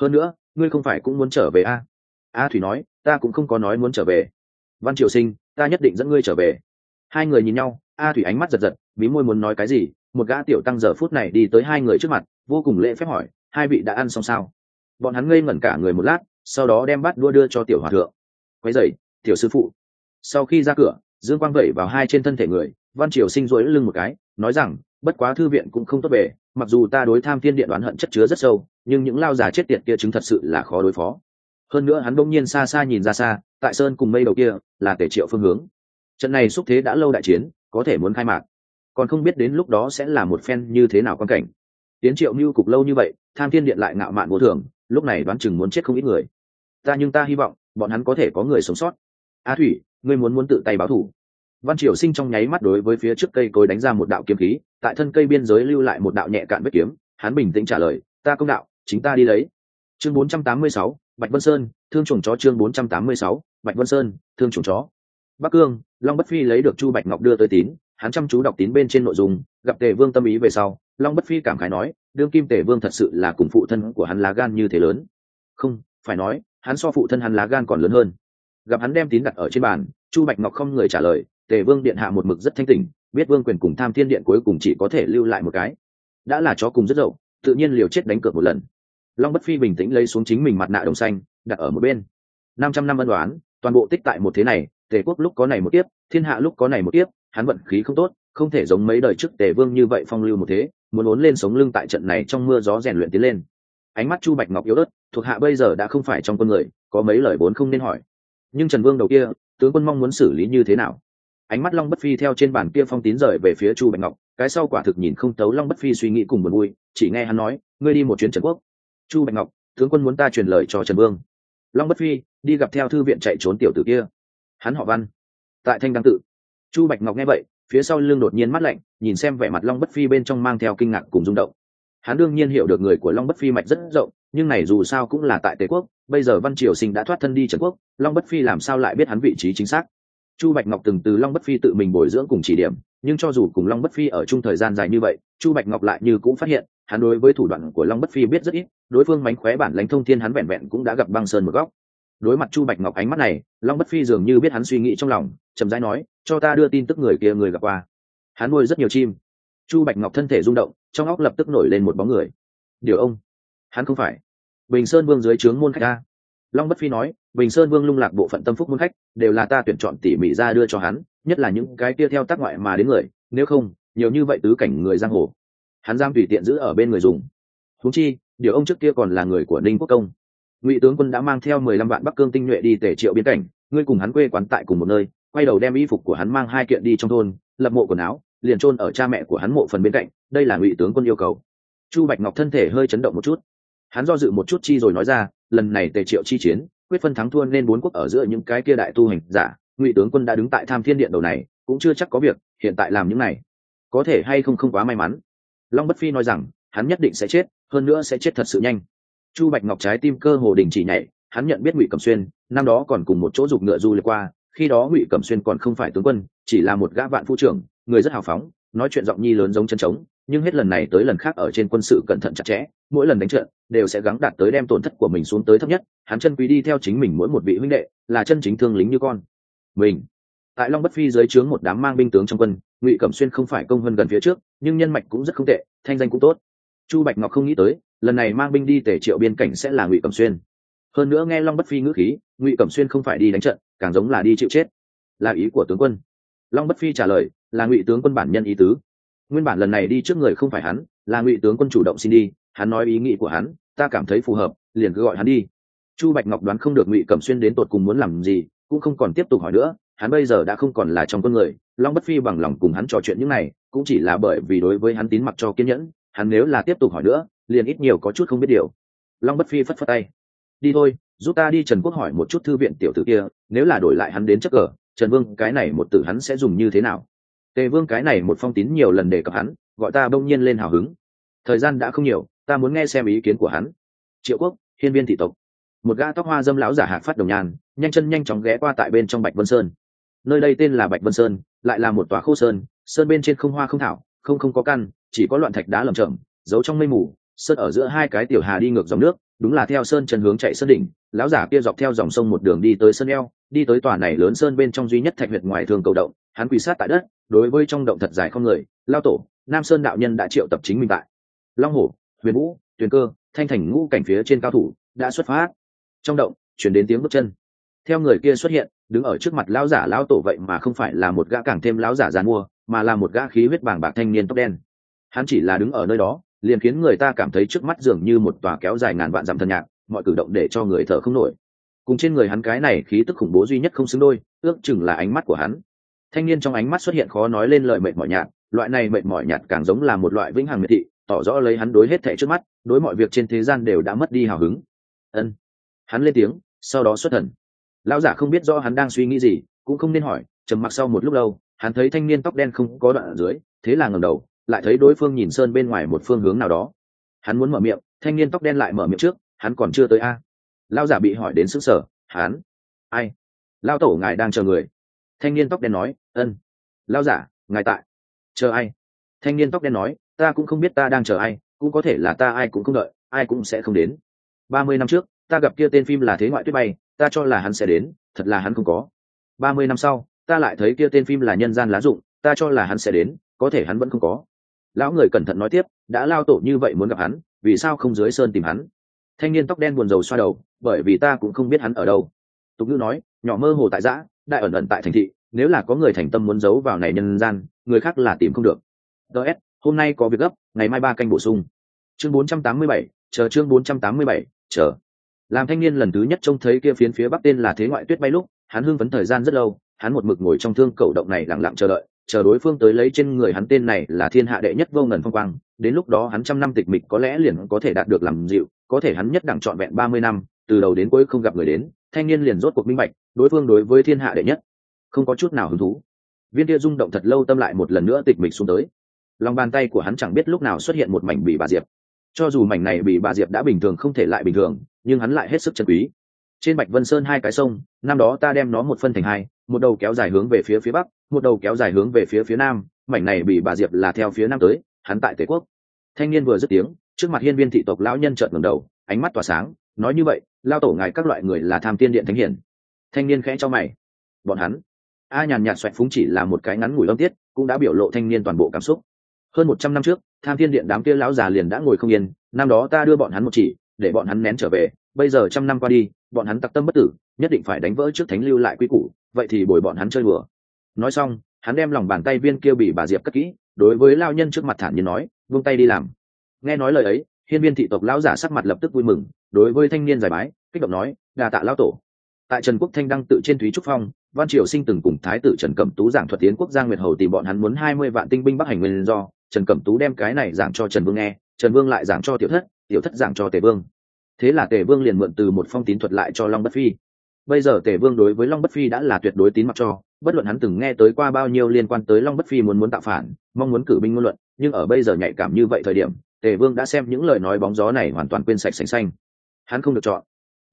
Hơn nữa, ngươi không phải cũng muốn trở về a a thủy nói, ta cũng không có nói muốn trở về. Văn triều sinh, ta nhất định dẫn ngươi trở về. Hai người nhìn nhau a thủy ánh mắt giật giật bí môi muốn nói cái gì, một gã tiểu tăng giờ phút này đi tới hai người trước mặt, vô cùng lễ phép hỏi, hai vị đã ăn xong sao? Bọn hắn ngây ngẩn cả người một lát, sau đó đem bát đua đưa cho tiểu hòa thượng. Quay dậy tiểu sư phụ. Sau khi ra cửa, dương quang vẩy vào hai trên thân thể người, văn triều sinh rỗi lưng một cái, nói rằng, bất quá thư viện cũng không tốt bề, mặc dù ta đối tham thiên điện đoán hận chất chứa rất sâu, nhưng những lao già chết tiệt kia chứng thật sự là khó đối phó. Hơn nữa hắn bỗng nhiên xa xa nhìn ra xa, tại sơn cùng mây đầu kia, là tể triệu phương hướng. Trận này xúc thế đã lâu đại chiến có thể muốn khai mạc. Còn không biết đến lúc đó sẽ là một phen như thế nào quan cảnh. Tiến triệu mưu cục lâu như vậy tham thiên điện lại ngạo mạn vô thường lúc này đoán chừng muốn chết không ít người. Ta nhưng ta hy vọng bọn hắn có thể có người sống sót. A thủy ngươi muốn muốn tự tay báo thủ. Văn triều sinh trong nháy mắt đối với phía trước cây cối đánh ra một đạo kiếm khí tại thân cây biên giới lưu lại một đạo nhẹ cạn vết kiếm. Hắn bình tĩnh trả lời ta công đạo chính ta đi lấy. Chương 486, bạch vân sơn thương chuồng chó chương 486, bạch vân sơn thương chuồng chó. Bắc cương long bất phi lấy được chu bạch ngọc đưa tới tín, hắn chăm chú đọc tín bên trên nội dung, gặp tề vương tâm ý về sau, long bất phi cảm khái nói, đương kim tề vương thật sự là cùng phụ thân của hắn lá gan như thế lớn. Không, phải nói, hắn so phụ thân hắn lá gan còn lớn hơn. Gặp hắn đem tín đặt ở trên bàn, chu bạch ngọc không người trả lời, tề vương điện hạ một mực rất thanh tỉnh, biết vương quyền cùng tham thiên điện cuối cùng chỉ có thể lưu lại một cái. Đã là chó cùng rất dậu, tự nhiên liều chết đánh cược một lần. Long bất phi bình tĩnh lấy xuống chính mình mặt nạ đồng xanh, đặt ở một bên. Năm trăm năm ân đoán toàn bộ tích tại một thế này tề quốc lúc có này một tiếp thiên hạ lúc có này một tiếp hắn vận khí không tốt, không thể giống mấy đời trước tề vương như vậy phong lưu một thế, muốn ốn lên sống lưng tại trận này trong mưa gió rèn luyện tiến lên. Ánh mắt chu bạch ngọc yếu ớt, thuộc hạ bây giờ đã không phải trong con người, có mấy lời vốn không nên hỏi. Nhưng trần vương đầu kia, tướng quân mong muốn xử lý như thế nào? Ánh mắt long bất phi theo trên bàn kia phong tín rời về phía chu bạch ngọc, cái sau quả thực nhìn không tấu long bất phi suy nghĩ cùng buồn vui, chỉ nghe hắn nói, ngươi đi một chuyến trần quốc. Chu bạch ngọc, tướng quân muốn ta truyền lời cho trần vương. Long bất phi đi gặp theo thư viện chạy trốn tiểu tử kia hắn họ văn. Tại thanh đăng tự. Chu bạch ngọc nghe vậy, phía sau lưng đột nhiên mắt lạnh, nhìn xem vẻ mặt long bất phi bên trong mang theo kinh ngạc cùng rung động. Hắn đương nhiên hiểu được người của long bất phi mạch rất rộng, nhưng này dù sao cũng là tại tề quốc, bây giờ văn triều sinh đã thoát thân đi trần quốc, long bất phi làm sao lại biết hắn vị trí chính xác? Chu bạch ngọc từng từ long bất phi tự mình bồi dưỡng cùng chỉ điểm, nhưng cho dù cùng long bất phi ở chung thời gian dài như vậy, chu bạch ngọc lại như cũng phát hiện, hắn đối với thủ đoạn của long bất phi biết rất ít, đối phương mánh khóe bản lãnh thông thiên hắn vẹn vẹn cũng đã gặp băng sơn một góc đối mặt chu bạch ngọc ánh mắt này, long bất phi dường như biết hắn suy nghĩ trong lòng, chậm rãi nói, cho ta đưa tin tức người kia người gặp qua. Hắn nuôi rất nhiều chim. Chu bạch ngọc thân thể rung động, trong óc lập tức nổi lên một bóng người. Điều ông. Hắn không phải. Bình sơn vương dưới trướng môn khách ta long bất phi nói, bình sơn vương lung lạc bộ phận tâm phúc môn khách, đều là ta tuyển chọn tỉ mỉ ra đưa cho hắn, nhất là những cái kia theo tác ngoại mà đến người, nếu không, nhiều như vậy tứ cảnh người giang hồ, hắn giam tùy tiện giữ ở bên người dùng. Húng chi, điều ông trước kia còn là người của ninh quốc công ngụy tướng quân đã mang theo mười lăm vạn bắc cương tinh nhuệ đi tể triệu biên cảnh, ngươi cùng hắn quê quán tại cùng một nơi, quay đầu đem y phục của hắn mang hai kiện đi trong thôn, lập mộ quần áo, liền chôn ở cha mẹ của hắn mộ phần bên cạnh, đây là ngụy tướng quân yêu cầu. Chu bạch ngọc thân thể hơi chấn động một chút. Hắn do dự một chút chi rồi nói ra, lần này tề triệu chi chiến, quyết phân thắng thua nên bốn quốc ở giữa những cái kia đại tu hành giả, ngụy tướng quân đã đứng tại tham thiên điện đầu này, cũng chưa chắc có việc, hiện tại làm những này. Có thể hay không không quá may mắn. Long bất phi nói rằng, hắn nhất định sẽ chết, hơn nữa sẽ chết thật sự nhanh chu bạch ngọc trái tim cơ hồ đình chỉ nhảy, hắn nhận biết ngụy cẩm xuyên, năm đó còn cùng một chỗ giục ngựa du lịch qua, khi đó ngụy cẩm xuyên còn không phải tướng quân, chỉ là một gã vạn phu trưởng, người rất hào phóng, nói chuyện giọng nhi lớn giống chân trống, nhưng hết lần này tới lần khác ở trên quân sự cẩn thận chặt chẽ, mỗi lần đánh trận đều sẽ gắng đạt tới đem tổn thất của mình xuống tới thấp nhất, hắn chân quý đi theo chính mình mỗi một vị huynh đệ, là chân chính thương lính như con. Mình, tại long bất phi dưới trướng một đám mang binh tướng trong quân, ngụy cẩm xuyên không phải công hơn gần phía trước, nhưng nhân mạch cũng rất không tệ, thanh danh cũng tốt. Chu bạch ngọc không nghĩ tới lần này mang binh đi tể triệu biên cảnh sẽ là ngụy cẩm xuyên. Hơn nữa nghe long bất phi ngữ khí, ngụy cẩm xuyên không phải đi đánh trận, càng giống là đi chịu chết. Là ý của tướng quân. Long bất phi trả lời, là ngụy tướng quân bản nhân ý tứ. Nguyên bản lần này đi trước người không phải hắn, là ngụy tướng quân chủ động xin đi, hắn nói ý nghĩ của hắn, ta cảm thấy phù hợp, liền cứ gọi hắn đi. Chu bạch ngọc đoán không được ngụy cẩm xuyên đến tột cùng muốn làm gì, cũng không còn tiếp tục hỏi nữa, hắn bây giờ đã không còn là trong con người. Long bất phi bằng lòng cùng hắn trò chuyện những này, cũng chỉ là bởi vì đối với hắn tín mặc cho kiên nhẫn, hắn nếu là tiếp tục hỏi nữa liền ít nhiều có chút không biết điều. Long bất phi phất phất tay. Đi thôi, giúp ta đi trần quốc hỏi một chút thư viện tiểu tử kia, nếu là đổi lại hắn đến chắc cờ trần vương, cái này một tử hắn sẽ dùng như thế nào? Tề vương, cái này một phong tín nhiều lần đề cập hắn, gọi ta bỗng nhiên lên hào hứng. Thời gian đã không nhiều, ta muốn nghe xem ý kiến của hắn. Triệu quốc, hiên viên thị tộc. Một gã tóc hoa dâm lão giả hạc phát đồng nhàn, nhanh chân nhanh chóng ghé qua tại bên trong bạch vân sơn. Nơi đây tên là bạch vân sơn, lại là một tòa khô sơn sơn bên trên không hoa không thảo, không không có căn, chỉ có loạn thạch đá lầm chậm giấu trong mây mù sơn ở giữa hai cái tiểu hà đi ngược dòng nước, đúng là theo sơn chân hướng chạy sơn đỉnh, lão giả kia dọc theo dòng sông một đường đi tới sơn eo, đi tới tòa này lớn sơn bên trong duy nhất thạch huyệt ngoài thường cầu động, hắn quỳ sát tại đất, đối với trong động thật dài không người, lao tổ, nam sơn đạo nhân đã triệu tập chính mình tại. Long hổ, huyền vũ, tuyền cơ, thanh thành ngũ cảnh phía trên cao thủ, đã xuất phát. Trong động, chuyển đến tiếng bước chân. Theo người kia xuất hiện, đứng ở trước mặt lão giả lão tổ vậy mà không phải là một gã càng thêm lão giả giàn mua mà là một gã khí huyết bàng bạc thanh niên tóc đen. Hắn chỉ là đứng ở nơi đó liền khiến người ta cảm thấy trước mắt dường như một tòa kéo dài ngàn vạn dặm thần nhạc, mọi cử động để cho người thở không nổi. Cùng trên người hắn cái này khí tức khủng bố duy nhất không xứng đôi, ước chừng là ánh mắt của hắn. Thanh niên trong ánh mắt xuất hiện khó nói lên lời mệt mỏi nhạt, loại này mệt mỏi nhạt càng giống là một loại vĩnh hằng miệt thị, tỏ rõ lấy hắn đối hết thảy trước mắt, đối mọi việc trên thế gian đều đã mất đi hào hứng. Ân. Hắn lên tiếng, sau đó xuất thần. Lão giả không biết rõ hắn đang suy nghĩ gì, cũng không nên hỏi, trầm mặc sau một lúc lâu, hắn thấy thanh niên tóc đen không có đoạn ở dưới, thế là ngẩng đầu lại thấy đối phương nhìn sơn bên ngoài một phương hướng nào đó. Hắn muốn mở miệng, thanh niên tóc đen lại mở miệng trước, hắn còn chưa tới a. Lão giả bị hỏi đến sức sở hắn. Ai? Lão tổ ngài đang chờ người. Thanh niên tóc đen nói, ân. Lão giả, ngài tại. Chờ ai? Thanh niên tóc đen nói, ta cũng không biết ta đang chờ ai, cũng có thể là ta ai cũng không đợi, ai cũng sẽ không đến. Ba mươi năm trước, ta gặp kia tên phim là thế ngoại tuyết bay, ta cho là hắn sẽ đến, thật là hắn không có. Ba mươi năm sau, ta lại thấy kia tên phim là nhân gian lá dụng ta cho là hắn sẽ đến, có thể hắn vẫn không có lão người cẩn thận nói tiếp đã lao tổ như vậy muốn gặp hắn vì sao không dưới sơn tìm hắn? Thanh niên tóc đen buồn rầu xoa đầu bởi vì ta cũng không biết hắn ở đâu. Tục ngữ nói nhỏ mơ hồ tại giã đại ẩn ẩn tại thành thị nếu là có người thành tâm muốn giấu vào này nhân gian người khác là tìm không được. Ts hôm nay có việc gấp ngày mai ba canh bổ sung. Chương 487, chờ chương 487, chờ. Làm thanh niên lần thứ nhất trông thấy kia phiến phía bắc tên là thế ngoại tuyết bay lúc hắn hưng phấn thời gian rất lâu hắn một mực ngồi trong thương cầu động này lặng lặng chờ đợi chờ đối phương tới lấy trên người hắn tên này là thiên hạ đệ nhất vô ngần phong quang, đến lúc đó hắn trăm năm tịch mịch có lẽ liền có thể đạt được làm dịu, có thể hắn nhất đẳng trọn vẹn ba mươi năm, từ đầu đến cuối không gặp người đến, thanh niên liền rốt cuộc minh bạch, đối phương đối với thiên hạ đệ nhất, không có chút nào hứng thú. Viên kia rung động thật lâu tâm lại một lần nữa tịch mịch xuống tới. Lòng bàn tay của hắn chẳng biết lúc nào xuất hiện một mảnh bị bà diệp. Cho dù mảnh này bị bà diệp đã bình thường không thể lại bình thường, nhưng hắn lại hết sức chân quý. Trên bạch vân sơn hai cái sông, năm đó ta đem nó một phân thành hai một đầu kéo dài hướng về phía phía bắc, một đầu kéo dài hướng về phía phía nam, mảnh này bị bà diệp là theo phía nam tới, hắn tại tề quốc. Thanh niên vừa dứt tiếng, trước mặt hiên viên thị tộc lão nhân trợn ngẩng đầu, ánh mắt tỏa sáng, nói như vậy, lao tổ ngài các loại người là tham tiên điện thánh hiển thanh niên khẽ cho mày. Bọn hắn, a nhàn nhạt xoẹt phúng chỉ là một cái ngắn ngủi âm tiết, cũng đã biểu lộ thanh niên toàn bộ cảm xúc. Hơn một trăm năm trước, tham thiên điện đám kia lão già liền đã ngồi không yên, năm đó ta đưa bọn hắn một chỉ, để bọn hắn nén trở về, bây giờ trăm năm qua đi bọn hắn tặc tâm bất tử, nhất định phải đánh vỡ trước thánh lưu lại quy củ, vậy thì bồi bọn hắn chơi bừa nói xong, hắn đem lòng bàn tay viên kia bị bà diệp cất kỹ, đối với lao nhân trước mặt thản nhiên nói vung tay đi làm. Nghe nói lời ấy, hiên viên thị tộc lão giả sắc mặt lập tức vui mừng, đối với thanh niên giải bái, kích động nói, đà tạ lão tổ. Tại trần quốc thanh đăng tự trên thúy trúc phong, văn triều sinh từng cùng thái tử trần cẩm tú giảng thuật tiến quốc giang nguyệt hầu tìm bọn hắn muốn hai mươi vạn tinh binh bắc hành nguyên do, trần cẩm tú đem cái này giảng cho trần vương nghe, trần vương lại giảng cho tiểu thất tiểu thất giảng cho tề vương thế là tề vương liền mượn từ một phong tín thuật lại cho long bất phi. Bây giờ tề vương đối với long bất phi đã là tuyệt đối tín mặc cho, bất luận hắn từng nghe tới qua bao nhiêu liên quan tới long bất phi muốn muốn tạo phản, mong muốn cử binh ngôn luận, nhưng ở bây giờ nhạy cảm như vậy thời điểm, tề vương đã xem những lời nói bóng gió này hoàn toàn quên sạch sành xanh. Hắn không được chọn.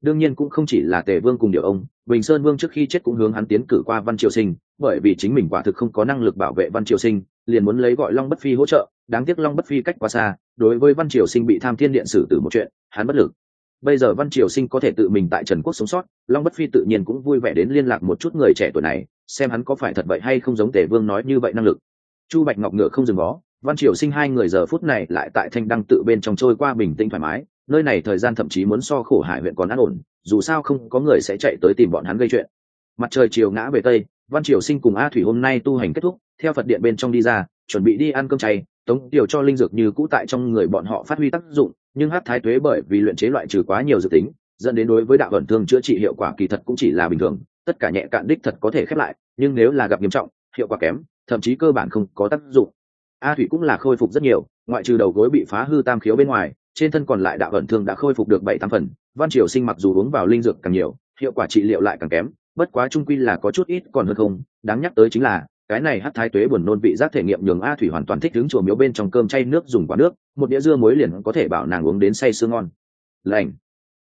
Đương nhiên cũng không chỉ là tề vương cùng điều ông, bình sơn vương trước khi chết cũng hướng hắn tiến cử qua văn triều sinh, bởi vì chính mình quả thực không có năng lực bảo vệ văn triều sinh, liền muốn lấy gọi long bất phi hỗ trợ, đáng tiếc long bất phi cách quá xa, đối với văn triều sinh bị tham thiên điện xử tử một chuyện, hắn bất lực bây giờ văn triều sinh có thể tự mình tại trần quốc sống sót, long bất phi tự nhiên cũng vui vẻ đến liên lạc một chút người trẻ tuổi này, xem hắn có phải thật vậy hay không giống tề vương nói như vậy năng lực. Chu bạch ngọc ngựa không dừng bó, văn triều sinh hai người giờ phút này lại tại thanh đăng tự bên trong trôi qua bình tĩnh thoải mái, nơi này thời gian thậm chí muốn so khổ hải huyện còn an ổn, dù sao không có người sẽ chạy tới tìm bọn hắn gây chuyện. Mặt trời chiều ngã về tây, văn triều sinh cùng a thủy hôm nay tu hành kết thúc, theo phật điện bên trong đi ra, chuẩn bị đi ăn cơm chay, tống điều cho linh dược như cũ tại trong người bọn họ phát huy tác dụng nhưng hát thái tuế bởi vì luyện chế loại trừ quá nhiều dự tính, dẫn đến đối với đạo ẩn thương chữa trị hiệu quả kỳ thật cũng chỉ là bình thường, tất cả nhẹ cạn đích thật có thể khép lại, nhưng nếu là gặp nghiêm trọng, hiệu quả kém, thậm chí cơ bản không có tác dụng. A thủy cũng là khôi phục rất nhiều, ngoại trừ đầu gối bị phá hư tam khiếu bên ngoài, trên thân còn lại đạo ẩn thương đã khôi phục được bảy tám phần, văn triều sinh mặc dù uống vào linh dược càng nhiều, hiệu quả trị liệu lại càng kém, bất quá trung quy là có chút ít còn hơn không, đáng nhắc tới chính là cái này hát thái tuế buồn nôn vị giác thể nghiệm nhường a thủy hoàn toàn thích đứng chùa miếu bên trong cơm chay nước dùng quả nước, một đĩa dưa muối liền có thể bảo nàng uống đến say sưa ngon. Lành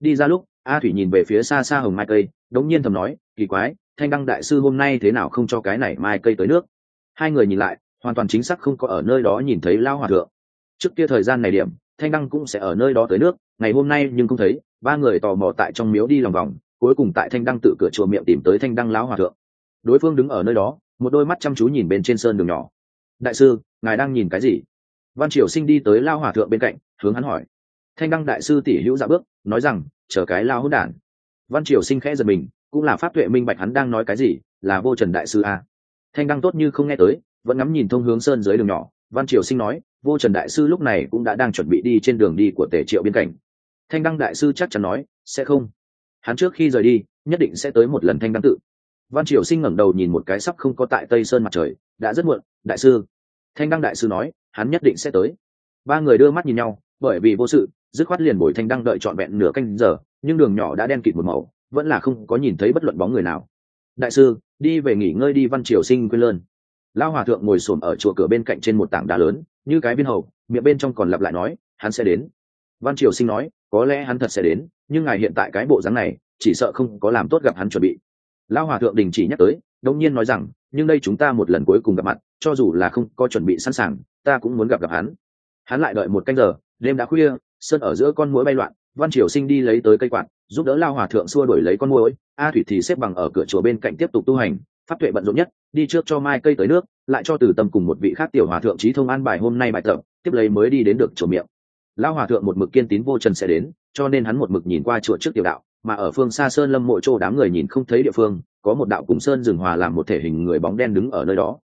đi ra lúc, a thủy nhìn về phía xa xa hồng mai cây, đống nhiên thầm nói, kỳ quái, thanh đăng đại sư hôm nay thế nào không cho cái này mai cây tới nước? Hai người nhìn lại, hoàn toàn chính xác không có ở nơi đó nhìn thấy lao hòa thượng. Trước kia thời gian này điểm, thanh đăng cũng sẽ ở nơi đó tới nước, ngày hôm nay nhưng không thấy, ba người tò mò tại trong miếu đi lòng vòng, cuối cùng tại thanh đăng tự cửa chùa miệng tìm tới thanh đăng lão hòa thượng. Đối phương đứng ở nơi đó một đôi mắt chăm chú nhìn bên trên sơn đường nhỏ. Đại sư, ngài đang nhìn cái gì? Văn triều sinh đi tới lao hòa thượng bên cạnh, hướng hắn hỏi. Thanh đăng đại sư tỉ hữu dạ bước, nói rằng, chờ cái lao hỗn đản. Văn triều sinh khẽ giật mình, cũng là pháp tuệ minh bạch hắn đang nói cái gì, là vô trần đại sư a. Thanh đăng tốt như không nghe tới, vẫn ngắm nhìn thông hướng sơn dưới đường nhỏ. Văn triều sinh nói, vô trần đại sư lúc này cũng đã đang chuẩn bị đi trên đường đi của tể triệu biên cảnh. Thanh đăng đại sư chắc chắn nói, sẽ không. Hắn trước khi rời đi, nhất định sẽ tới một lần thanh đăng tự văn triều sinh ngẩng đầu nhìn một cái sắp không có tại tây sơn mặt trời, đã rất muộn, đại sư. Thanh đăng đại sư nói, hắn nhất định sẽ tới. Ba người đưa mắt nhìn nhau, bởi vì vô sự, dứt khoát liền bồi thanh đăng đợi trọn vẹn nửa canh giờ, nhưng đường nhỏ đã đen kịt một màu, vẫn là không có nhìn thấy bất luận bóng người nào. Đại sư, đi về nghỉ ngơi đi, văn triều sinh quên lơn. Lao hòa thượng ngồi xổm ở chùa cửa bên cạnh trên một tảng đá lớn, như cái viên hầu, miệng bên trong còn lặp lại nói, hắn sẽ đến. Văn triều sinh nói, có lẽ hắn thật sẽ đến, nhưng ngài hiện tại cái bộ dáng này, chỉ sợ không có làm tốt gặp hắn chuẩn bị lao hòa thượng đình chỉ nhắc tới đông nhiên nói rằng, nhưng đây chúng ta một lần cuối cùng gặp mặt, cho dù là không có chuẩn bị sẵn sàng, ta cũng muốn gặp gặp hắn. Hắn lại đợi một canh giờ, đêm đã khuya, sơn ở giữa con mũi bay loạn, văn triều sinh đi lấy tới cây quạt, giúp đỡ lao hòa thượng xua đuổi lấy con mũi a thủy thì xếp bằng ở cửa chùa bên cạnh tiếp tục tu hành, pháp tuệ bận rộn nhất, đi trước cho mai cây tới nước, lại cho từ tâm cùng một vị khác tiểu hòa thượng trí thông an bài hôm nay bài tập, tiếp lấy mới đi đến được chùa miệng. Lao hòa thượng một mực kiên tín vô trần sẽ đến, cho nên hắn một mực nhìn qua chùa trước tiểu đạo mà ở phương xa sơn lâm mộ chỗ đám người nhìn không thấy địa phương có một đạo cùng sơn rừng hòa làm một thể hình người bóng đen đứng ở nơi đó.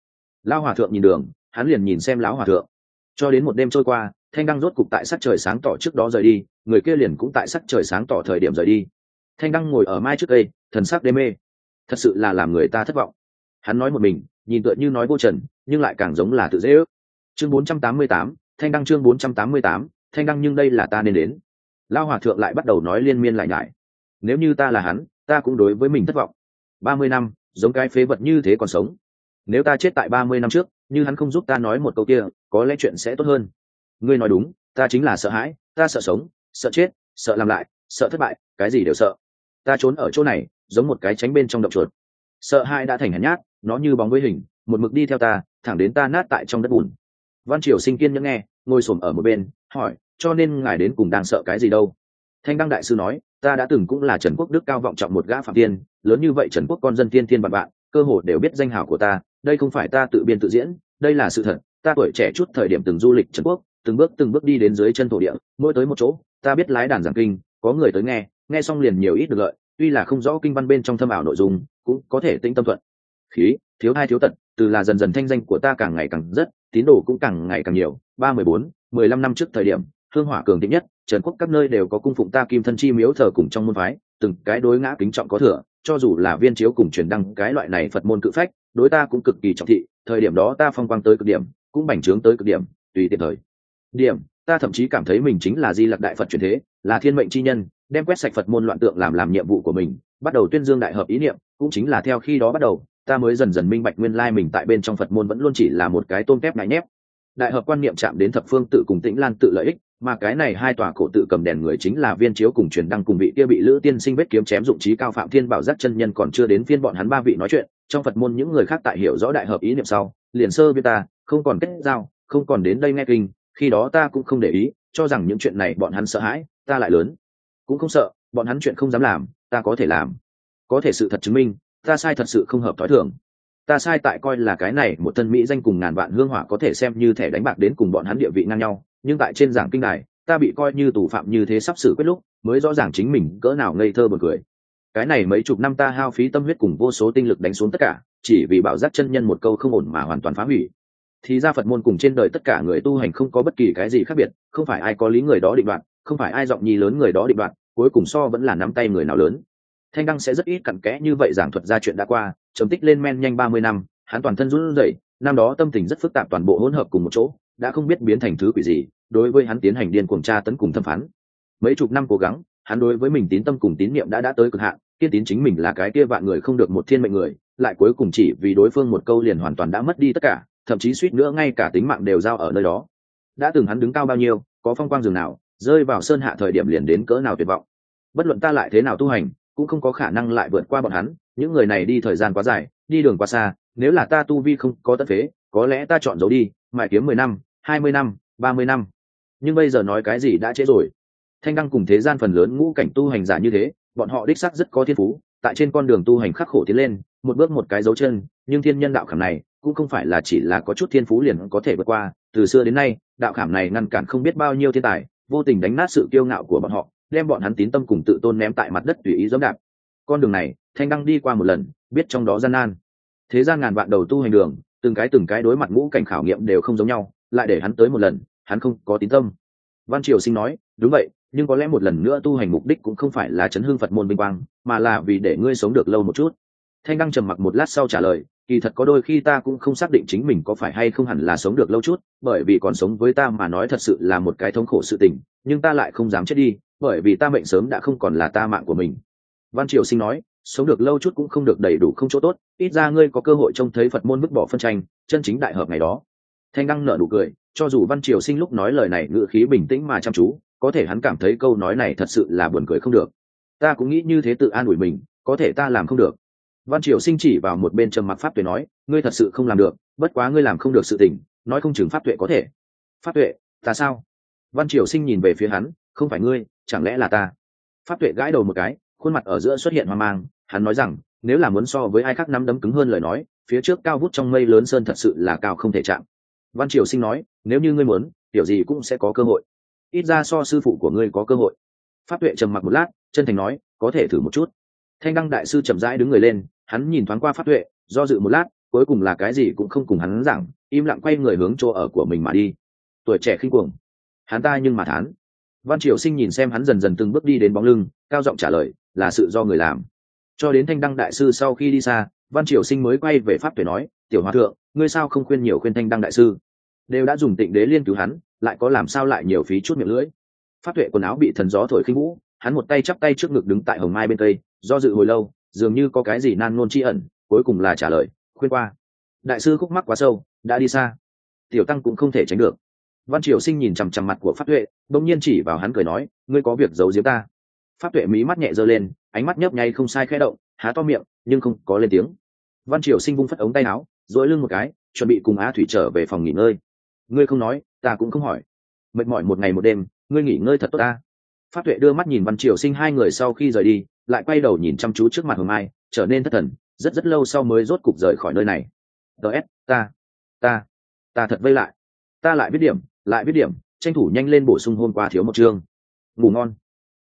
Lao hòa thượng nhìn đường hắn liền nhìn xem lão hòa thượng. Cho đến một đêm trôi qua thanh đăng rốt cục tại sắc trời sáng tỏ trước đó rời đi người kia liền cũng tại sắc trời sáng tỏ thời điểm rời đi. Thanh đăng ngồi ở mai trước đây, thần sắc đê mê. Thật sự là làm người ta thất vọng. Hắn nói một mình nhìn tựa như nói vô trần nhưng lại càng giống là tự dễ ước. Chương 488, thanh đăng chương 488, thanh đăng nhưng đây là ta nên đến. Lao hòa thượng lại bắt đầu nói liên miên lại nhải nếu như ta là hắn, ta cũng đối với mình thất vọng. Ba mươi năm, giống cái phế vật như thế còn sống. Nếu ta chết tại ba mươi năm trước, như hắn không giúp ta nói một câu kia, có lẽ chuyện sẽ tốt hơn. Ngươi nói đúng, ta chính là sợ hãi, ta sợ sống, sợ chết, sợ làm lại, sợ thất bại, cái gì đều sợ. Ta trốn ở chỗ này, giống một cái tránh bên trong động chuột. Sợ hãi đã thành hèn nhát, nó như bóng với hình, một mực đi theo ta, thẳng đến ta nát tại trong đất bùn. Văn triều sinh kiên nhẫn nghe, ngồi xổm ở một bên, hỏi, cho nên ngài đến cùng đang sợ cái gì đâu? Thanh đăng đại sư nói ta đã từng cũng là trần quốc đức cao vọng trọng một gã phạm tiên, lớn như vậy trần quốc con dân tiên thiên bạn bạn cơ hồ đều biết danh hào của ta, đây không phải ta tự biên tự diễn, đây là sự thật, ta tuổi trẻ chút thời điểm từng du lịch trần quốc, từng bước từng bước đi đến dưới chân thổ địa, mỗi tới một chỗ, ta biết lái đàn giảng kinh, có người tới nghe nghe xong liền nhiều ít được lợi, tuy là không rõ kinh văn bên trong thâm ảo nội dung, cũng có thể tĩnh tâm thuận. Khí, thiếu hai thiếu tận từ là dần dần thanh danh của ta càng ngày càng rất, tín đồ cũng càng ngày càng nhiều, ba mười bốn, mười lăm năm trước thời điểm hương hỏa cường thịnh nhất, trần quốc các nơi đều có cung phụng ta kim thân chi miếu thờ cùng trong môn phái, từng cái đối ngã kính trọng có thừa, cho dù là viên chiếu cùng truyền đăng cái loại này phật môn cự phách, đối ta cũng cực kỳ trọng thị, thời điểm đó ta phong quang tới cực điểm, cũng bành trướng tới cực điểm, tùy tiện thời điểm, ta thậm chí cảm thấy mình chính là di lặc đại phật truyền thế, là thiên mệnh chi nhân, đem quét sạch phật môn loạn tượng làm làm nhiệm vụ của mình, bắt đầu tuyên dương đại hợp ý niệm, cũng chính là theo khi đó bắt đầu, ta mới dần dần minh bạch nguyên lai mình tại bên trong phật môn vẫn luôn chỉ là một cái tôn kép ngại nhép đại hợp quan niệm chạm đến thập phương tự cùng tĩnh lan tự lợi ích, mà cái này hai tòa cổ tự cầm đèn người chính là viên chiếu cùng truyền đăng cùng vị kia bị lữ tiên sinh vết kiếm chém dụng trí cao phạm thiên bảo giác chân nhân còn chưa đến phiên bọn hắn ba vị nói chuyện, trong phật môn những người khác tại hiểu rõ đại hợp ý niệm sau, liền sơ với ta, không còn kết giao, không còn đến đây nghe kinh, khi đó ta cũng không để ý, cho rằng những chuyện này bọn hắn sợ hãi, ta lại lớn. Cũng không sợ, bọn hắn chuyện không dám làm, ta có thể làm. Có thể sự thật chứng minh, ta sai thật sự không hợp thói thường ta sai tại coi là cái này một thân mỹ danh cùng ngàn vạn hương hỏa có thể xem như thẻ đánh bạc đến cùng bọn hắn địa vị ngang nhau, nhưng tại trên giảng kinh đài, ta bị coi như tù phạm như thế sắp xử quyết lúc, mới rõ ràng chính mình cỡ nào ngây thơ bật cười. Cái này mấy chục năm ta hao phí tâm huyết cùng vô số tinh lực đánh xuống tất cả, chỉ vì bảo giác chân nhân một câu không ổn mà hoàn toàn phá hủy. Thì ra phật môn cùng trên đời tất cả người tu hành không có bất kỳ cái gì khác biệt, không phải ai có lý người đó định đoạn không phải ai giọng nhi lớn người đó định đoạn cuối cùng so vẫn là nắm tay người nào lớn thanh đăng sẽ rất ít cặn kẽ như vậy giảng thuật ra chuyện đã qua chấm tích lên men nhanh ba mươi năm, hắn toàn thân run rẩy, năm đó tâm tình rất phức tạp toàn bộ hỗn hợp cùng một chỗ, đã không biết biến thành thứ quỷ gì, đối với hắn tiến hành điên cuồng tra tấn cùng thẩm phán. Mấy chục năm cố gắng, hắn đối với mình tín tâm cùng tín niệm đã đã tới cực hạn, kiên tín chính mình là cái kia vạn người không được một thiên mệnh người, lại cuối cùng chỉ vì đối phương một câu liền hoàn toàn đã mất đi tất cả, thậm chí suýt nữa ngay cả tính mạng đều giao ở nơi đó. Đã từng hắn đứng cao bao nhiêu, có phong quang rừng nào, rơi vào sơn hạ thời điểm liền đến cỡ nào tuyệt vọng. Bất luận ta lại thế nào tu hành cũng không có khả năng lại vượt qua bọn hắn, những người này đi thời gian quá dài, đi đường quá xa, nếu là ta tu vi không có tất phế, có lẽ ta chọn giấu đi, mãi kiếm mười năm, hai mươi năm, ba mươi năm. Nhưng bây giờ nói cái gì đã trễ rồi. Thanh đăng cùng thế gian phần lớn ngũ cảnh tu hành giả như thế, bọn họ đích sắc rất có thiên phú, tại trên con đường tu hành khắc khổ tiến lên, một bước một cái dấu chân, nhưng thiên nhân đạo khảm này cũng không phải là chỉ là có chút thiên phú liền có thể vượt qua. Từ xưa đến nay, đạo khảm này ngăn cản không biết bao nhiêu thiên tài, vô tình đánh nát sự kiêu ngạo của bọn họ đem bọn hắn tín tâm cùng tự tôn ném tại mặt đất tùy ý dẫm đạp. Con đường này, thanh đăng đi qua một lần, biết trong đó gian nan. Thế gian ngàn vạn đầu tu hành đường, từng cái từng cái đối mặt ngũ cảnh khảo nghiệm đều không giống nhau, lại để hắn tới một lần, hắn không có tín tâm. Văn triều sinh nói, đúng vậy, nhưng có lẽ một lần nữa tu hành mục đích cũng không phải là chấn hương phật môn vinh quang, mà là vì để ngươi sống được lâu một chút. Thanh đăng trầm mặc một lát sau trả lời, kỳ thật có đôi khi ta cũng không xác định chính mình có phải hay không hẳn là sống được lâu chút, bởi vì còn sống với ta mà nói thật sự là một cái thống khổ sự tình, nhưng ta lại không dám chết đi bởi vì ta mệnh sớm đã không còn là ta mạng của mình. Văn triều sinh nói, sống được lâu chút cũng không được đầy đủ không chỗ tốt, ít ra ngươi có cơ hội trông thấy phật môn vứt bỏ phân tranh, chân chính đại hợp ngày đó. Thanh đăng nở nụ cười, cho dù văn triều sinh lúc nói lời này ngữ khí bình tĩnh mà chăm chú, có thể hắn cảm thấy câu nói này thật sự là buồn cười không được. Ta cũng nghĩ như thế tự an ủi mình, có thể ta làm không được. Văn triều sinh chỉ vào một bên trầm mặc pháp tuệ nói, ngươi thật sự không làm được, bất quá ngươi làm không được sự tình, nói không chừng pháp tuệ có thể. Pháp tuệ, ta sao? Văn triều sinh nhìn về phía hắn, không phải ngươi chẳng lẽ là ta? Pháp tuệ gãi đầu một cái, khuôn mặt ở giữa xuất hiện hoang mang, hắn nói rằng, nếu là muốn so với ai khác nắm đấm cứng hơn lời nói, phía trước cao vút trong mây lớn sơn thật sự là cao không thể chạm. Văn triều sinh nói, nếu như ngươi muốn, tiểu gì cũng sẽ có cơ hội. Ít ra so sư phụ của ngươi có cơ hội. Pháp tuệ trầm mặc một lát, chân thành nói, có thể thử một chút. Thanh đăng đại sư chậm rãi đứng người lên, hắn nhìn thoáng qua pháp tuệ, do dự một lát, cuối cùng là cái gì cũng không cùng hắn giảng, im lặng quay người hướng chỗ ở của mình mà đi. Tuổi trẻ khinh cuồng. Hắn ta nhưng mà thán văn triều sinh nhìn xem hắn dần dần từng bước đi đến bóng lưng, cao giọng trả lời, là sự do người làm. Cho đến thanh đăng đại sư sau khi đi xa, văn triều sinh mới quay về pháp tuệ nói, tiểu hòa thượng, ngươi sao không khuyên nhiều khuyên thanh đăng đại sư? Đều đã dùng tịnh đế liên cứu hắn, lại có làm sao lại nhiều phí chút miệng lưỡi? Pháp tuệ quần áo bị thần gió thổi khinh vũ, hắn một tay chắp tay trước ngực đứng tại hồng mai bên tây do dự hồi lâu, dường như có cái gì nan nôn tri ẩn, cuối cùng là trả lời, khuyên qua. Đại sư khúc mắc quá sâu, đã đi xa. Tiểu tăng cũng không thể tránh được văn triều sinh nhìn chằm chằm mặt của pháp tuệ bỗng nhiên chỉ vào hắn cười nói, ngươi có việc giấu giếm ta? Pháp tuệ mí mắt nhẹ giơ lên, ánh mắt nhấp nháy không sai khẽ động, há to miệng, nhưng không có lên tiếng. Văn triều sinh vung phất ống tay áo dỗi lưng một cái, chuẩn bị cùng á thủy trở về phòng nghỉ ngơi. Ngươi không nói, ta cũng không hỏi. Mệt mỏi một ngày một đêm, ngươi nghỉ ngơi thật tốt ta. Pháp tuệ đưa mắt nhìn văn triều sinh hai người sau khi rời đi, lại quay đầu nhìn chăm chú trước mặt hồng mai, trở nên thất thần, rất rất lâu sau mới rốt cục rời khỏi nơi này. Ts ta ta ta thật vây lại. Ta lại biết điểm lại biết điểm, tranh thủ nhanh lên bổ sung hôm qua thiếu một chương. Ngủ ngon.